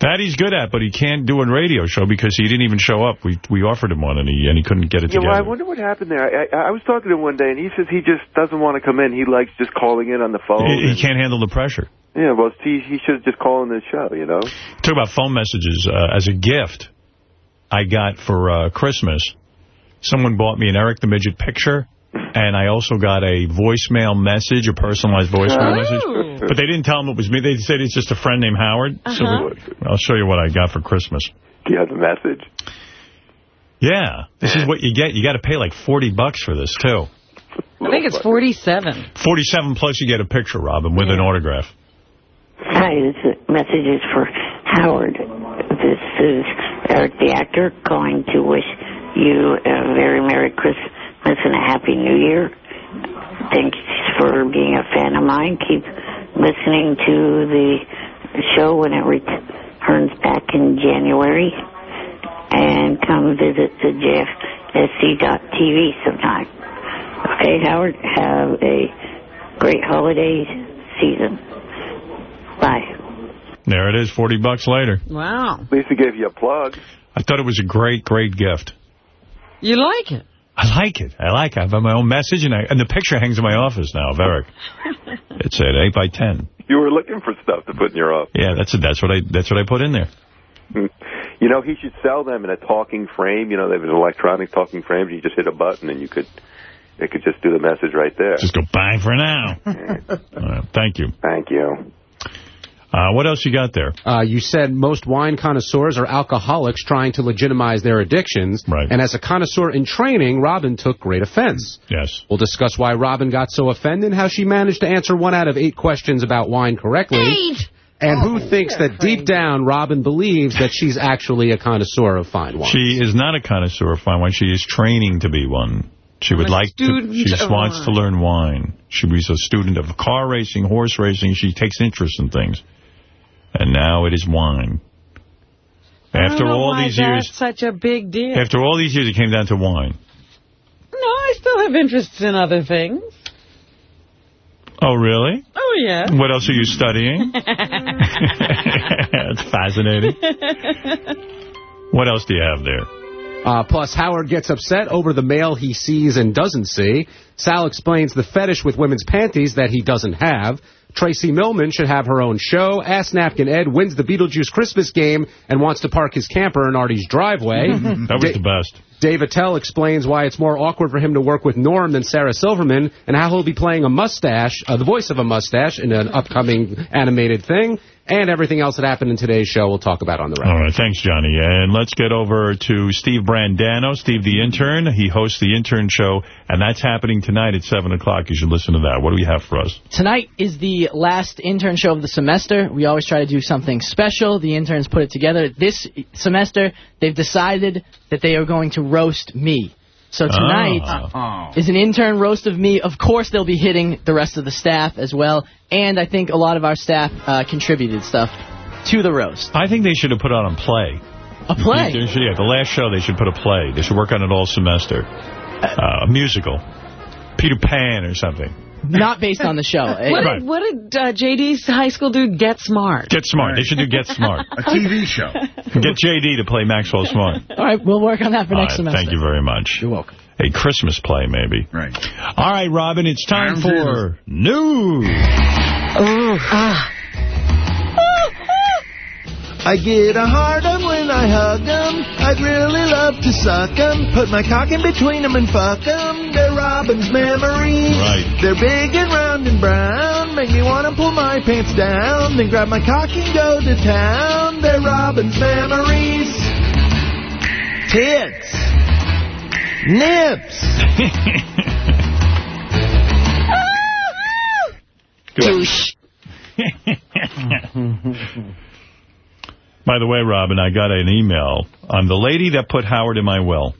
That he's good at, but he can't do a radio show because he didn't even show up. We we offered him one, and he and he couldn't get it Yeah, well, I wonder what happened there. I, I, I was talking to him one day, and he says he just doesn't want to come in. He likes just calling in on the phone. He, he can't handle the pressure. Yeah, well, he, he should just call in the show, you know? Talk about phone messages. Uh, as a gift I got for uh, Christmas, someone bought me an Eric the Midget picture, and I also got a voicemail message, a personalized voicemail Oh. message. But they didn't tell him it was me. They said it's just a friend named Howard. So Uh-huh. we- I'll show you what I got for Christmas. Do you have the message? Yeah, this is what you get. You got to pay like 40 bucks for this, too. I think it's 47. 47 plus you get a picture, Robin, with an autograph. Hi, this message is for Howard. This is Eric the actor calling to wish you a very Merry Christmas and a Happy New Year. Thanks for being a fan of mine. Keep listening to the show when it returns back in January. And come visit the JFSC.TV sometime. Okay, Howard, have a great holiday season. Bye. There it is, 40 bucks later. Wow. At least he gave you a plug. I thought it was a great, great gift. You like it? I like it. I like it. I have got my own message, and, I, and the picture hangs in my office now of Eric. It's at 8 by 10. You were looking for stuff to put in your office. Yeah, that's it. That's what I that's what I put in there. Hmm. You know, he should sell them in a talking frame. You know, there was electronic talking frames. You just hit a button and you could, it could just do the message right there. Just go bang for now. All right, thank you. Thank you. Uh, what else you got there? Uh, you said most wine connoisseurs are alcoholics trying to legitimize their addictions. Right. And as a connoisseur in training, Robin took great offense. Yes. We'll discuss why Robin got so offended and how she managed to answer one out of eight questions about wine correctly. Eight? And who thinks that deep down Robin believes that she's actually a connoisseur of fine wine. She is not a connoisseur of fine wine. She is training to be one. She would a like to. She of wants to learn wine. She was a student of car racing, horse racing. She takes interest in things. And now it is wine. I don't After know all why these years, such a big deal. after all these years, it came down to wine. No, I still have interests in other things. Oh, really? Oh, yeah. What else are you studying? That's fascinating. What else do you have there? Uh, plus, Howard gets upset over the mail he sees and doesn't see. Sal explains the fetish with women's panties that he doesn't have. Tracy Millman should have her own show. Ass Napkin Ed wins the Beetlejuice Christmas game and wants to park his camper in Artie's driveway. That was the best. Dave Attell explains why it's more awkward for him to work with Norm than Sarah Silverman and how he'll be playing a mustache, uh, the voice of a mustache, in an upcoming animated thing. And everything else that happened in today's show we'll talk about on the All round. right, thanks, Johnny. And let's get over to Steve Brandano, Steve the Intern. He hosts the Intern Show, and that's happening tonight at 7 o'clock. You should listen to that. What do we have for us? Tonight is the last intern show of the semester. We always try to do something special. The interns put it together. This semester, they've decided that they are going to roast me. So tonight Oh. is an intern roast of me. Of course, they'll be hitting the rest of the staff as well. And I think a lot of our staff uh, contributed stuff to the roast. I think they should have put on a play. A play? They should- yeah, the last show, they should put a play. They should work on it all semester. Uh, a musical. Peter Pan or something. Not based on the show. What did, what did uh, JD's high school do? Get Smart. Get Smart. They should do Get Smart. A TV show. Get JD to play Maxwell Smart. All right, we'll work on that for All next right, semester. Thank you very much. You're welcome. A Christmas play, maybe. Right. All right, Robin, it's time I'm for news. Ah. I get a hard on when I hug hug 'em. I'd really love to suck suck 'em. Put my cock in between between 'em and fuck fuck 'em. They're Robin's memories. Right. They're big and round and brown. Make me want to pull my pants down. Then grab my cock and go to town. They're Robin's memories. Tits. Nips. Douche. By the way, Robin, I got an email on the lady that put Howard in my will.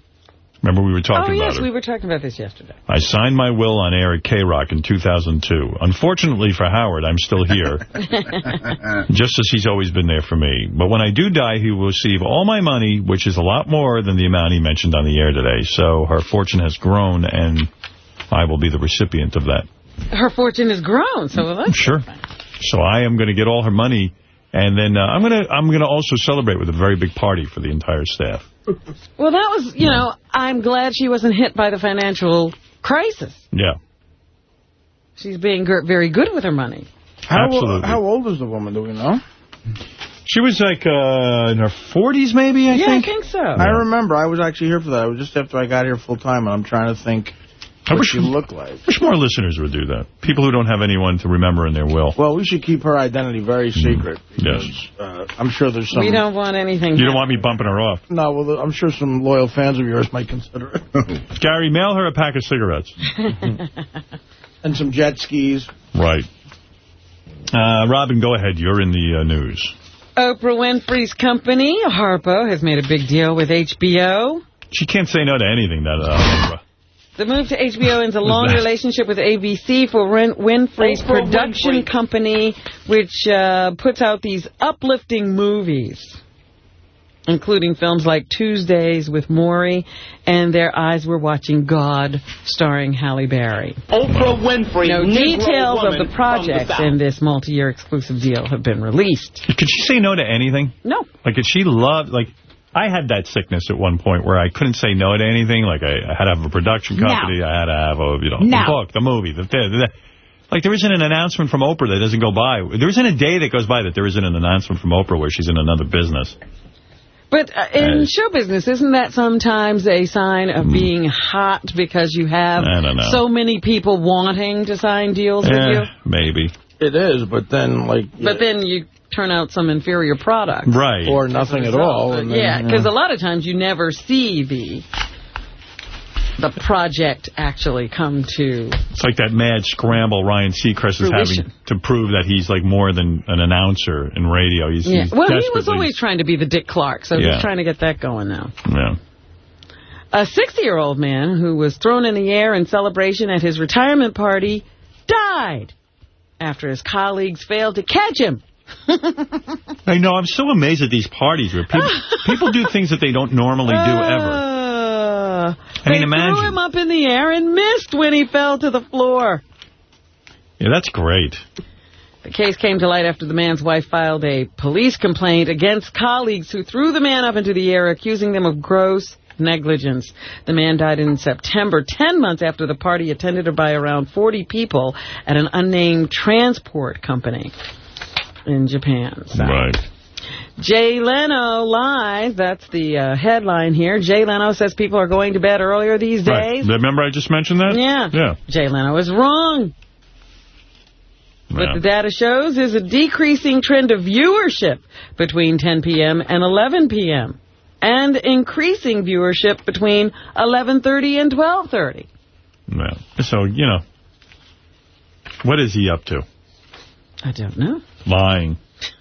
Remember we were Oh, talking yes, about her? we were talking about this yesterday. I signed my will on air at K-Rock in 2002. Unfortunately for Howard, I'm still here, just as he's always been there for me. But when I do die, he will receive all my money, which is a lot more than the amount he mentioned on the air today. So her fortune has grown, and I will be the recipient of that. Her fortune has grown, so that's Sure. So I am going to get all her money, and then uh, I'm going to I'm going to also celebrate with a very big party for the entire staff. Well, that was, you know, I'm glad she wasn't hit by the financial crisis. Yeah. She's being very good with her money. How, Absolutely. how old is the woman, do we know? She was like uh, in her 40s, maybe, I yeah, think. I think so. I remember. I was actually here for that. It was just after I got here full time, and I'm trying to think I wish- she looked like. wish more listeners would do that. People who don't have anyone to remember in their will. Well, we should keep her identity very secret. Yes. Uh, I'm sure there's some... We don't want anything. You don't want me bumping her off. No, well, I'm sure some loyal fans of yours might consider it. Gary, mail her a pack of cigarettes. and some jet skis. Right. Uh, Robin, go ahead. You're in the uh, news. Oprah Winfrey's company, Harpo, has made a big deal with HBO. She can't say no to anything, that uh, The move to HBO ends a long that? relationship with ABC for Win Winfrey's Oprah production Winfrey. company, which uh, puts out these uplifting movies, including films like Tuesdays with Morrie and Their Eyes Were Watching God, starring Halle Berry. Oprah Winfrey. No Negro details of the project the in this multi-year exclusive deal have been released. Could she say no to anything? No. Like, did she love, like, I had that sickness at one point where I couldn't say no to anything. Like, I, I had to have a production No. company. I had to have a, you know, No. the book, the movie, the, the, the Like, there isn't an announcement from Oprah that doesn't go by. There isn't a day that goes by that there isn't an announcement from Oprah where she's in another business. But uh, in Uh, show business, isn't that sometimes a sign of being hot because you have. I don't know. so many people wanting to sign deals with Eh, you? maybe. It is, but then, like... But then you turn out some inferior product. Right. Or nothing at all. But uh, and then, yeah, because a lot of times you never see the the project actually come to... It's like that mad scramble Ryan Seacrest is Fruition. having to prove that he's like more than an announcer in radio. He's, Yeah. he's Well, he was always trying to be the Dick Clark, so Yeah. he's trying to get that going now. Yeah. A 60-year-old man who was thrown in the air in celebration at his retirement party died after his colleagues failed to catch him. I know. I'm so amazed at these parties where people people do things that they don't normally do ever. Uh, I mean, they imagine. threw him up in the air and missed when he fell to the floor. Yeah, that's great. The case came to light after the man's wife filed a police complaint against colleagues who threw the man up into the air, accusing them of gross negligence. The man died in September, 10 months after the party attended by around 40 people at an unnamed transport company in Japan. So. Right. Jay Leno lies. That's the uh, headline here. Jay Leno says people are going to bed earlier these Right. days. Remember I just mentioned that? Yeah. Yeah. Jay Leno is wrong. What Yeah. the data shows is a decreasing trend of viewership between 10 p.m. and 11 p.m. and increasing viewership between 11.30 and 12.30. Yeah. So, you know, what is he up to? I don't know. Lying.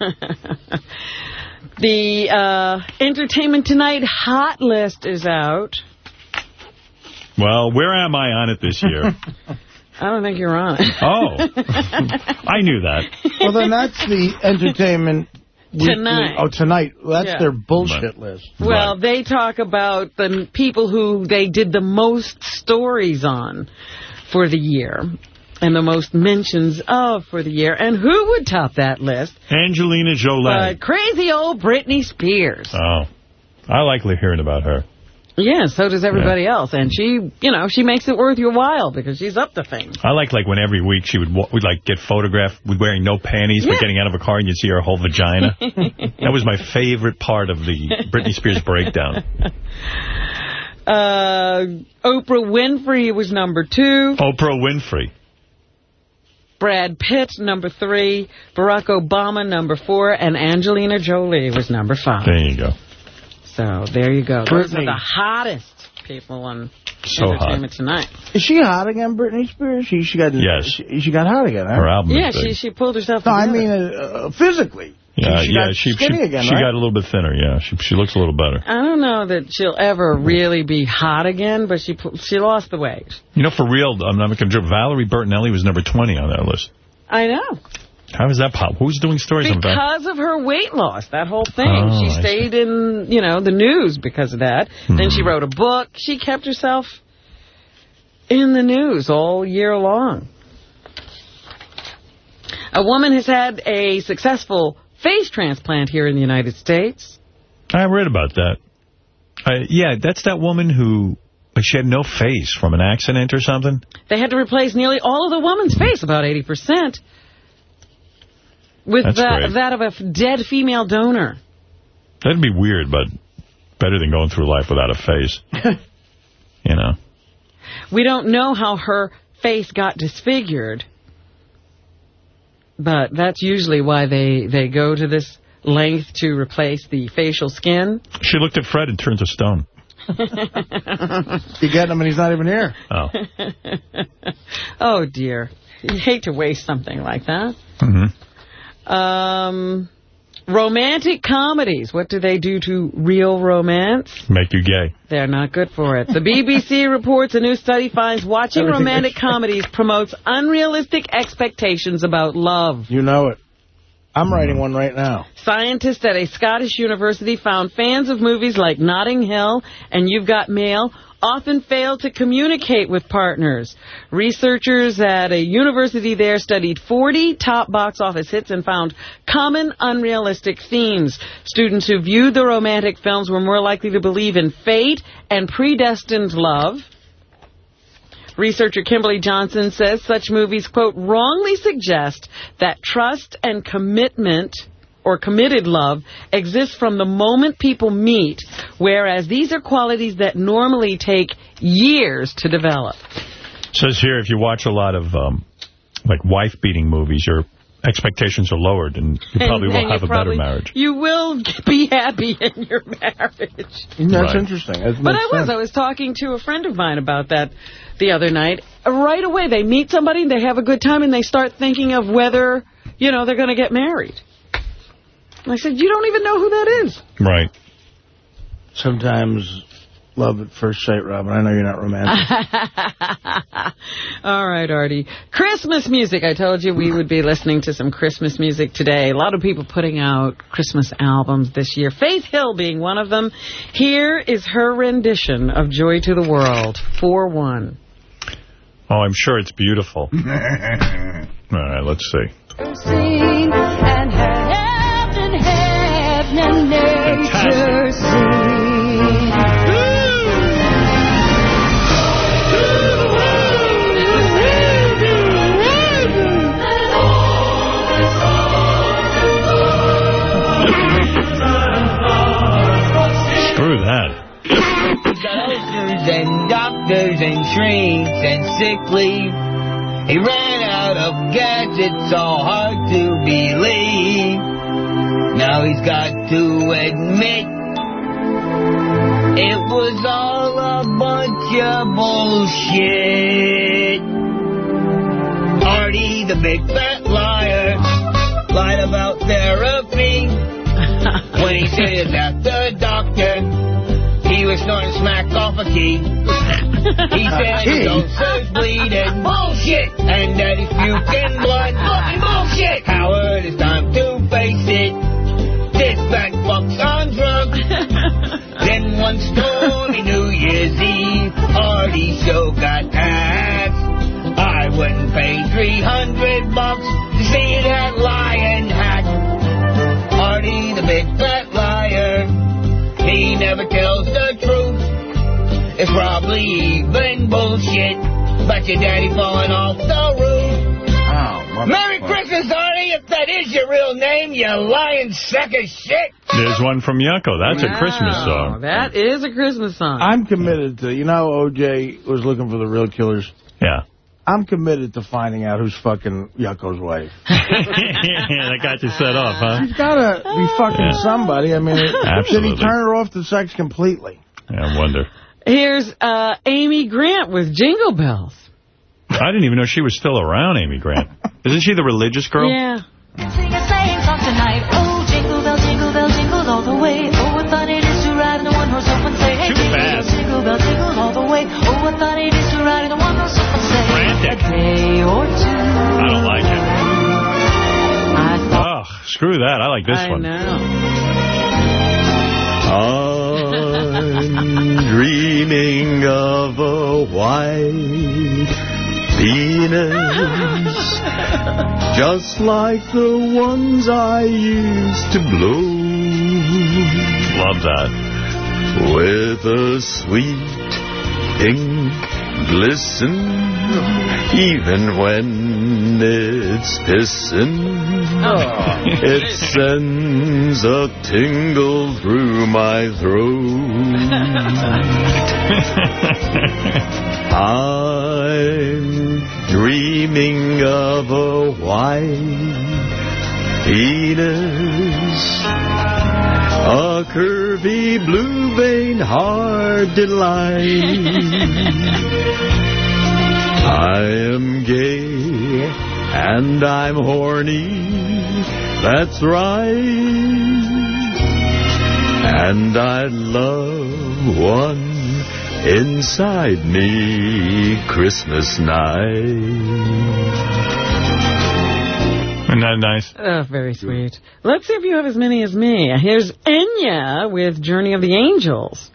the uh, Entertainment Tonight hot list is out. Well, where am I on it this year? I don't think you're on it. Oh. I knew that. Well, then that's the entertainment weekly- Tonight. Oh, tonight. Well, That's Yeah. their bullshit list. Well, they talk about the people who they did the most stories on for the year and the most mentions of for the year. And who would top that list? Angelina Jolie. But crazy old Britney Spears. oh. I like hearing about her. Yeah, so does everybody else. And she, you know, she makes it worth your while because she's up to things. I like like when every week she would would like get photographed with wearing no panties Yeah. but getting out of a car and you'd see her whole vagina. that was my favorite part of the Britney Spears breakdown. Uh, Oprah Winfrey was number two. Oprah Winfrey. Brad Pitt, number three. Barack Obama, number four. And Angelina Jolie was number five. There you go. So there you go. Those are Britney. the hottest people on So hot. Entertainment Tonight. Is she hot again, Britney Spears? She she got Yes. She, she got hot again. Huh? Her album Yeah, she she pulled herself No, I mean uh, uh, physically. Yeah, she yeah, got she skinny she, again, she right? got a little bit thinner. Yeah, she she looks a little better. I don't know that she'll ever really be hot again, but she she lost the weight. You know, for real, I'm not going to joke. Valerie Bertinelli was number 20 on that list. I know. How is that pop? Who's doing stories on that? Because of her weight loss, that whole thing. Oh, she stayed in, you know, the news because of that. Then she hmm. wrote a book. She kept herself in the news all year long. A woman has had a successful face transplant here in the United States. I read about that. Uh, yeah, that's that woman who like, she had no face from an accident or something. They had to replace nearly all of the woman's face, about 80%, with that, that of a dead female donor. That'd be weird, but better than going through life without a face. you know. We don't know how her face got disfigured, but that's usually why they, they go to this length to replace the facial skin. She looked at Fred and turned to stone. You get him and he's not even here. Oh. oh, dear. You hate to waste something like that. Mm-hmm. Um, romantic comedies. What do they do to real romance? Make you gay. They're not good for it. The BBC reports a new study finds watching romantic comedies promotes unrealistic expectations about love. You know it. I'm writing one right now. Scientists at a Scottish university found fans of movies like Notting Hill and You've Got Mail often fail to communicate with partners. Researchers at a university there studied 40 top box office hits and found common unrealistic themes. Students who viewed the romantic films were more likely to believe in fate and predestined love. Researcher Kimberly Johnson says such movies, quote, wrongly suggest that trust and commitment or committed love exists from the moment people meet, whereas these are qualities that normally take years to develop. Says here, if you watch a lot of um, like wife-beating movies, your expectations are lowered, and you probably And- will and have a probably- better marriage. You will be happy in your marriage. That's Right. interesting. That But I was. sense. I was talking to a friend of mine about that the other night. Right away, they meet somebody, they have a good time, and they start thinking of whether, you know, they're going to get married. And I said, you don't even know who that is. Right. Sometimes love at first sight, Robin. I know you're not romantic. All right, Artie. Christmas music. I told you we would be listening to some Christmas music today. A lot of people putting out Christmas albums this year. Faith Hill being one of them. Here is her rendition of Joy to the World, 4-1. Oh, I'm sure it's beautiful. All right, let's see. Screw that. And doctors and and sick leave. He ran out of gas, it's all hard to believe. Now he's got to admit it was all a bunch of bullshit. Artie, the big fat liar, lied about therapy. when he said that the doctor, he was snorting smack off a key. He said his ulcer's bleeding. Bullshit! And that he's puking blood. Fucking bullshit! Howard, it's time to face it. Fuck's on drugs. then one stormy New Year's Eve, Artie show got axed. I wouldn't pay 300 bucks to see that lion hack. Artie, the big fat liar, he never tells the truth. It's probably even bullshit. But your daddy falling off the roof. Merry Christmas, Artie, if that is your real name, you lying sack of shit. There's one from Yucko. That's a Christmas song. That is a Christmas song. I'm committed to, you know, O.J. was looking for the real killers. Yeah. I'm committed to finding out who's fucking Yucko's wife. yeah, that got you set off, huh? He's got to be fucking Yeah. somebody. I mean, did Absolutely. he turn her off to sex completely? Yeah, I wonder. Here's uh, Amy Grant with Jingle Bells. I didn't even know she was still around, Amy Grant. Isn't she the religious girl? Yeah. Sing a sleighing song tonight. Oh, jingle bell, jingle bell, jingle all the way. Oh, what fun it is to ride in a one-horse open sleigh. Hey, Too jingle fast. bell, jingle bell, jingle all the way. Oh, what fun it is to ride in a one-horse open sleigh. Frantic. A day or two. I don't like it. Oh, screw that. I like this I one. know. I'm dreaming of a white Venus, just like the ones I used to blow. Love that. With a sweet pink glisten, even when it's pissing. Oh. It sends a tingle through my throat. I'm dreaming of a white Venus, a curvy blue vein hard delight. I am gay and I'm horny, that's right. And I love one inside me Christmas night. Isn't that nice? Oh, very sweet. Let's see if you have as many as me. Here's Enya with Journey of the Angels.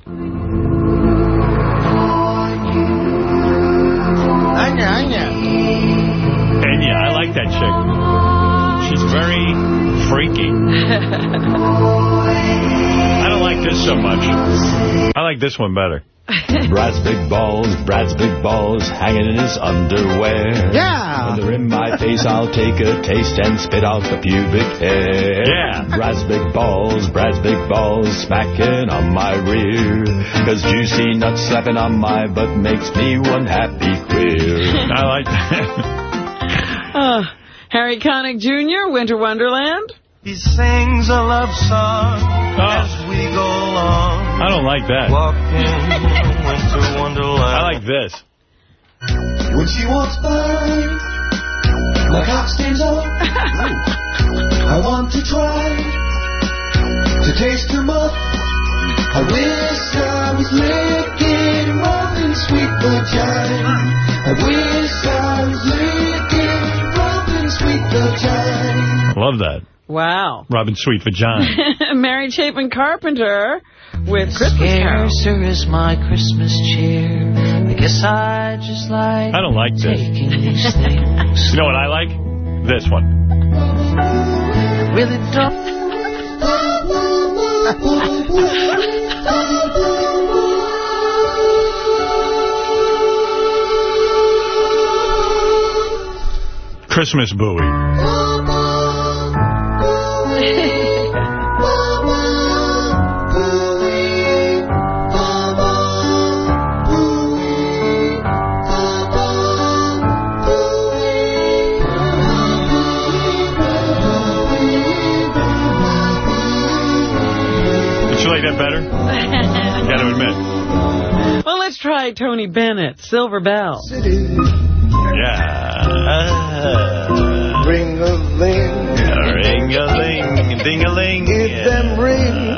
Anya, Anya. Enya, I like that chick. She's very freaky. I don't like this so much. I like this one better. Brad's big balls, Brad's big balls, hanging in his underwear. Yeah. When they're in my face, I'll take a taste and spit out the pubic hair. Yeah. Brad's big balls, Brad's big balls, smacking on my rear. Cause juicy nuts slapping on my butt makes me one happy queer. I like that. Uh, Harry Connick Jr., Winter Wonderland. He sings a love song Oh. as we go along. I don't like that. Walking winter wonderland. I like this. When she walks by, my cock stands up. I want to try to taste her muff. I wish I was licking Robin's sweet vagina. I wish I was licking Robin's sweet vagina. Love that. Wow. Robin Sweet Vagina. Mary Chapin Carpenter with Christmas Carol. Scarcer is my Christmas cheer. I guess I just like I don't like this. these things. You know what I like? This one. Really tough. Christmas buoy. Tony Bennett, Silver Bell. Yeah. Ring a ling. Ring a ling, ding a ling. Give them ring.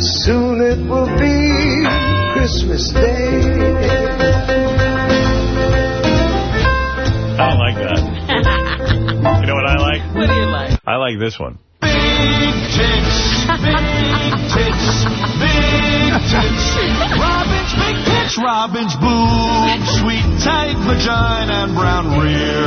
Soon it will be Christmas Day. I don't like that. You know what I like? What do you like? I like this one. Big Robin's big tits, Robin's boobs, sweet tight vagina and brown rear.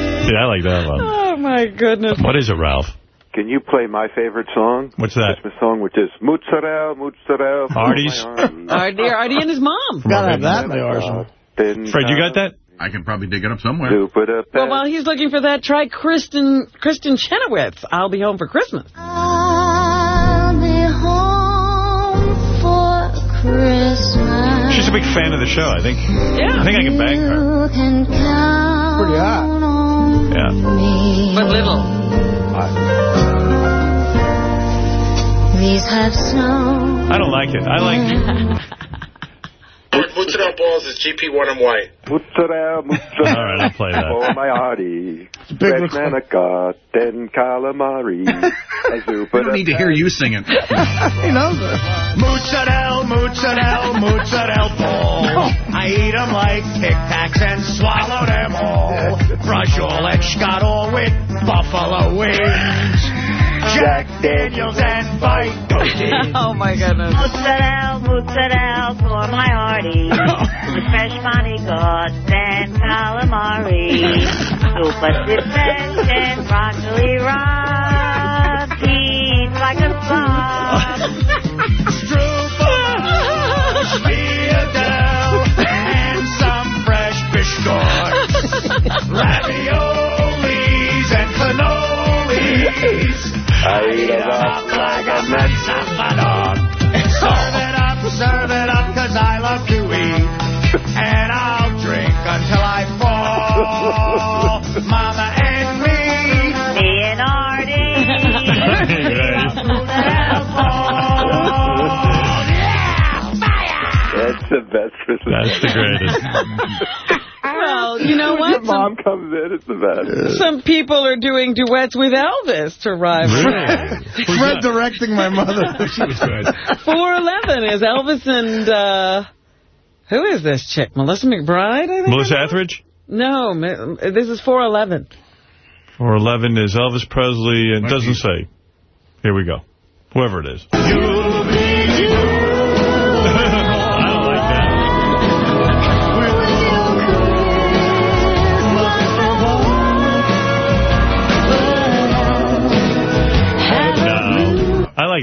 Yeah, I like that one. Oh, my goodness. What is it, Ralph? Can you play my favorite song? What's that? Christmas song, which is Mozzarella, Mozzarella. for Artie's? my. Artie, Artie and his mom. Gotta have that in the arsenal. Fred, you got that? I can probably dig it up somewhere. Jupiter Well, while he's looking for that, try Kristin Kristin Chenoweth. I'll be home for Christmas. I'll be home for Christmas. She's a big fan of the show, I think. Yeah. I think I can bang her. Can Pretty hot. Yeah. But little. Please have snow. I don't like it. I like... Mozzarella balls is GP1 White. Mozzarella, mozzarella. All right, I'll play that. For my Artie. big Fresh request. manicotti and calamari. A We don't need to hear you sing it. He knows it. Mozzarella, mozzarella, mozzarella ball. I eat 'em like Tic Tacs and swallow them all. Brush all and scuttle with buffalo wings. Jack Daniels and bite oh, my goodness. Mozzarella, mozzarella for my hearty. With fresh manicotti and calamari. Super dip and broccoli raw. Eat like a slob. Strupper, Speardale, and some fresh fish biscuits. Raviolis and cannolis. I eat a lot like a nut. Serve it up, serve it up, cause I love to eat. And I'll drink until I fall. Mama and me. Me and That's the best Christmas. That's the greatest. Well, you know what? Your mom comes in, it's the best. Some people are doing duets with Elvis to rival. Fred directing my mother. She was good. 411 is Elvis and, uh, who is this chick? Melissa McBride, I think? Melissa Etheridge? No, this is 411. 411 is Elvis Presley. It doesn't say. Here we go. Whoever it is. I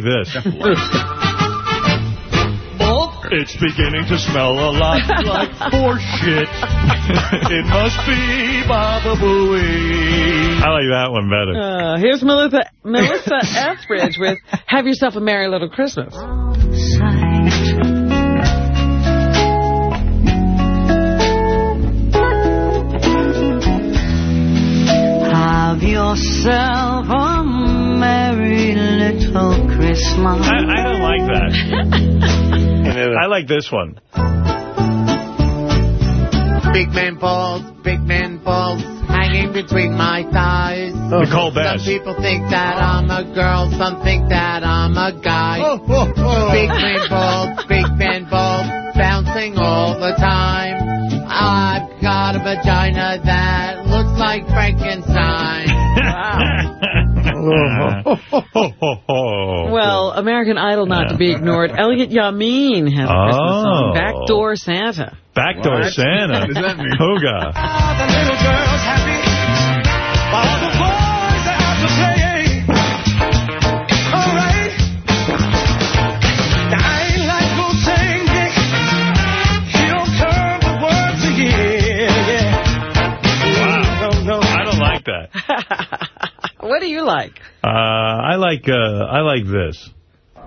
this. It's beginning to smell a lot like horseshit. it must be Baba Booey. I like that one better. Uh, here's Melissa, Melissa Etheridge with Have Yourself a Merry Little Christmas. Have yourself a merry little Christmas. I, I don't like that. I like this one. Big man balls, big man balls, hanging between my thighs. Oh. Nicole Bass. Some people think that I'm a girl, some think that I'm a guy. Oh, oh, big man balls, big man balls, bouncing all the time. I've got a vagina that looks like Frankenstein. Uh-huh. Well, American Idol not to be ignored. Elliott Yamin has a Christmas song, Oh. Backdoor Santa. Backdoor What? Santa. What does that mean? Hoga. The little girl's happy. While the boys are out to play. All right. I ain't like old Saint Nick. He don't turn the words to. Yeah. Wow. No, no. I don't like that. What do you like? Uh, I like uh, I like this.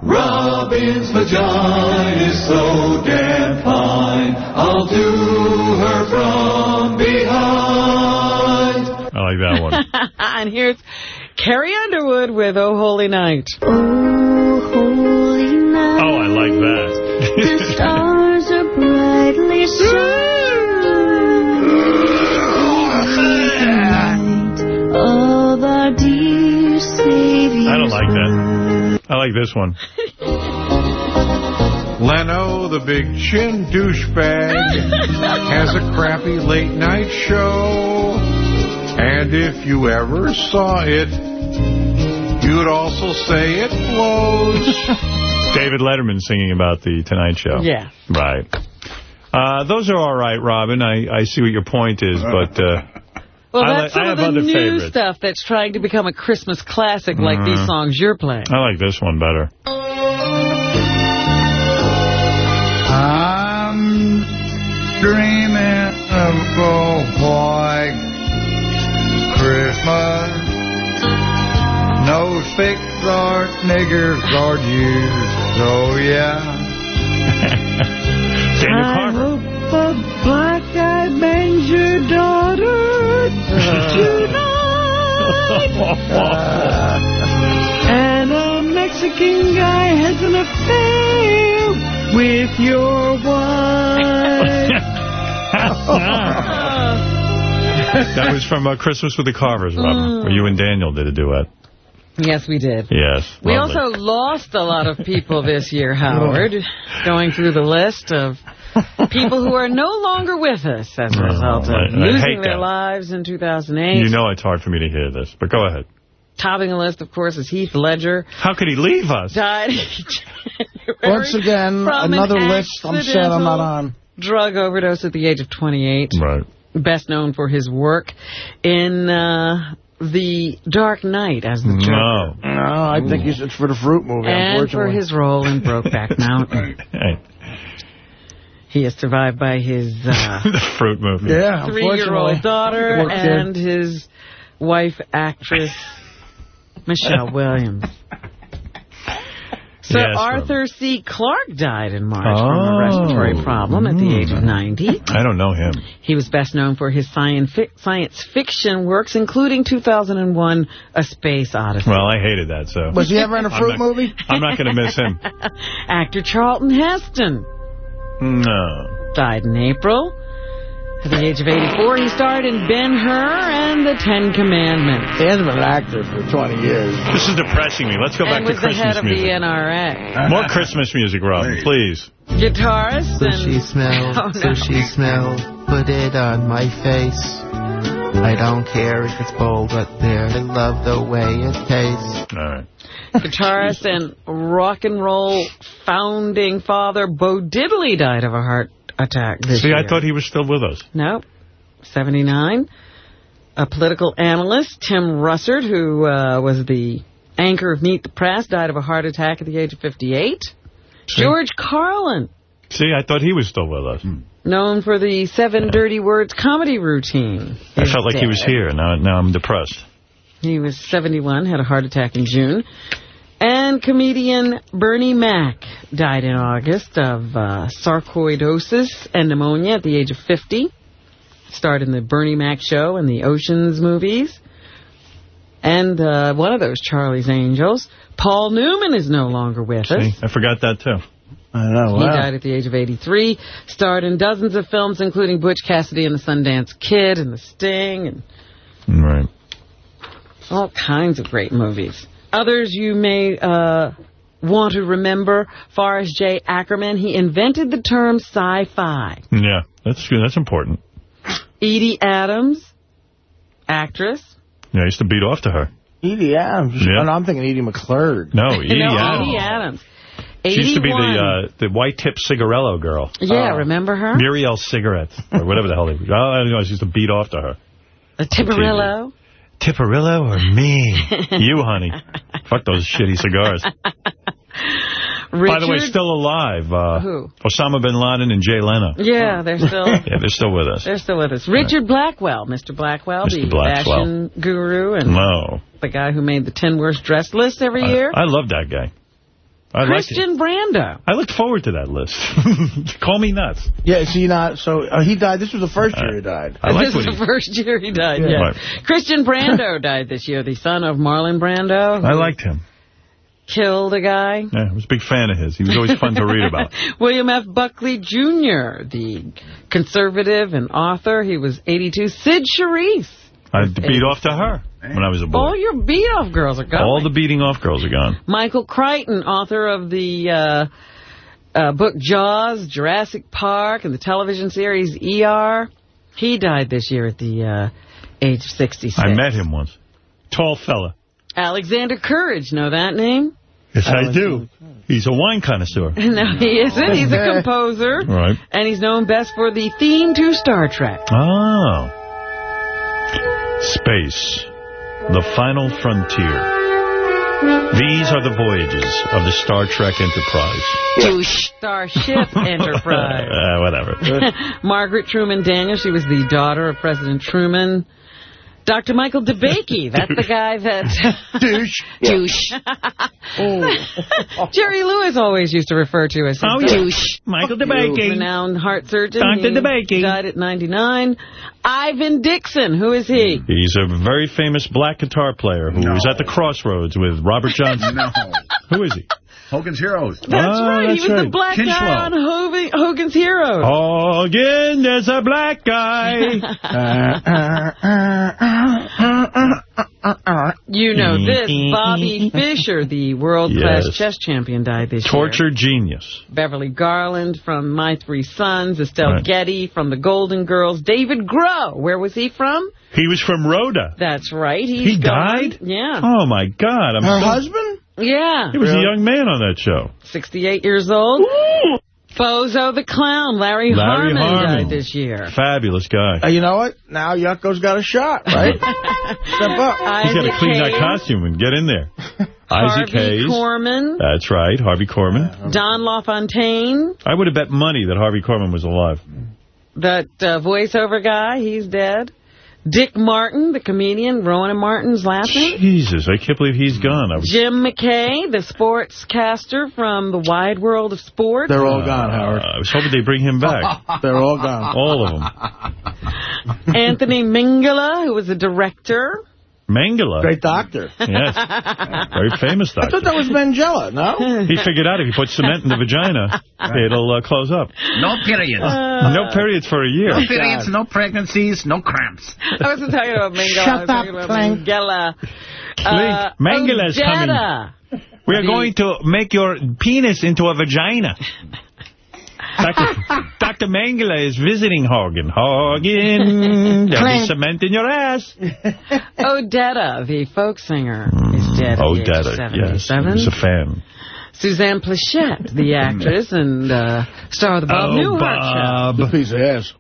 Robin's vagina is so damn fine. I'll do her from behind. I like that one. and here's Carrie Underwood with Oh Holy Night. Oh, Holy Night. Oh, I like that. The stars are brightly shining. Of our dear Savior. I don't like that. I like this one. Leno, the big chin douchebag, has a crappy late night show. And if you ever saw it, you'd also say it blows. David Letterman singing about the Tonight Show. Yeah. Right. Uh, those are all right, Robin. I, I see what your point is, but uh, Well, I, that's like, I some have of the new favorites. stuff that's trying to become a Christmas classic like Mhm. these songs you're playing. I like this one better. I'm dreaming of a white Christmas. No sticks or niggers are used, so yeah. Daniel I Carver. A black-eyed bangs your daughter tonight. and a Mexican guy has an affair with your wife. that was from uh, Christmas with the Carvers, Robin, Mm. where you and Daniel did a duet. Yes, we did. Yes. We lovely. also lost a lot of people this year, Howard, going through the list of people who are no longer with us as a result I- of I losing hate their that. lives in 2008. You know it's hard for me to hear this, but go ahead. Topping the list, of course, is Heath Ledger. How could he leave us? Died Once again, another an list I'm sad I'm not on. Drug overdose at the age of 28. Right. Best known for his work in uh, The Dark Knight as the Joker. No. No, I think he's, it's for the fruit movie, And for his role in Brokeback Mountain. Hey, He is survived by his uh, the fruit movie. Yeah, three-year-old daughter and his wife, actress Michelle Williams. Sir Yes, Arthur C. Clarke died in March from Oh. a respiratory problem at the age of 90. I don't know him. He was best known for his science, fic- science fiction works, including 2001 A Space Odyssey. Well, I hated that, so. Was he ever in a I'm fruit not- movie? I'm not going to miss him. Actor Charlton Heston No. died in April. At the age of 84, he starred in Ben-Hur and The Ten Commandments. He hasn't been an actor for 20 years. This is depressing me. Let's go back and to was the head Christmas of music. the NRA. More Christmas music, Robin, please. Guitarist Sushi and... smell, Oh, no. sushi smell, put it on my face. I don't care if it's bold but there, I love the way it tastes. All right. Guitarist and rock and roll founding father Bo Diddley died of a heart attack this See, year. I thought he was still with us. Nope. 79. A political analyst, Tim Russert, who uh, was the anchor of Meet the Press, died of a heart attack at the age of 58. George Carlin, See, I thought he was still with us. known for the Seven Dirty Words comedy routine. I felt like he was here. Now, now I'm depressed. He was 71, had a heart attack in June. And comedian Bernie Mac died in August of uh, sarcoidosis and pneumonia at the age of 50. Starred in the Bernie Mac show and the Oceans movies. And uh, one of those Charlie's Angels. Paul Newman is no longer with us. I forgot that, too. I know. He died at the age of 83. Starred in dozens of films, including Butch Cassidy and the Sundance Kid and The Sting and Right. All kinds of great movies. Others you may uh, want to remember, Forrest J. Ackerman, he invented the term sci-fi. Yeah, that's good. That's important. Edie Adams, actress. Yeah, I used to beat off to her. Edie Adams. Yeah. Oh, no, I'm thinking Edie McClurg. No, Edie no, Adams. Edie Adams. She used to be the uh, the white tip cigarello girl. Yeah, remember her? Muriel Cigarettes, or whatever the hell they were. Oh, I don't know, she used to beat off to her. A Tiparillo. Tiparillo or me? you, honey. Fuck those shitty cigars. By the way, still alive. Uh, Who? Osama bin Laden and Jay Leno. Yeah, they're still Yeah, they're still with us. they're still with us. Richard Blackwell, Mr. Blackwell, Mr. the Blackwell. fashion guru and No. the guy who made the 10 worst dressed list every year. I love that guy. I liked it. Christian Brando. I looked forward to that list. Call me nuts. Yeah, see, not so uh, he died. This was the first year he died. I like this what is he- the first year he died, Yeah. yeah. Right. Christian Brando died this year, the son of Marlon Brando. I liked him. Killed a guy. Yeah, I was a big fan of his. He was always fun to read about. William F. Buckley Jr., the conservative and author. He was 82. Cyd Charisse. I beat off to her when I was a boy. All your beat-off girls are gone. All the beating off girls are gone. Michael Crichton, author of the uh, uh, book Jaws, Jurassic Park, and the television series ER. He died this year at the uh, age of 66. I met him once. Tall fella. Alexander Courage, know that name? Yes, I do. He's a wine connoisseur. No, he isn't. He's a composer. Right. And he's known best for the theme to Star Trek. Oh. Space. The final frontier. These are the voyages of the Star Trek Enterprise. To Starship Enterprise. uh, whatever. Margaret Truman Daniels, she was the daughter of President Truman. Dr. Michael DeBakey, that's the guy that... Douche. Douche. Oh. Jerry Lewis always used to refer to as his Oh, yeah. douche. Michael DeBakey. Renowned heart surgeon. Dr. DeBakey. Died at 99. Ivan Dixon, who is he? He's a very famous black guitar player who was at the crossroads with Robert Johnson. No. Who is he? Hogan's Heroes. That's Ah, right. that's he was right. the black guy on Hogan, Hogan's Heroes. Oh, again, there's a black guy. You know this. Bobby Fischer, the world-class Yes. chess champion, died this year. Torture genius. Beverly Garland from My Three Sons, Estelle Right. Getty from the Golden Girls, David Groh. Where was he from? He was from Rhoda. That's right. He's He gone. died? Yeah. Oh, my God. I'm Her so- husband? Yeah. He was a young man on that show. 68 years old. Bozo the Clown, Larry, Larry Harmon, Harmon. died this year. Fabulous guy. Uh, you know what? Now Yucko's got a shot, right? Step up. He's got to clean that costume and get in there. Isaac Harvey Hayes. Korman, That's right, Harvey Korman. Don LaFontaine, I would have bet money that Harvey Korman was alive. that uh, voiceover guy, he's dead. Dick Martin, the comedian, Rowan and Martin's Laugh-In. Jesus, I can't believe he's gone. Was, Jim McKay, the sportscaster from the Wide World of Sports. They're all gone, Howard. Uh, I was hoping they'd bring him back. They're all gone. All of them. Anthony Minghella, who was a director. Mangala. Great doctor. Yes. Very famous doctor. I thought that was Mangella, no? He figured out if you put cement in the vagina, it'll uh, close up. No periods. no periods for a year. no periods, no pregnancies, no cramps. I wasn't talking about Mangala. I Shut up, about Clank. Mangala. Uh, Mangala's coming. We are going to make your penis into a vagina. Dr. Dr. Mangala is visiting Hogan. Hogan, there'll be cement in your ass. Odetta, the folk singer, is dead at Oh, the age of Dada, yes. 77. He was a fan. Suzanne Pleshette, the actress and uh, star of the Bob oh, Newhart Bob. Piece of ass. show.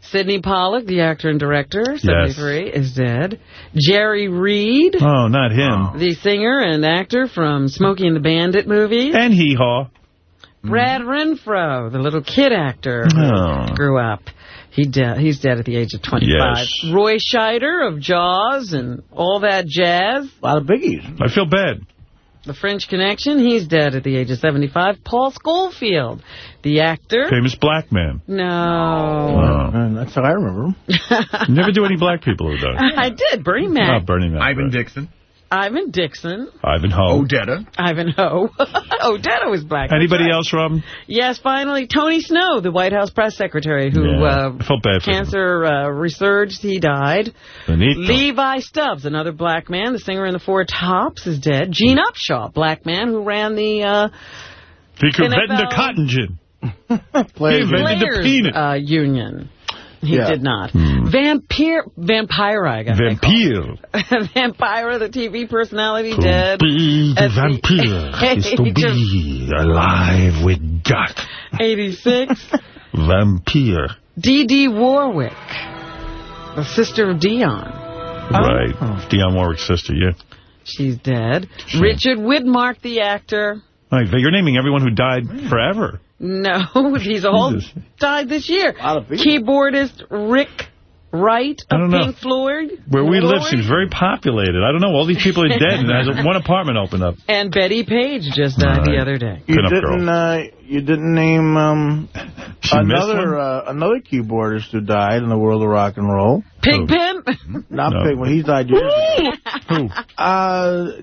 Sydney Pollack, the actor and director, 73, is dead. Jerry Reed, Oh, not him. the singer and actor from Smokey and the Bandit movies. And Hee Haw. Mm-hmm. Brad Renfro, the little kid actor who Oh. grew up. He de he's dead at the age of 25. Yes. Roy Scheider of Jaws and all that jazz. A lot of biggies. I feel bad. The French Connection, he's dead at the age of 75. Paul Scofield, the actor. Famous black man. No. Oh. And that's how I remember him. Never do any black people who died. I did. Bernie Oh, Mac. Bernie Mac. Ivan right. Dixon. Ivan Dixon. Ivan Ho. Odetta. Ivanhoe. Odetta was black. Anybody right. else, Robin? Yes, finally, Tony Snow, the White House press secretary who Yeah. uh, felt bad for cancer uh, resurged. He died. Benito. Levi Stubbs, another black man, the singer in the Four Tops, is dead. Gene Upshaw, black man who ran the uh, He invented the cotton gin. Players. He invented the peanut. uh, Union. He Yeah. did not. Hmm. Vampire, Vampire, I guess. they call it. Vampire. Vampire, the TV personality, dead. Be the vampire is to be alive with God. of 86. Vampire. Dee Warwick, the sister of Dionne. Right. Oh. Dionne Warwick's sister, yeah. She's dead. Richard Widmark, the actor. Right, but you're naming everyone who died forever. No, he's all Jesus. died this year. Keyboardist Rick Wright I of don't know. Pink Floyd. Where we live Floyd. seems very populated. I don't know. All these people are dead, and there's one apartment opened up. And Bettie Page just died the other day. You Pinup didn't. Uh, you didn't name um, another uh, another keyboardist who died in the world of rock and roll. Pig Pimp? Not No. Pig. When he died years ago. Who? Uh,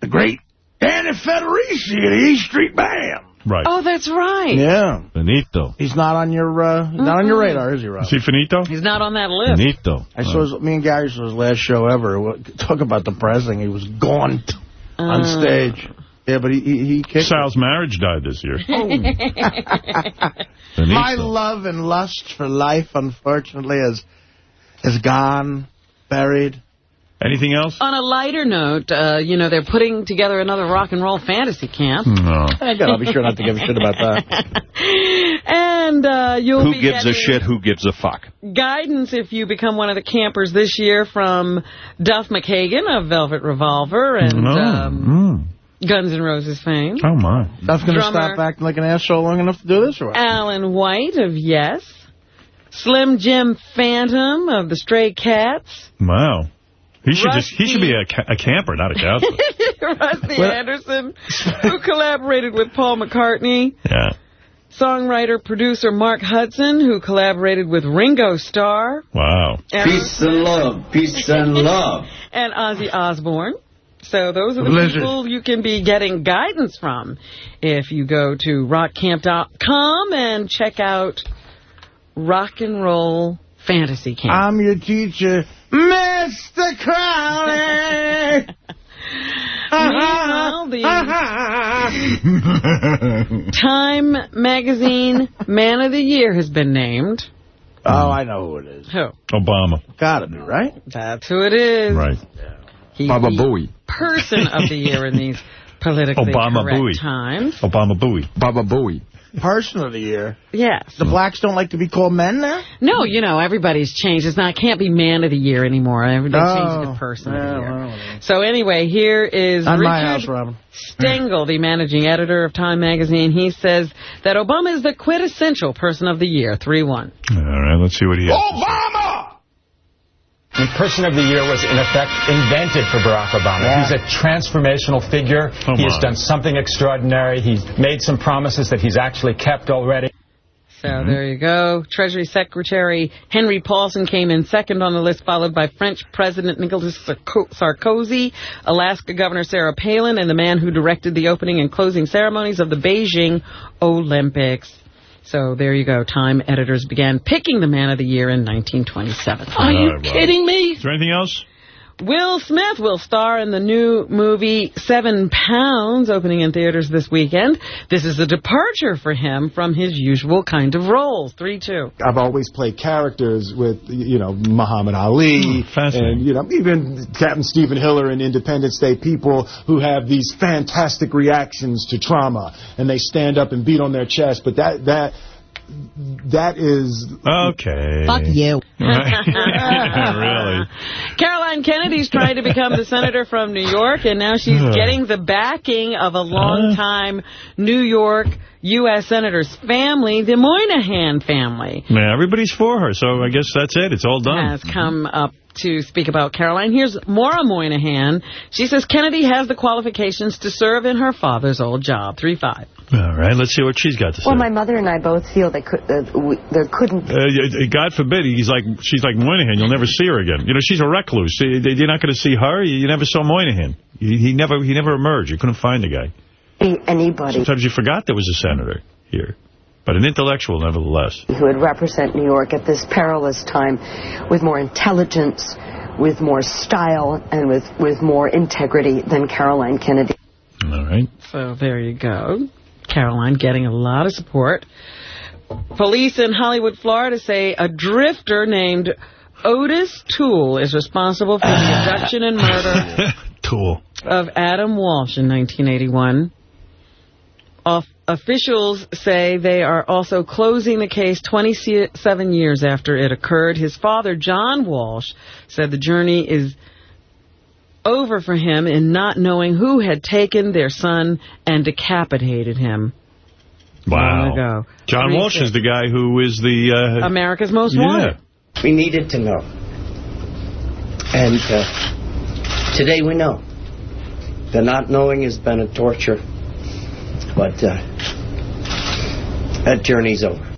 the great Danny Federici of the E Street Band. Right. Oh, that's right. Yeah. Benito. He's not on your uh, he's not on your radar, is he, Rob? Is he finito? He's not on that list. Benito. I saw his, me and Gary saw his last show ever. Talk about depressing. He was gaunt on Uh. stage. Yeah, but he he, he kicked. Sal's marriage died this year. My love and lust for life, unfortunately, is is gone, buried. Anything else? On a lighter note, uh, you know, they're putting together another rock and roll fantasy camp. No. I gotta be sure not to give a shit about that. And uh, you'll Who be gives a shit? Who gives a fuck? guidance if you become one of the campers this year from Duff McKagan of Velvet Revolver and No. um, Mm. Guns N' Roses fame. Oh, my. That's gonna stop acting like an asshole long enough to do this, or what? Alan White of Yes. Slim Jim Phantom of the Stray Cats. Wow. He should just he should be a, ca- a camper, not a counselor. Rusty Well- Anderson, who collaborated with Paul McCartney. yeah. Songwriter, producer Mark Hudson, who collaborated with Ringo Starr. Wow. And, and love. Peace and love. and Ozzy Osbourne. So those are the Blizzard. people you can be getting guidance from if you go to rockcamp.com and check out Rock and Roll Fantasy Camp. I'm your teacher, Mr. Crowley. Meanwhile, uh-huh. the uh-huh. Time Magazine Man of the Year has been named. Oh, I know who it is. Who? Obama. Gotta be, right? That's who it is. Right. He's Baba the Booey. person of the year in these politically Obama correct Booey. times. Obama Bowie. Baba Booey. Person of the year. Yes. The blacks don't like to be called men now? No, you know, everybody's changed. It's not can't be man of the year anymore. Everybody changed Oh. to person Yeah, of the year. well, So anyway, here is On Richard my house, Robin. Stengel, the managing editor of Time Magazine. He says that Obama is the quintessential person of the year, 3-1. All right, let's see what he has. Obama! The person of the year was, in effect, invented for Barack Obama. Yeah. He's a transformational figure. Oh, he has my. done something extraordinary. He's made some promises that he's actually kept already. So there you go. Treasury Secretary Henry Paulson came in second on the list, followed by French President Nicolas Sarkozy, Alaska Governor Sarah Palin, and the man who directed the opening and closing ceremonies of the Beijing Olympics. So there you go. Time editors began picking the man of the year in 1927. Are you kidding me? Is there anything else? Will Smith will star in the new movie Seven Pounds, opening in theaters this weekend. This is a departure for him from his usual kind of roles. 3-2. I've always played characters with, you know, Muhammad Ali, hmm, and, you know, even Captain Stephen Hiller in Independence Day, people who have these fantastic reactions to trauma, and they stand up and beat on their chest, but that, that, that is... Okay. Fuck you. really? Caroline Kennedy's trying to become the senator from New York, and now she's getting the backing of a longtime New York U.S. Senator's family, the Moynihan family. Man, everybody's for her, so I guess that's it. It's all done. has come up to speak about Caroline. Here's Maura Moynihan. She says Kennedy has the qualifications to serve in her father's old job. 3-5. All right, let's see what she's got to say. Well, my mother and I both feel that could, uh, we, there couldn't Uh, God forbid, he's like she's like Moynihan. You'll never see her again. You know, she's a recluse. You- You're not going to see her. You never saw Moynihan. He, he never he never emerged. You couldn't find the guy. be anybody Sometimes you forgot there was a senator here, but an intellectual nevertheless. who would represent New York at this perilous time with more intelligence, with more style, and with, with more integrity than Caroline Kennedy. All right. So there you go. Caroline getting a lot of support. Police in Hollywood, Florida say a drifter named Otis Toole is responsible for the abduction and murder Tool. of Adam Walsh in 1981. Off officials say they are also closing the case 27 years after it occurred. His father, John Walsh, said the journey is over for him in not knowing who had taken their son and decapitated him. Wow. Long ago. John Three Walsh is the guy who is the... Uh, America's Most yeah. Wanted. We needed to know. And uh, today we know. The not knowing has been a torture. But uh, that journey's over.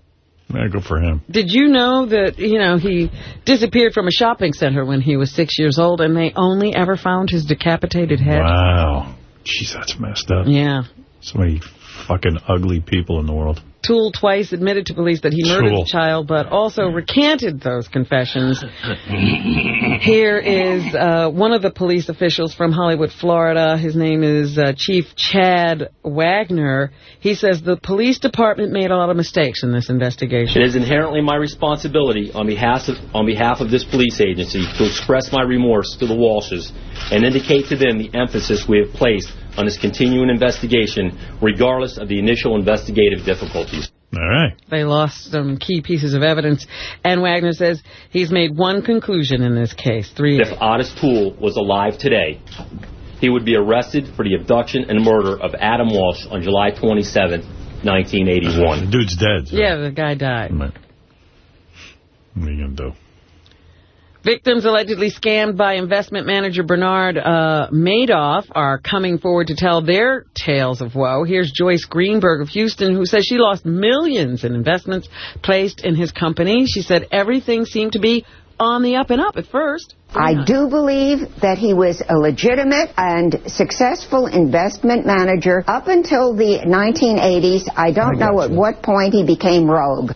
Yeah, good for him. Did you know that, you know, he disappeared from a shopping center when he was six years old and they only ever found his decapitated head? Wow. Jeez, that's messed up. Yeah. So many fucking ugly people in the world. Toole twice admitted to police that he murdered Toole. the child, but also recanted those confessions. Here is uh, one of the police officials from Hollywood, Florida. His name is uh, Chief Chad Wagner. He says the police department made a lot of mistakes in this investigation. It is inherently my responsibility on behalf of, on behalf of this police agency to express my remorse to the Walshes and indicate to them the emphasis we have placed on this continuing investigation, regardless of the initial investigative difficulties. All right. They lost some key pieces of evidence, and Wagner says he's made one conclusion in this case. Three. If Otis Toole was alive today, he would be arrested for the abduction and murder of Adam Walsh on July 27, 1981. The dude's dead. Yeah, the guy died. Right. What are you going to do? Victims allegedly scammed by investment manager Bernard uh, Madoff are coming forward to tell their tales of woe. Here's Joyce Greenberg of Houston, who says she lost millions in investments placed in his company. She said everything seemed to be on the up and up at first. I do believe that he was a legitimate and successful investment manager up until the 1980s. I don't know at what point he became rogue.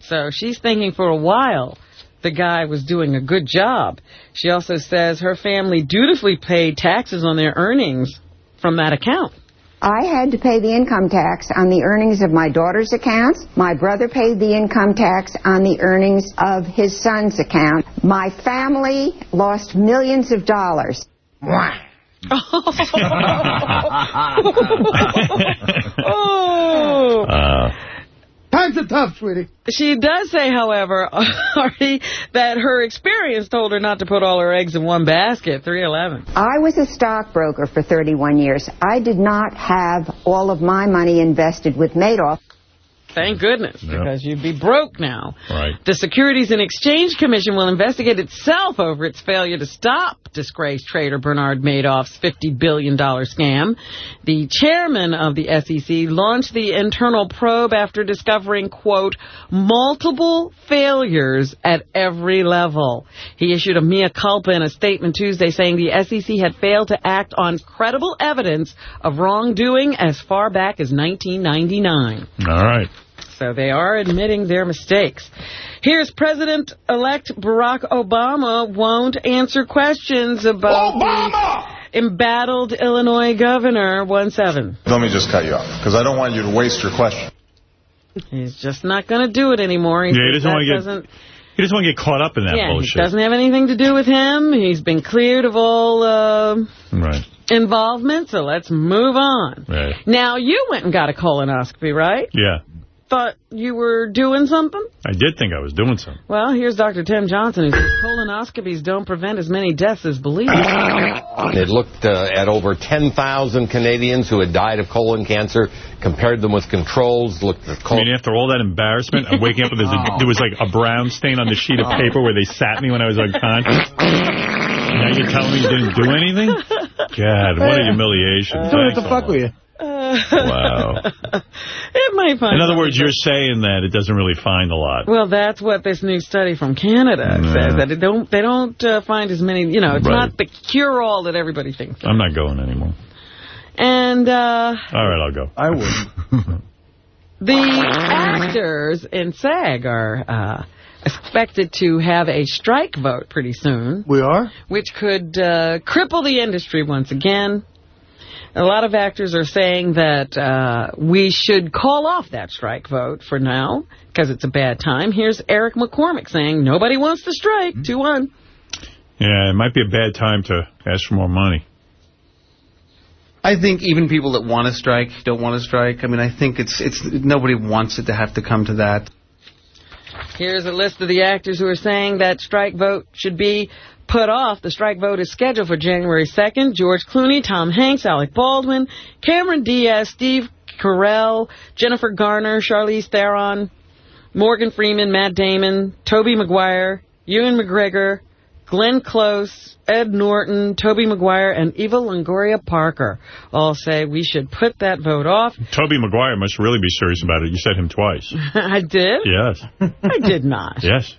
So she's thinking for a while the guy was doing a good job. She also says her family dutifully paid taxes on their earnings from that account. I had to pay the income tax on the earnings of my daughter's accounts. My brother paid the income tax on the earnings of his son's account. My family lost millions of dollars. oh. Uh, Times are tough, sweetie. She does say, however, Artie, that her experience told her not to put all her eggs in one basket, 311. I was a stockbroker for 31 years. I did not have all of my money invested with Madoff. Thank goodness, Yeah. because you'd be broke now. Right. The Securities and Exchange Commission will investigate itself over its failure to stop disgraced trader Bernard Madoff's $50 billion scam. The chairman of the SEC launched the internal probe after discovering, quote, multiple failures at every level. He issued a mea culpa in a statement Tuesday saying the SEC had failed to act on credible evidence of wrongdoing as far back as 1999. All right. So they are admitting their mistakes. Here's President-elect Barack Obama won't answer questions about the embattled Illinois governor, 1-7. Let me just cut you off, because I don't want you to waste your question. He's just not going to do it anymore. Yeah, he doesn't want to get. doesn't- He doesn't want to get caught up in that yeah, bullshit. it doesn't have anything to do with him. He's been cleared of all uh, Right. involvement, so let's move on. Right. Now, you went and got a colonoscopy, right? Yeah. Thought you were doing something? I did think I was doing something. Well, here's Dr. Tim Johnson who says colonoscopies don't prevent as many deaths as believed. It looked uh, at over 10,000 Canadians who had died of colon cancer, compared them with controls, looked at I colon... mean, after all that embarrassment, I'm waking up and there's a, there was like a brown stain on the sheet of paper where they sat me when I was unconscious. now you're telling me you didn't do anything? God, what a humiliation. Doing it Thanks to a fuck lot. with you. Wow. It might find In other words, you're saying that it doesn't really find a lot. Well, that's what this new study from Canada Yeah. says, that it don't, they don't uh, find as many, you know, it's Right. not the cure-all that everybody thinks. I'm not going anymore. And uh, All right, I'll go. I would. the actors in SAG are uh, expected to have a strike vote pretty soon. We are? Which could uh, cripple the industry once again. A lot of actors are saying that uh, we should call off that strike vote for now because it's a bad time. Here's Eric McCormack saying nobody wants to strike. 2-1. Yeah, it might be a bad time to ask for more money. I think even people that want to strike don't want to strike. I mean, I think it's it's nobody wants it to have to come to that. Here's a list of the actors who are saying that strike vote should be put off. The strike vote is scheduled for January 2nd. George Clooney, Tom Hanks, Alec Baldwin, Cameron Diaz, Steve Carell, Jennifer Garner, Charlize Theron, Morgan Freeman, Matt Damon, Tobey Maguire, Ewan McGregor, Glenn Close, Ed Norton, Tobey Maguire, and Eva Longoria Parker all say we should put that vote off. Tobey Maguire must really be serious about it. You said him twice. I did? Yes. I did not. Yes.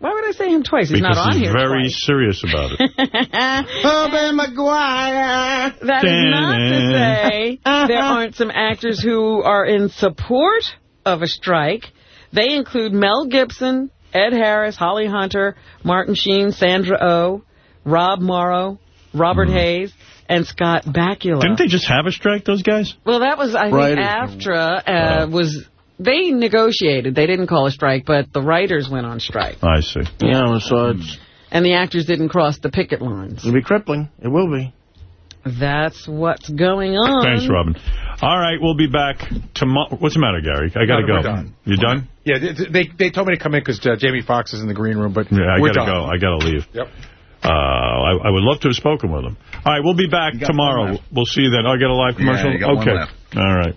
Why would I say him twice? He's because not on he's here very twice. serious about it. Tobey Maguire. That is not to say there aren't some actors who are in support of a strike. They include Mel Gibson, Ed Harris, Holly Hunter, Martin Sheen, Sandra Oh, Rob Morrow, Robert Hays, and Scott Bakula. Didn't they just have a strike, those guys? Well, that was, I Right. think, AFTRA uh, was... They negotiated. They didn't call a strike, but the writers went on strike. I see. Yeah, so it's... And the actors didn't cross the picket lines. It'll be crippling. It will be. That's what's going on. Thanks, Robin. All right, we'll be back tomorrow. What's the matter, Gary? I got to No, go. we're done. You done? Yeah, they, they they told me to come in because uh, Jamie Foxx is in the green room, but Yeah, I got to go. I got to leave. Yep. Uh, I, I would love to have spoken with him. All right, we'll be back tomorrow. We'll see you then. Oh, I get a live Yeah, commercial? you got one okay. left. All right.